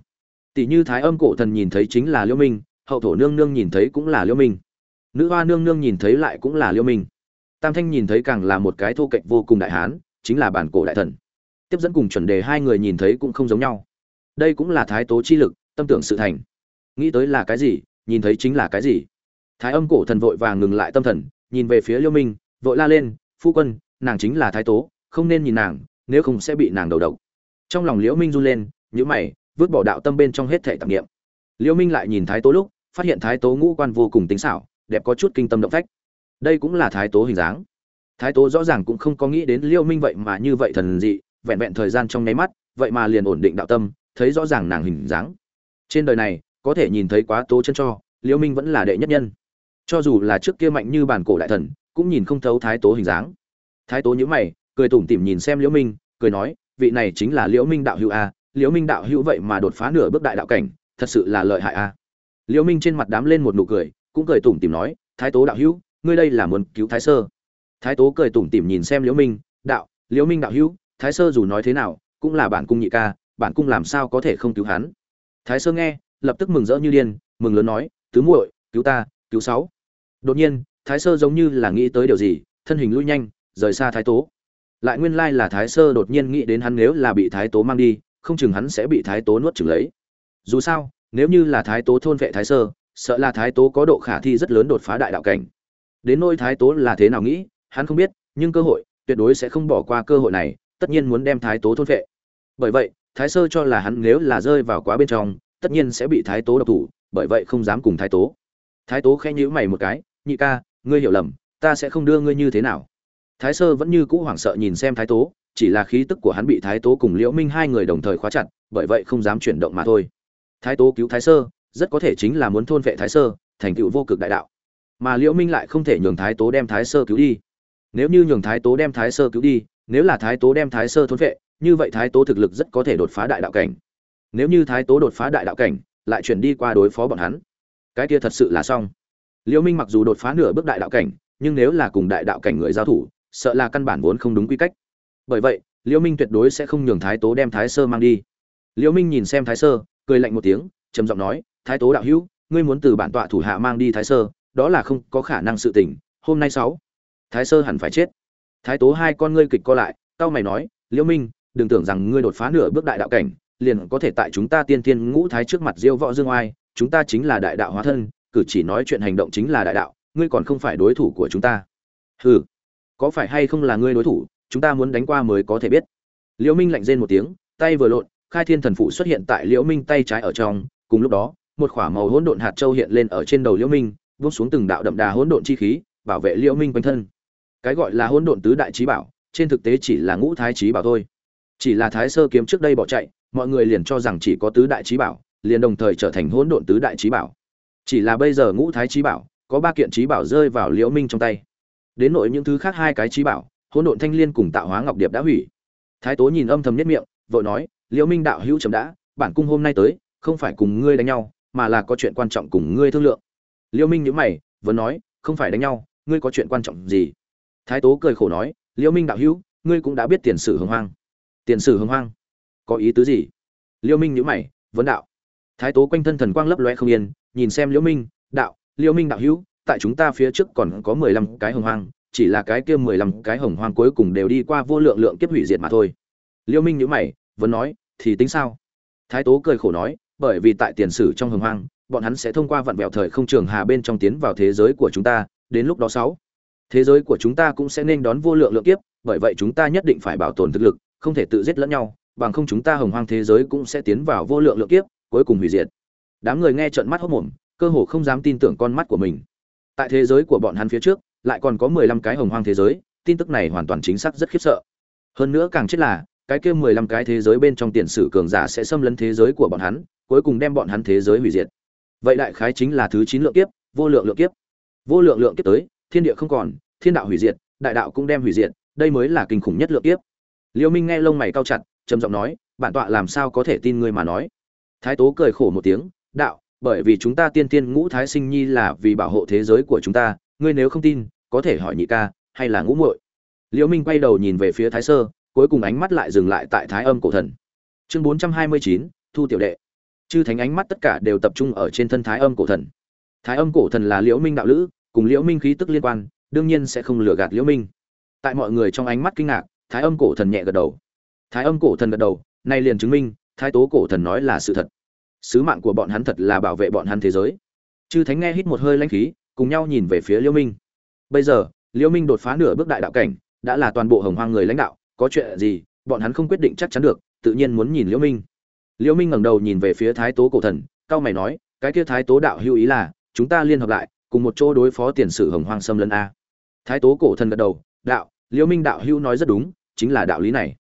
Tỷ như thái âm cổ thần nhìn thấy chính là liễu minh, hậu thổ nương nương nhìn thấy cũng là liễu minh nữ hoa nương nương nhìn thấy lại cũng là liêu minh. Tam thanh nhìn thấy càng là một cái thô cạnh vô cùng đại hán, chính là bản cổ đại thần. Tiếp dẫn cùng chuẩn đề hai người nhìn thấy cũng không giống nhau. Đây cũng là thái tố chi lực, tâm tưởng sự thành. Nghĩ tới là cái gì, nhìn thấy chính là cái gì. Thái âm cổ thần vội vàng ngừng lại tâm thần, nhìn về phía liêu minh, vội la lên, phu quân, nàng chính là thái tố, không nên nhìn nàng, nếu không sẽ bị nàng đầu độc. Trong lòng liễu minh run lên nhữ mày, vứt bỏ đạo tâm bên trong hết thể tạp niệm. Liễu minh lại nhìn thái tố lúc, phát hiện thái tố ngũ quan vô cùng tính xảo đẹp có chút kinh tâm động phách. Đây cũng là thái tố hình dáng. Thái tố rõ ràng cũng không có nghĩ đến liễu minh vậy mà như vậy thần dị, vẹn vẹn thời gian trong nháy mắt, vậy mà liền ổn định đạo tâm, thấy rõ ràng nàng hình dáng. Trên đời này, có thể nhìn thấy quá tố chân cho liễu minh vẫn là đệ nhất nhân. Cho dù là trước kia mạnh như bản cổ đại thần, cũng nhìn không thấu thái tố hình dáng. Thái tố nhíu mày, cười tủm tỉm nhìn xem liễu minh, cười nói, vị này chính là liễu minh đạo hữu a liễu minh đạo hữu vậy mà đột phá nửa bước đại đạo cảnh, thật sự là lợi hại a. Liễu minh trên mặt đám lên một nụ cười cũng cười tủm tỉm nói, thái tố đạo hữu, ngươi đây là muốn cứu thái sơ. Thái tố cười tủm tỉm nhìn xem liễu minh, đạo, liễu minh đạo hữu, thái sơ dù nói thế nào, cũng là bản cung nhị ca, bản cung làm sao có thể không cứu hắn? Thái sơ nghe, lập tức mừng rỡ như điên, mừng lớn nói, tứ muội, cứu ta, cứu sáu. Đột nhiên, thái sơ giống như là nghĩ tới điều gì, thân hình lui nhanh, rời xa thái tố. Lại nguyên lai là thái sơ đột nhiên nghĩ đến hắn nếu là bị thái tố mang đi, không chừng hắn sẽ bị thái tố nuốt chừng lấy. Dù sao, nếu như là thái tố thôn vệ thái sơ sợ là thái tố có độ khả thi rất lớn đột phá đại đạo cảnh. Đến nôi thái tố là thế nào nghĩ, hắn không biết, nhưng cơ hội tuyệt đối sẽ không bỏ qua cơ hội này, tất nhiên muốn đem thái tố thôn vệ bởi vậy, thái sơ cho là hắn nếu là rơi vào quá bên trong, tất nhiên sẽ bị thái tố độc thủ, bởi vậy không dám cùng thái tố. Thái tố khẽ nhíu mày một cái, nhị ca, ngươi hiểu lầm, ta sẽ không đưa ngươi như thế nào. Thái sơ vẫn như cũ hoảng sợ nhìn xem thái tố, chỉ là khí tức của hắn bị thái tố cùng liễu minh hai người đồng thời khóa chặt, bởi vậy không dám chuyển động mà thôi. Thái tố cứu thái sơ rất có thể chính là muốn thôn vệ thái sơ, thành tựu vô cực đại đạo. Mà liễu minh lại không thể nhường thái tố đem thái sơ cứu đi. Nếu như nhường thái tố đem thái sơ cứu đi, nếu là thái tố đem thái sơ thôn vệ, như vậy thái tố thực lực rất có thể đột phá đại đạo cảnh. Nếu như thái tố đột phá đại đạo cảnh, lại chuyển đi qua đối phó bọn hắn, cái kia thật sự là xong. Liễu minh mặc dù đột phá nửa bước đại đạo cảnh, nhưng nếu là cùng đại đạo cảnh người giao thủ, sợ là căn bản vốn không đúng quy cách. Bởi vậy, liễu minh tuyệt đối sẽ không nhường thái tố đem thái sơ mang đi. Liễu minh nhìn xem thái sơ, cười lạnh một tiếng, trầm giọng nói thái tố đạo hữu, ngươi muốn từ bản tọa thủ hạ mang đi thái sơ, đó là không có khả năng sự tình, hôm nay sáu. Thái sơ hẳn phải chết. Thái tố hai con ngươi kịch co lại tao mày nói, liễu minh, đừng tưởng rằng ngươi đột phá nửa bước đại đạo cảnh, liền có thể tại chúng ta tiên tiên ngũ thái trước mặt diêu võ dương oai, chúng ta chính là đại đạo hóa thân, cử chỉ nói chuyện hành động chính là đại đạo, ngươi còn không phải đối thủ của chúng ta. Hừ, có phải hay không là ngươi đối thủ, chúng ta muốn đánh qua mới có thể biết. Liễu minh lạnh rên một tiếng, tay vừa lộn, khai thiên thần phụ xuất hiện tại liễu minh tay trái ở trong, cùng lúc đó một khỏa màu hỗn độn hạt châu hiện lên ở trên đầu liễu minh buông xuống từng đạo đậm đà hỗn độn chi khí, bảo vệ liễu minh quanh thân. Cái gọi là hỗn độn tứ đại chí bảo, trên thực tế chỉ là ngũ thái chí bảo thôi. Chỉ là thái sơ kiếm trước đây bỏ chạy, mọi người liền cho rằng chỉ có tứ đại chí bảo, liền đồng thời trở thành hỗn độn tứ đại chí bảo. Chỉ là bây giờ ngũ thái chí bảo, có ba kiện chí bảo rơi vào liễu minh trong tay. Đến nội những thứ khác hai cái chí bảo, hỗn độn thanh liên cùng tạo hóa ngọc điệp đã hủy. Thái tố nhìn âm thầm nhất miệng, vội nói, liễu minh đạo hữu chấm đã, bản cung hôm nay tới, không phải cùng ngươi đánh nhau mà là có chuyện quan trọng cùng ngươi thương lượng. Liễu minh nhíu mày, vẫn nói, không phải đánh nhau, ngươi có chuyện quan trọng gì? Thái tố cười khổ nói liễu minh đạo hữu, ngươi cũng đã biết tiền sử hưng hoang. Tiền sử hưng hoang? Có ý tứ gì? Liễu minh nhíu mày, vấn đạo. Thái tố quanh thân thần quang lấp loe không yên, nhìn xem liễu minh, đạo liễu minh đạo hữu, tại chúng ta phía trước còn có mười lăm cái hồng hoang, chỉ là cái kia mười lăm cái hồng hoang cuối cùng đều đi qua vô lượng lượng kiếp hủy diệt mà thôi. Liễu minh nhíu mày, vẫn nói, thì tính sao? Thái tố cười khổ nói bởi vì tại tiền sử trong hồng hoang, bọn hắn sẽ thông qua vận vẹo thời không trường hà bên trong tiến vào thế giới của chúng ta, đến lúc đó sáu, thế giới của chúng ta cũng sẽ nên đón vô lượng lượng kiếp, bởi vậy chúng ta nhất định phải bảo tồn thực lực, không thể tự giết lẫn nhau, bằng không chúng ta hồng hoang thế giới cũng sẽ tiến vào vô lượng lượng kiếp, cuối cùng hủy diệt. Đám người nghe trợn mắt hốt mồm cơ hồ không dám tin tưởng con mắt của mình. Tại thế giới của bọn hắn phía trước, lại còn có mười lăm cái hồng hoang thế giới, tin tức này hoàn toàn chính xác rất khiếp sợ. Hơn nữa càng chết là cái kia mười lăm cái thế giới bên trong tiền sử cường giả sẽ xâm lấn thế giới của bọn hắn, cuối cùng đem bọn hắn thế giới hủy diệt. Vậy đại khái chính là thứ chín lượng kiếp, vô lượng lượng kiếp. Vô lượng lượng kiếp tới, thiên địa không còn, thiên đạo hủy diệt, đại đạo cũng đem hủy diệt, đây mới là kinh khủng nhất lượng kiếp. Liêu minh nghe lông mày cao chặt, trầm giọng nói, bản tọa làm sao có thể tin ngươi mà nói? Thái tố cười khổ một tiếng, đạo, bởi vì chúng ta tiên tiên ngũ thái sinh nhi là vì bảo hộ thế giới của chúng ta, ngươi nếu không tin, có thể hỏi nhị ca, hay là ngũ muội? Liễu minh quay đầu nhìn về phía thái sơ cuối cùng ánh mắt lại dừng lại tại thái âm cổ thần. Chương bốn trăm hai mươi chín, thu tiểu đệ. Chư thánh ánh mắt tất cả đều tập trung ở trên thân thái âm cổ thần. Thái âm cổ thần là liễu minh đạo lữ, cùng liễu minh khí tức liên quan, đương nhiên sẽ không lừa gạt liễu minh. Tại mọi người trong ánh mắt kinh ngạc, thái âm cổ thần nhẹ gật đầu. Thái âm cổ thần gật đầu, nay liền chứng minh, thái tố cổ thần nói là sự thật. Sứ mạng của bọn hắn thật là bảo vệ bọn hắn thế giới. Chư thánh nghe hít một hơi lãnh khí, cùng nhau nhìn về phía liễu minh. Bây giờ, liễu minh đột phá nửa bước đại đạo cảnh, đã là toàn bộ hồng hoang người lãnh đạo có chuyện gì, bọn hắn không quyết định chắc chắn được, tự nhiên muốn nhìn liễu minh. Liễu minh ngẩng đầu nhìn về phía thái tố cổ thần, cao mày nói, cái kia thái tố đạo hữu ý là, chúng ta liên hợp lại, cùng một chỗ đối phó tiền sử hồng hoang xâm lấn a. Thái tố cổ thần gật đầu, đạo, liễu minh đạo hữu nói rất đúng, chính là đạo lý này.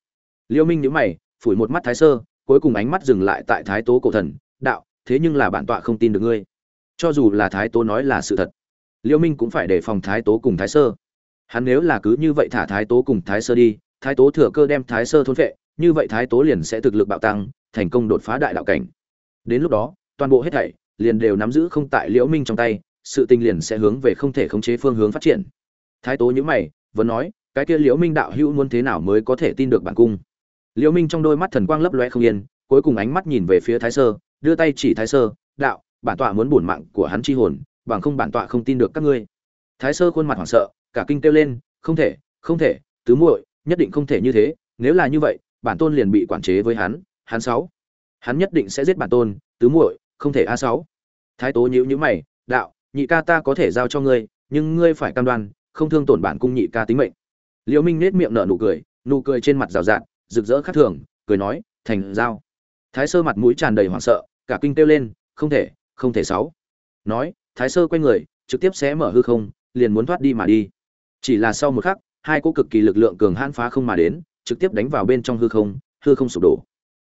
Liễu minh nhíu mày, phủi một mắt thái sơ, cuối cùng ánh mắt dừng lại tại thái tố cổ thần, đạo, thế nhưng là bản tọa không tin được ngươi. Cho dù là thái tố nói là sự thật, liễu minh cũng phải đề phòng thái tố cùng thái sơ. Hắn nếu là cứ như vậy thả thái tố cùng thái sơ đi thái tố thừa cơ đem thái sơ thôn vệ như vậy thái tố liền sẽ thực lực bạo tăng, thành công đột phá đại đạo cảnh. Đến lúc đó, toàn bộ hết thảy liền đều nắm giữ không tại liễu minh trong tay, sự tình liền sẽ hướng về không thể khống chế phương hướng phát triển. Thái tố nhíu mày, vẫn nói, cái kia liễu minh đạo hữu muốn thế nào mới có thể tin được bản cung? Liễu minh trong đôi mắt thần quang lấp loe không yên, cuối cùng ánh mắt nhìn về phía thái sơ, đưa tay chỉ thái sơ, đạo, bản tọa muốn bổn mạng của hắn chi hồn, bằng không bản tọa không tin được các ngươi. Thái sơ khuôn mặt hoảng sợ, cả kinh kêu lên, không thể không thể, tứ muội nhất định không thể như thế, nếu là như vậy, bản tôn liền bị quản chế với hắn hắn sáu. Hắn nhất định sẽ giết bản tôn, tứ muội, không thể a sáu. Thái tố nhíu nhíu mày, đạo, nhị ca ta có thể giao cho ngươi, nhưng ngươi phải cam đoan, không thương tổn bản cung nhị ca tính mệnh. Liễu minh nét miệng nở nụ cười nụ cười trên mặt rào rạt, rực rỡ khác thường, cười nói, thành giao. Thái sơ mặt mũi tràn đầy hoảng sợ, cả kinh kêu lên, không thể không thể sáu. Nói, thái sơ quay người, trực tiếp xé mở hư không, liền muốn thoát đi mà đi. Chỉ là sau một khắc hai cỗ cực kỳ lực lượng cường hãn phá không mà đến trực tiếp đánh vào bên trong hư không hư không sụp đổ.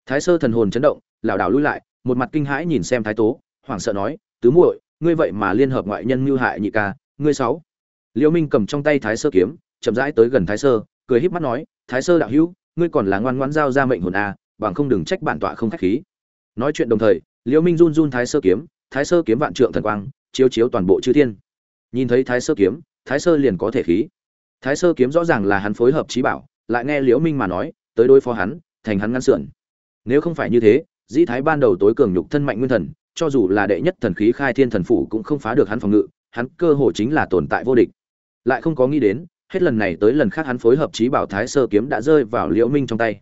Thái sơ thần hồn chấn động lảo đảo lùi lại một mặt kinh hãi nhìn xem thái tố hoảng sợ nói tứ muội ngươi vậy mà liên hợp ngoại nhân mưu hại nhị ca ngươi sáu. Liễu minh cầm trong tay thái sơ kiếm chậm rãi tới gần thái sơ cười híp mắt nói thái sơ đạo hữu ngươi còn là ngoan ngoãn giao ra mệnh hồn a à, bằng không đừng trách bản tọa không khách khí. Nói chuyện đồng thời liễu minh run run thái sơ kiếm thái sơ kiếm vạn trượng thần quang chiếu chiếu toàn bộ chư thiên. Nhìn thấy thái sơ kiếm thái sơ liền có thể khí thái sơ kiếm rõ ràng là hắn phối hợp trí bảo, lại nghe liễu minh mà nói, tới đối phó hắn, thành hắn ngăn sườn. Nếu không phải như thế, dĩ thái ban đầu tối cường nhục thân mạnh nguyên thần, cho dù là đệ nhất thần khí khai thiên thần phủ cũng không phá được hắn phòng ngự, hắn cơ hồ chính là tồn tại vô địch. Lại không có nghĩ đến, hết lần này tới lần khác hắn phối hợp trí bảo thái sơ kiếm đã rơi vào liễu minh trong tay.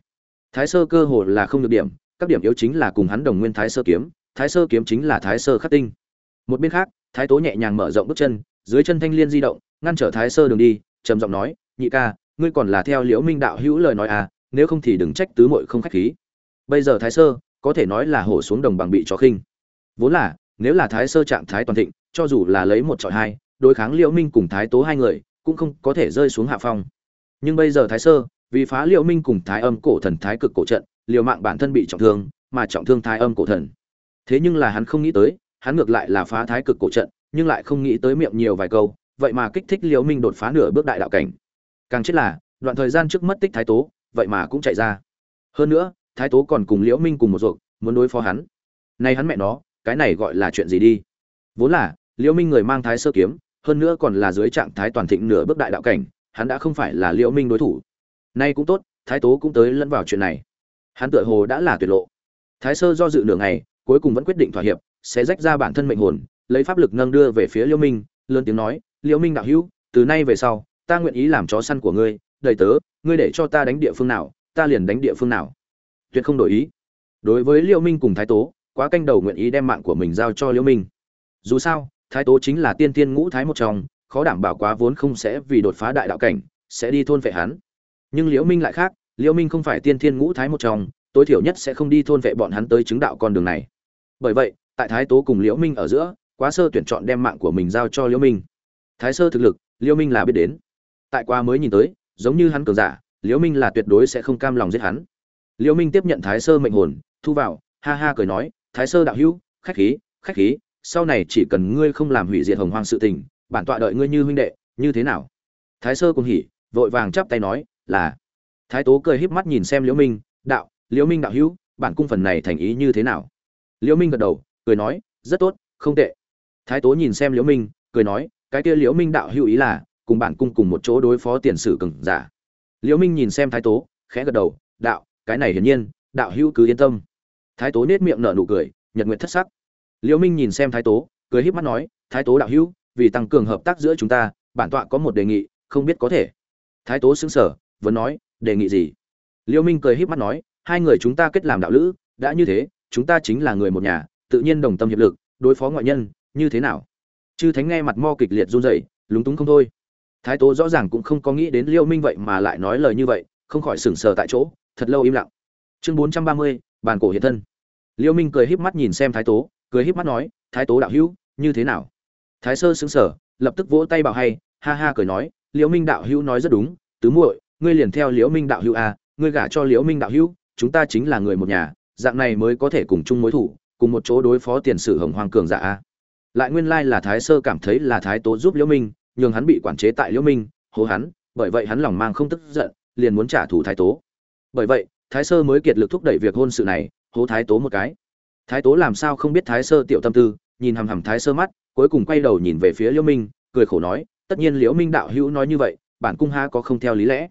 Thái sơ cơ hồ là không được điểm, các điểm yếu chính là cùng hắn đồng nguyên thái sơ kiếm, thái sơ kiếm chính là thái sơ khắc tinh. Một bên khác, thái tố nhẹ nhàng mở rộng bước chân, dưới chân thanh liên di động, ngăn trở thái sơ đường đi trầm giọng nói, nhị ca, ngươi còn là theo liễu minh đạo hữu lời nói à nếu không thì đừng trách tứ muội không khách khí. Bây giờ thái sơ, có thể nói là hổ xuống đồng bằng bị chó khinh. Vốn là, nếu là thái sơ trạng thái toàn thịnh, cho dù là lấy một trọi hai, đối kháng liễu minh cùng thái tố hai người, cũng không có thể rơi xuống hạ phong. Nhưng bây giờ thái sơ, vì phá liễu minh cùng thái âm cổ thần thái cực cổ trận, liều mạng bản thân bị trọng thương, mà trọng thương thái âm cổ thần. Thế nhưng là hắn không nghĩ tới, hắn ngược lại là phá thái cực cổ trận, nhưng lại không nghĩ tới miệng nhiều vài câu vậy mà kích thích liễu minh đột phá nửa bước đại đạo cảnh. Càng chết là, đoạn thời gian trước mất tích thái tố, vậy mà cũng chạy ra. Hơn nữa, thái tố còn cùng liễu minh cùng một ruột, muốn đối phó hắn. Nay hắn mẹ nó, cái này gọi là chuyện gì đi? Vốn là, liễu minh người mang thái sơ kiếm, hơn nữa còn là dưới trạng thái toàn thịnh nửa bước đại đạo cảnh, hắn đã không phải là liễu minh đối thủ. Nay cũng tốt, thái tố cũng tới lẫn vào chuyện này. Hắn tựa hồ đã là tuyệt lộ. Thái sơ do dự nửa ngày, cuối cùng vẫn quyết định thỏa hiệp, sẽ rách ra bản thân mệnh hồn, lấy pháp lực nâng đưa về phía liễu minh, lớn tiếng nói liễu minh đạo hữu, từ nay về sau, ta nguyện ý làm chó săn của ngươi, đầy tớ, ngươi để cho ta đánh địa phương nào, ta liền đánh địa phương nào. Tuyệt không đổi ý. Đối với liễu minh cùng thái tố, quá canh đầu nguyện ý đem mạng của mình giao cho liễu minh. Dù sao, thái tố chính là tiên tiên ngũ thái một trong, khó đảm bảo quá vốn không sẽ vì đột phá đại đạo cảnh, sẽ đi thôn vệ hắn. Nhưng liễu minh lại khác, liễu minh không phải tiên thiên ngũ thái một trong, tối thiểu nhất sẽ không đi thôn vệ bọn hắn tới chứng đạo con đường này. Bởi vậy, tại thái tố cùng liễu minh ở giữa, quá sơ tuyển chọn đem mạng của mình giao cho liễu minh thái sơ thực lực liễu minh là biết đến. Tại qua mới nhìn tới, giống như hắn cường giả liễu minh là tuyệt đối sẽ không cam lòng giết hắn. Liễu minh tiếp nhận thái sơ mệnh hồn, thu vào, ha ha cười nói, thái sơ đạo hữu, khách khí khách khí, sau này chỉ cần ngươi không làm hủy diệt hồng hoang sự tình, bản tọa đợi ngươi như huynh đệ, như thế nào? Thái sơ cùng hỉ, vội vàng chắp tay nói, là. Thái tố cười híp mắt nhìn xem liễu minh, đạo liễu minh đạo hữu, bản cung phần này thành ý như thế nào? Liễu minh gật đầu, cười nói, rất tốt, không tệ. Thái tố nhìn xem liễu minh, cười nói cái kia liễu minh đạo hữu ý là, cùng bản cung cùng một chỗ đối phó tiền sử cường giả. Liễu minh nhìn xem thái tố, khẽ gật đầu, đạo, cái này hiển nhiên, đạo hữu cứ yên tâm. Thái tố nết miệng nở nụ cười, nhật nguyện thất sắc. Liễu minh nhìn xem thái tố, cười híp mắt nói, thái tố đạo hữu, vì tăng cường hợp tác giữa chúng ta, bản tọa có một đề nghị, không biết có thể. Thái tố sững sờ, vẫn nói, đề nghị gì? Liễu minh cười híp mắt nói, hai người chúng ta kết làm đạo lữ, đã như thế, chúng ta chính là người một nhà, tự nhiên đồng tâm hiệp lực, đối phó ngoại nhân, như thế nào? Chư thánh nghe mặt mo kịch liệt run rẩy lúng túng không thôi. Thái tố rõ ràng cũng không có nghĩ đến liêu minh vậy mà lại nói lời như vậy không khỏi sững sờ tại chỗ thật lâu im lặng. Chương bốn trăm ba mươi bàn cổ hiện thân. Liêu minh cười híp mắt nhìn xem thái tố cười híp mắt nói thái tố đạo hữu như thế nào? Thái sơ sững sờ lập tức vỗ tay bảo hay ha ha cười nói liễu minh đạo hữu nói rất đúng tứ muội ngươi liền theo liễu minh đạo hữu à, ngươi gả cho liễu minh đạo hữu chúng ta chính là người một nhà dạng này mới có thể cùng chung mối thủ cùng một chỗ đối phó tiền sử hồng hoàng cường giả a lại nguyên lai là thái sơ cảm thấy là thái tố giúp liễu minh, nhường hắn bị quản chế tại liễu minh, hố hắn, bởi vậy hắn lòng mang không tức giận, liền muốn trả thù thái tố. Bởi vậy, thái sơ mới kiệt lực thúc đẩy việc hôn sự này, hố thái tố một cái. Thái tố làm sao không biết thái sơ tiểu tâm tư, nhìn hằm hằm thái sơ mắt, cuối cùng quay đầu nhìn về phía liễu minh, cười khổ nói, tất nhiên liễu minh đạo hữu nói như vậy, bản cung ha có không theo lý lẽ.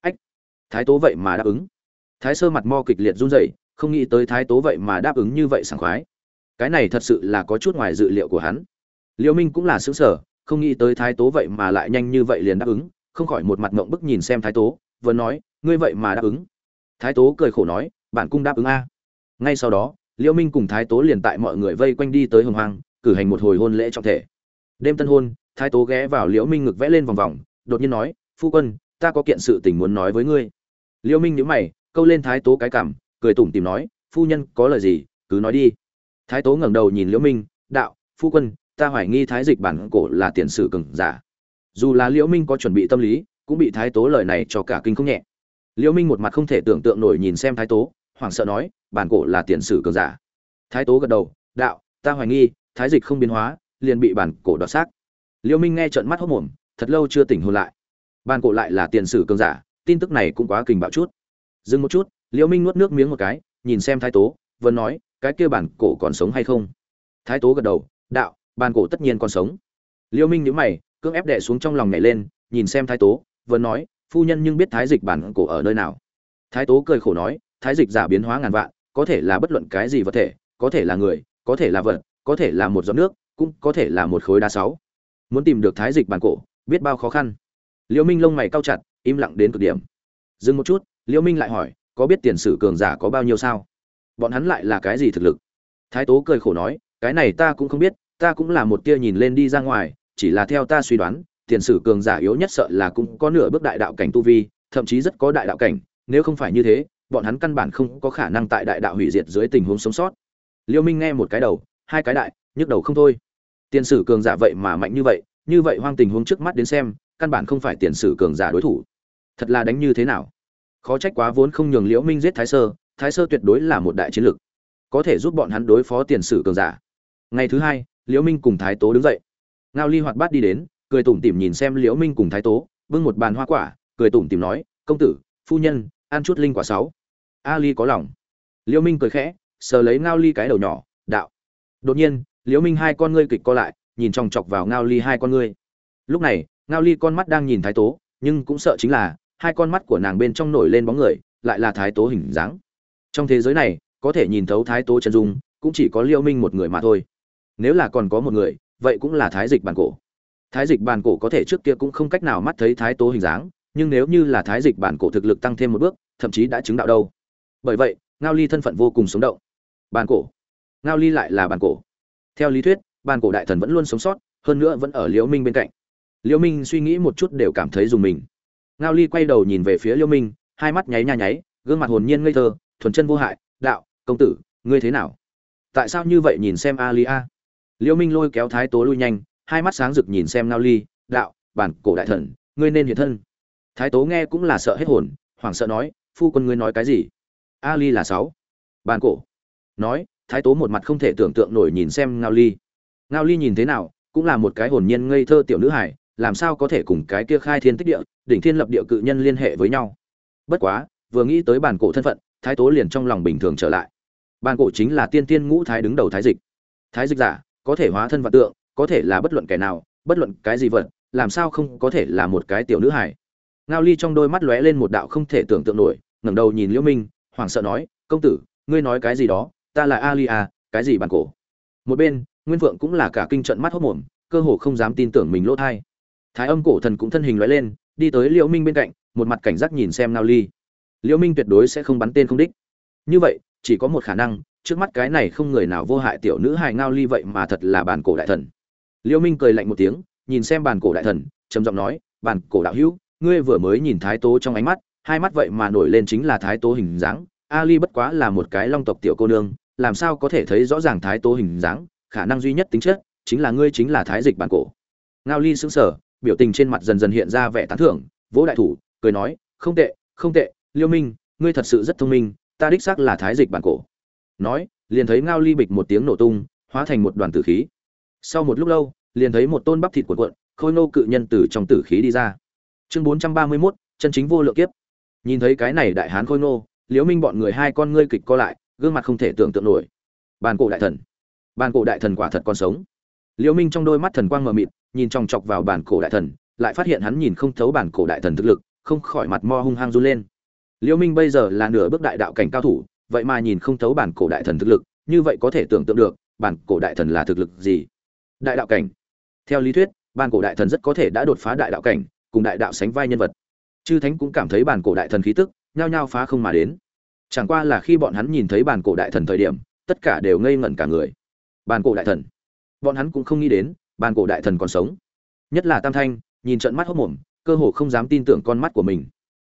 Ách, thái tố vậy mà đáp ứng. Thái sơ mặt mo kịch liệt run rẩy, không nghĩ tới thái tố vậy mà đáp ứng như vậy sảng khoái cái này thật sự là có chút ngoài dự liệu của hắn. Liễu minh cũng là sững sờ, không nghĩ tới thái tố vậy mà lại nhanh như vậy liền đáp ứng, không khỏi một mặt ngộng bức nhìn xem thái tố, vừa nói, ngươi vậy mà đáp ứng. Thái tố cười khổ nói, bản cung đáp ứng a. Ngay sau đó liễu minh cùng thái tố liền tại mọi người vây quanh đi tới hồng hoang, cử hành một hồi hôn lễ trọng thể. Đêm tân hôn, thái tố ghé vào liễu minh ngực vẽ lên vòng vòng, đột nhiên nói, phu quân, ta có kiện sự tình muốn nói với ngươi. Liễu minh nhíu mày, câu lên thái tố cái cằm cười tủm tỉm nói, phu nhân có lời gì, cứ nói đi thái tố ngẩng đầu nhìn liễu minh, đạo, phu quân, ta hoài nghi thái dịch bản cổ là tiền sử cường giả. Dù là liễu minh có chuẩn bị tâm lý, cũng bị thái tố lời này cho cả kinh không nhẹ. Liễu minh một mặt không thể tưởng tượng nổi nhìn xem thái tố, hoảng sợ nói, bản cổ là tiền sử cường giả. Thái tố gật đầu, đạo, ta hoài nghi, thái dịch không biến hóa, liền bị bản cổ đoạt xác. Liễu minh nghe trợn mắt hốt mồm thật lâu chưa tỉnh hồn lại. Bản cổ lại là tiền sử cường giả, tin tức này cũng quá kinh bạo chút. Dừng một chút, liễu minh nuốt nước miếng một cái, nhìn xem thái tố, vẫn nói cái kia bản cổ còn sống hay không? Thái tố gật đầu, đạo, bản cổ tất nhiên còn sống. Liêu minh nhíu mày, cưỡng ép đè xuống trong lòng nhảy lên, nhìn xem thái tố vẫn nói, phu nhân nhưng biết thái dịch bản cổ ở nơi nào. Thái tố cười khổ nói, thái dịch giả biến hóa ngàn vạn, có thể là bất luận cái gì vật thể, có thể là người, có thể là vật, có thể là một giọt nước, cũng có thể là một khối đá sáu. Muốn tìm được thái dịch bản cổ, biết bao khó khăn. Liễu minh lông mày cau chặt, im lặng đến cực điểm. Dừng một chút liễu minh lại hỏi, có biết tiền sử cường giả có bao nhiêu sao? Bọn hắn lại là cái gì thực lực? Thái tố cười khổ nói, cái này ta cũng không biết, ta cũng là một tia nhìn lên đi ra ngoài, chỉ là theo ta suy đoán, tiền sử cường giả yếu nhất sợ là cũng có nửa bước đại đạo cảnh tu vi, thậm chí rất có đại đạo cảnh, nếu không phải như thế, bọn hắn căn bản không có khả năng tại đại đạo hủy diệt dưới tình huống sống sót. Liêu minh nghe một cái đầu, hai cái đại, nhức đầu không thôi. Tiền sử cường giả vậy mà mạnh như vậy như vậy hoang tình huống trước mắt đến xem, căn bản không phải tiền sử cường giả đối thủ. Thật là đánh như thế nào? Khó trách quá vốn không nhường liễu minh giết thái sơ thái sơ tuyệt đối là một đại chiến lực có thể giúp bọn hắn đối phó tiền sử cường giả. Ngày thứ hai, liễu minh cùng thái tố đứng dậy. Ngao ly hoạt bát đi đến, cười tủm tỉm nhìn xem liễu minh cùng thái tố, bưng một bàn hoa quả, cười tủm tỉm nói, công tử, phu nhân, ăn chút linh quả sáu. A ly có lòng. Liễu minh cười khẽ, sờ lấy ngao ly cái đầu nhỏ, đạo. Đột nhiên, liễu minh hai con ngươi kịch co lại, nhìn chòng chọc vào ngao ly hai con ngươi. Lúc này, ngao ly con mắt đang nhìn thái tố, nhưng cũng sợ chính là, hai con mắt của nàng bên trong nổi lên bóng người, lại là thái tố hình dáng trong thế giới này, có thể nhìn thấu thái tố chân dung, cũng chỉ có liễu minh một người mà thôi. Nếu là còn có một người, vậy cũng là thái dịch bản cổ. Thái dịch bản cổ có thể trước kia cũng không cách nào mắt thấy thái tố hình dáng, nhưng nếu như là thái dịch bản cổ thực lực tăng thêm một bước, thậm chí đã chứng đạo đâu. Bởi vậy, ngao ly thân phận vô cùng sống động. Bản cổ. Ngao ly lại là bản cổ. Theo lý thuyết, bản cổ đại thần vẫn luôn sống sót, hơn nữa vẫn ở liễu minh bên cạnh. Liễu minh suy nghĩ một chút đều cảm thấy dùng mình. Ngao ly quay đầu nhìn về phía liễu minh, hai mắt nháy nha nháy, gương mặt hồn nhiên ngây thơ thuần chân vô hại, đạo, công tử, ngươi thế nào? Tại sao như vậy nhìn xem a ly a? Liễu minh lôi kéo thái tố lui nhanh, hai mắt sáng rực nhìn xem ngao ly, đạo, bản cổ đại thần, ngươi nên hiện thân. Thái tố nghe cũng là sợ hết hồn, hoảng sợ nói, phu quân ngươi nói cái gì? A ly là sáu. Bản cổ. Nói, thái tố một mặt không thể tưởng tượng nổi nhìn xem ngao ly. Ngao ly nhìn thế nào, cũng là một cái hồn nhiên ngây thơ tiểu nữ hải làm sao có thể cùng cái kia khai thiên tích địa, đỉnh thiên lập địa cự nhân liên hệ với nhau. Bất quá, vừa nghĩ tới bản cổ thân phận thái tố liền trong lòng bình thường trở lại. Bàn cổ chính là tiên tiên ngũ thái đứng đầu thái dịch. Thái dịch giả, có thể hóa thân vật tượng, có thể là bất luận kẻ nào, bất luận cái gì vật, làm sao không có thể là một cái tiểu nữ hải ngao ly trong đôi mắt lóe lên một đạo không thể tưởng tượng nổi, ngẩng đầu nhìn liễu minh, hoảng sợ nói, công tử, ngươi nói cái gì đó, ta là ali à cái gì bản cổ? Một bên, nguyên vượng cũng là cả kinh trận mắt hốt mồm, cơ hồ không dám tin tưởng mình lỗ thai. Thái âm cổ thần cũng thân hình lóe lên, đi tới liễu minh bên cạnh, một mặt cảnh giác nhìn xem ngao ly liễu minh tuyệt đối sẽ không bắn tên không đích. Như vậy, chỉ có một khả năng, trước mắt cái này không người nào vô hại tiểu nữ hài ngao ly vậy mà thật là bản cổ đại thần. Liễu minh cười lạnh một tiếng, nhìn xem bản cổ đại thần, trầm giọng nói, bản cổ đạo hữu, ngươi vừa mới nhìn thái tố trong ánh mắt, hai mắt vậy mà nổi lên chính là thái tố hình dáng. Ali bất quá là một cái long tộc tiểu cô nương, làm sao có thể thấy rõ ràng thái tố hình dáng, khả năng duy nhất tính chất chính là ngươi chính là thái dịch bản cổ. Ngao ly sững sờ, biểu tình trên mặt dần dần hiện ra vẻ tán thưởng, vỗ đại thủ, cười nói, không tệ không tệ liêu minh ngươi thật sự rất thông minh ta đích xác là thái dịch bản cổ. Nói liền thấy ngao ly bịch một tiếng nổ tung hóa thành một đoàn tử khí. Sau một lúc lâu liền thấy một tôn bắp thịt cuộn cuộn khôi nô cự nhân từ trong tử khí đi ra. Chương bốn trăm ba mươi 431, chân chính vô lượng kiếp. Nhìn thấy cái này đại hán khôi nô liễu minh bọn người hai con ngươi kịch co lại gương mặt không thể tưởng tượng nổi. Bàn cổ đại thần. Bàn cổ đại thần quả thật còn sống. Liễu minh trong đôi mắt thần quang mờ mịt nhìn chòng chọc vào bản cổ đại thần lại phát hiện hắn nhìn không thấu bản cổ đại thần thực lực không khỏi mặt mo hung hăng run lên liễu minh bây giờ là nửa bước đại đạo cảnh cao thủ, vậy mà nhìn không thấu bản cổ đại thần thực lực, như vậy có thể tưởng tượng được, bản cổ đại thần là thực lực gì? Đại đạo cảnh. Theo lý thuyết, bản cổ đại thần rất có thể đã đột phá đại đạo cảnh, cùng đại đạo sánh vai nhân vật. Chư thánh cũng cảm thấy bản cổ đại thần khí tức, nhao nhao phá không mà đến. Chẳng qua là khi bọn hắn nhìn thấy bản cổ đại thần thời điểm, tất cả đều ngây ngẩn cả người. Bản cổ đại thần. Bọn hắn cũng không nghĩ đến, bản cổ đại thần còn sống. Nhất là tam thanh, nhìn trận mắt hốc mồm, cơ hồ không dám tin tưởng con mắt của mình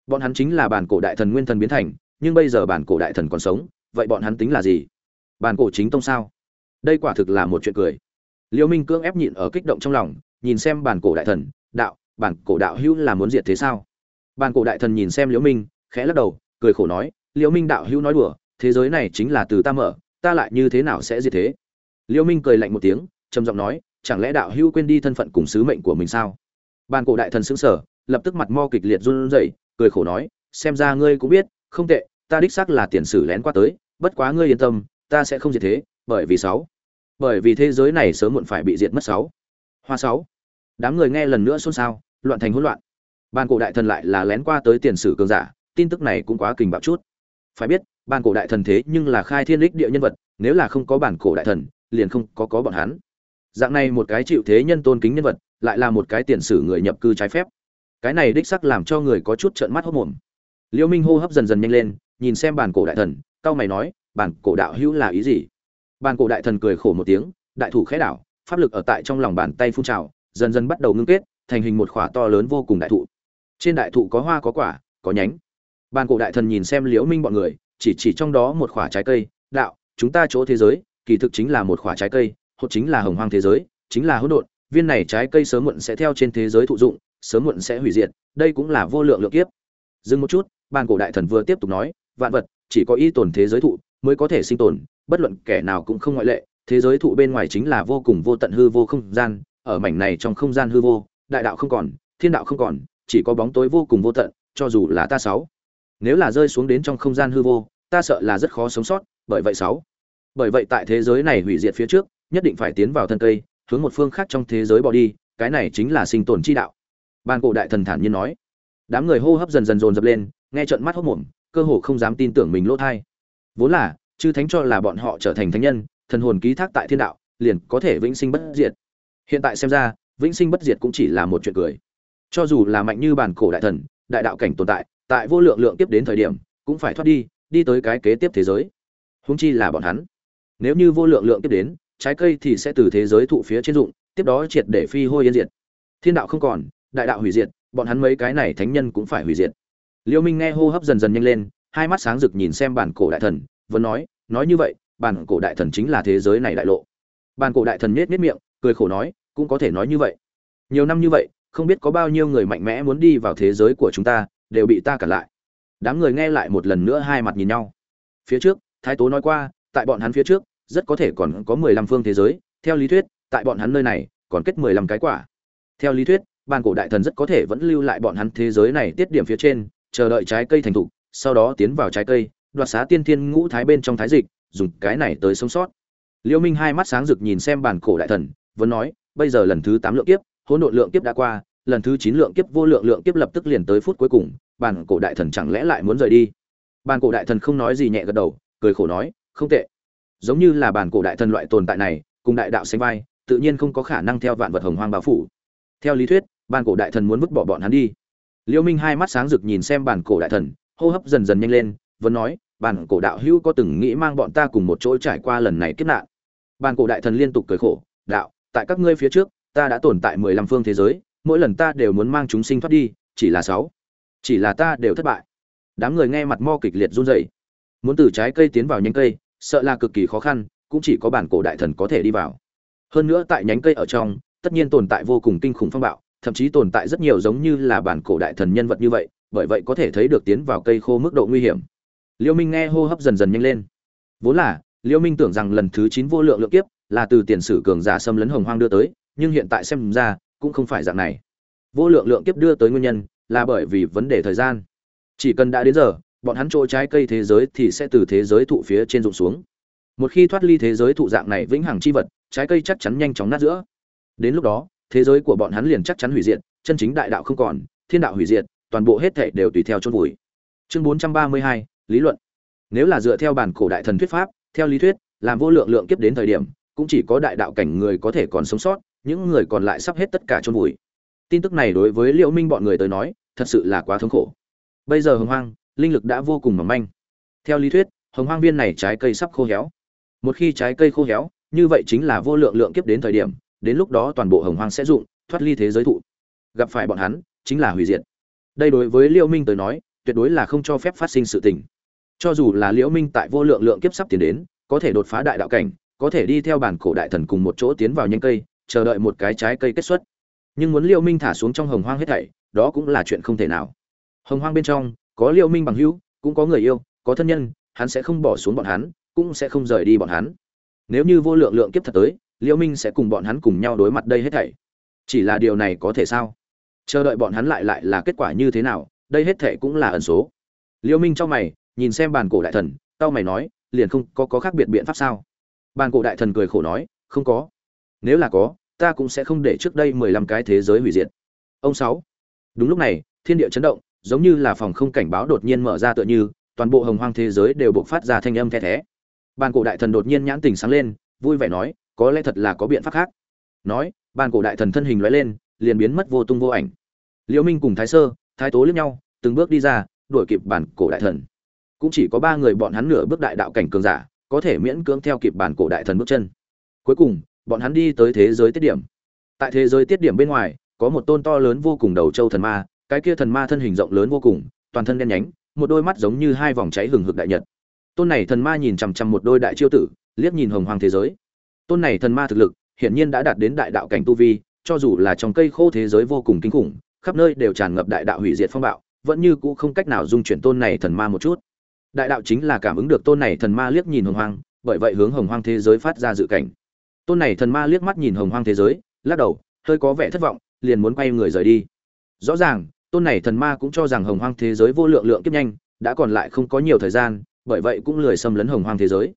bọn hắn chính là bản cổ đại thần nguyên thần biến thành, nhưng bây giờ bản cổ đại thần còn sống, vậy bọn hắn tính là gì? Bản cổ chính tông sao? Đây quả thực là một chuyện cười. Liễu minh cưỡng ép nhịn ở kích động trong lòng, nhìn xem bản cổ đại thần, đạo, bản cổ đạo hữu là muốn diệt thế sao? Bản cổ đại thần nhìn xem liễu minh, khẽ lắc đầu, cười khổ nói liễu minh đạo hữu nói đùa, thế giới này chính là từ ta mở, ta lại như thế nào sẽ diệt thế? Liễu minh cười lạnh một tiếng, trầm giọng nói, chẳng lẽ đạo hữu quên đi thân phận cùng sứ mệnh của mình sao? Bản cổ đại thần sững sờ, lập tức mặt mo kịch liệt run rẩy cười khổ nói, xem ra ngươi cũng biết, không tệ, ta đích xác là tiền sử lén qua tới, bất quá ngươi yên tâm, ta sẽ không diệt thế, bởi vì sáu, bởi vì thế giới này sớm muộn phải bị diệt mất sáu. Hoa sáu. Đám người nghe lần nữa xôn xao, loạn thành hỗn loạn. Ban cổ đại thần lại là lén qua tới tiền sử cường giả, tin tức này cũng quá kình bạo chút. Phải biết, ban cổ đại thần thế nhưng là khai thiên lịch địa nhân vật, nếu là không có bản cổ đại thần, liền không có có bọn hắn. Dạng này một cái chịu thế nhân tôn kính nhân vật, lại là một cái tiền sử người nhập cư trái phép cái này đích sắc làm cho người có chút trợn mắt hốc mồm. Liễu minh hô hấp dần dần nhanh lên, nhìn xem bản cổ đại thần cao mày nói, bản cổ đạo hữu là ý gì? Bản cổ đại thần cười khổ một tiếng, đại thủ khẽ đảo, pháp lực ở tại trong lòng bàn tay phun trào, dần dần bắt đầu ngưng kết, thành hình một khỏa to lớn vô cùng đại thụ. Trên đại thụ có hoa có quả, có nhánh. Bản cổ đại thần nhìn xem liễu minh bọn người, chỉ chỉ trong đó một khỏa trái cây, đạo, chúng ta chỗ thế giới, kỳ thực chính là một khỏa trái cây hoặc chính là hồng hoang thế giới, chính là hỗn độn, viên này trái cây sớm muộn sẽ theo trên thế giới thụ dụng sớm muộn sẽ hủy diệt, đây cũng là vô lượng lượng kiếp. Dừng một chút, bàn cổ đại thần vừa tiếp tục nói, vạn vật, chỉ có y tồn thế giới thụ mới có thể sinh tồn, bất luận kẻ nào cũng không ngoại lệ, thế giới thụ bên ngoài chính là vô cùng vô tận hư vô không gian, ở mảnh này trong không gian hư vô, đại đạo không còn, thiên đạo không còn, chỉ có bóng tối vô cùng vô tận, cho dù là ta sáu. Nếu là rơi xuống đến trong không gian hư vô, ta sợ là rất khó sống sót, bởi vậy sáu. Bởi vậy tại thế giới này hủy diệt phía trước, nhất định phải tiến vào thân cây, hướng một phương khác trong thế giới bỏ đi, cái này chính là sinh tồn chi đạo ban cổ đại thần thản nhiên nói. Đám người hô hấp dần dần dồn dập lên, nghe trận mắt hốc mồm, cơ hồ không dám tin tưởng mình lỗ thai. Vốn là, chư thánh cho là bọn họ trở thành thánh nhân, thần hồn ký thác tại thiên đạo, liền có thể vĩnh sinh bất diệt. Hiện tại xem ra, vĩnh sinh bất diệt cũng chỉ là một chuyện cười. Cho dù là mạnh như bản cổ đại thần, đại đạo cảnh tồn tại tại vô lượng lượng tiếp đến thời điểm, cũng phải thoát đi đi tới cái kế tiếp thế giới. Húng chi là bọn hắn. Nếu như vô lượng lượng tiếp đến, trái cây thì sẽ từ thế giới thụ phía trên dụng, tiếp đó triệt để phi hôi yên diệt. Thiên đạo không còn đại đạo hủy diệt, bọn hắn mấy cái này thánh nhân cũng phải hủy diệt. Liêu minh nghe hô hấp dần dần nhanh lên, hai mắt sáng rực nhìn xem bản cổ đại thần, vẫn nói nói như vậy, bản cổ đại thần chính là thế giới này đại lộ. Bản cổ đại thần nhếch nhếch miệng, cười khổ nói, cũng có thể nói như vậy. Nhiều năm như vậy, không biết có bao nhiêu người mạnh mẽ muốn đi vào thế giới của chúng ta, đều bị ta cản lại. Đám người nghe lại một lần nữa hai mặt nhìn nhau. Phía trước, thái tố nói qua, tại bọn hắn phía trước, rất có thể còn có mười lăm phương thế giới. Theo lý thuyết, tại bọn hắn nơi này, còn kết mười lăm cái quả. Theo lý thuyết Bàn cổ đại thần rất có thể vẫn lưu lại bọn hắn thế giới này tiết điểm phía trên, chờ đợi trái cây thành thục, sau đó tiến vào trái cây, đoạt xá tiên thiên ngũ thái bên trong thái dịch, dùng cái này tới sống sót. Liêu minh hai mắt sáng rực nhìn xem bàn cổ đại thần, vẫn nói, bây giờ lần thứ tám lượng kiếp, hỗn độn lượng kiếp đã qua, lần thứ chín lượng kiếp vô lượng lượng kiếp lập tức liền tới phút cuối cùng, bàn cổ đại thần chẳng lẽ lại muốn rời đi? Bàn cổ đại thần không nói gì nhẹ gật đầu, cười khổ nói, không tệ. Giống như là bàn cổ đại thần loại tồn tại này, cùng đại đạo sánh vai, tự nhiên không có khả năng theo vạn vật hồng hoang bao phủ. Theo lý thuyết Bàn cổ đại thần muốn vứt bỏ bọn hắn đi. Liêu minh hai mắt sáng rực nhìn xem bàn cổ đại thần, hô hấp dần dần nhanh lên, vẫn nói, Bàn cổ đạo hữu có từng nghĩ mang bọn ta cùng một chỗ trải qua lần này kiếp nạn? Bàn cổ đại thần liên tục cười khổ, đạo, tại các ngươi phía trước, ta đã tồn tại mười lăm phương thế giới, mỗi lần ta đều muốn mang chúng sinh thoát đi, chỉ là sáu, chỉ là ta đều thất bại. Đám người nghe mặt mo kịch liệt run rẩy. Muốn từ trái cây tiến vào nhánh cây, sợ là cực kỳ khó khăn, cũng chỉ có bản cổ đại thần có thể đi vào. Hơn nữa tại nhánh cây ở trong, tất nhiên tồn tại vô cùng kinh khủng phong bạo thậm chí tồn tại rất nhiều giống như là bản cổ đại thần nhân vật như vậy, bởi vậy có thể thấy được tiến vào cây khô mức độ nguy hiểm. Liêu minh nghe hô hấp dần dần nhanh lên. Vốn là, liêu minh tưởng rằng lần thứ chín vô lượng lượng kiếp là từ tiền sử cường giả xâm lấn hồng hoang đưa tới, nhưng hiện tại xem ra, cũng không phải dạng này. Vô lượng lượng kiếp đưa tới nguyên nhân là bởi vì vấn đề thời gian. Chỉ cần đã đến giờ, bọn hắn trôi trái cây thế giới thì sẽ từ thế giới thụ phía trên rụng xuống. Một khi thoát ly thế giới thụ dạng này vĩnh hằng chi vật, trái cây chắc chắn nhanh chóng nát giữa. Đến lúc đó thế giới của bọn hắn liền chắc chắn hủy diệt chân chính đại đạo không còn thiên đạo hủy diệt toàn bộ hết thảy đều tùy theo chôn vùi. Chương 432, lý luận. Nếu là dựa theo bản cổ đại thần thuyết pháp theo lý thuyết làm vô lượng lượng kiếp đến thời điểm cũng chỉ có đại đạo cảnh người có thể còn sống sót những người còn lại sắp hết tất cả chôn vùi. Tin tức này đối với liễu minh bọn người tới nói thật sự là quá thống khổ. Bây giờ hồng hoang linh lực đã vô cùng mỏng manh. Theo lý thuyết hồng hoang viên này trái cây sắp khô héo. Một khi trái cây khô héo như vậy chính là vô lượng lượng kiếp đến thời điểm đến lúc đó toàn bộ hồng hoang sẽ dụng, thoát ly thế giới thụ. Gặp phải bọn hắn, chính là hủy diệt. Đây đối với liễu minh tới nói, tuyệt đối là không cho phép phát sinh sự tình. Cho dù là liễu minh tại vô lượng lượng kiếp sắp tiến đến, có thể đột phá đại đạo cảnh, có thể đi theo bản cổ đại thần cùng một chỗ tiến vào nhanh cây, chờ đợi một cái trái cây kết xuất. Nhưng muốn liễu minh thả xuống trong hồng hoang hết thảy, đó cũng là chuyện không thể nào. Hồng hoang bên trong, có liễu minh bằng hữu, cũng có người yêu, có thân nhân, hắn sẽ không bỏ xuống bọn hắn, cũng sẽ không rời đi bọn hắn. Nếu như vô lượng lượng kiếp thật tới Liễu minh sẽ cùng bọn hắn cùng nhau đối mặt đây hết thảy. Chỉ là điều này có thể sao? Chờ đợi bọn hắn lại lại là kết quả như thế nào đây hết thảy cũng là ẩn số. Liễu minh cho mày nhìn xem bàn cổ đại thần tao mày nói liền không có, có khác biệt biện pháp sao? Bàn cổ đại thần cười khổ nói không có. Nếu là có ta cũng sẽ không để trước đây mười lăm cái thế giới hủy diệt. Ông sáu. Đúng lúc này thiên địa chấn động giống như là phòng không cảnh báo đột nhiên mở ra tựa như toàn bộ hồng hoang thế giới đều buộc phát ra thanh âm the thé. Bàn cổ đại thần đột nhiên nhãn tình sáng lên vui vẻ nói có lẽ thật là có biện pháp khác. Nói, bàn cổ đại thần thân hình lóe lên, liền biến mất vô tung vô ảnh. Liễu minh cùng thái sơ, thái tố liếc nhau, từng bước đi ra, đuổi kịp bản cổ đại thần. Cũng chỉ có ba người bọn hắn nửa bước đại đạo cảnh cường giả, có thể miễn cưỡng theo kịp bản cổ đại thần bước chân. Cuối cùng, bọn hắn đi tới thế giới tiết điểm. Tại thế giới tiết điểm bên ngoài, có một tôn to lớn vô cùng đầu châu thần ma, cái kia thần ma thân hình rộng lớn vô cùng, toàn thân đen nhánh, một đôi mắt giống như hai vòng cháy hừng hực đại nhật. Tôn này thần ma nhìn chằm chằm một đôi đại chiêu tử, liếc nhìn hồng hoàng thế giới tôn này thần ma thực lực, hiển nhiên đã đạt đến đại đạo cảnh tu vi, cho dù là trong cây khô thế giới vô cùng kinh khủng, khắp nơi đều tràn ngập đại đạo hủy diệt phong bạo, vẫn như cũ không cách nào dung chuyển tôn này thần ma một chút. Đại đạo chính là cảm ứng được tôn này thần ma liếc nhìn hồng hoang, bởi vậy hướng hồng hoang thế giới phát ra dự cảnh. Tôn này thần ma liếc mắt nhìn hồng hoang thế giới, lắc đầu, hơi có vẻ thất vọng, liền muốn quay người rời đi. Rõ ràng, tôn này thần ma cũng cho rằng hồng hoang thế giới vô lượng lượng kiếp nhanh, đã còn lại không có nhiều thời gian, bởi vậy cũng lười xâm lấn hồng hoang thế giới.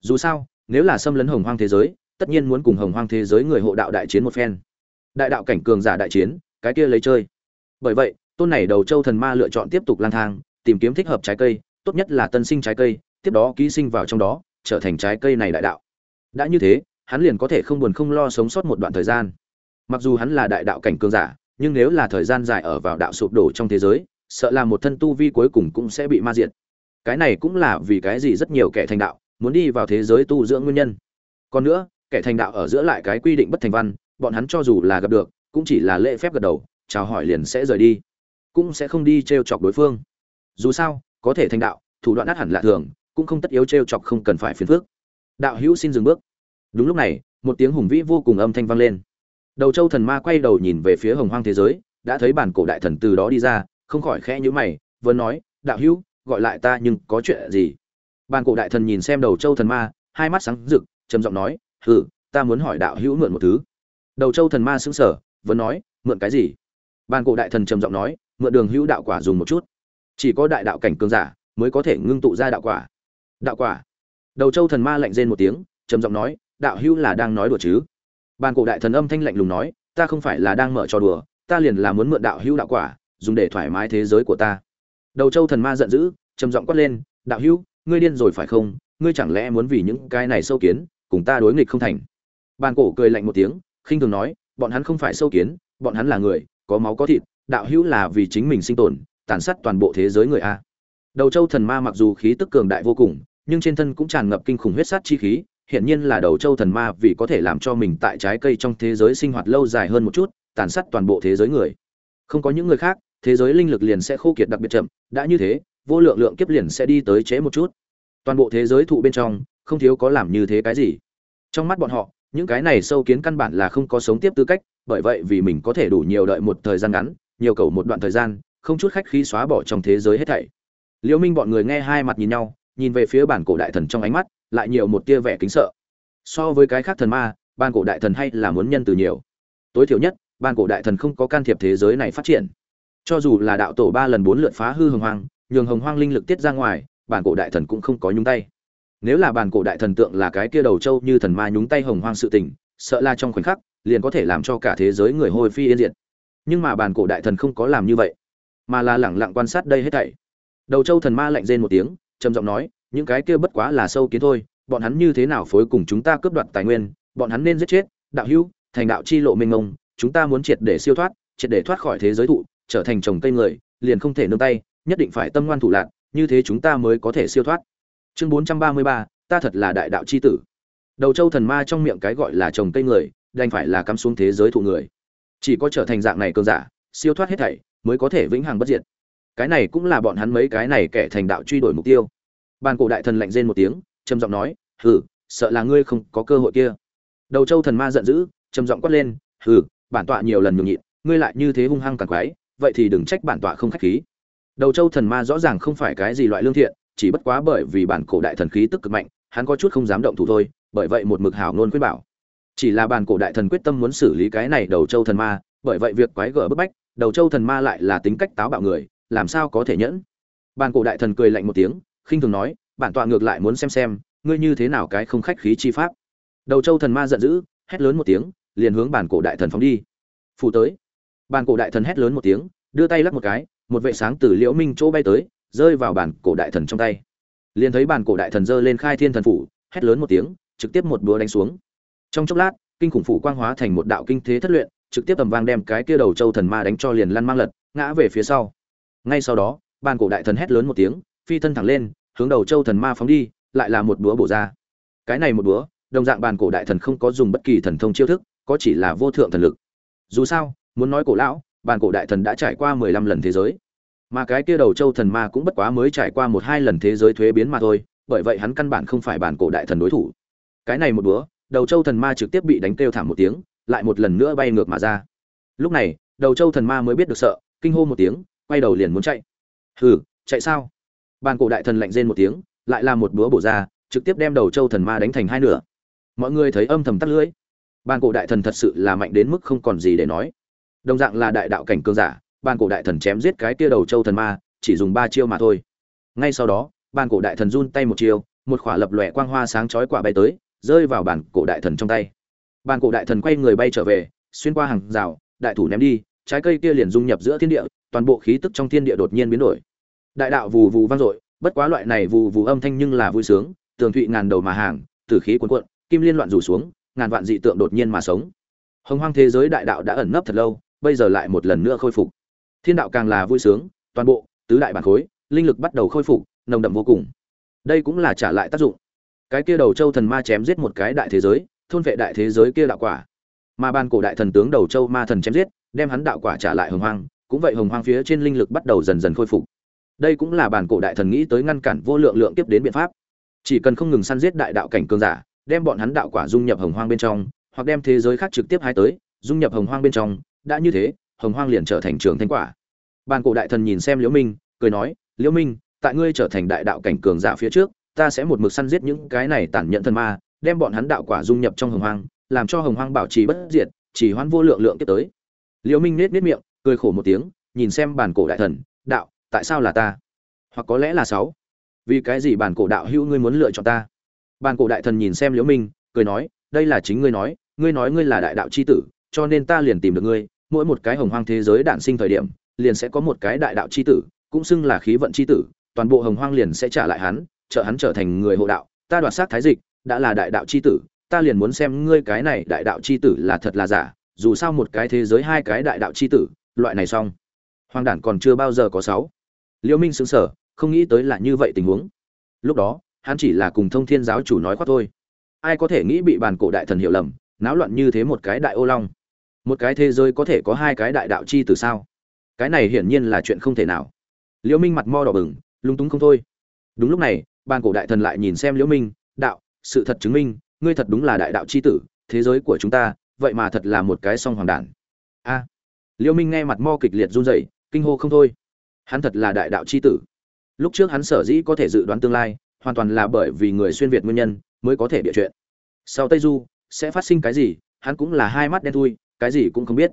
Dù sao nếu là xâm lấn hồng hoang thế giới, tất nhiên muốn cùng hồng hoang thế giới người hộ đạo đại chiến một phen. Đại đạo cảnh cường giả đại chiến, cái kia lấy chơi. Bởi vậy, tôn này đầu châu thần ma lựa chọn tiếp tục lang thang, tìm kiếm thích hợp trái cây, tốt nhất là tân sinh trái cây, tiếp đó ký sinh vào trong đó, trở thành trái cây này đại đạo. Đã như thế, hắn liền có thể không buồn không lo sống sót một đoạn thời gian. Mặc dù hắn là đại đạo cảnh cường giả, nhưng nếu là thời gian dài ở vào đạo sụp đổ trong thế giới, sợ là một thân tu vi cuối cùng cũng sẽ bị ma diệt. Cái này cũng là vì cái gì rất nhiều kẻ thành đạo muốn đi vào thế giới tu dưỡng nguyên nhân. Còn nữa, kẻ thành đạo ở giữa lại cái quy định bất thành văn, bọn hắn cho dù là gặp được, cũng chỉ là lễ phép gật đầu, chào hỏi liền sẽ rời đi, cũng sẽ không đi t r e o chọc đối phương. Dù sao, có thể thành đạo, thủ đoạn át hẳn lạ thường, cũng không tất yếu t r e o chọc không cần phải phiền phước đạo hữu xin dừng bước. Đúng lúc này, một tiếng hùng vĩ vô cùng âm thanh vang lên. Đầu châu thần ma quay đầu nhìn về phía hồng hoang thế giới, đã thấy bản cổ đại thần từ đó đi ra, không khỏi khẽ nhữ mày vẫn nói, đạo hữu, gọi lại ta nhưng có chuyện gì? Bàn cổ đại thần nhìn xem đầu châu thần ma, hai mắt sáng rực, trầm giọng nói, hừ, ta muốn hỏi đạo hữu mượn một thứ. Đầu châu thần ma sững sờ, vẫn nói, mượn cái gì? Ban cổ đại thần trầm giọng nói, mượn đường hữu đạo quả dùng một chút. Chỉ có đại đạo cảnh cường giả mới có thể ngưng tụ ra đạo quả. Đạo quả? Đầu châu thần ma lạnh rên một tiếng, trầm giọng nói, đạo hữu là đang nói đùa chứ? Ban cổ đại thần âm thanh lạnh lùng nói, ta không phải là đang mở trò đùa, ta liền là muốn mượn đạo hữu đạo quả, dùng để thoải mái thế giới của ta. Đầu châu thần ma giận dữ, trầm giọng quát lên, đạo hữu ngươi điên rồi phải không? Ngươi chẳng lẽ muốn vì những cái này sâu kiến, cùng ta đối nghịch không thành? Ban cổ cười lạnh một tiếng, khinh thường nói, bọn hắn không phải sâu kiến, bọn hắn là người, có máu có thịt, đạo hữu là vì chính mình sinh tồn, tàn sát toàn bộ thế giới người a. Đầu châu thần ma mặc dù khí tức cường đại vô cùng, nhưng trên thân cũng tràn ngập kinh khủng huyết sát chi khí, hiển nhiên là đầu châu thần ma vì có thể làm cho mình tại trái cây trong thế giới sinh hoạt lâu dài hơn một chút, tàn sát toàn bộ thế giới người. Không có những người khác, thế giới linh lực liền sẽ khô kiệt đặc biệt chậm, đã như thế vô lượng lượng kiếp liền sẽ đi tới chế một chút. Toàn bộ thế giới thụ bên trong, không thiếu có làm như thế cái gì. Trong mắt bọn họ, những cái này sâu kiến căn bản là không có sống tiếp tư cách, bởi vậy vì mình có thể đủ nhiều đợi một thời gian ngắn, nhiều cầu một đoạn thời gian, không chút khách khí xóa bỏ trong thế giới hết thảy. Liễu minh bọn người nghe hai mặt nhìn nhau, nhìn về phía bản cổ đại thần trong ánh mắt, lại nhiều một tia vẻ kính sợ. So với cái khác thần ma, bản cổ đại thần hay là muốn nhân từ nhiều. Tối thiểu nhất, bản cổ đại thần không có can thiệp thế giới này phát triển. Cho dù là đạo tổ ba lần bốn lượt phá hư hừng hoang nhường hồng hoang linh lực tiết ra ngoài, bản cổ đại thần cũng không có nhúng tay. Nếu là bản cổ đại thần tượng là cái kia đầu trâu như thần ma nhúng tay hồng hoang sự tình, sợ là trong khoảnh khắc, liền có thể làm cho cả thế giới người hôi phi yên diệt. Nhưng mà bản cổ đại thần không có làm như vậy, mà là lẳng lặng quan sát đây hết thảy. Đầu châu thần ma lạnh rên một tiếng, trầm giọng nói, những cái kia bất quá là sâu kiến thôi, bọn hắn như thế nào phối cùng chúng ta cướp đoạt tài nguyên, bọn hắn nên giết chết, đạo hữu, thành đạo chi lộ mênh mông, chúng ta muốn triệt để siêu thoát, triệt để thoát khỏi thế giới thụ, trở thành trồng cây người, liền không thể nương tay nhất định phải tâm ngoan thủ lạc, như thế chúng ta mới có thể siêu thoát. Chương bốn trăm ba mươi ba, ta thật là đại đạo c h i tử. Đầu châu thần ma trong miệng cái gọi là trồng cây người, đành phải là cắm xuống thế giới thụ người. Chỉ có trở thành dạng này cơn giả, siêu thoát hết thảy, mới có thể vĩnh hằng bất diệt. Cái này cũng là bọn hắn mấy cái này kẻ thành đạo truy đuổi mục tiêu. Bàn cổ đại thần lạnh rên một tiếng, trầm giọng nói, hừ, sợ là ngươi không có cơ hội kia. Đầu châu thần ma giận dữ, trầm giọng quát lên, hừ, bản tọa nhiều lần nhường nhịn, ngươi lại như thế hung hăng càng quái, vậy thì đừng trách bản tọa không khách khí đầu châu thần ma rõ ràng không phải cái gì loại lương thiện, chỉ bất quá bởi vì bản cổ đại thần khí tức cực mạnh, hắn có chút không dám động thủ thôi, bởi vậy một mực hảo luôn khuyên bảo. Chỉ là bản cổ đại thần quyết tâm muốn xử lý cái này đầu châu thần ma, bởi vậy việc quái gở bức bách, đầu châu thần ma lại là tính cách táo bạo người, làm sao có thể nhẫn? Bản cổ đại thần cười lạnh một tiếng, khinh thường nói, bản tọa ngược lại muốn xem xem, ngươi như thế nào cái không khách khí chi pháp. Đầu châu thần ma giận dữ, hét lớn một tiếng, liền hướng bản cổ đại thần phóng đi. Phụ tới. Bản cổ đại thần hét lớn một tiếng, đưa tay lắc một cái một vệ sáng từ liễu minh chỗ bay tới, rơi vào bàn cổ đại thần trong tay. Liền thấy bàn cổ đại thần giơ lên khai thiên thần phủ, hét lớn một tiếng, trực tiếp một búa đánh xuống. Trong chốc lát, kinh khủng phủ quang hóa thành một đạo kinh thế thất luyện, trực tiếp tầm vang đem cái kia đầu châu thần ma đánh cho liền lăn mang lật, ngã về phía sau. Ngay sau đó bàn cổ đại thần hét lớn một tiếng, phi thân thẳng lên, hướng đầu châu thần ma phóng đi, lại là một búa bổ ra. Cái này một búa đồng dạng bàn cổ đại thần không có dùng bất kỳ thần thông chiêu thức, có chỉ là vô thượng thần lực. Dù sao, muốn nói cổ lão bàn cổ đại thần đã trải qua mười lăm lần thế giới. Mà cái kia đầu châu thần ma cũng bất quá mới trải qua một hai lần thế giới thuế biến mà thôi, bởi vậy hắn căn bản không phải bản cổ đại thần đối thủ. Cái này một búa đầu châu thần ma trực tiếp bị đánh kêu thảm một tiếng, lại một lần nữa bay ngược mà ra. Lúc này, đầu châu thần ma mới biết được sợ, kinh hô một tiếng, quay đầu liền muốn chạy. Hừ, chạy sao? Bàn cổ đại thần lạnh rên một tiếng, lại là một búa bổ ra, trực tiếp đem đầu châu thần ma đánh thành hai nửa. Mọi người thấy âm thầm tắt lưỡi. Bàn cổ đại thần thật sự là mạnh đến mức không còn gì để nói đồng dạng là đại đạo cảnh cường giả, ban cổ đại thần chém giết cái tia đầu châu thần ma, chỉ dùng ba chiêu mà thôi. Ngay sau đó, ban cổ đại thần run tay một chiêu, một khỏa lập lòe quang hoa sáng chói quả bay tới, rơi vào bản cổ đại thần trong tay. Ban cổ đại thần quay người bay trở về, xuyên qua hàng rào, đại thủ ném đi, trái cây kia liền dung nhập giữa thiên địa, toàn bộ khí tức trong thiên địa đột nhiên biến đổi. Đại đạo vù vù vang dội, bất quá loại này vù vù âm thanh nhưng là vui sướng, tường thụy ngàn đầu mà hàng, tử khí cuồn cuộn, kim liên loạn rủ xuống, ngàn vạn dị tượng đột nhiên mà sống. Hồng hoang thế giới đại đạo đã ẩn nấp thật lâu bây giờ lại một lần nữa khôi phục. Thiên đạo càng là vui sướng, toàn bộ, tứ đại bản khối, linh lực bắt đầu khôi phục, nồng đậm vô cùng. Đây cũng là trả lại tác dụng. Cái kia đầu châu thần ma chém giết một cái đại thế giới, thôn vệ đại thế giới kia đạo quả. Mà ban cổ đại thần tướng đầu châu ma thần chém giết, đem hắn đạo quả trả lại hồng hoang, cũng vậy hồng hoang phía trên linh lực bắt đầu dần dần khôi phục. Đây cũng là bản cổ đại thần nghĩ tới ngăn cản vô lượng lượng tiếp đến biện pháp. Chỉ cần không ngừng săn giết đại đạo cảnh cường giả, đem bọn hắn đạo quả dung nhập hồng hoang bên trong, hoặc đem thế giới khác trực tiếp hái tới, dung nhập hồng hoang bên trong đã như thế, hồng hoang liền trở thành trường thanh quả. Bàn cổ đại thần nhìn xem liễu minh, cười nói, liễu minh, tại ngươi trở thành đại đạo cảnh cường giả phía trước, ta sẽ một mực săn giết những cái này tàn nhẫn thần ma, đem bọn hắn đạo quả dung nhập trong hồng hoang, làm cho hồng hoang bảo trì bất diệt, chỉ hoan vô lượng lượng tiếp tới. Liễu minh nết nết miệng, cười khổ một tiếng, nhìn xem bàn cổ đại thần, đạo, tại sao là ta? Hoặc có lẽ là sáu. Vì cái gì bàn cổ đạo hữu ngươi muốn lựa chọn ta? Bàn cổ đại thần nhìn xem liễu minh, cười nói, đây là chính ngươi nói ngươi nói ngươi là đại đạo chi tử, cho nên ta liền tìm được ngươi mỗi một cái hồng hoang thế giới đản sinh thời điểm, liền sẽ có một cái đại đạo chi tử, cũng xưng là khí vận chi tử, toàn bộ hồng hoang liền sẽ trả lại hắn, trợ hắn trở thành người hộ đạo. Ta đoạt sát thái dịch, đã là đại đạo chi tử, ta liền muốn xem ngươi cái này đại đạo chi tử là thật là giả, dù sao một cái thế giới hai cái đại đạo chi tử, loại này xong. Hoàng đản còn chưa bao giờ có sáu. Liễu minh sững sờ, không nghĩ tới là như vậy tình huống. Lúc đó, hắn chỉ là cùng thông thiên giáo chủ nói khoác thôi. Ai có thể nghĩ bị bàn cổ đại thần hiểu lầm, náo loạn như thế một cái đại ô long một cái thế giới có thể có hai cái đại đạo chi từ sao? Cái này hiển nhiên là chuyện không thể nào. Liễu minh mặt mo đỏ bừng lung túng không thôi. Đúng lúc này ban cổ đại thần lại nhìn xem liễu minh, đạo, sự thật chứng minh, ngươi thật đúng là đại đạo chi tử, thế giới của chúng ta, vậy mà thật là một cái song hoàng đản. A. Liễu minh nghe mặt mo kịch liệt run rẩy, kinh hô không thôi. Hắn thật là đại đạo chi tử. Lúc trước hắn sở dĩ có thể dự đoán tương lai, hoàn toàn là bởi vì người xuyên việt nguyên nhân, mới có thể bịa chuyện. Sau tây du, sẽ phát sinh cái gì, hắn cũng là hai mắt đen thui cái gì cũng không biết.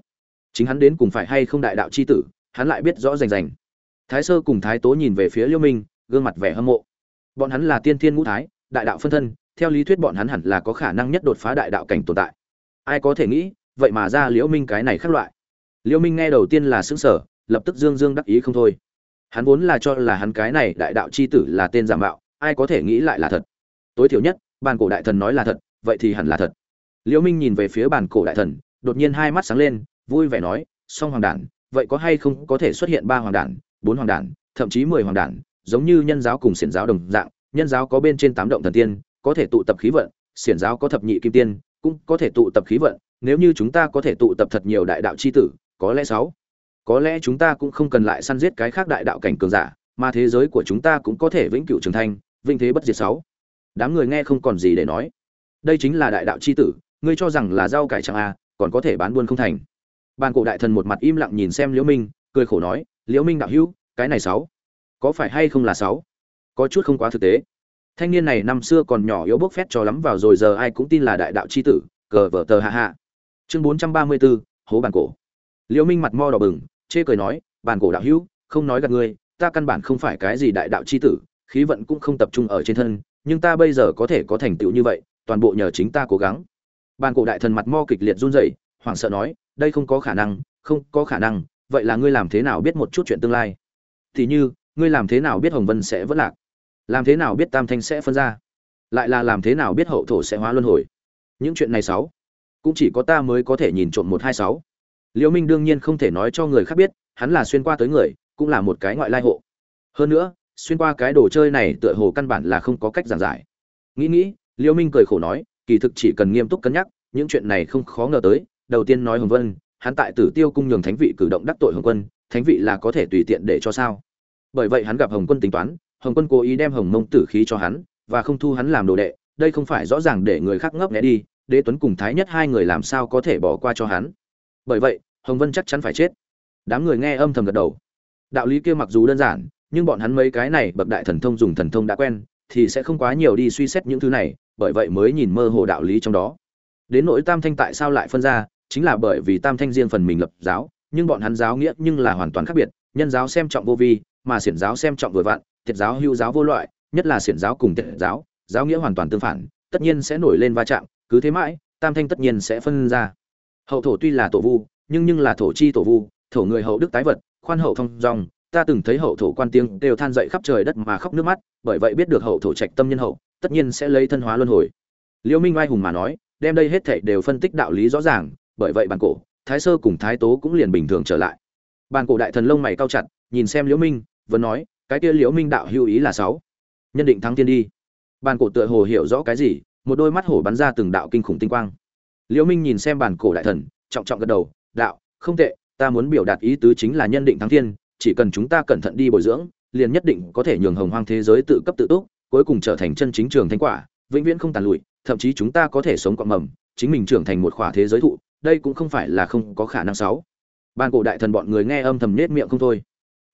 Chính hắn đến cùng phải hay không đại đạo c h i tử, hắn lại biết rõ rành rành. Thái sơ cùng thái tố nhìn về phía liêu minh, gương mặt vẻ hâm mộ. Bọn hắn là tiên thiên ngũ thái, đại đạo phân thân, theo lý thuyết bọn hắn hẳn là có khả năng nhất đột phá đại đạo cảnh tồn tại. Ai có thể nghĩ, vậy mà ra liễu minh cái này khác loại. Liễu minh nghe đầu tiên là xứng sở lập tức dương dương đắc ý không thôi. Hắn vốn là cho là hắn cái này đại đạo c h i tử là tên giả mạo, ai có thể nghĩ lại là thật. Tối thiểu nhất bàn cổ đại thần nói là thật, vậy thì hẳn là thật. Liễu minh nhìn về phía bàn cổ đại thần đột nhiên hai mắt sáng lên vui vẻ nói song hoàng đản vậy có hay không có thể xuất hiện ba hoàng đản bốn hoàng đản thậm chí mười hoàng đản giống như nhân giáo cùng xiển giáo đồng dạng nhân giáo có bên trên tám động thần tiên có thể tụ tập khí vận xiển giáo có thập nhị kim tiên cũng có thể tụ tập khí vận nếu như chúng ta có thể tụ tập thật nhiều đại đạo chi tử có lẽ sáu có lẽ chúng ta cũng không cần lại săn giết cái khác đại đạo cảnh cường giả mà thế giới của chúng ta cũng có thể vĩnh cửu trường thành, vinh thế bất diệt sáu. Đám người nghe không còn gì để nói. Đây chính là đại đạo chi tử ngươi cho rằng là rau cải chẳng à còn có thể bán buôn không thành. Bàn cổ đại thần một mặt im lặng nhìn xem liễu minh, cười khổ nói, liễu minh đạo hữu, cái này sáu, có phải hay không là sáu? Có chút không quá thực tế. Thanh niên này năm xưa còn nhỏ yếu bốc phét cho lắm vào rồi, giờ ai cũng tin là đại đạo chi tử, cờ vở tờ hạ hạ. Chương bốn trăm ba mươi bốn hố bàn cổ. Liễu minh mặt mo đỏ bừng, chê cười nói, bàn cổ đạo hữu, không nói gạt ngươi, ta căn bản không phải cái gì đại đạo chi tử, khí vận cũng không tập trung ở trên thân, nhưng ta bây giờ có thể có thành tựu như vậy, toàn bộ nhờ chính ta cố gắng bàn cổ đại thần mặt mo kịch liệt run rẩy, hoảng sợ nói, đây không có khả năng, không có khả năng, vậy là ngươi làm thế nào biết một chút chuyện tương lai? Thì như, ngươi làm thế nào biết hồng vân sẽ vất lạc? Làm thế nào biết tam thanh sẽ phân ra? Lại là làm thế nào biết hậu thổ sẽ hóa luân hồi? Những chuyện này sáu, cũng chỉ có ta mới có thể nhìn trộm một hai sáu. Liễu minh đương nhiên không thể nói cho người khác biết, hắn là xuyên qua tới người, cũng là một cái ngoại lai hộ. Hơn nữa, xuyên qua cái đồ chơi này tựa hồ căn bản là không có cách giảng giải. Nghĩ nghĩ, liễu minh cười khổ nói kỳ thực chỉ cần nghiêm túc cân nhắc, những chuyện này không khó ngờ tới. Đầu tiên nói hồng vân, hắn tại tử tiêu cung nhường thánh vị cử động đắc tội hồng quân, thánh vị là có thể tùy tiện để cho sao? Bởi vậy hắn gặp hồng quân tính toán, hồng quân cố ý đem hồng mông tử khí cho hắn, và không thu hắn làm đồ đệ. Đây không phải rõ ràng để người khác ngấp nghé đi, đế tuấn cùng thái nhất hai người làm sao có thể bỏ qua cho hắn? Bởi vậy, hồng vân chắc chắn phải chết. Đám người nghe âm thầm gật đầu. Đạo lý kia mặc dù đơn giản, nhưng bọn hắn mấy cái này bậc đại thần thông dùng thần thông đã quen, thì sẽ không quá nhiều đi suy xét những thứ này bởi vậy mới nhìn mơ hồ đạo lý trong đó. Đến nỗi tam thanh tại sao lại phân ra, chính là bởi vì tam thanh riêng phần mình lập giáo, nhưng bọn hắn giáo nghĩa nhưng là hoàn toàn khác biệt, nhân giáo xem trọng vô vi, mà xiển giáo xem trọng vừa vặn thiệt giáo hưu giáo vô loại, nhất là xiển giáo cùng thiệt giáo giáo nghĩa hoàn toàn tương phản, tất nhiên sẽ nổi lên va chạm, cứ thế mãi, tam thanh tất nhiên sẽ phân ra. Hậu thổ tuy là tổ vu, nhưng nhưng là thổ chi tổ vu, thổ người hậu đức tái vật, khoan hậu thông dòng ta từng thấy hậu thổ quan tiếng đều than dậy khắp trời đất mà khóc nước mắt, bởi vậy biết được hậu thổ trạch tâm nhân hậu, tất nhiên sẽ lấy thân hóa luân hồi. Liễu minh oai hùng mà nói, đem đây hết thảy đều phân tích đạo lý rõ ràng, bởi vậy bản cổ, thái sơ cùng thái tố cũng liền bình thường trở lại. Bản cổ đại thần lông mày cao chặt, nhìn xem liễu minh, vẫn nói, cái kia liễu minh đạo hữu ý là sáu. Nhân định thắng tiên đi. Bàn cổ tựa hồ hiểu rõ cái gì, một đôi mắt hổ bắn ra từng đạo kinh khủng tinh quang. Liễu minh nhìn xem bàn cổ đại thần, trọng trọng gật đầu, đạo, không tệ, ta muốn biểu đạt ý tứ chính là nhân định thắng thiên chỉ cần chúng ta cẩn thận đi bồi dưỡng, liền nhất định có thể nhường hồng hoang thế giới tự cấp tự túc, cuối cùng trở thành chân chính trường thánh quả, vĩnh viễn không tàn lụi, thậm chí chúng ta có thể sống quạng mầm, chính mình trưởng thành một khỏa thế giới thụ, đây cũng không phải là không có khả năng sáu. Ban cổ đại thần bọn người nghe âm thầm nết miệng không thôi.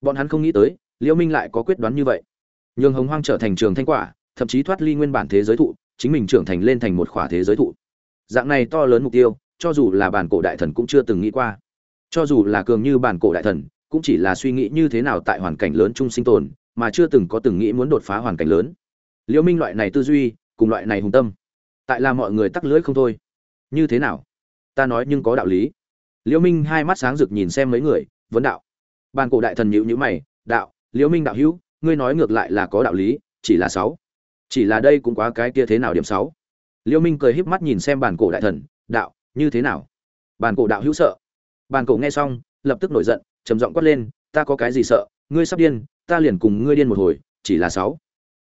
Bọn hắn không nghĩ tới, liễu minh lại có quyết đoán như vậy. Nhường hồng hoang trở thành trường thanh quả, thậm chí thoát ly nguyên bản thế giới thụ, chính mình trưởng thành lên thành một khỏa thế giới thụ. Dạng này to lớn mục tiêu, cho dù là bản cổ đại thần cũng chưa từng nghĩ qua. Cho dù là cường như bản cổ đại thần cũng chỉ là suy nghĩ như thế nào tại hoàn cảnh lớn chung sinh tồn, mà chưa từng có từng nghĩ muốn đột phá hoàn cảnh lớn. Liễu minh loại này tư duy, cùng loại này hùng tâm, tại là mọi người tắc lưỡi không thôi. Như thế nào? Ta nói nhưng có đạo lý. Liễu minh hai mắt sáng rực nhìn xem mấy người, vấn đạo. Bàn cổ đại thần nhíu nhíu mày, đạo liễu minh đạo hữu, ngươi nói ngược lại là có đạo lý, chỉ là sáu. Chỉ là đây cũng quá cái kia thế nào điểm sáu? Liễu minh cười híp mắt nhìn xem bàn cổ đại thần, đạo, như thế nào? Bàn cổ đạo hữu sợ. Bàn cổ nghe xong, lập tức nổi giận trầm giọng quát lên, ta có cái gì sợ? Ngươi sắp điên, ta liền cùng ngươi điên một hồi, chỉ là sáu.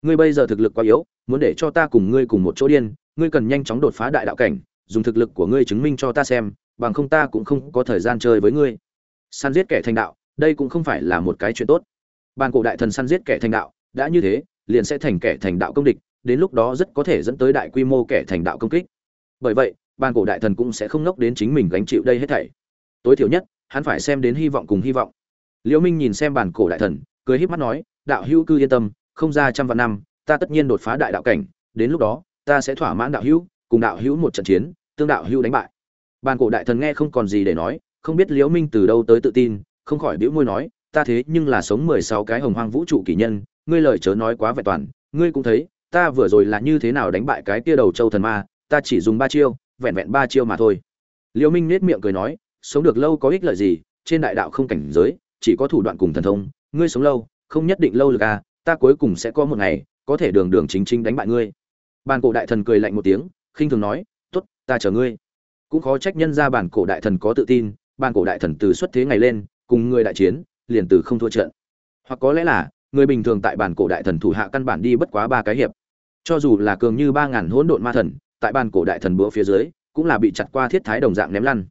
Ngươi bây giờ thực lực quá yếu, muốn để cho ta cùng ngươi cùng một chỗ điên, ngươi cần nhanh chóng đột phá đại đạo cảnh, dùng thực lực của ngươi chứng minh cho ta xem, bằng không ta cũng không có thời gian chơi với ngươi. Săn giết kẻ thành đạo, đây cũng không phải là một cái chuyện tốt. Bàn cổ đại thần săn giết kẻ thành đạo, đã như thế, liền sẽ thành kẻ thành đạo công địch, đến lúc đó rất có thể dẫn tới đại quy mô kẻ thành đạo công kích. Bởi vậy, bàn cổ đại thần cũng sẽ không nốc đến chính mình gánh chịu đây hết thảy. Tối thiểu nhất hắn phải xem đến hy vọng cùng hy vọng. Liễu minh nhìn xem bàn cổ đại thần, cười híp mắt nói, đạo hữu cư yên tâm, không ra trăm vạn năm, ta tất nhiên đột phá đại đạo cảnh, đến lúc đó, ta sẽ thỏa mãn đạo hữu, cùng đạo hữu một trận chiến, tương đạo hữu đánh bại. Bàn cổ đại thần nghe không còn gì để nói, không biết liễu minh từ đâu tới tự tin, không khỏi bĩu môi nói, ta thế nhưng là sống mười sáu cái hồng hoang vũ trụ kỳ nhân, ngươi lời chớ nói quá vẹn toàn, ngươi cũng thấy, ta vừa rồi là như thế nào đánh bại cái kia đầu châu thần ma, ta chỉ dùng ba chiêu, vẹn vẹn ba chiêu mà thôi. Liễu minh nết miệng cười nói sống được lâu có ích lợi gì, trên đại đạo không cảnh giới, chỉ có thủ đoạn cùng thần thông, ngươi sống lâu, không nhất định lâu được à ta cuối cùng sẽ có một ngày, có thể đường đường chính chính đánh bại ngươi. Bàn cổ đại thần cười lạnh một tiếng, khinh thường nói, tốt, ta chờ ngươi. Cũng khó trách nhân ra bản cổ đại thần có tự tin, bàn cổ đại thần từ xuất thế ngày lên, cùng người đại chiến, liền từ không thua trận. Hoặc có lẽ là, người bình thường tại bản cổ đại thần thủ hạ căn bản đi bất quá ba cái hiệp. Cho dù là cường như ba ngàn hỗn độn ma thần, tại bản cổ đại thần bữa phía dưới, cũng là bị chặt qua thiết thái đồng dạng ném lăn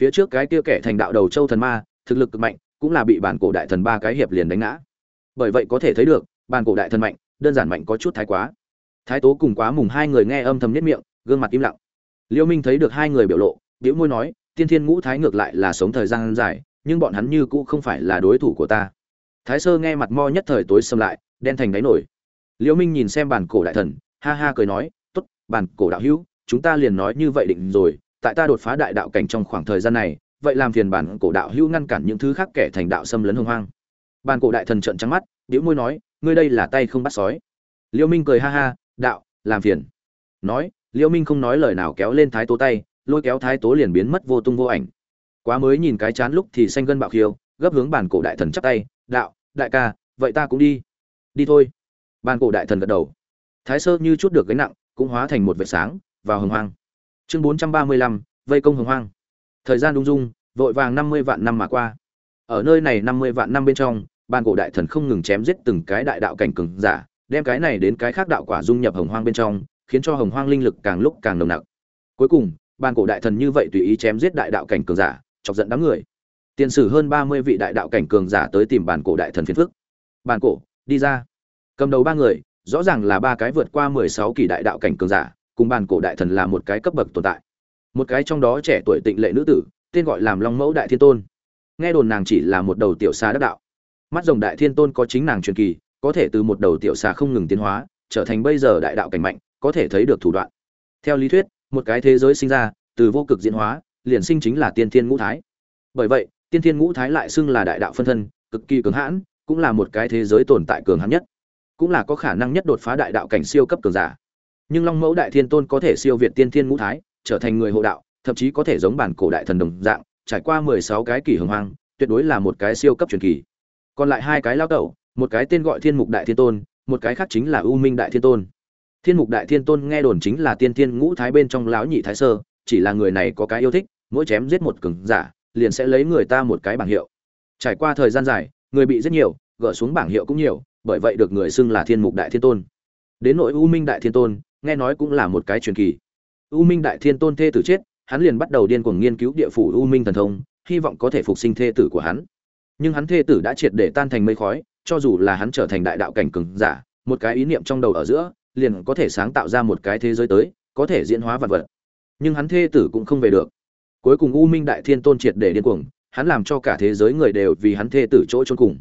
phía trước cái kia kẻ thành đạo đầu châu thần ma, thực lực cực mạnh, cũng là bị bản cổ đại thần ba cái hiệp liền đánh ngã. Bởi vậy có thể thấy được, bản cổ đại thần mạnh, đơn giản mạnh có chút thái quá. Thái tố cùng quá mùng hai người nghe âm thầm nhất miệng, gương mặt im lặng. Liêu minh thấy được hai người biểu lộ biểu môi nói, tiên thiên ngũ thái ngược lại là sống thời gian dài, nhưng bọn hắn như cũ không phải là đối thủ của ta. Thái sơ nghe mặt mo nhất thời tối xâm lại, đen thành đáy nổi. Liêu minh nhìn xem bản cổ đại thần, ha ha cười nói, tốt, bản cổ đạo hữu, chúng ta liền nói như vậy định rồi tại ta đột phá đại đạo cảnh trong khoảng thời gian này, vậy làm phiền bản cổ đạo hữu ngăn cản những thứ khác kẻ thành đạo xâm lấn hưng hoang. Bản cổ đại thần trợn trắng mắt điếu môi nói, ngươi đây là tay không bắt sói. Liêu minh cười ha ha, đạo, làm phiền. Nói, liêu minh không nói lời nào kéo lên thái tố tay, lôi kéo thái tố liền biến mất vô tung vô ảnh. Quá mới nhìn cái chán lúc thì xanh gân bạo khiêu, gấp hướng bản cổ đại thần chắp tay, đạo, đại ca, vậy ta cũng đi. Đi thôi. Bản cổ đại thần gật đầu. Thái sơ như chút được gánh nặng, cũng hóa thành một vệt sáng, vào hồng hoang chương bốn trăm ba mươi lăm, vây công hồng hoang. Thời gian đung dung, vội vàng năm mươi vạn năm mà qua. Ở nơi này năm mươi vạn năm bên trong bản cổ đại thần không ngừng chém giết từng cái đại đạo cảnh cường giả, đem cái này đến cái khác đạo quả dung nhập hồng hoang bên trong, khiến cho hồng hoang linh lực càng lúc càng nồng nặc. Cuối cùng bản cổ đại thần như vậy tùy ý chém giết đại đạo cảnh cường giả, chọc giận đám người. Tiền sử hơn ba mươi vị đại đạo cảnh cường giả tới tìm bản cổ đại thần phiền phức. Bản cổ, đi ra. Cầm đầu ba người, rõ ràng là ba cái vượt qua mười sáu kỳ đại đạo cảnh cường giả cùng bàn cổ đại thần là một cái cấp bậc tồn tại. Một cái trong đó trẻ tuổi tịnh lệ nữ tử, tên gọi làm long mẫu đại thiên tôn. Nghe đồn nàng chỉ là một đầu tiểu xa đắc đạo. Mắt rồng đại thiên tôn có chính nàng truyền kỳ, có thể từ một đầu tiểu xà không ngừng tiến hóa, trở thành bây giờ đại đạo cảnh mạnh, có thể thấy được thủ đoạn. Theo lý thuyết, một cái thế giới sinh ra, từ vô cực diễn hóa, liền sinh chính là tiên thiên ngũ thái. Bởi vậy, tiên thiên ngũ thái lại xưng là đại đạo phân thân, cực kỳ cường hãn, cũng là một cái thế giới tồn tại cường hãn nhất. Cũng là có khả năng nhất đột phá đại đạo cảnh siêu cấp cường giả nhưng long mẫu đại thiên tôn có thể siêu việt tiên thiên ngũ thái, trở thành người hộ đạo, thậm chí có thể giống bản cổ đại thần đồng dạng, trải qua mười sáu cái kỳ hồng hoang, tuyệt đối là một cái siêu cấp truyền kỳ. Còn lại hai cái lao tẩu, một cái tên gọi thiên mục đại thiên tôn, một cái khác chính là u minh đại thiên tôn. Thiên mục đại thiên tôn nghe đồn chính là tiên thiên ngũ thái bên trong lão nhị thái sơ, chỉ là người này có cái yêu thích, mỗi chém giết một cường giả, liền sẽ lấy người ta một cái bảng hiệu. Trải qua thời gian dài, người bị rất nhiều, gỡ xuống bảng hiệu cũng nhiều, bởi vậy được người xưng là thiên mục đại thiên tôn. Đến nội u minh đại thiên tôn nghe nói cũng là một cái truyền kỳ. U minh đại thiên tôn thê tử chết, hắn liền bắt đầu điên cuồng nghiên cứu địa phủ u minh thần thông, hy vọng có thể phục sinh thê tử của hắn. Nhưng hắn thê tử đã triệt để tan thành mây khói, cho dù là hắn trở thành đại đạo cảnh cường giả, một cái ý niệm trong đầu ở giữa, liền có thể sáng tạo ra một cái thế giới tới, có thể diễn hóa vật vật. Nhưng hắn thê tử cũng không về được. Cuối cùng u minh đại thiên tôn triệt để điên cuồng, hắn làm cho cả thế giới người đều vì hắn thê tử chỗ chôn cùng.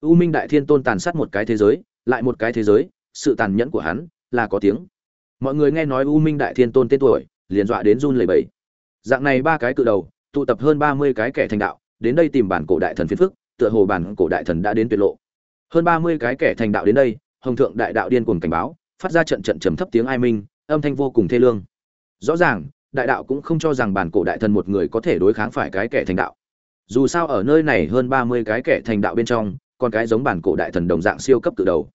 U minh đại thiên tôn tàn sát một cái thế giới, lại một cái thế giới, sự tàn nhẫn của hắn là có tiếng mọi người nghe nói u minh đại thiên tôn tên tuổi, liền dọa đến run lẩy bẩy. Dạng này ba cái cự đầu, tụ tập hơn ba mươi cái kẻ thành đạo, đến đây tìm bản cổ đại thần phiến phức, tựa hồ bản cổ đại thần đã đến tuyệt lộ. Hơn ba mươi cái kẻ thành đạo đến đây, hồng thượng đại đạo điên cuồng cảnh báo, phát ra trận trận trầm thấp tiếng ai minh, âm thanh vô cùng thê lương. Rõ ràng, đại đạo cũng không cho rằng bản cổ đại thần một người có thể đối kháng phải cái kẻ thành đạo. Dù sao ở nơi này hơn ba mươi cái kẻ thành đạo bên trong, còn cái giống bản cổ đại thần đồng dạng siêu cấp cự đầu.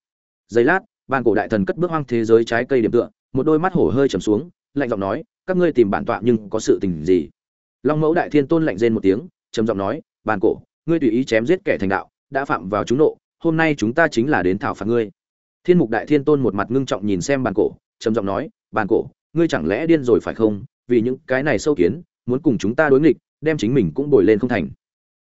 Giây lát, bản cổ đại thần cất bước hoang thế giới trái cây điểm tựa một đôi mắt hổ hơi trầm xuống, lạnh giọng nói, các ngươi tìm bản tọa nhưng có sự tình gì? Long mẫu đại thiên tôn lạnh rên một tiếng, trầm giọng nói, bản cổ, ngươi tùy ý chém giết kẻ thành đạo, đã phạm vào chúng nộ, hôm nay chúng ta chính là đến thảo phạt ngươi. Thiên mục đại thiên tôn một mặt ngưng trọng nhìn xem bàn cổ, trầm giọng nói bàn cổ, ngươi chẳng lẽ điên rồi phải không? Vì những cái này sâu kiến, muốn cùng chúng ta đối nghịch, đem chính mình cũng bồi lên không thành.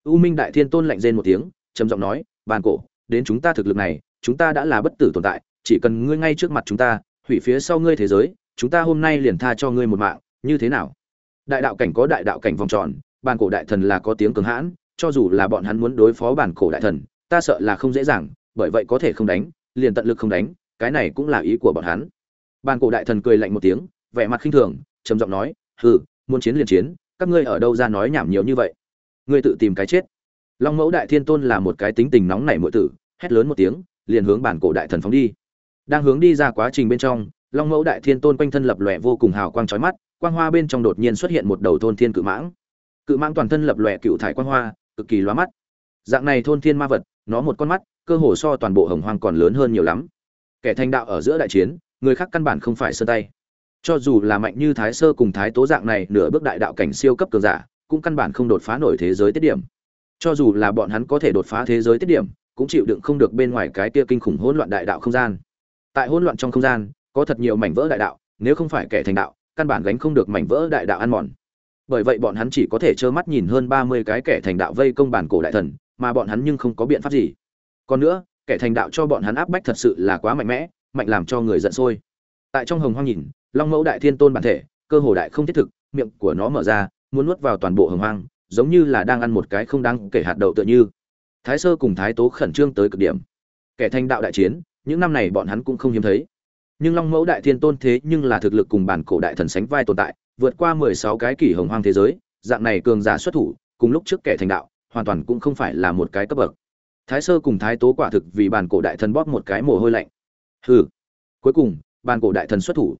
U minh đại thiên tôn lạnh rên một tiếng, trầm giọng nói bàn cổ, đến chúng ta thực lực này, chúng ta đã là bất tử tồn tại, chỉ cần ngươi ngay trước mặt chúng ta hủy phía sau ngươi thế giới, chúng ta hôm nay liền tha cho ngươi một mạng, như thế nào? Đại đạo cảnh có đại đạo cảnh vòng tròn bàn cổ đại thần là có tiếng cường hãn, cho dù là bọn hắn muốn đối phó bản cổ đại thần, ta sợ là không dễ dàng, bởi vậy có thể không đánh, liền tận lực không đánh, cái này cũng là ý của bọn hắn. Bàn cổ đại thần cười lạnh một tiếng, vẻ mặt khinh thường, trầm giọng nói, hừ, muốn chiến liền chiến, các ngươi ở đâu ra nói nhảm nhiều như vậy? Ngươi tự tìm cái chết. Long mẫu đại thiên tôn là một cái tính tình nóng nảy muội tử, hét lớn một tiếng, liền hướng bản cổ đại thần phóng đi đang hướng đi ra quá trình bên trong, long mẫu đại thiên tôn quanh thân lập lòe vô cùng hào quang chói mắt, quang hoa bên trong đột nhiên xuất hiện một đầu thôn thiên cự mãng. Cự mãng toàn thân lập lòe cựu thải quang hoa, cực kỳ loa mắt. Dạng này thôn thiên ma vật, nó một con mắt, cơ hồ so toàn bộ hồng hoang còn lớn hơn nhiều lắm. Kẻ thanh đạo ở giữa đại chiến, người khác căn bản không phải sơ tay. Cho dù là mạnh như thái sơ cùng thái tố dạng này nửa bước đại đạo cảnh siêu cấp cường giả, cũng căn bản không đột phá nổi thế giới tiết điểm. Cho dù là bọn hắn có thể đột phá thế giới tiết điểm, cũng chịu đựng không được bên ngoài cái kia kinh khủng hỗn loạn đại đạo không gian tại hỗn loạn trong không gian, có thật nhiều mảnh vỡ đại đạo, nếu không phải kẻ thành đạo, căn bản gánh không được mảnh vỡ đại đạo ăn mòn. Bởi vậy bọn hắn chỉ có thể trơ mắt nhìn hơn ba mươi cái kẻ thành đạo vây công bản cổ đại thần, mà bọn hắn nhưng không có biện pháp gì. Còn nữa, kẻ thành đạo cho bọn hắn áp bách thật sự là quá mạnh mẽ, mạnh làm cho người giận sôi. Tại trong hồng hoang nhìn, long mẫu đại thiên tôn bản thể, cơ hồ đại không thiết thực, miệng của nó mở ra, muốn nuốt vào toàn bộ hồng hoang, giống như là đang ăn một cái không đáng kể hạt đậu tựa như. Thái sơ cùng thái tố khẩn trương tới cực điểm. Kẻ thành đạo đại chiến những năm này bọn hắn cũng không hiếm thấy. Nhưng long mẫu đại thiên tôn thế nhưng là thực lực cùng bản cổ đại thần sánh vai tồn tại, vượt qua mười sáu cái kỷ hồng hoang thế giới, dạng này cường giả xuất thủ, cùng lúc trước kẻ thành đạo, hoàn toàn cũng không phải là một cái cấp bậc. Thái sơ cùng thái tố quả thực vì bản cổ đại thần bóp một cái mồ hôi lạnh. Hừ. Cuối cùng, bản cổ đại thần xuất thủ.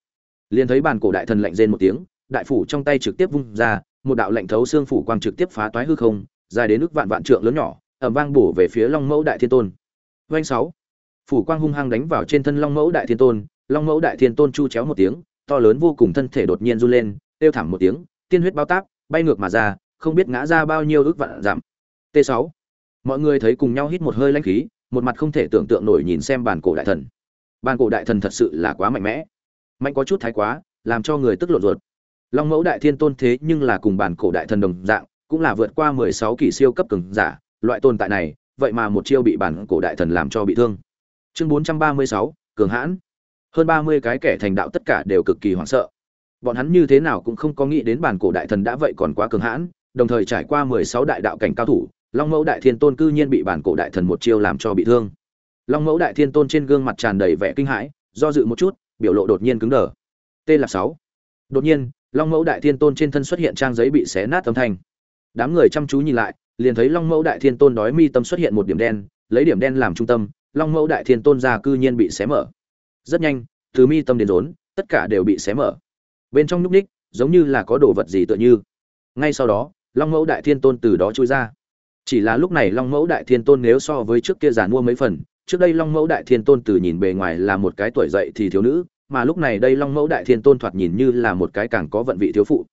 Liền thấy bản cổ đại thần lạnh rên một tiếng, đại phủ trong tay trực tiếp vung ra, một đạo lạnh thấu xương phủ quang trực tiếp phá toái hư không, dài đến nước vạn vạn trượng lớn nhỏ ẩm vang bổ về phía long mẫu đại thiên tôn. Doanh sáu phủ quang hung hăng đánh vào trên thân long mẫu đại thiên tôn. Long mẫu đại thiên tôn chu chéo một tiếng, to lớn vô cùng thân thể đột nhiên run lên, kêu thảm một tiếng, tiên huyết bao tác bay ngược mà ra, không biết ngã ra bao nhiêu ước vạn giảm t 6 mọi người thấy cùng nhau hít một hơi lãnh khí, một mặt không thể tưởng tượng nổi nhìn xem bàn cổ đại thần. Bàn cổ đại thần thật sự là quá mạnh mẽ. Mạnh có chút thái quá, làm cho người tức lộn ruột. Long mẫu đại thiên tôn thế nhưng là cùng bản cổ đại thần đồng dạng, cũng là vượt qua mười sáu kỷ siêu cấp cường giả, loại tồn tại này, vậy mà một chiêu bị bản cổ đại thần làm cho bị thương chương bốn trăm ba mươi sáu, cường hãn. Hơn ba mươi cái kẻ thành đạo tất cả đều cực kỳ hoảng sợ. Bọn hắn như thế nào cũng không có nghĩ đến bản cổ đại thần đã vậy còn quá cường hãn, đồng thời trải qua mười sáu đại đạo cảnh cao thủ, long mẫu đại thiên tôn cư nhiên bị bản cổ đại thần một chiêu làm cho bị thương. Long mẫu đại thiên tôn trên gương mặt tràn đầy vẻ kinh hãi, do dự một chút, biểu lộ đột nhiên cứng đờ. T là sáu. Đột nhiên, long mẫu đại thiên tôn trên thân xuất hiện trang giấy bị xé nát âm thanh. Đám người chăm chú nhìn lại, liền thấy long mẫu đại thiên tôn đói mi tâm xuất hiện một điểm đen, lấy điểm đen làm trung tâm long mẫu đại thiên tôn gia cư nhiên bị xé mở. Rất nhanh, từ mi tâm đến rốn, tất cả đều bị xé mở. Bên trong nhúc ních, giống như là có đồ vật gì tựa như. Ngay sau đó, long mẫu đại thiên tôn từ đó trôi ra. Chỉ là lúc này long mẫu đại thiên tôn nếu so với trước kia giàn mua mấy phần, trước đây long mẫu đại thiên tôn từ nhìn bề ngoài là một cái tuổi dậy thì thiếu nữ, mà lúc này đây long mẫu đại thiên tôn thoạt nhìn như là một cái càng có vận vị thiếu phụ.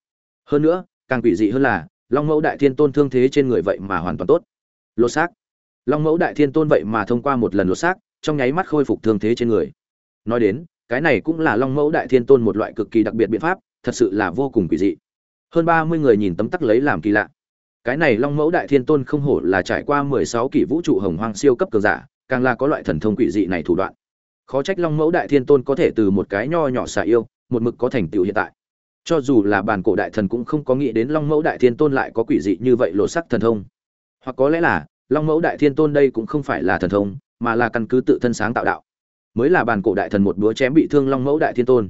Hơn nữa, càng quỷ dị hơn là, long mẫu đại thiên tôn thương thế trên người vậy mà hoàn toàn tốt. Lột xác long mẫu đại thiên tôn vậy mà thông qua một lần lột xác, trong nháy mắt khôi phục thương thế trên người. Nói đến, cái này cũng là long mẫu đại thiên tôn một loại cực kỳ đặc biệt biện pháp, thật sự là vô cùng kỳ dị. Hơn ba mươi người nhìn tấm tắc lấy làm kỳ lạ. Cái này long mẫu đại thiên tôn không hổ là trải qua mười sáu kỷ vũ trụ hồng hoang siêu cấp cường giả, càng là có loại thần thông quỷ dị này thủ đoạn. Khó trách long mẫu đại thiên tôn có thể từ một cái nho nhỏ xả yêu, một mực có thành tựu hiện tại. Cho dù là bàn cổ đại thần cũng không có nghĩ đến long mẫu đại thiên tôn lại có quỷ dị như vậy lộ sắc thần thông. Hoặc có lẽ là long mẫu đại thiên tôn đây cũng không phải là thần thông, mà là căn cứ tự thân sáng tạo đạo. Mới là bàn cổ đại thần một búa chém bị thương long mẫu đại thiên tôn.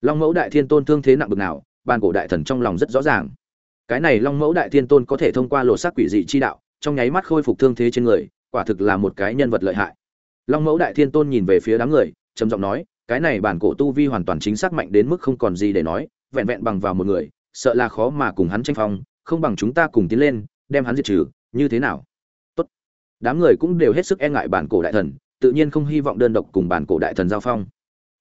Long mẫu đại thiên tôn thương thế nặng bực nào bàn cổ đại thần trong lòng rất rõ ràng. Cái này long mẫu đại thiên tôn có thể thông qua lộ sắc quỷ dị chi đạo, trong nháy mắt khôi phục thương thế trên người, quả thực là một cái nhân vật lợi hại. Long mẫu đại thiên tôn nhìn về phía đám người, trầm giọng nói, cái này bản cổ tu vi hoàn toàn chính xác mạnh đến mức không còn gì để nói, vẹn vẹn bằng vào một người, sợ là khó mà cùng hắn tranh phong, không bằng chúng ta cùng tiến lên, đem hắn diệt trừ, như thế nào? Đám người cũng đều hết sức e ngại bản cổ đại thần, tự nhiên không hy vọng đơn độc cùng bản cổ đại thần giao phong.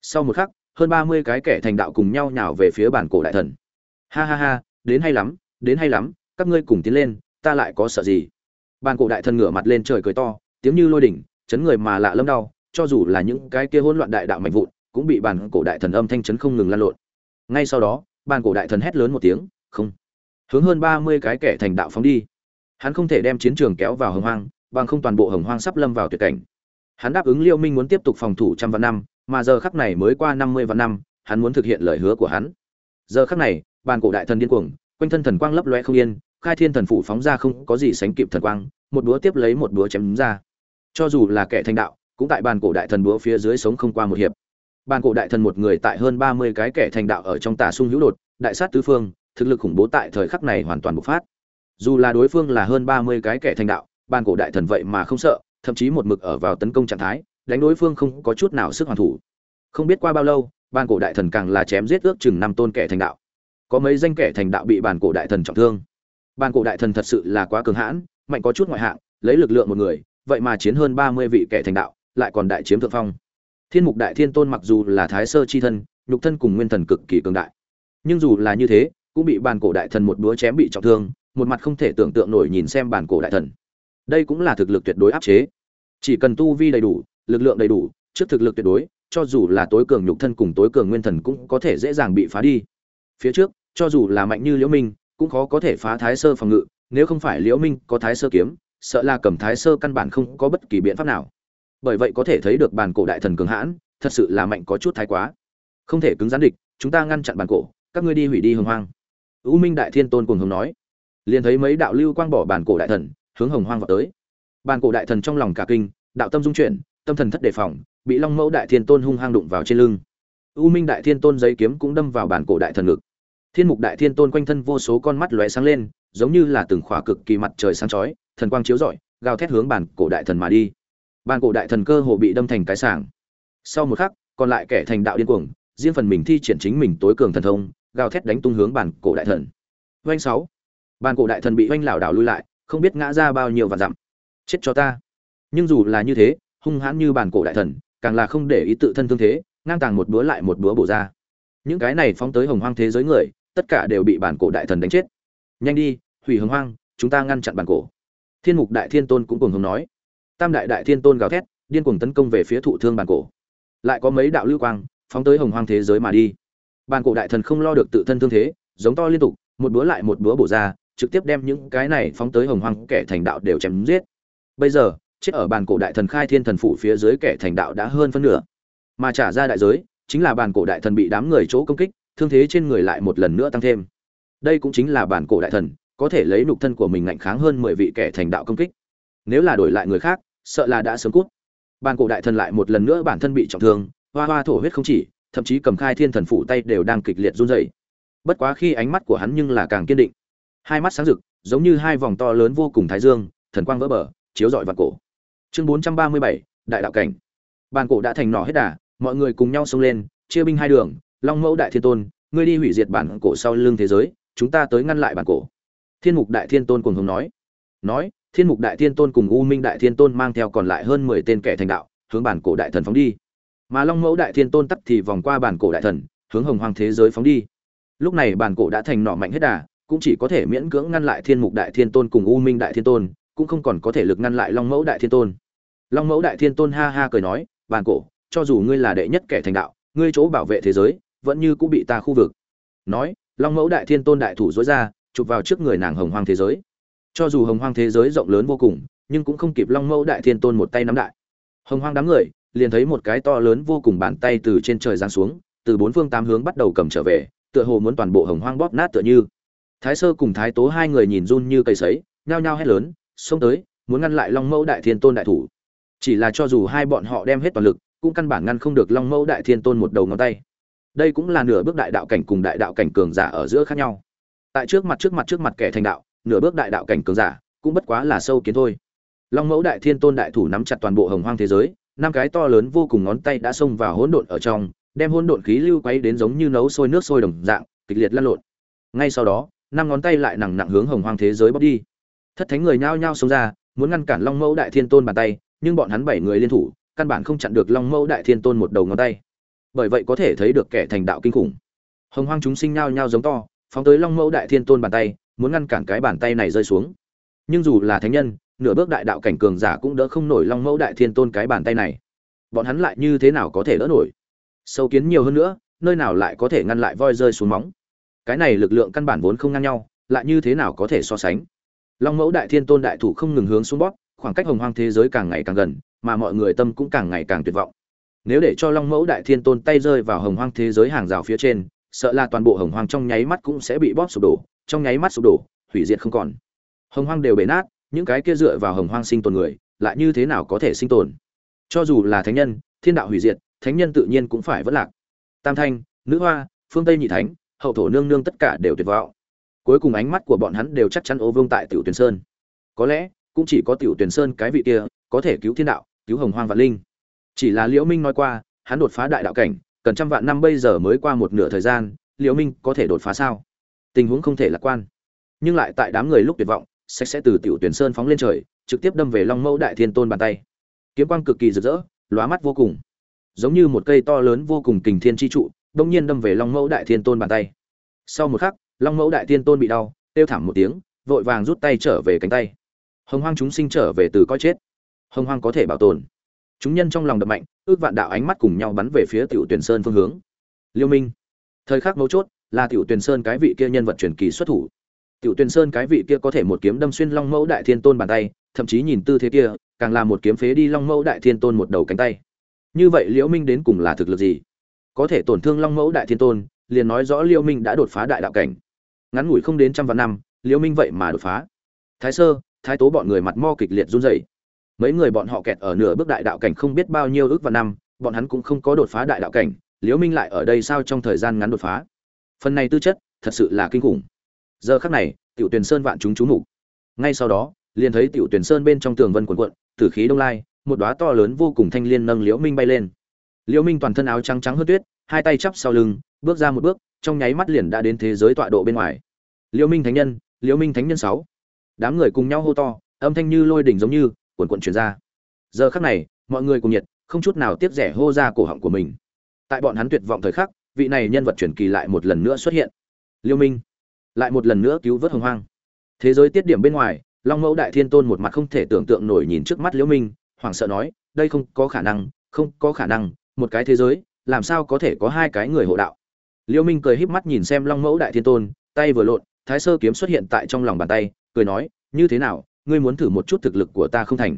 Sau một khắc, hơn ba mươi cái kẻ thành đạo cùng nhau nhào về phía bản cổ đại thần. Ha ha ha, đến hay lắm, đến hay lắm, các ngươi cùng tiến lên, ta lại có sợ gì? Bản cổ đại thần ngửa mặt lên trời cười to, tiếng như lôi đỉnh, chấn người mà lạ lâm đau, cho dù là những cái kia hỗn loạn đại đạo mạnh vụn, cũng bị bản cổ đại thần âm thanh chấn không ngừng lan lộn. Ngay sau đó, bản cổ đại thần hét lớn một tiếng, không. Hướng hơn ba mươi cái kẻ thành đạo phóng đi. Hắn không thể đem chiến trường kéo vào hồng hoang bằng không toàn bộ hồng hoang sắp lâm vào tuyệt cảnh. Hắn đáp ứng liêu minh muốn tiếp tục phòng thủ trăm vạn năm, mà giờ khắc này mới qua năm mươi vạn năm, hắn muốn thực hiện lời hứa của hắn. Giờ khắc này, bàn cổ đại thần điên cuồng, quanh thân thần quang lấp loe không yên, khai thiên thần phủ phóng ra không có gì sánh kịp thần quang, một búa tiếp lấy một búa chém ra. Cho dù là kẻ thành đạo, cũng tại bàn cổ đại thần búa phía dưới sống không qua một hiệp. Bàn cổ đại thần một người tại hơn ba mươi cái kẻ thành đạo ở trong tà sung hữu đột, đại sát tứ phương, thực lực khủng bố tại thời khắc này hoàn toàn bộc phát. Dù là đối phương là hơn ba mươi cái kẻ thành đạo bàn cổ đại thần vậy mà không sợ thậm chí một mực ở vào tấn công trạng thái đánh đối phương không có chút nào sức hoàn thủ không biết qua bao lâu bàn cổ đại thần càng là chém giết ước chừng năm tôn kẻ thành đạo có mấy danh kẻ thành đạo bị bàn cổ đại thần trọng thương bàn cổ đại thần thật sự là quá cường hãn mạnh có chút ngoại hạng lấy lực lượng một người vậy mà chiến hơn ba mươi vị kẻ thành đạo, lại còn đại chiếm thượng phong. Thiên Mục Đại Thiên Tôn mặc dù là thái sơ chi thân, nhục thân cùng nguyên thần cực kỳ cường đại, nhưng dù là như thế, cũng bị bàn cổ đại thần một búa chém bị trọng thương, một mặt không thể tưởng tượng nổi nhìn xem bàn cổ đại thần. Đây cũng là thực lực tuyệt đối áp chế. Chỉ cần tu vi đầy đủ, lực lượng đầy đủ, trước thực lực tuyệt đối, cho dù là tối cường nhục thân cùng tối cường nguyên thần cũng có thể dễ dàng bị phá đi. Phía trước, cho dù là mạnh như Liễu Minh, cũng khó có thể phá Thái Sơ phòng ngự, nếu không phải Liễu Minh có Thái Sơ kiếm, sợ là cầm thái sơ căn bản không có bất kỳ biện pháp nào bởi vậy có thể thấy được bàn cổ đại thần cường hãn thật sự là mạnh có chút thái quá không thể cứng gián địch chúng ta ngăn chặn bàn cổ các ngươi đi hủy đi hồng hoang u minh đại thiên tôn cùng hồng nói liền thấy mấy đạo lưu quang bỏ bàn cổ đại thần hướng hồng hoang vào tới. Bàn cổ đại thần trong lòng cả kinh, đạo tâm dung chuyển, tâm thần thất đề phòng, bị long mẫu đại thiên tôn hung hăng đụng vào trên lưng. U minh đại thiên tôn giấy kiếm cũng đâm vào bàn cổ đại thần ngực. Thiên mục đại thiên tôn quanh thân vô số con mắt lóe sáng lên, giống như là từng khỏa cực kỳ mặt trời sáng chói, thần quang chiếu rọi, gào thét hướng bàn cổ đại thần mà đi. Bàn cổ đại thần cơ hồ bị đâm thành cái sảng. Sau một khắc, còn lại kẻ thành đạo điên cuồng, riêng phần mình thi triển chính mình tối cường thần thông, gào thét đánh tung hướng bàn cổ đại thần. Oanh sáu. Bàn cổ đại thần bị oanh lảo đảo lui lại không biết ngã ra bao nhiêu và dặm. Chết cho ta. Nhưng dù là như thế, hung hãn như bản cổ đại thần, càng là không để ý tự thân thương thế, ngang tàng một búa lại một búa bổ ra. Những cái này phóng tới hồng hoang thế giới người, tất cả đều bị bản cổ đại thần đánh chết. Nhanh đi, hủy hồng hoang, chúng ta ngăn chặn bản cổ. Thiên mục đại thiên tôn cũng cùng hồng nói. Tam đại đại thiên tôn gào thét, điên cuồng tấn công về phía thụ thương bản cổ. Lại có mấy đạo lưu quang, phóng tới hồng hoang thế giới mà đi. Bản cổ đại thần không lo được tự thân thương thế, giống to liên tục, một búa lại một búa bổ ra trực tiếp đem những cái này phóng tới hồng hoang kẻ thành đạo đều chém giết. Bây giờ, chết ở bàn cổ đại thần khai thiên thần phủ phía dưới kẻ thành đạo đã hơn phân nửa. Mà trả ra đại giới, chính là bàn cổ đại thần bị đám người chỗ công kích, thương thế trên người lại một lần nữa tăng thêm. Đây cũng chính là bàn cổ đại thần, có thể lấy nục thân của mình ngạnh kháng hơn mười vị kẻ thành đạo công kích. Nếu là đổi lại người khác, sợ là đã sớm cút. Bàn cổ đại thần lại một lần nữa bản thân bị trọng thương, hoa hoa thổ huyết không chỉ, thậm chí cầm khai thiên thần phủ tay đều đang kịch liệt run rẩy. Bất quá khi ánh mắt của hắn nhưng là càng kiên định hai mắt sáng rực, giống như hai vòng to lớn vô cùng thái dương, thần quang vỡ bờ, chiếu rọi vạn cổ. Chương bốn trăm ba mươi bảy, đại đạo cảnh. Bản cổ đã thành nỏ hết đà, mọi người cùng nhau xông lên, chia binh hai đường, long mẫu đại thiên tôn, ngươi đi hủy diệt bản cổ sau lưng thế giới, chúng ta tới ngăn lại bản cổ. Thiên mục đại thiên tôn cùng hướng nói. Nói, thiên mục đại thiên tôn cùng u minh đại thiên tôn mang theo còn lại hơn mười tên kẻ thành đạo, hướng bản cổ đại thần phóng đi. Mà long mẫu đại thiên tôn tắt thì vòng qua bản cổ đại thần, hướng hồng hoàng thế giới phóng đi. Lúc này bản cổ đã thành nọ mạnh hết đà cũng chỉ có thể miễn cưỡng ngăn lại thiên mục đại thiên tôn cùng u minh đại thiên tôn, cũng không còn có thể lực ngăn lại long mẫu đại thiên tôn. Long mẫu đại thiên tôn ha ha cười nói bản cổ, cho dù ngươi là đệ nhất kẻ thành đạo, ngươi chỗ bảo vệ thế giới, vẫn như cũng bị ta khu vực. Nói, long mẫu đại thiên tôn đại thủ dối ra, chụp vào trước người nàng hồng hoang thế giới. Cho dù hồng hoang thế giới rộng lớn vô cùng, nhưng cũng không kịp long mẫu đại thiên tôn một tay nắm đại. Hồng hoang đám người, liền thấy một cái to lớn vô cùng bàn tay từ trên trời giáng xuống, từ bốn phương tám hướng bắt đầu cầm trở về, tựa hồ muốn toàn bộ hồng hoang bóp nát tựa như thái sơ cùng thái tố hai người nhìn run như cây sấy, nhao nhao hét lớn, xông tới, muốn ngăn lại long mẫu đại thiên tôn đại thủ. Chỉ là cho dù hai bọn họ đem hết toàn lực, cũng căn bản ngăn không được long mẫu đại thiên tôn một đầu ngón tay. Đây cũng là nửa bước đại đạo cảnh cùng đại đạo cảnh cường giả ở giữa khác nhau. Tại trước mặt trước mặt trước mặt kẻ thành đạo, nửa bước đại đạo cảnh cường giả cũng bất quá là sâu kiến thôi. Long mẫu đại thiên tôn đại thủ nắm chặt toàn bộ hồng hoang thế giới, năm cái to lớn vô cùng ngón tay đã xông vào hỗn độn ở trong, đem hỗn độn khí lưu quay đến giống như nấu sôi nước sôi đồng dạng, kịch liệt lăn lộn. Ngay sau đó năm ngón tay lại nặng nặng hướng hồng hoang thế giới bóp đi. Thất thánh người nhao nhao xông ra, muốn ngăn cản long mẫu đại thiên tôn bàn tay, nhưng bọn hắn bảy người liên thủ, căn bản không chặn được long mẫu đại thiên tôn một đầu ngón tay. Bởi vậy có thể thấy được kẻ thành đạo kinh khủng. Hồng hoang chúng sinh nhao nhao giống to, phóng tới long mẫu đại thiên tôn bàn tay, muốn ngăn cản cái bàn tay này rơi xuống. Nhưng dù là thánh nhân, nửa bước đại đạo cảnh cường giả cũng đỡ không nổi long mẫu đại thiên tôn cái bàn tay này. Bọn hắn lại như thế nào có thể đỡ nổi? Sâu kiến nhiều hơn nữa, nơi nào lại có thể ngăn lại voi rơi xuống móng? Cái này lực lượng căn bản vốn không ngang nhau, lại như thế nào có thể so sánh? Long mẫu đại thiên tôn đại thủ không ngừng hướng xuống bóp, khoảng cách hồng hoang thế giới càng ngày càng gần, mà mọi người tâm cũng càng ngày càng tuyệt vọng. Nếu để cho long mẫu đại thiên tôn tay rơi vào hồng hoang thế giới hàng rào phía trên, sợ là toàn bộ hồng hoang trong nháy mắt cũng sẽ bị bóp sụp đổ, trong nháy mắt sụp đổ, hủy diệt không còn. Hồng hoang đều bể nát, những cái kia dựa vào hồng hoang sinh tồn người, lại như thế nào có thể sinh tồn? Cho dù là thánh nhân, thiên đạo hủy diệt, thánh nhân tự nhiên cũng phải vất lạc. Tam thanh, nữ hoa, phương tây nhị thánh hậu thổ nương nương tất cả đều tuyệt vọng. Cuối cùng ánh mắt của bọn hắn đều chắc chắn ô vương tại tiểu tuyền sơn. Có lẽ, cũng chỉ có tiểu tuyền sơn cái vị kia, có thể cứu thiên đạo, cứu hồng hoang vạn linh. Chỉ là liễu minh nói qua, hắn đột phá đại đạo cảnh, cần trăm vạn năm bây giờ mới qua một nửa thời gian, liễu minh có thể đột phá sao? Tình huống không thể lạc quan. Nhưng lại tại đám người lúc tuyệt vọng sẽ sẽ từ tiểu tuyển sơn phóng lên trời, trực tiếp đâm về long mẫu đại thiên tôn bàn tay. Kiếm quang cực kỳ rực rỡ, lóa mắt vô cùng. Giống như một cây to lớn vô cùng kình thiên chi trụ đông nhiên đâm về long mẫu đại thiên tôn bàn tay. Sau một khắc, long mẫu đại thiên tôn bị đau tiêu thảm một tiếng, vội vàng rút tay trở về cánh tay. Hồng hoang chúng sinh trở về từ coi chết. Hồng hoang có thể bảo tồn. Chúng nhân trong lòng đập mạnh, ước vạn đạo ánh mắt cùng nhau bắn về phía tiểu tuyển sơn phương hướng. Liêu minh. Thời khắc mấu chốt, là tiểu tuyển sơn cái vị kia nhân vật truyền kỳ xuất thủ. Tiểu tuyển sơn cái vị kia có thể một kiếm đâm xuyên long mẫu đại thiên tôn bàn tay, thậm chí nhìn tư thế kia, càng là một kiếm phế đi long mẫu đại thiên tôn một đầu cánh tay. Như vậy liễu minh đến cùng là thực lực gì? Có thể tổn thương long mẫu đại thiên tôn, liền nói rõ liễu minh đã đột phá đại đạo cảnh. Ngắn ngủi không đến trăm vạn năm liễu minh vậy mà đột phá. Thái sơ, thái tố bọn người mặt mo kịch liệt run rẩy. Mấy người bọn họ kẹt ở nửa bước đại đạo cảnh không biết bao nhiêu ước và năm, bọn hắn cũng không có đột phá đại đạo cảnh liễu minh lại ở đây sao trong thời gian ngắn đột phá? Phần này tư chất, thật sự là kinh khủng. Giờ khắc này, tiểu tuyền sơn vạn chúng chú mục. Ngay sau đó, liền thấy tiểu tuyền sơn bên trong tường vân quần quận tử khí đông lai, một đóa to lớn vô cùng thanh liên nâng liễu minh bay lên liễu minh toàn thân áo trắng trắng hơn tuyết, hai tay chắp sau lưng, bước ra một bước, trong nháy mắt liền đã đến thế giới tọa độ bên ngoài. Liễu minh thánh nhân liễu minh thánh nhân sáu. Đám người cùng nhau hô to, âm thanh như lôi đỉnh giống như cuồn cuộn truyền ra. Giờ khắc này, mọi người cùng nhiệt, không chút nào tiếc rẻ hô ra cổ họng của mình. Tại bọn hắn tuyệt vọng thời khắc, vị này nhân vật truyền kỳ lại một lần nữa xuất hiện. Liêu minh, lại một lần nữa cứu vớt hồng hoang. Thế giới tiết điểm bên ngoài, long mẫu đại thiên tôn một mặt không thể tưởng tượng nổi nhìn trước mắt liễu minh, hoảng sợ nói, đây không có khả năng, không có khả năng một cái thế giới, làm sao có thể có hai cái người hộ đạo? Liêu minh cười híp mắt nhìn xem long mẫu đại thiên tôn, tay vừa lộn, thái sơ kiếm xuất hiện tại trong lòng bàn tay, cười nói, như thế nào, ngươi muốn thử một chút thực lực của ta không thành?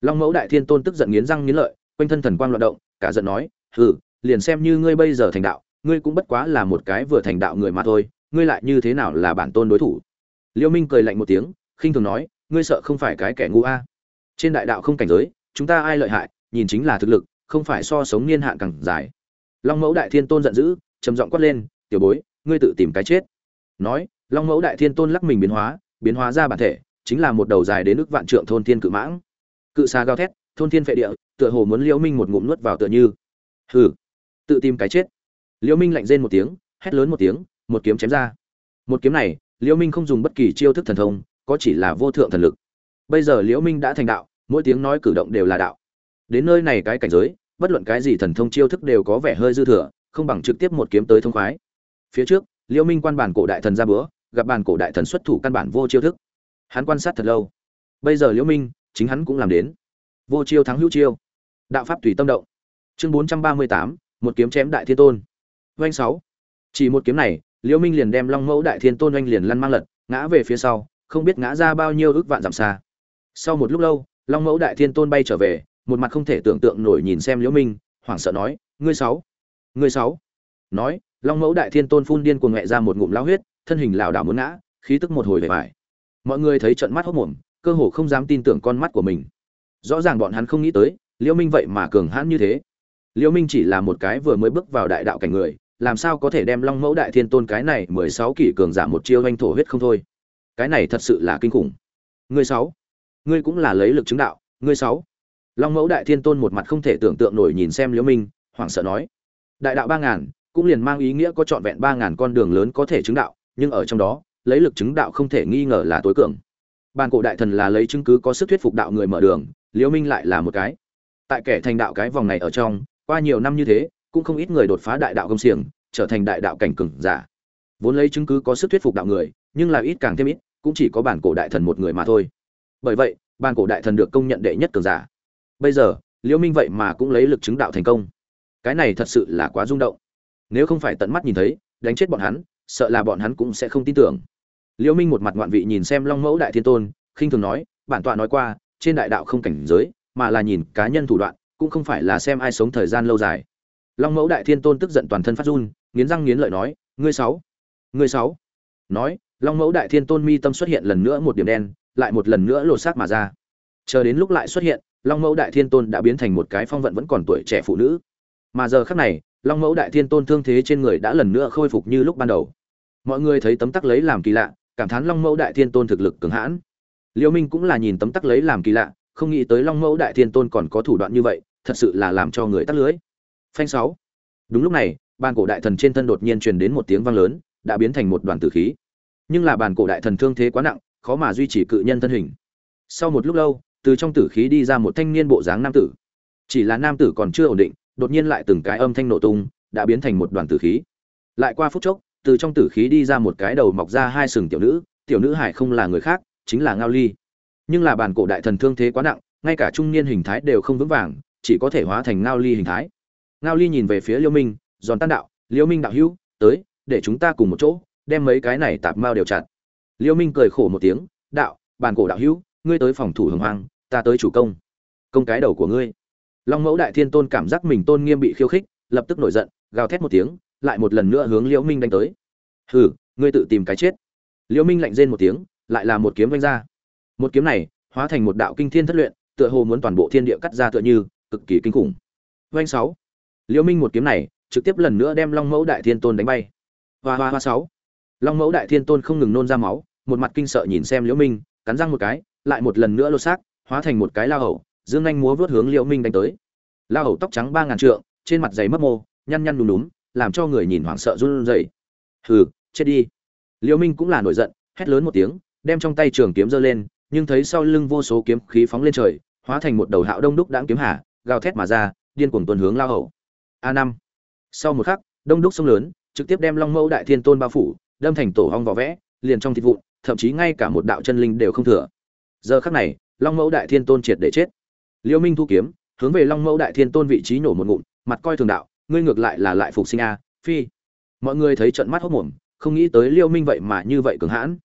Long mẫu đại thiên tôn tức giận nghiến răng nghiến lợi, quanh thân thần quang loạn động, cả giận nói, hừ, liền xem như ngươi bây giờ thành đạo, ngươi cũng bất quá là một cái vừa thành đạo người mà thôi, ngươi lại như thế nào là bản tôn đối thủ? Liêu minh cười lạnh một tiếng, khinh thường nói, ngươi sợ không phải cái kẻ ngu a. Trên đại đạo không cảnh giới, chúng ta ai lợi hại, nhìn chính là thực lực không phải so sống niên hạn càng dài. Long mẫu đại thiên tôn giận dữ, trầm giọng quát lên, tiểu bối, ngươi tự tìm cái chết. Nói, long mẫu đại thiên tôn lắc mình biến hóa biến hóa ra bản thể, chính là một đầu dài đến nước vạn trượng thôn thiên cự mãng. Cự xa gào thét, thôn thiên phệ địa, tựa hồ muốn liễu minh một ngụm nuốt vào tựa như. Hừ, tự tìm cái chết. Liễu minh lạnh rên một tiếng, hét lớn một tiếng, một kiếm chém ra. Một kiếm này, liễu minh không dùng bất kỳ chiêu thức thần thông, có chỉ là vô thượng thần lực. Bây giờ liễu minh đã thành đạo, mỗi tiếng nói cử động đều là đạo đến nơi này cái cảnh giới, bất luận cái gì thần thông chiêu thức đều có vẻ hơi dư thừa, không bằng trực tiếp một kiếm tới thông khoái. Phía trước liễu minh quan bản cổ đại thần ra bữa, gặp bản cổ đại thần xuất thủ căn bản vô chiêu thức. Hắn quan sát thật lâu. Bây giờ liễu minh, chính hắn cũng làm đến. Vô chiêu thắng hữu chiêu. Đạo pháp tùy tâm động. Chương bốn trăm ba mươi tám, một kiếm chém đại thiên tôn. Oanh sáu. Chỉ một kiếm này liễu minh liền đem long mẫu đại thiên tôn oanh liền lăn mang lật, ngã về phía sau, không biết ngã ra bao nhiêu ước vạn dặm xa. Sau một lúc lâu, long mẫu đại thiên tôn bay trở về một mặt không thể tưởng tượng nổi nhìn xem liễu minh, hoảng sợ nói, ngươi sáu ngươi sáu. Nói, long mẫu đại thiên tôn phun điên cuồng mẹ ra một ngụm lao huyết, thân hình lảo đảo muốn ngã, khí tức một hồi về vải mọi người thấy trận mắt hốc mồm, cơ hồ không dám tin tưởng con mắt của mình. Rõ ràng bọn hắn không nghĩ tới, liễu minh vậy mà cường hãn như thế. Liễu minh chỉ là một cái vừa mới bước vào đại đạo cảnh người, làm sao có thể đem long mẫu đại thiên tôn cái này mười sáu kỷ cường giả một chiêu anh thổ huyết không thôi? Cái này thật sự là kinh khủng. Ngươi sáu, ngươi cũng là lấy lực chứng đạo, ngươi sáu long mẫu đại thiên tôn một mặt không thể tưởng tượng nổi nhìn xem liễu minh, hoảng sợ nói, đại đạo ba ngàn, cũng liền mang ý nghĩa có trọn vẹn ba ngàn con đường lớn có thể chứng đạo, nhưng ở trong đó, lấy lực chứng đạo không thể nghi ngờ là tối cường. Bàn cổ đại thần là lấy chứng cứ có sức thuyết phục đạo người mở đường, liễu minh lại là một cái. Tại kẻ thành đạo cái vòng này ở trong, qua nhiều năm như thế, cũng không ít người đột phá đại đạo công xiềng, trở thành đại đạo cảnh cường giả. Vốn lấy chứng cứ có sức thuyết phục đạo người, nhưng là ít càng thêm ít, cũng chỉ có bản cổ đại thần một người mà thôi. Bởi vậy, bản cổ đại thần được công nhận đệ nhất cường giả bây giờ, liễu minh vậy mà cũng lấy lực chứng đạo thành công. Cái này thật sự là quá rung động. Nếu không phải tận mắt nhìn thấy, đánh chết bọn hắn, sợ là bọn hắn cũng sẽ không tin tưởng. Liễu minh một mặt ngoạn vị nhìn xem long mẫu đại thiên tôn, khinh thường nói, bản tọa nói qua, trên đại đạo không cảnh giới, mà là nhìn cá nhân thủ đoạn, cũng không phải là xem ai sống thời gian lâu dài. Long mẫu đại thiên tôn tức giận toàn thân phát run, nghiến răng nghiến lợi nói, ngươi sáu ngươi sáu. Nói, long mẫu đại thiên tôn mi tâm xuất hiện lần nữa một điểm đen, lại một lần nữa lột xác mà ra. Chờ đến lúc lại xuất hiện long mẫu đại thiên tôn đã biến thành một cái phong vận vẫn còn tuổi trẻ phụ nữ. Mà giờ khác này, long mẫu đại thiên tôn thương thế trên người đã lần nữa khôi phục như lúc ban đầu. Mọi người thấy tấm tắc lấy làm kỳ lạ, cảm thán long mẫu đại thiên tôn thực lực cường hãn. Liêu minh cũng là nhìn tấm tắc lấy làm kỳ lạ, không nghĩ tới long mẫu đại thiên tôn còn có thủ đoạn như vậy, thật sự là làm cho người tắt lưới. Phanh sáu. Đúng lúc này, bàn cổ đại thần trên thân đột nhiên truyền đến một tiếng vang lớn, đã biến thành một đoàn tử khí. Nhưng là bàn cổ đại thần thương thế quá nặng, khó mà duy trì cự nhân thân hình. Sau một lúc lâu từ trong tử khí đi ra một thanh niên bộ dáng nam tử. Chỉ là nam tử còn chưa ổn định, đột nhiên lại từng cái âm thanh nổ tung, đã biến thành một đoàn tử khí. Lại qua phút chốc, từ trong tử khí đi ra một cái đầu mọc ra hai sừng tiểu nữ tiểu nữ hải không là người khác, chính là ngao ly. Nhưng là bản cổ đại thần thương thế quá nặng, ngay cả trung niên hình thái đều không vững vàng, chỉ có thể hóa thành ngao ly hình thái. Ngao ly nhìn về phía liêu minh, giòn tan đạo, liêu minh đạo hữu, tới, để chúng ta cùng một chỗ, đem mấy cái này tạp mao đều chặt. Liêu minh cười khổ một tiếng, đạo, bản cổ đạo hữu, ngươi tới phòng thủ hồng hoang ta tới chủ công. Công cái đầu của ngươi. Long mẫu đại thiên tôn cảm giác mình tôn nghiêm bị khiêu khích, lập tức nổi giận, gào thét một tiếng, lại một lần nữa hướng liễu minh đánh tới. Hừ, ngươi tự tìm cái chết. Liễu minh lạnh rên một tiếng, lại là một kiếm vanh ra. Một kiếm này, hóa thành một đạo kinh thiên thất luyện, tựa hồ muốn toàn bộ thiên địa cắt ra tựa như, cực kỳ kinh khủng. Vanh sáu. Liễu minh một kiếm này, trực tiếp lần nữa đem long mẫu đại thiên tôn đánh bay. Hoa hoa hoa sáu. Long mẫu đại thiên tôn không ngừng nôn ra máu, một mặt kinh sợ nhìn xem liễu minh, cắn răng một cái, lại một lần nữa lột xác hóa thành một cái lao hầu, dương anh múa vớt hướng liễu minh đánh tới. Lao hầu tóc trắng ba ngàn trượng, trên mặt dày mấp mô, nhăn nhăn đúng đúng làm cho người nhìn hoảng sợ run rẩy. Hừ, chết đi. Liễu minh cũng là nổi giận, hét lớn một tiếng, đem trong tay trường kiếm giơ lên, nhưng thấy sau lưng vô số kiếm khí phóng lên trời, hóa thành một đầu hạo đông đúc đãng kiếm hà, gào thét mà ra, điên cuồng tuần hướng lao hầu. A năm. Sau một khắc, đông đúc sông lớn, trực tiếp đem long mẫu đại thiên tôn bao phủ, đâm thành tổ hong vỏ vẽ, liền trong thịt vụn, thậm chí ngay cả một đạo chân linh đều không thừa. Giờ khắc này long mẫu đại thiên tôn triệt để chết. Liêu minh thu kiếm, hướng về long mẫu đại thiên tôn vị trí nổ một ngụm, mặt coi thường đạo, ngươi ngược lại là lại phục sinh a, phi. Mọi người thấy trận mắt hốc mồm không nghĩ tới liêu minh vậy mà như vậy cường hãn.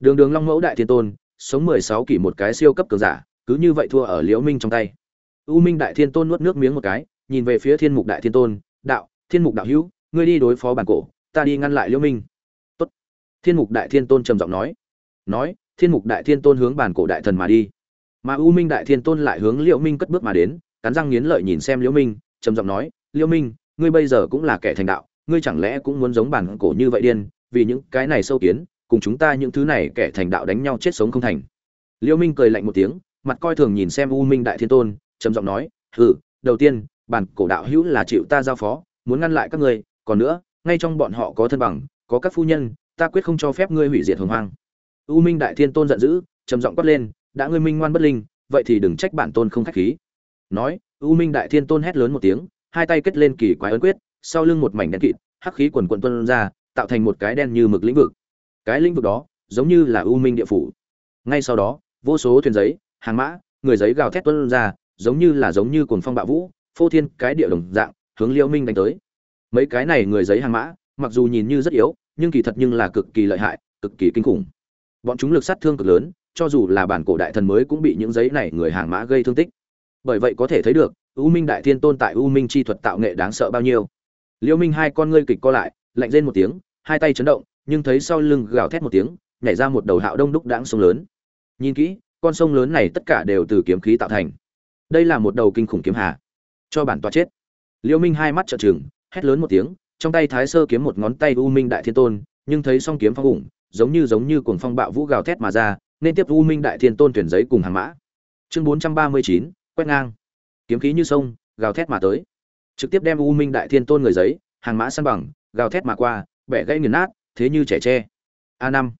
Đường đường long mẫu đại thiên tôn, sống mười sáu kỷ một cái siêu cấp cường giả, cứ như vậy thua ở liễu minh trong tay. U minh đại thiên tôn nuốt nước miếng một cái, nhìn về phía thiên mục đại thiên tôn, đạo, thiên mục đạo hữu, ngươi đi đối phó bản cổ, ta đi ngăn lại liễu minh. Tốt. Thiên mục đại thiên tôn trầm giọng nói. Nói, thiên mục đại thiên tôn hướng bản cổ đại thần mà đi mà u minh đại thiên tôn lại hướng liễu minh cất bước mà đến, cắn răng nghiến lợi nhìn xem liễu minh, trầm giọng nói, liễu minh, ngươi bây giờ cũng là kẻ thành đạo, ngươi chẳng lẽ cũng muốn giống bản cổ như vậy điên, vì những cái này sâu kiến, cùng chúng ta những thứ này kẻ thành đạo đánh nhau chết sống không thành? Liễu minh cười lạnh một tiếng, mặt coi thường nhìn xem u minh đại thiên tôn, trầm giọng nói, hừ, đầu tiên, bản cổ đạo hữu là chịu ta giao phó, muốn ngăn lại các ngươi, còn nữa, ngay trong bọn họ có thân bằng, có các phu nhân, ta quyết không cho phép ngươi hủy diệt hồng hoang. U minh đại thiên tôn giận dữ, trầm giọng quát lên đã ngươi minh ngoan bất linh, vậy thì đừng trách bản tôn không khách khí. Nói, u minh đại thiên tôn hét lớn một tiếng, hai tay kết lên kỳ quái ấn quyết, sau lưng một mảnh đen kịt, hắc khí quần quận tuôn ra, tạo thành một cái đen như mực lĩnh vực. Cái lĩnh vực đó, giống như là u minh địa phủ. Ngay sau đó, vô số thuyền giấy, hàng mã, người giấy gào thét tuôn ra, giống như là giống như cuồng phong bạo vũ, phô thiên cái địa đồng dạng, hướng liêu minh đánh tới. Mấy cái này người giấy hàng mã, mặc dù nhìn như rất yếu, nhưng kỳ thật nhưng là cực kỳ lợi hại, cực kỳ kinh khủng. Bọn chúng lực sát thương cực lớn cho dù là bản cổ đại thần mới cũng bị những giấy này người hàng mã gây thương tích. Bởi vậy có thể thấy được, u minh đại thiên tôn tại u minh chi thuật tạo nghệ đáng sợ bao nhiêu. Liêu minh hai con ngươi kịch co lại, lạnh lên một tiếng, hai tay chấn động, nhưng thấy sau lưng gào thét một tiếng, nhảy ra một đầu hạo đông đúc đãng sông lớn. Nhìn kỹ, con sông lớn này tất cả đều từ kiếm khí tạo thành. Đây là một đầu kinh khủng kiếm hà. Cho bản tọa chết. Liêu minh hai mắt trợn trừng, hét lớn một tiếng, trong tay thái sơ kiếm một ngón tay u minh đại thiên tôn, nhưng thấy song kiếm phong ủng, giống như giống như cuồng phong bạo vũ gào thét mà ra nên tiếp u minh đại thiên tôn tuyển giấy cùng hàng mã. Chương bốn trăm ba mươi chín, quét ngang. Kiếm khí như sông, gào thét mà tới. Trực tiếp đem u minh đại thiên tôn người giấy, hàng mã săn bằng, gào thét mà qua, bẻ gãy nghiền nát, thế như trẻ tre. A năm.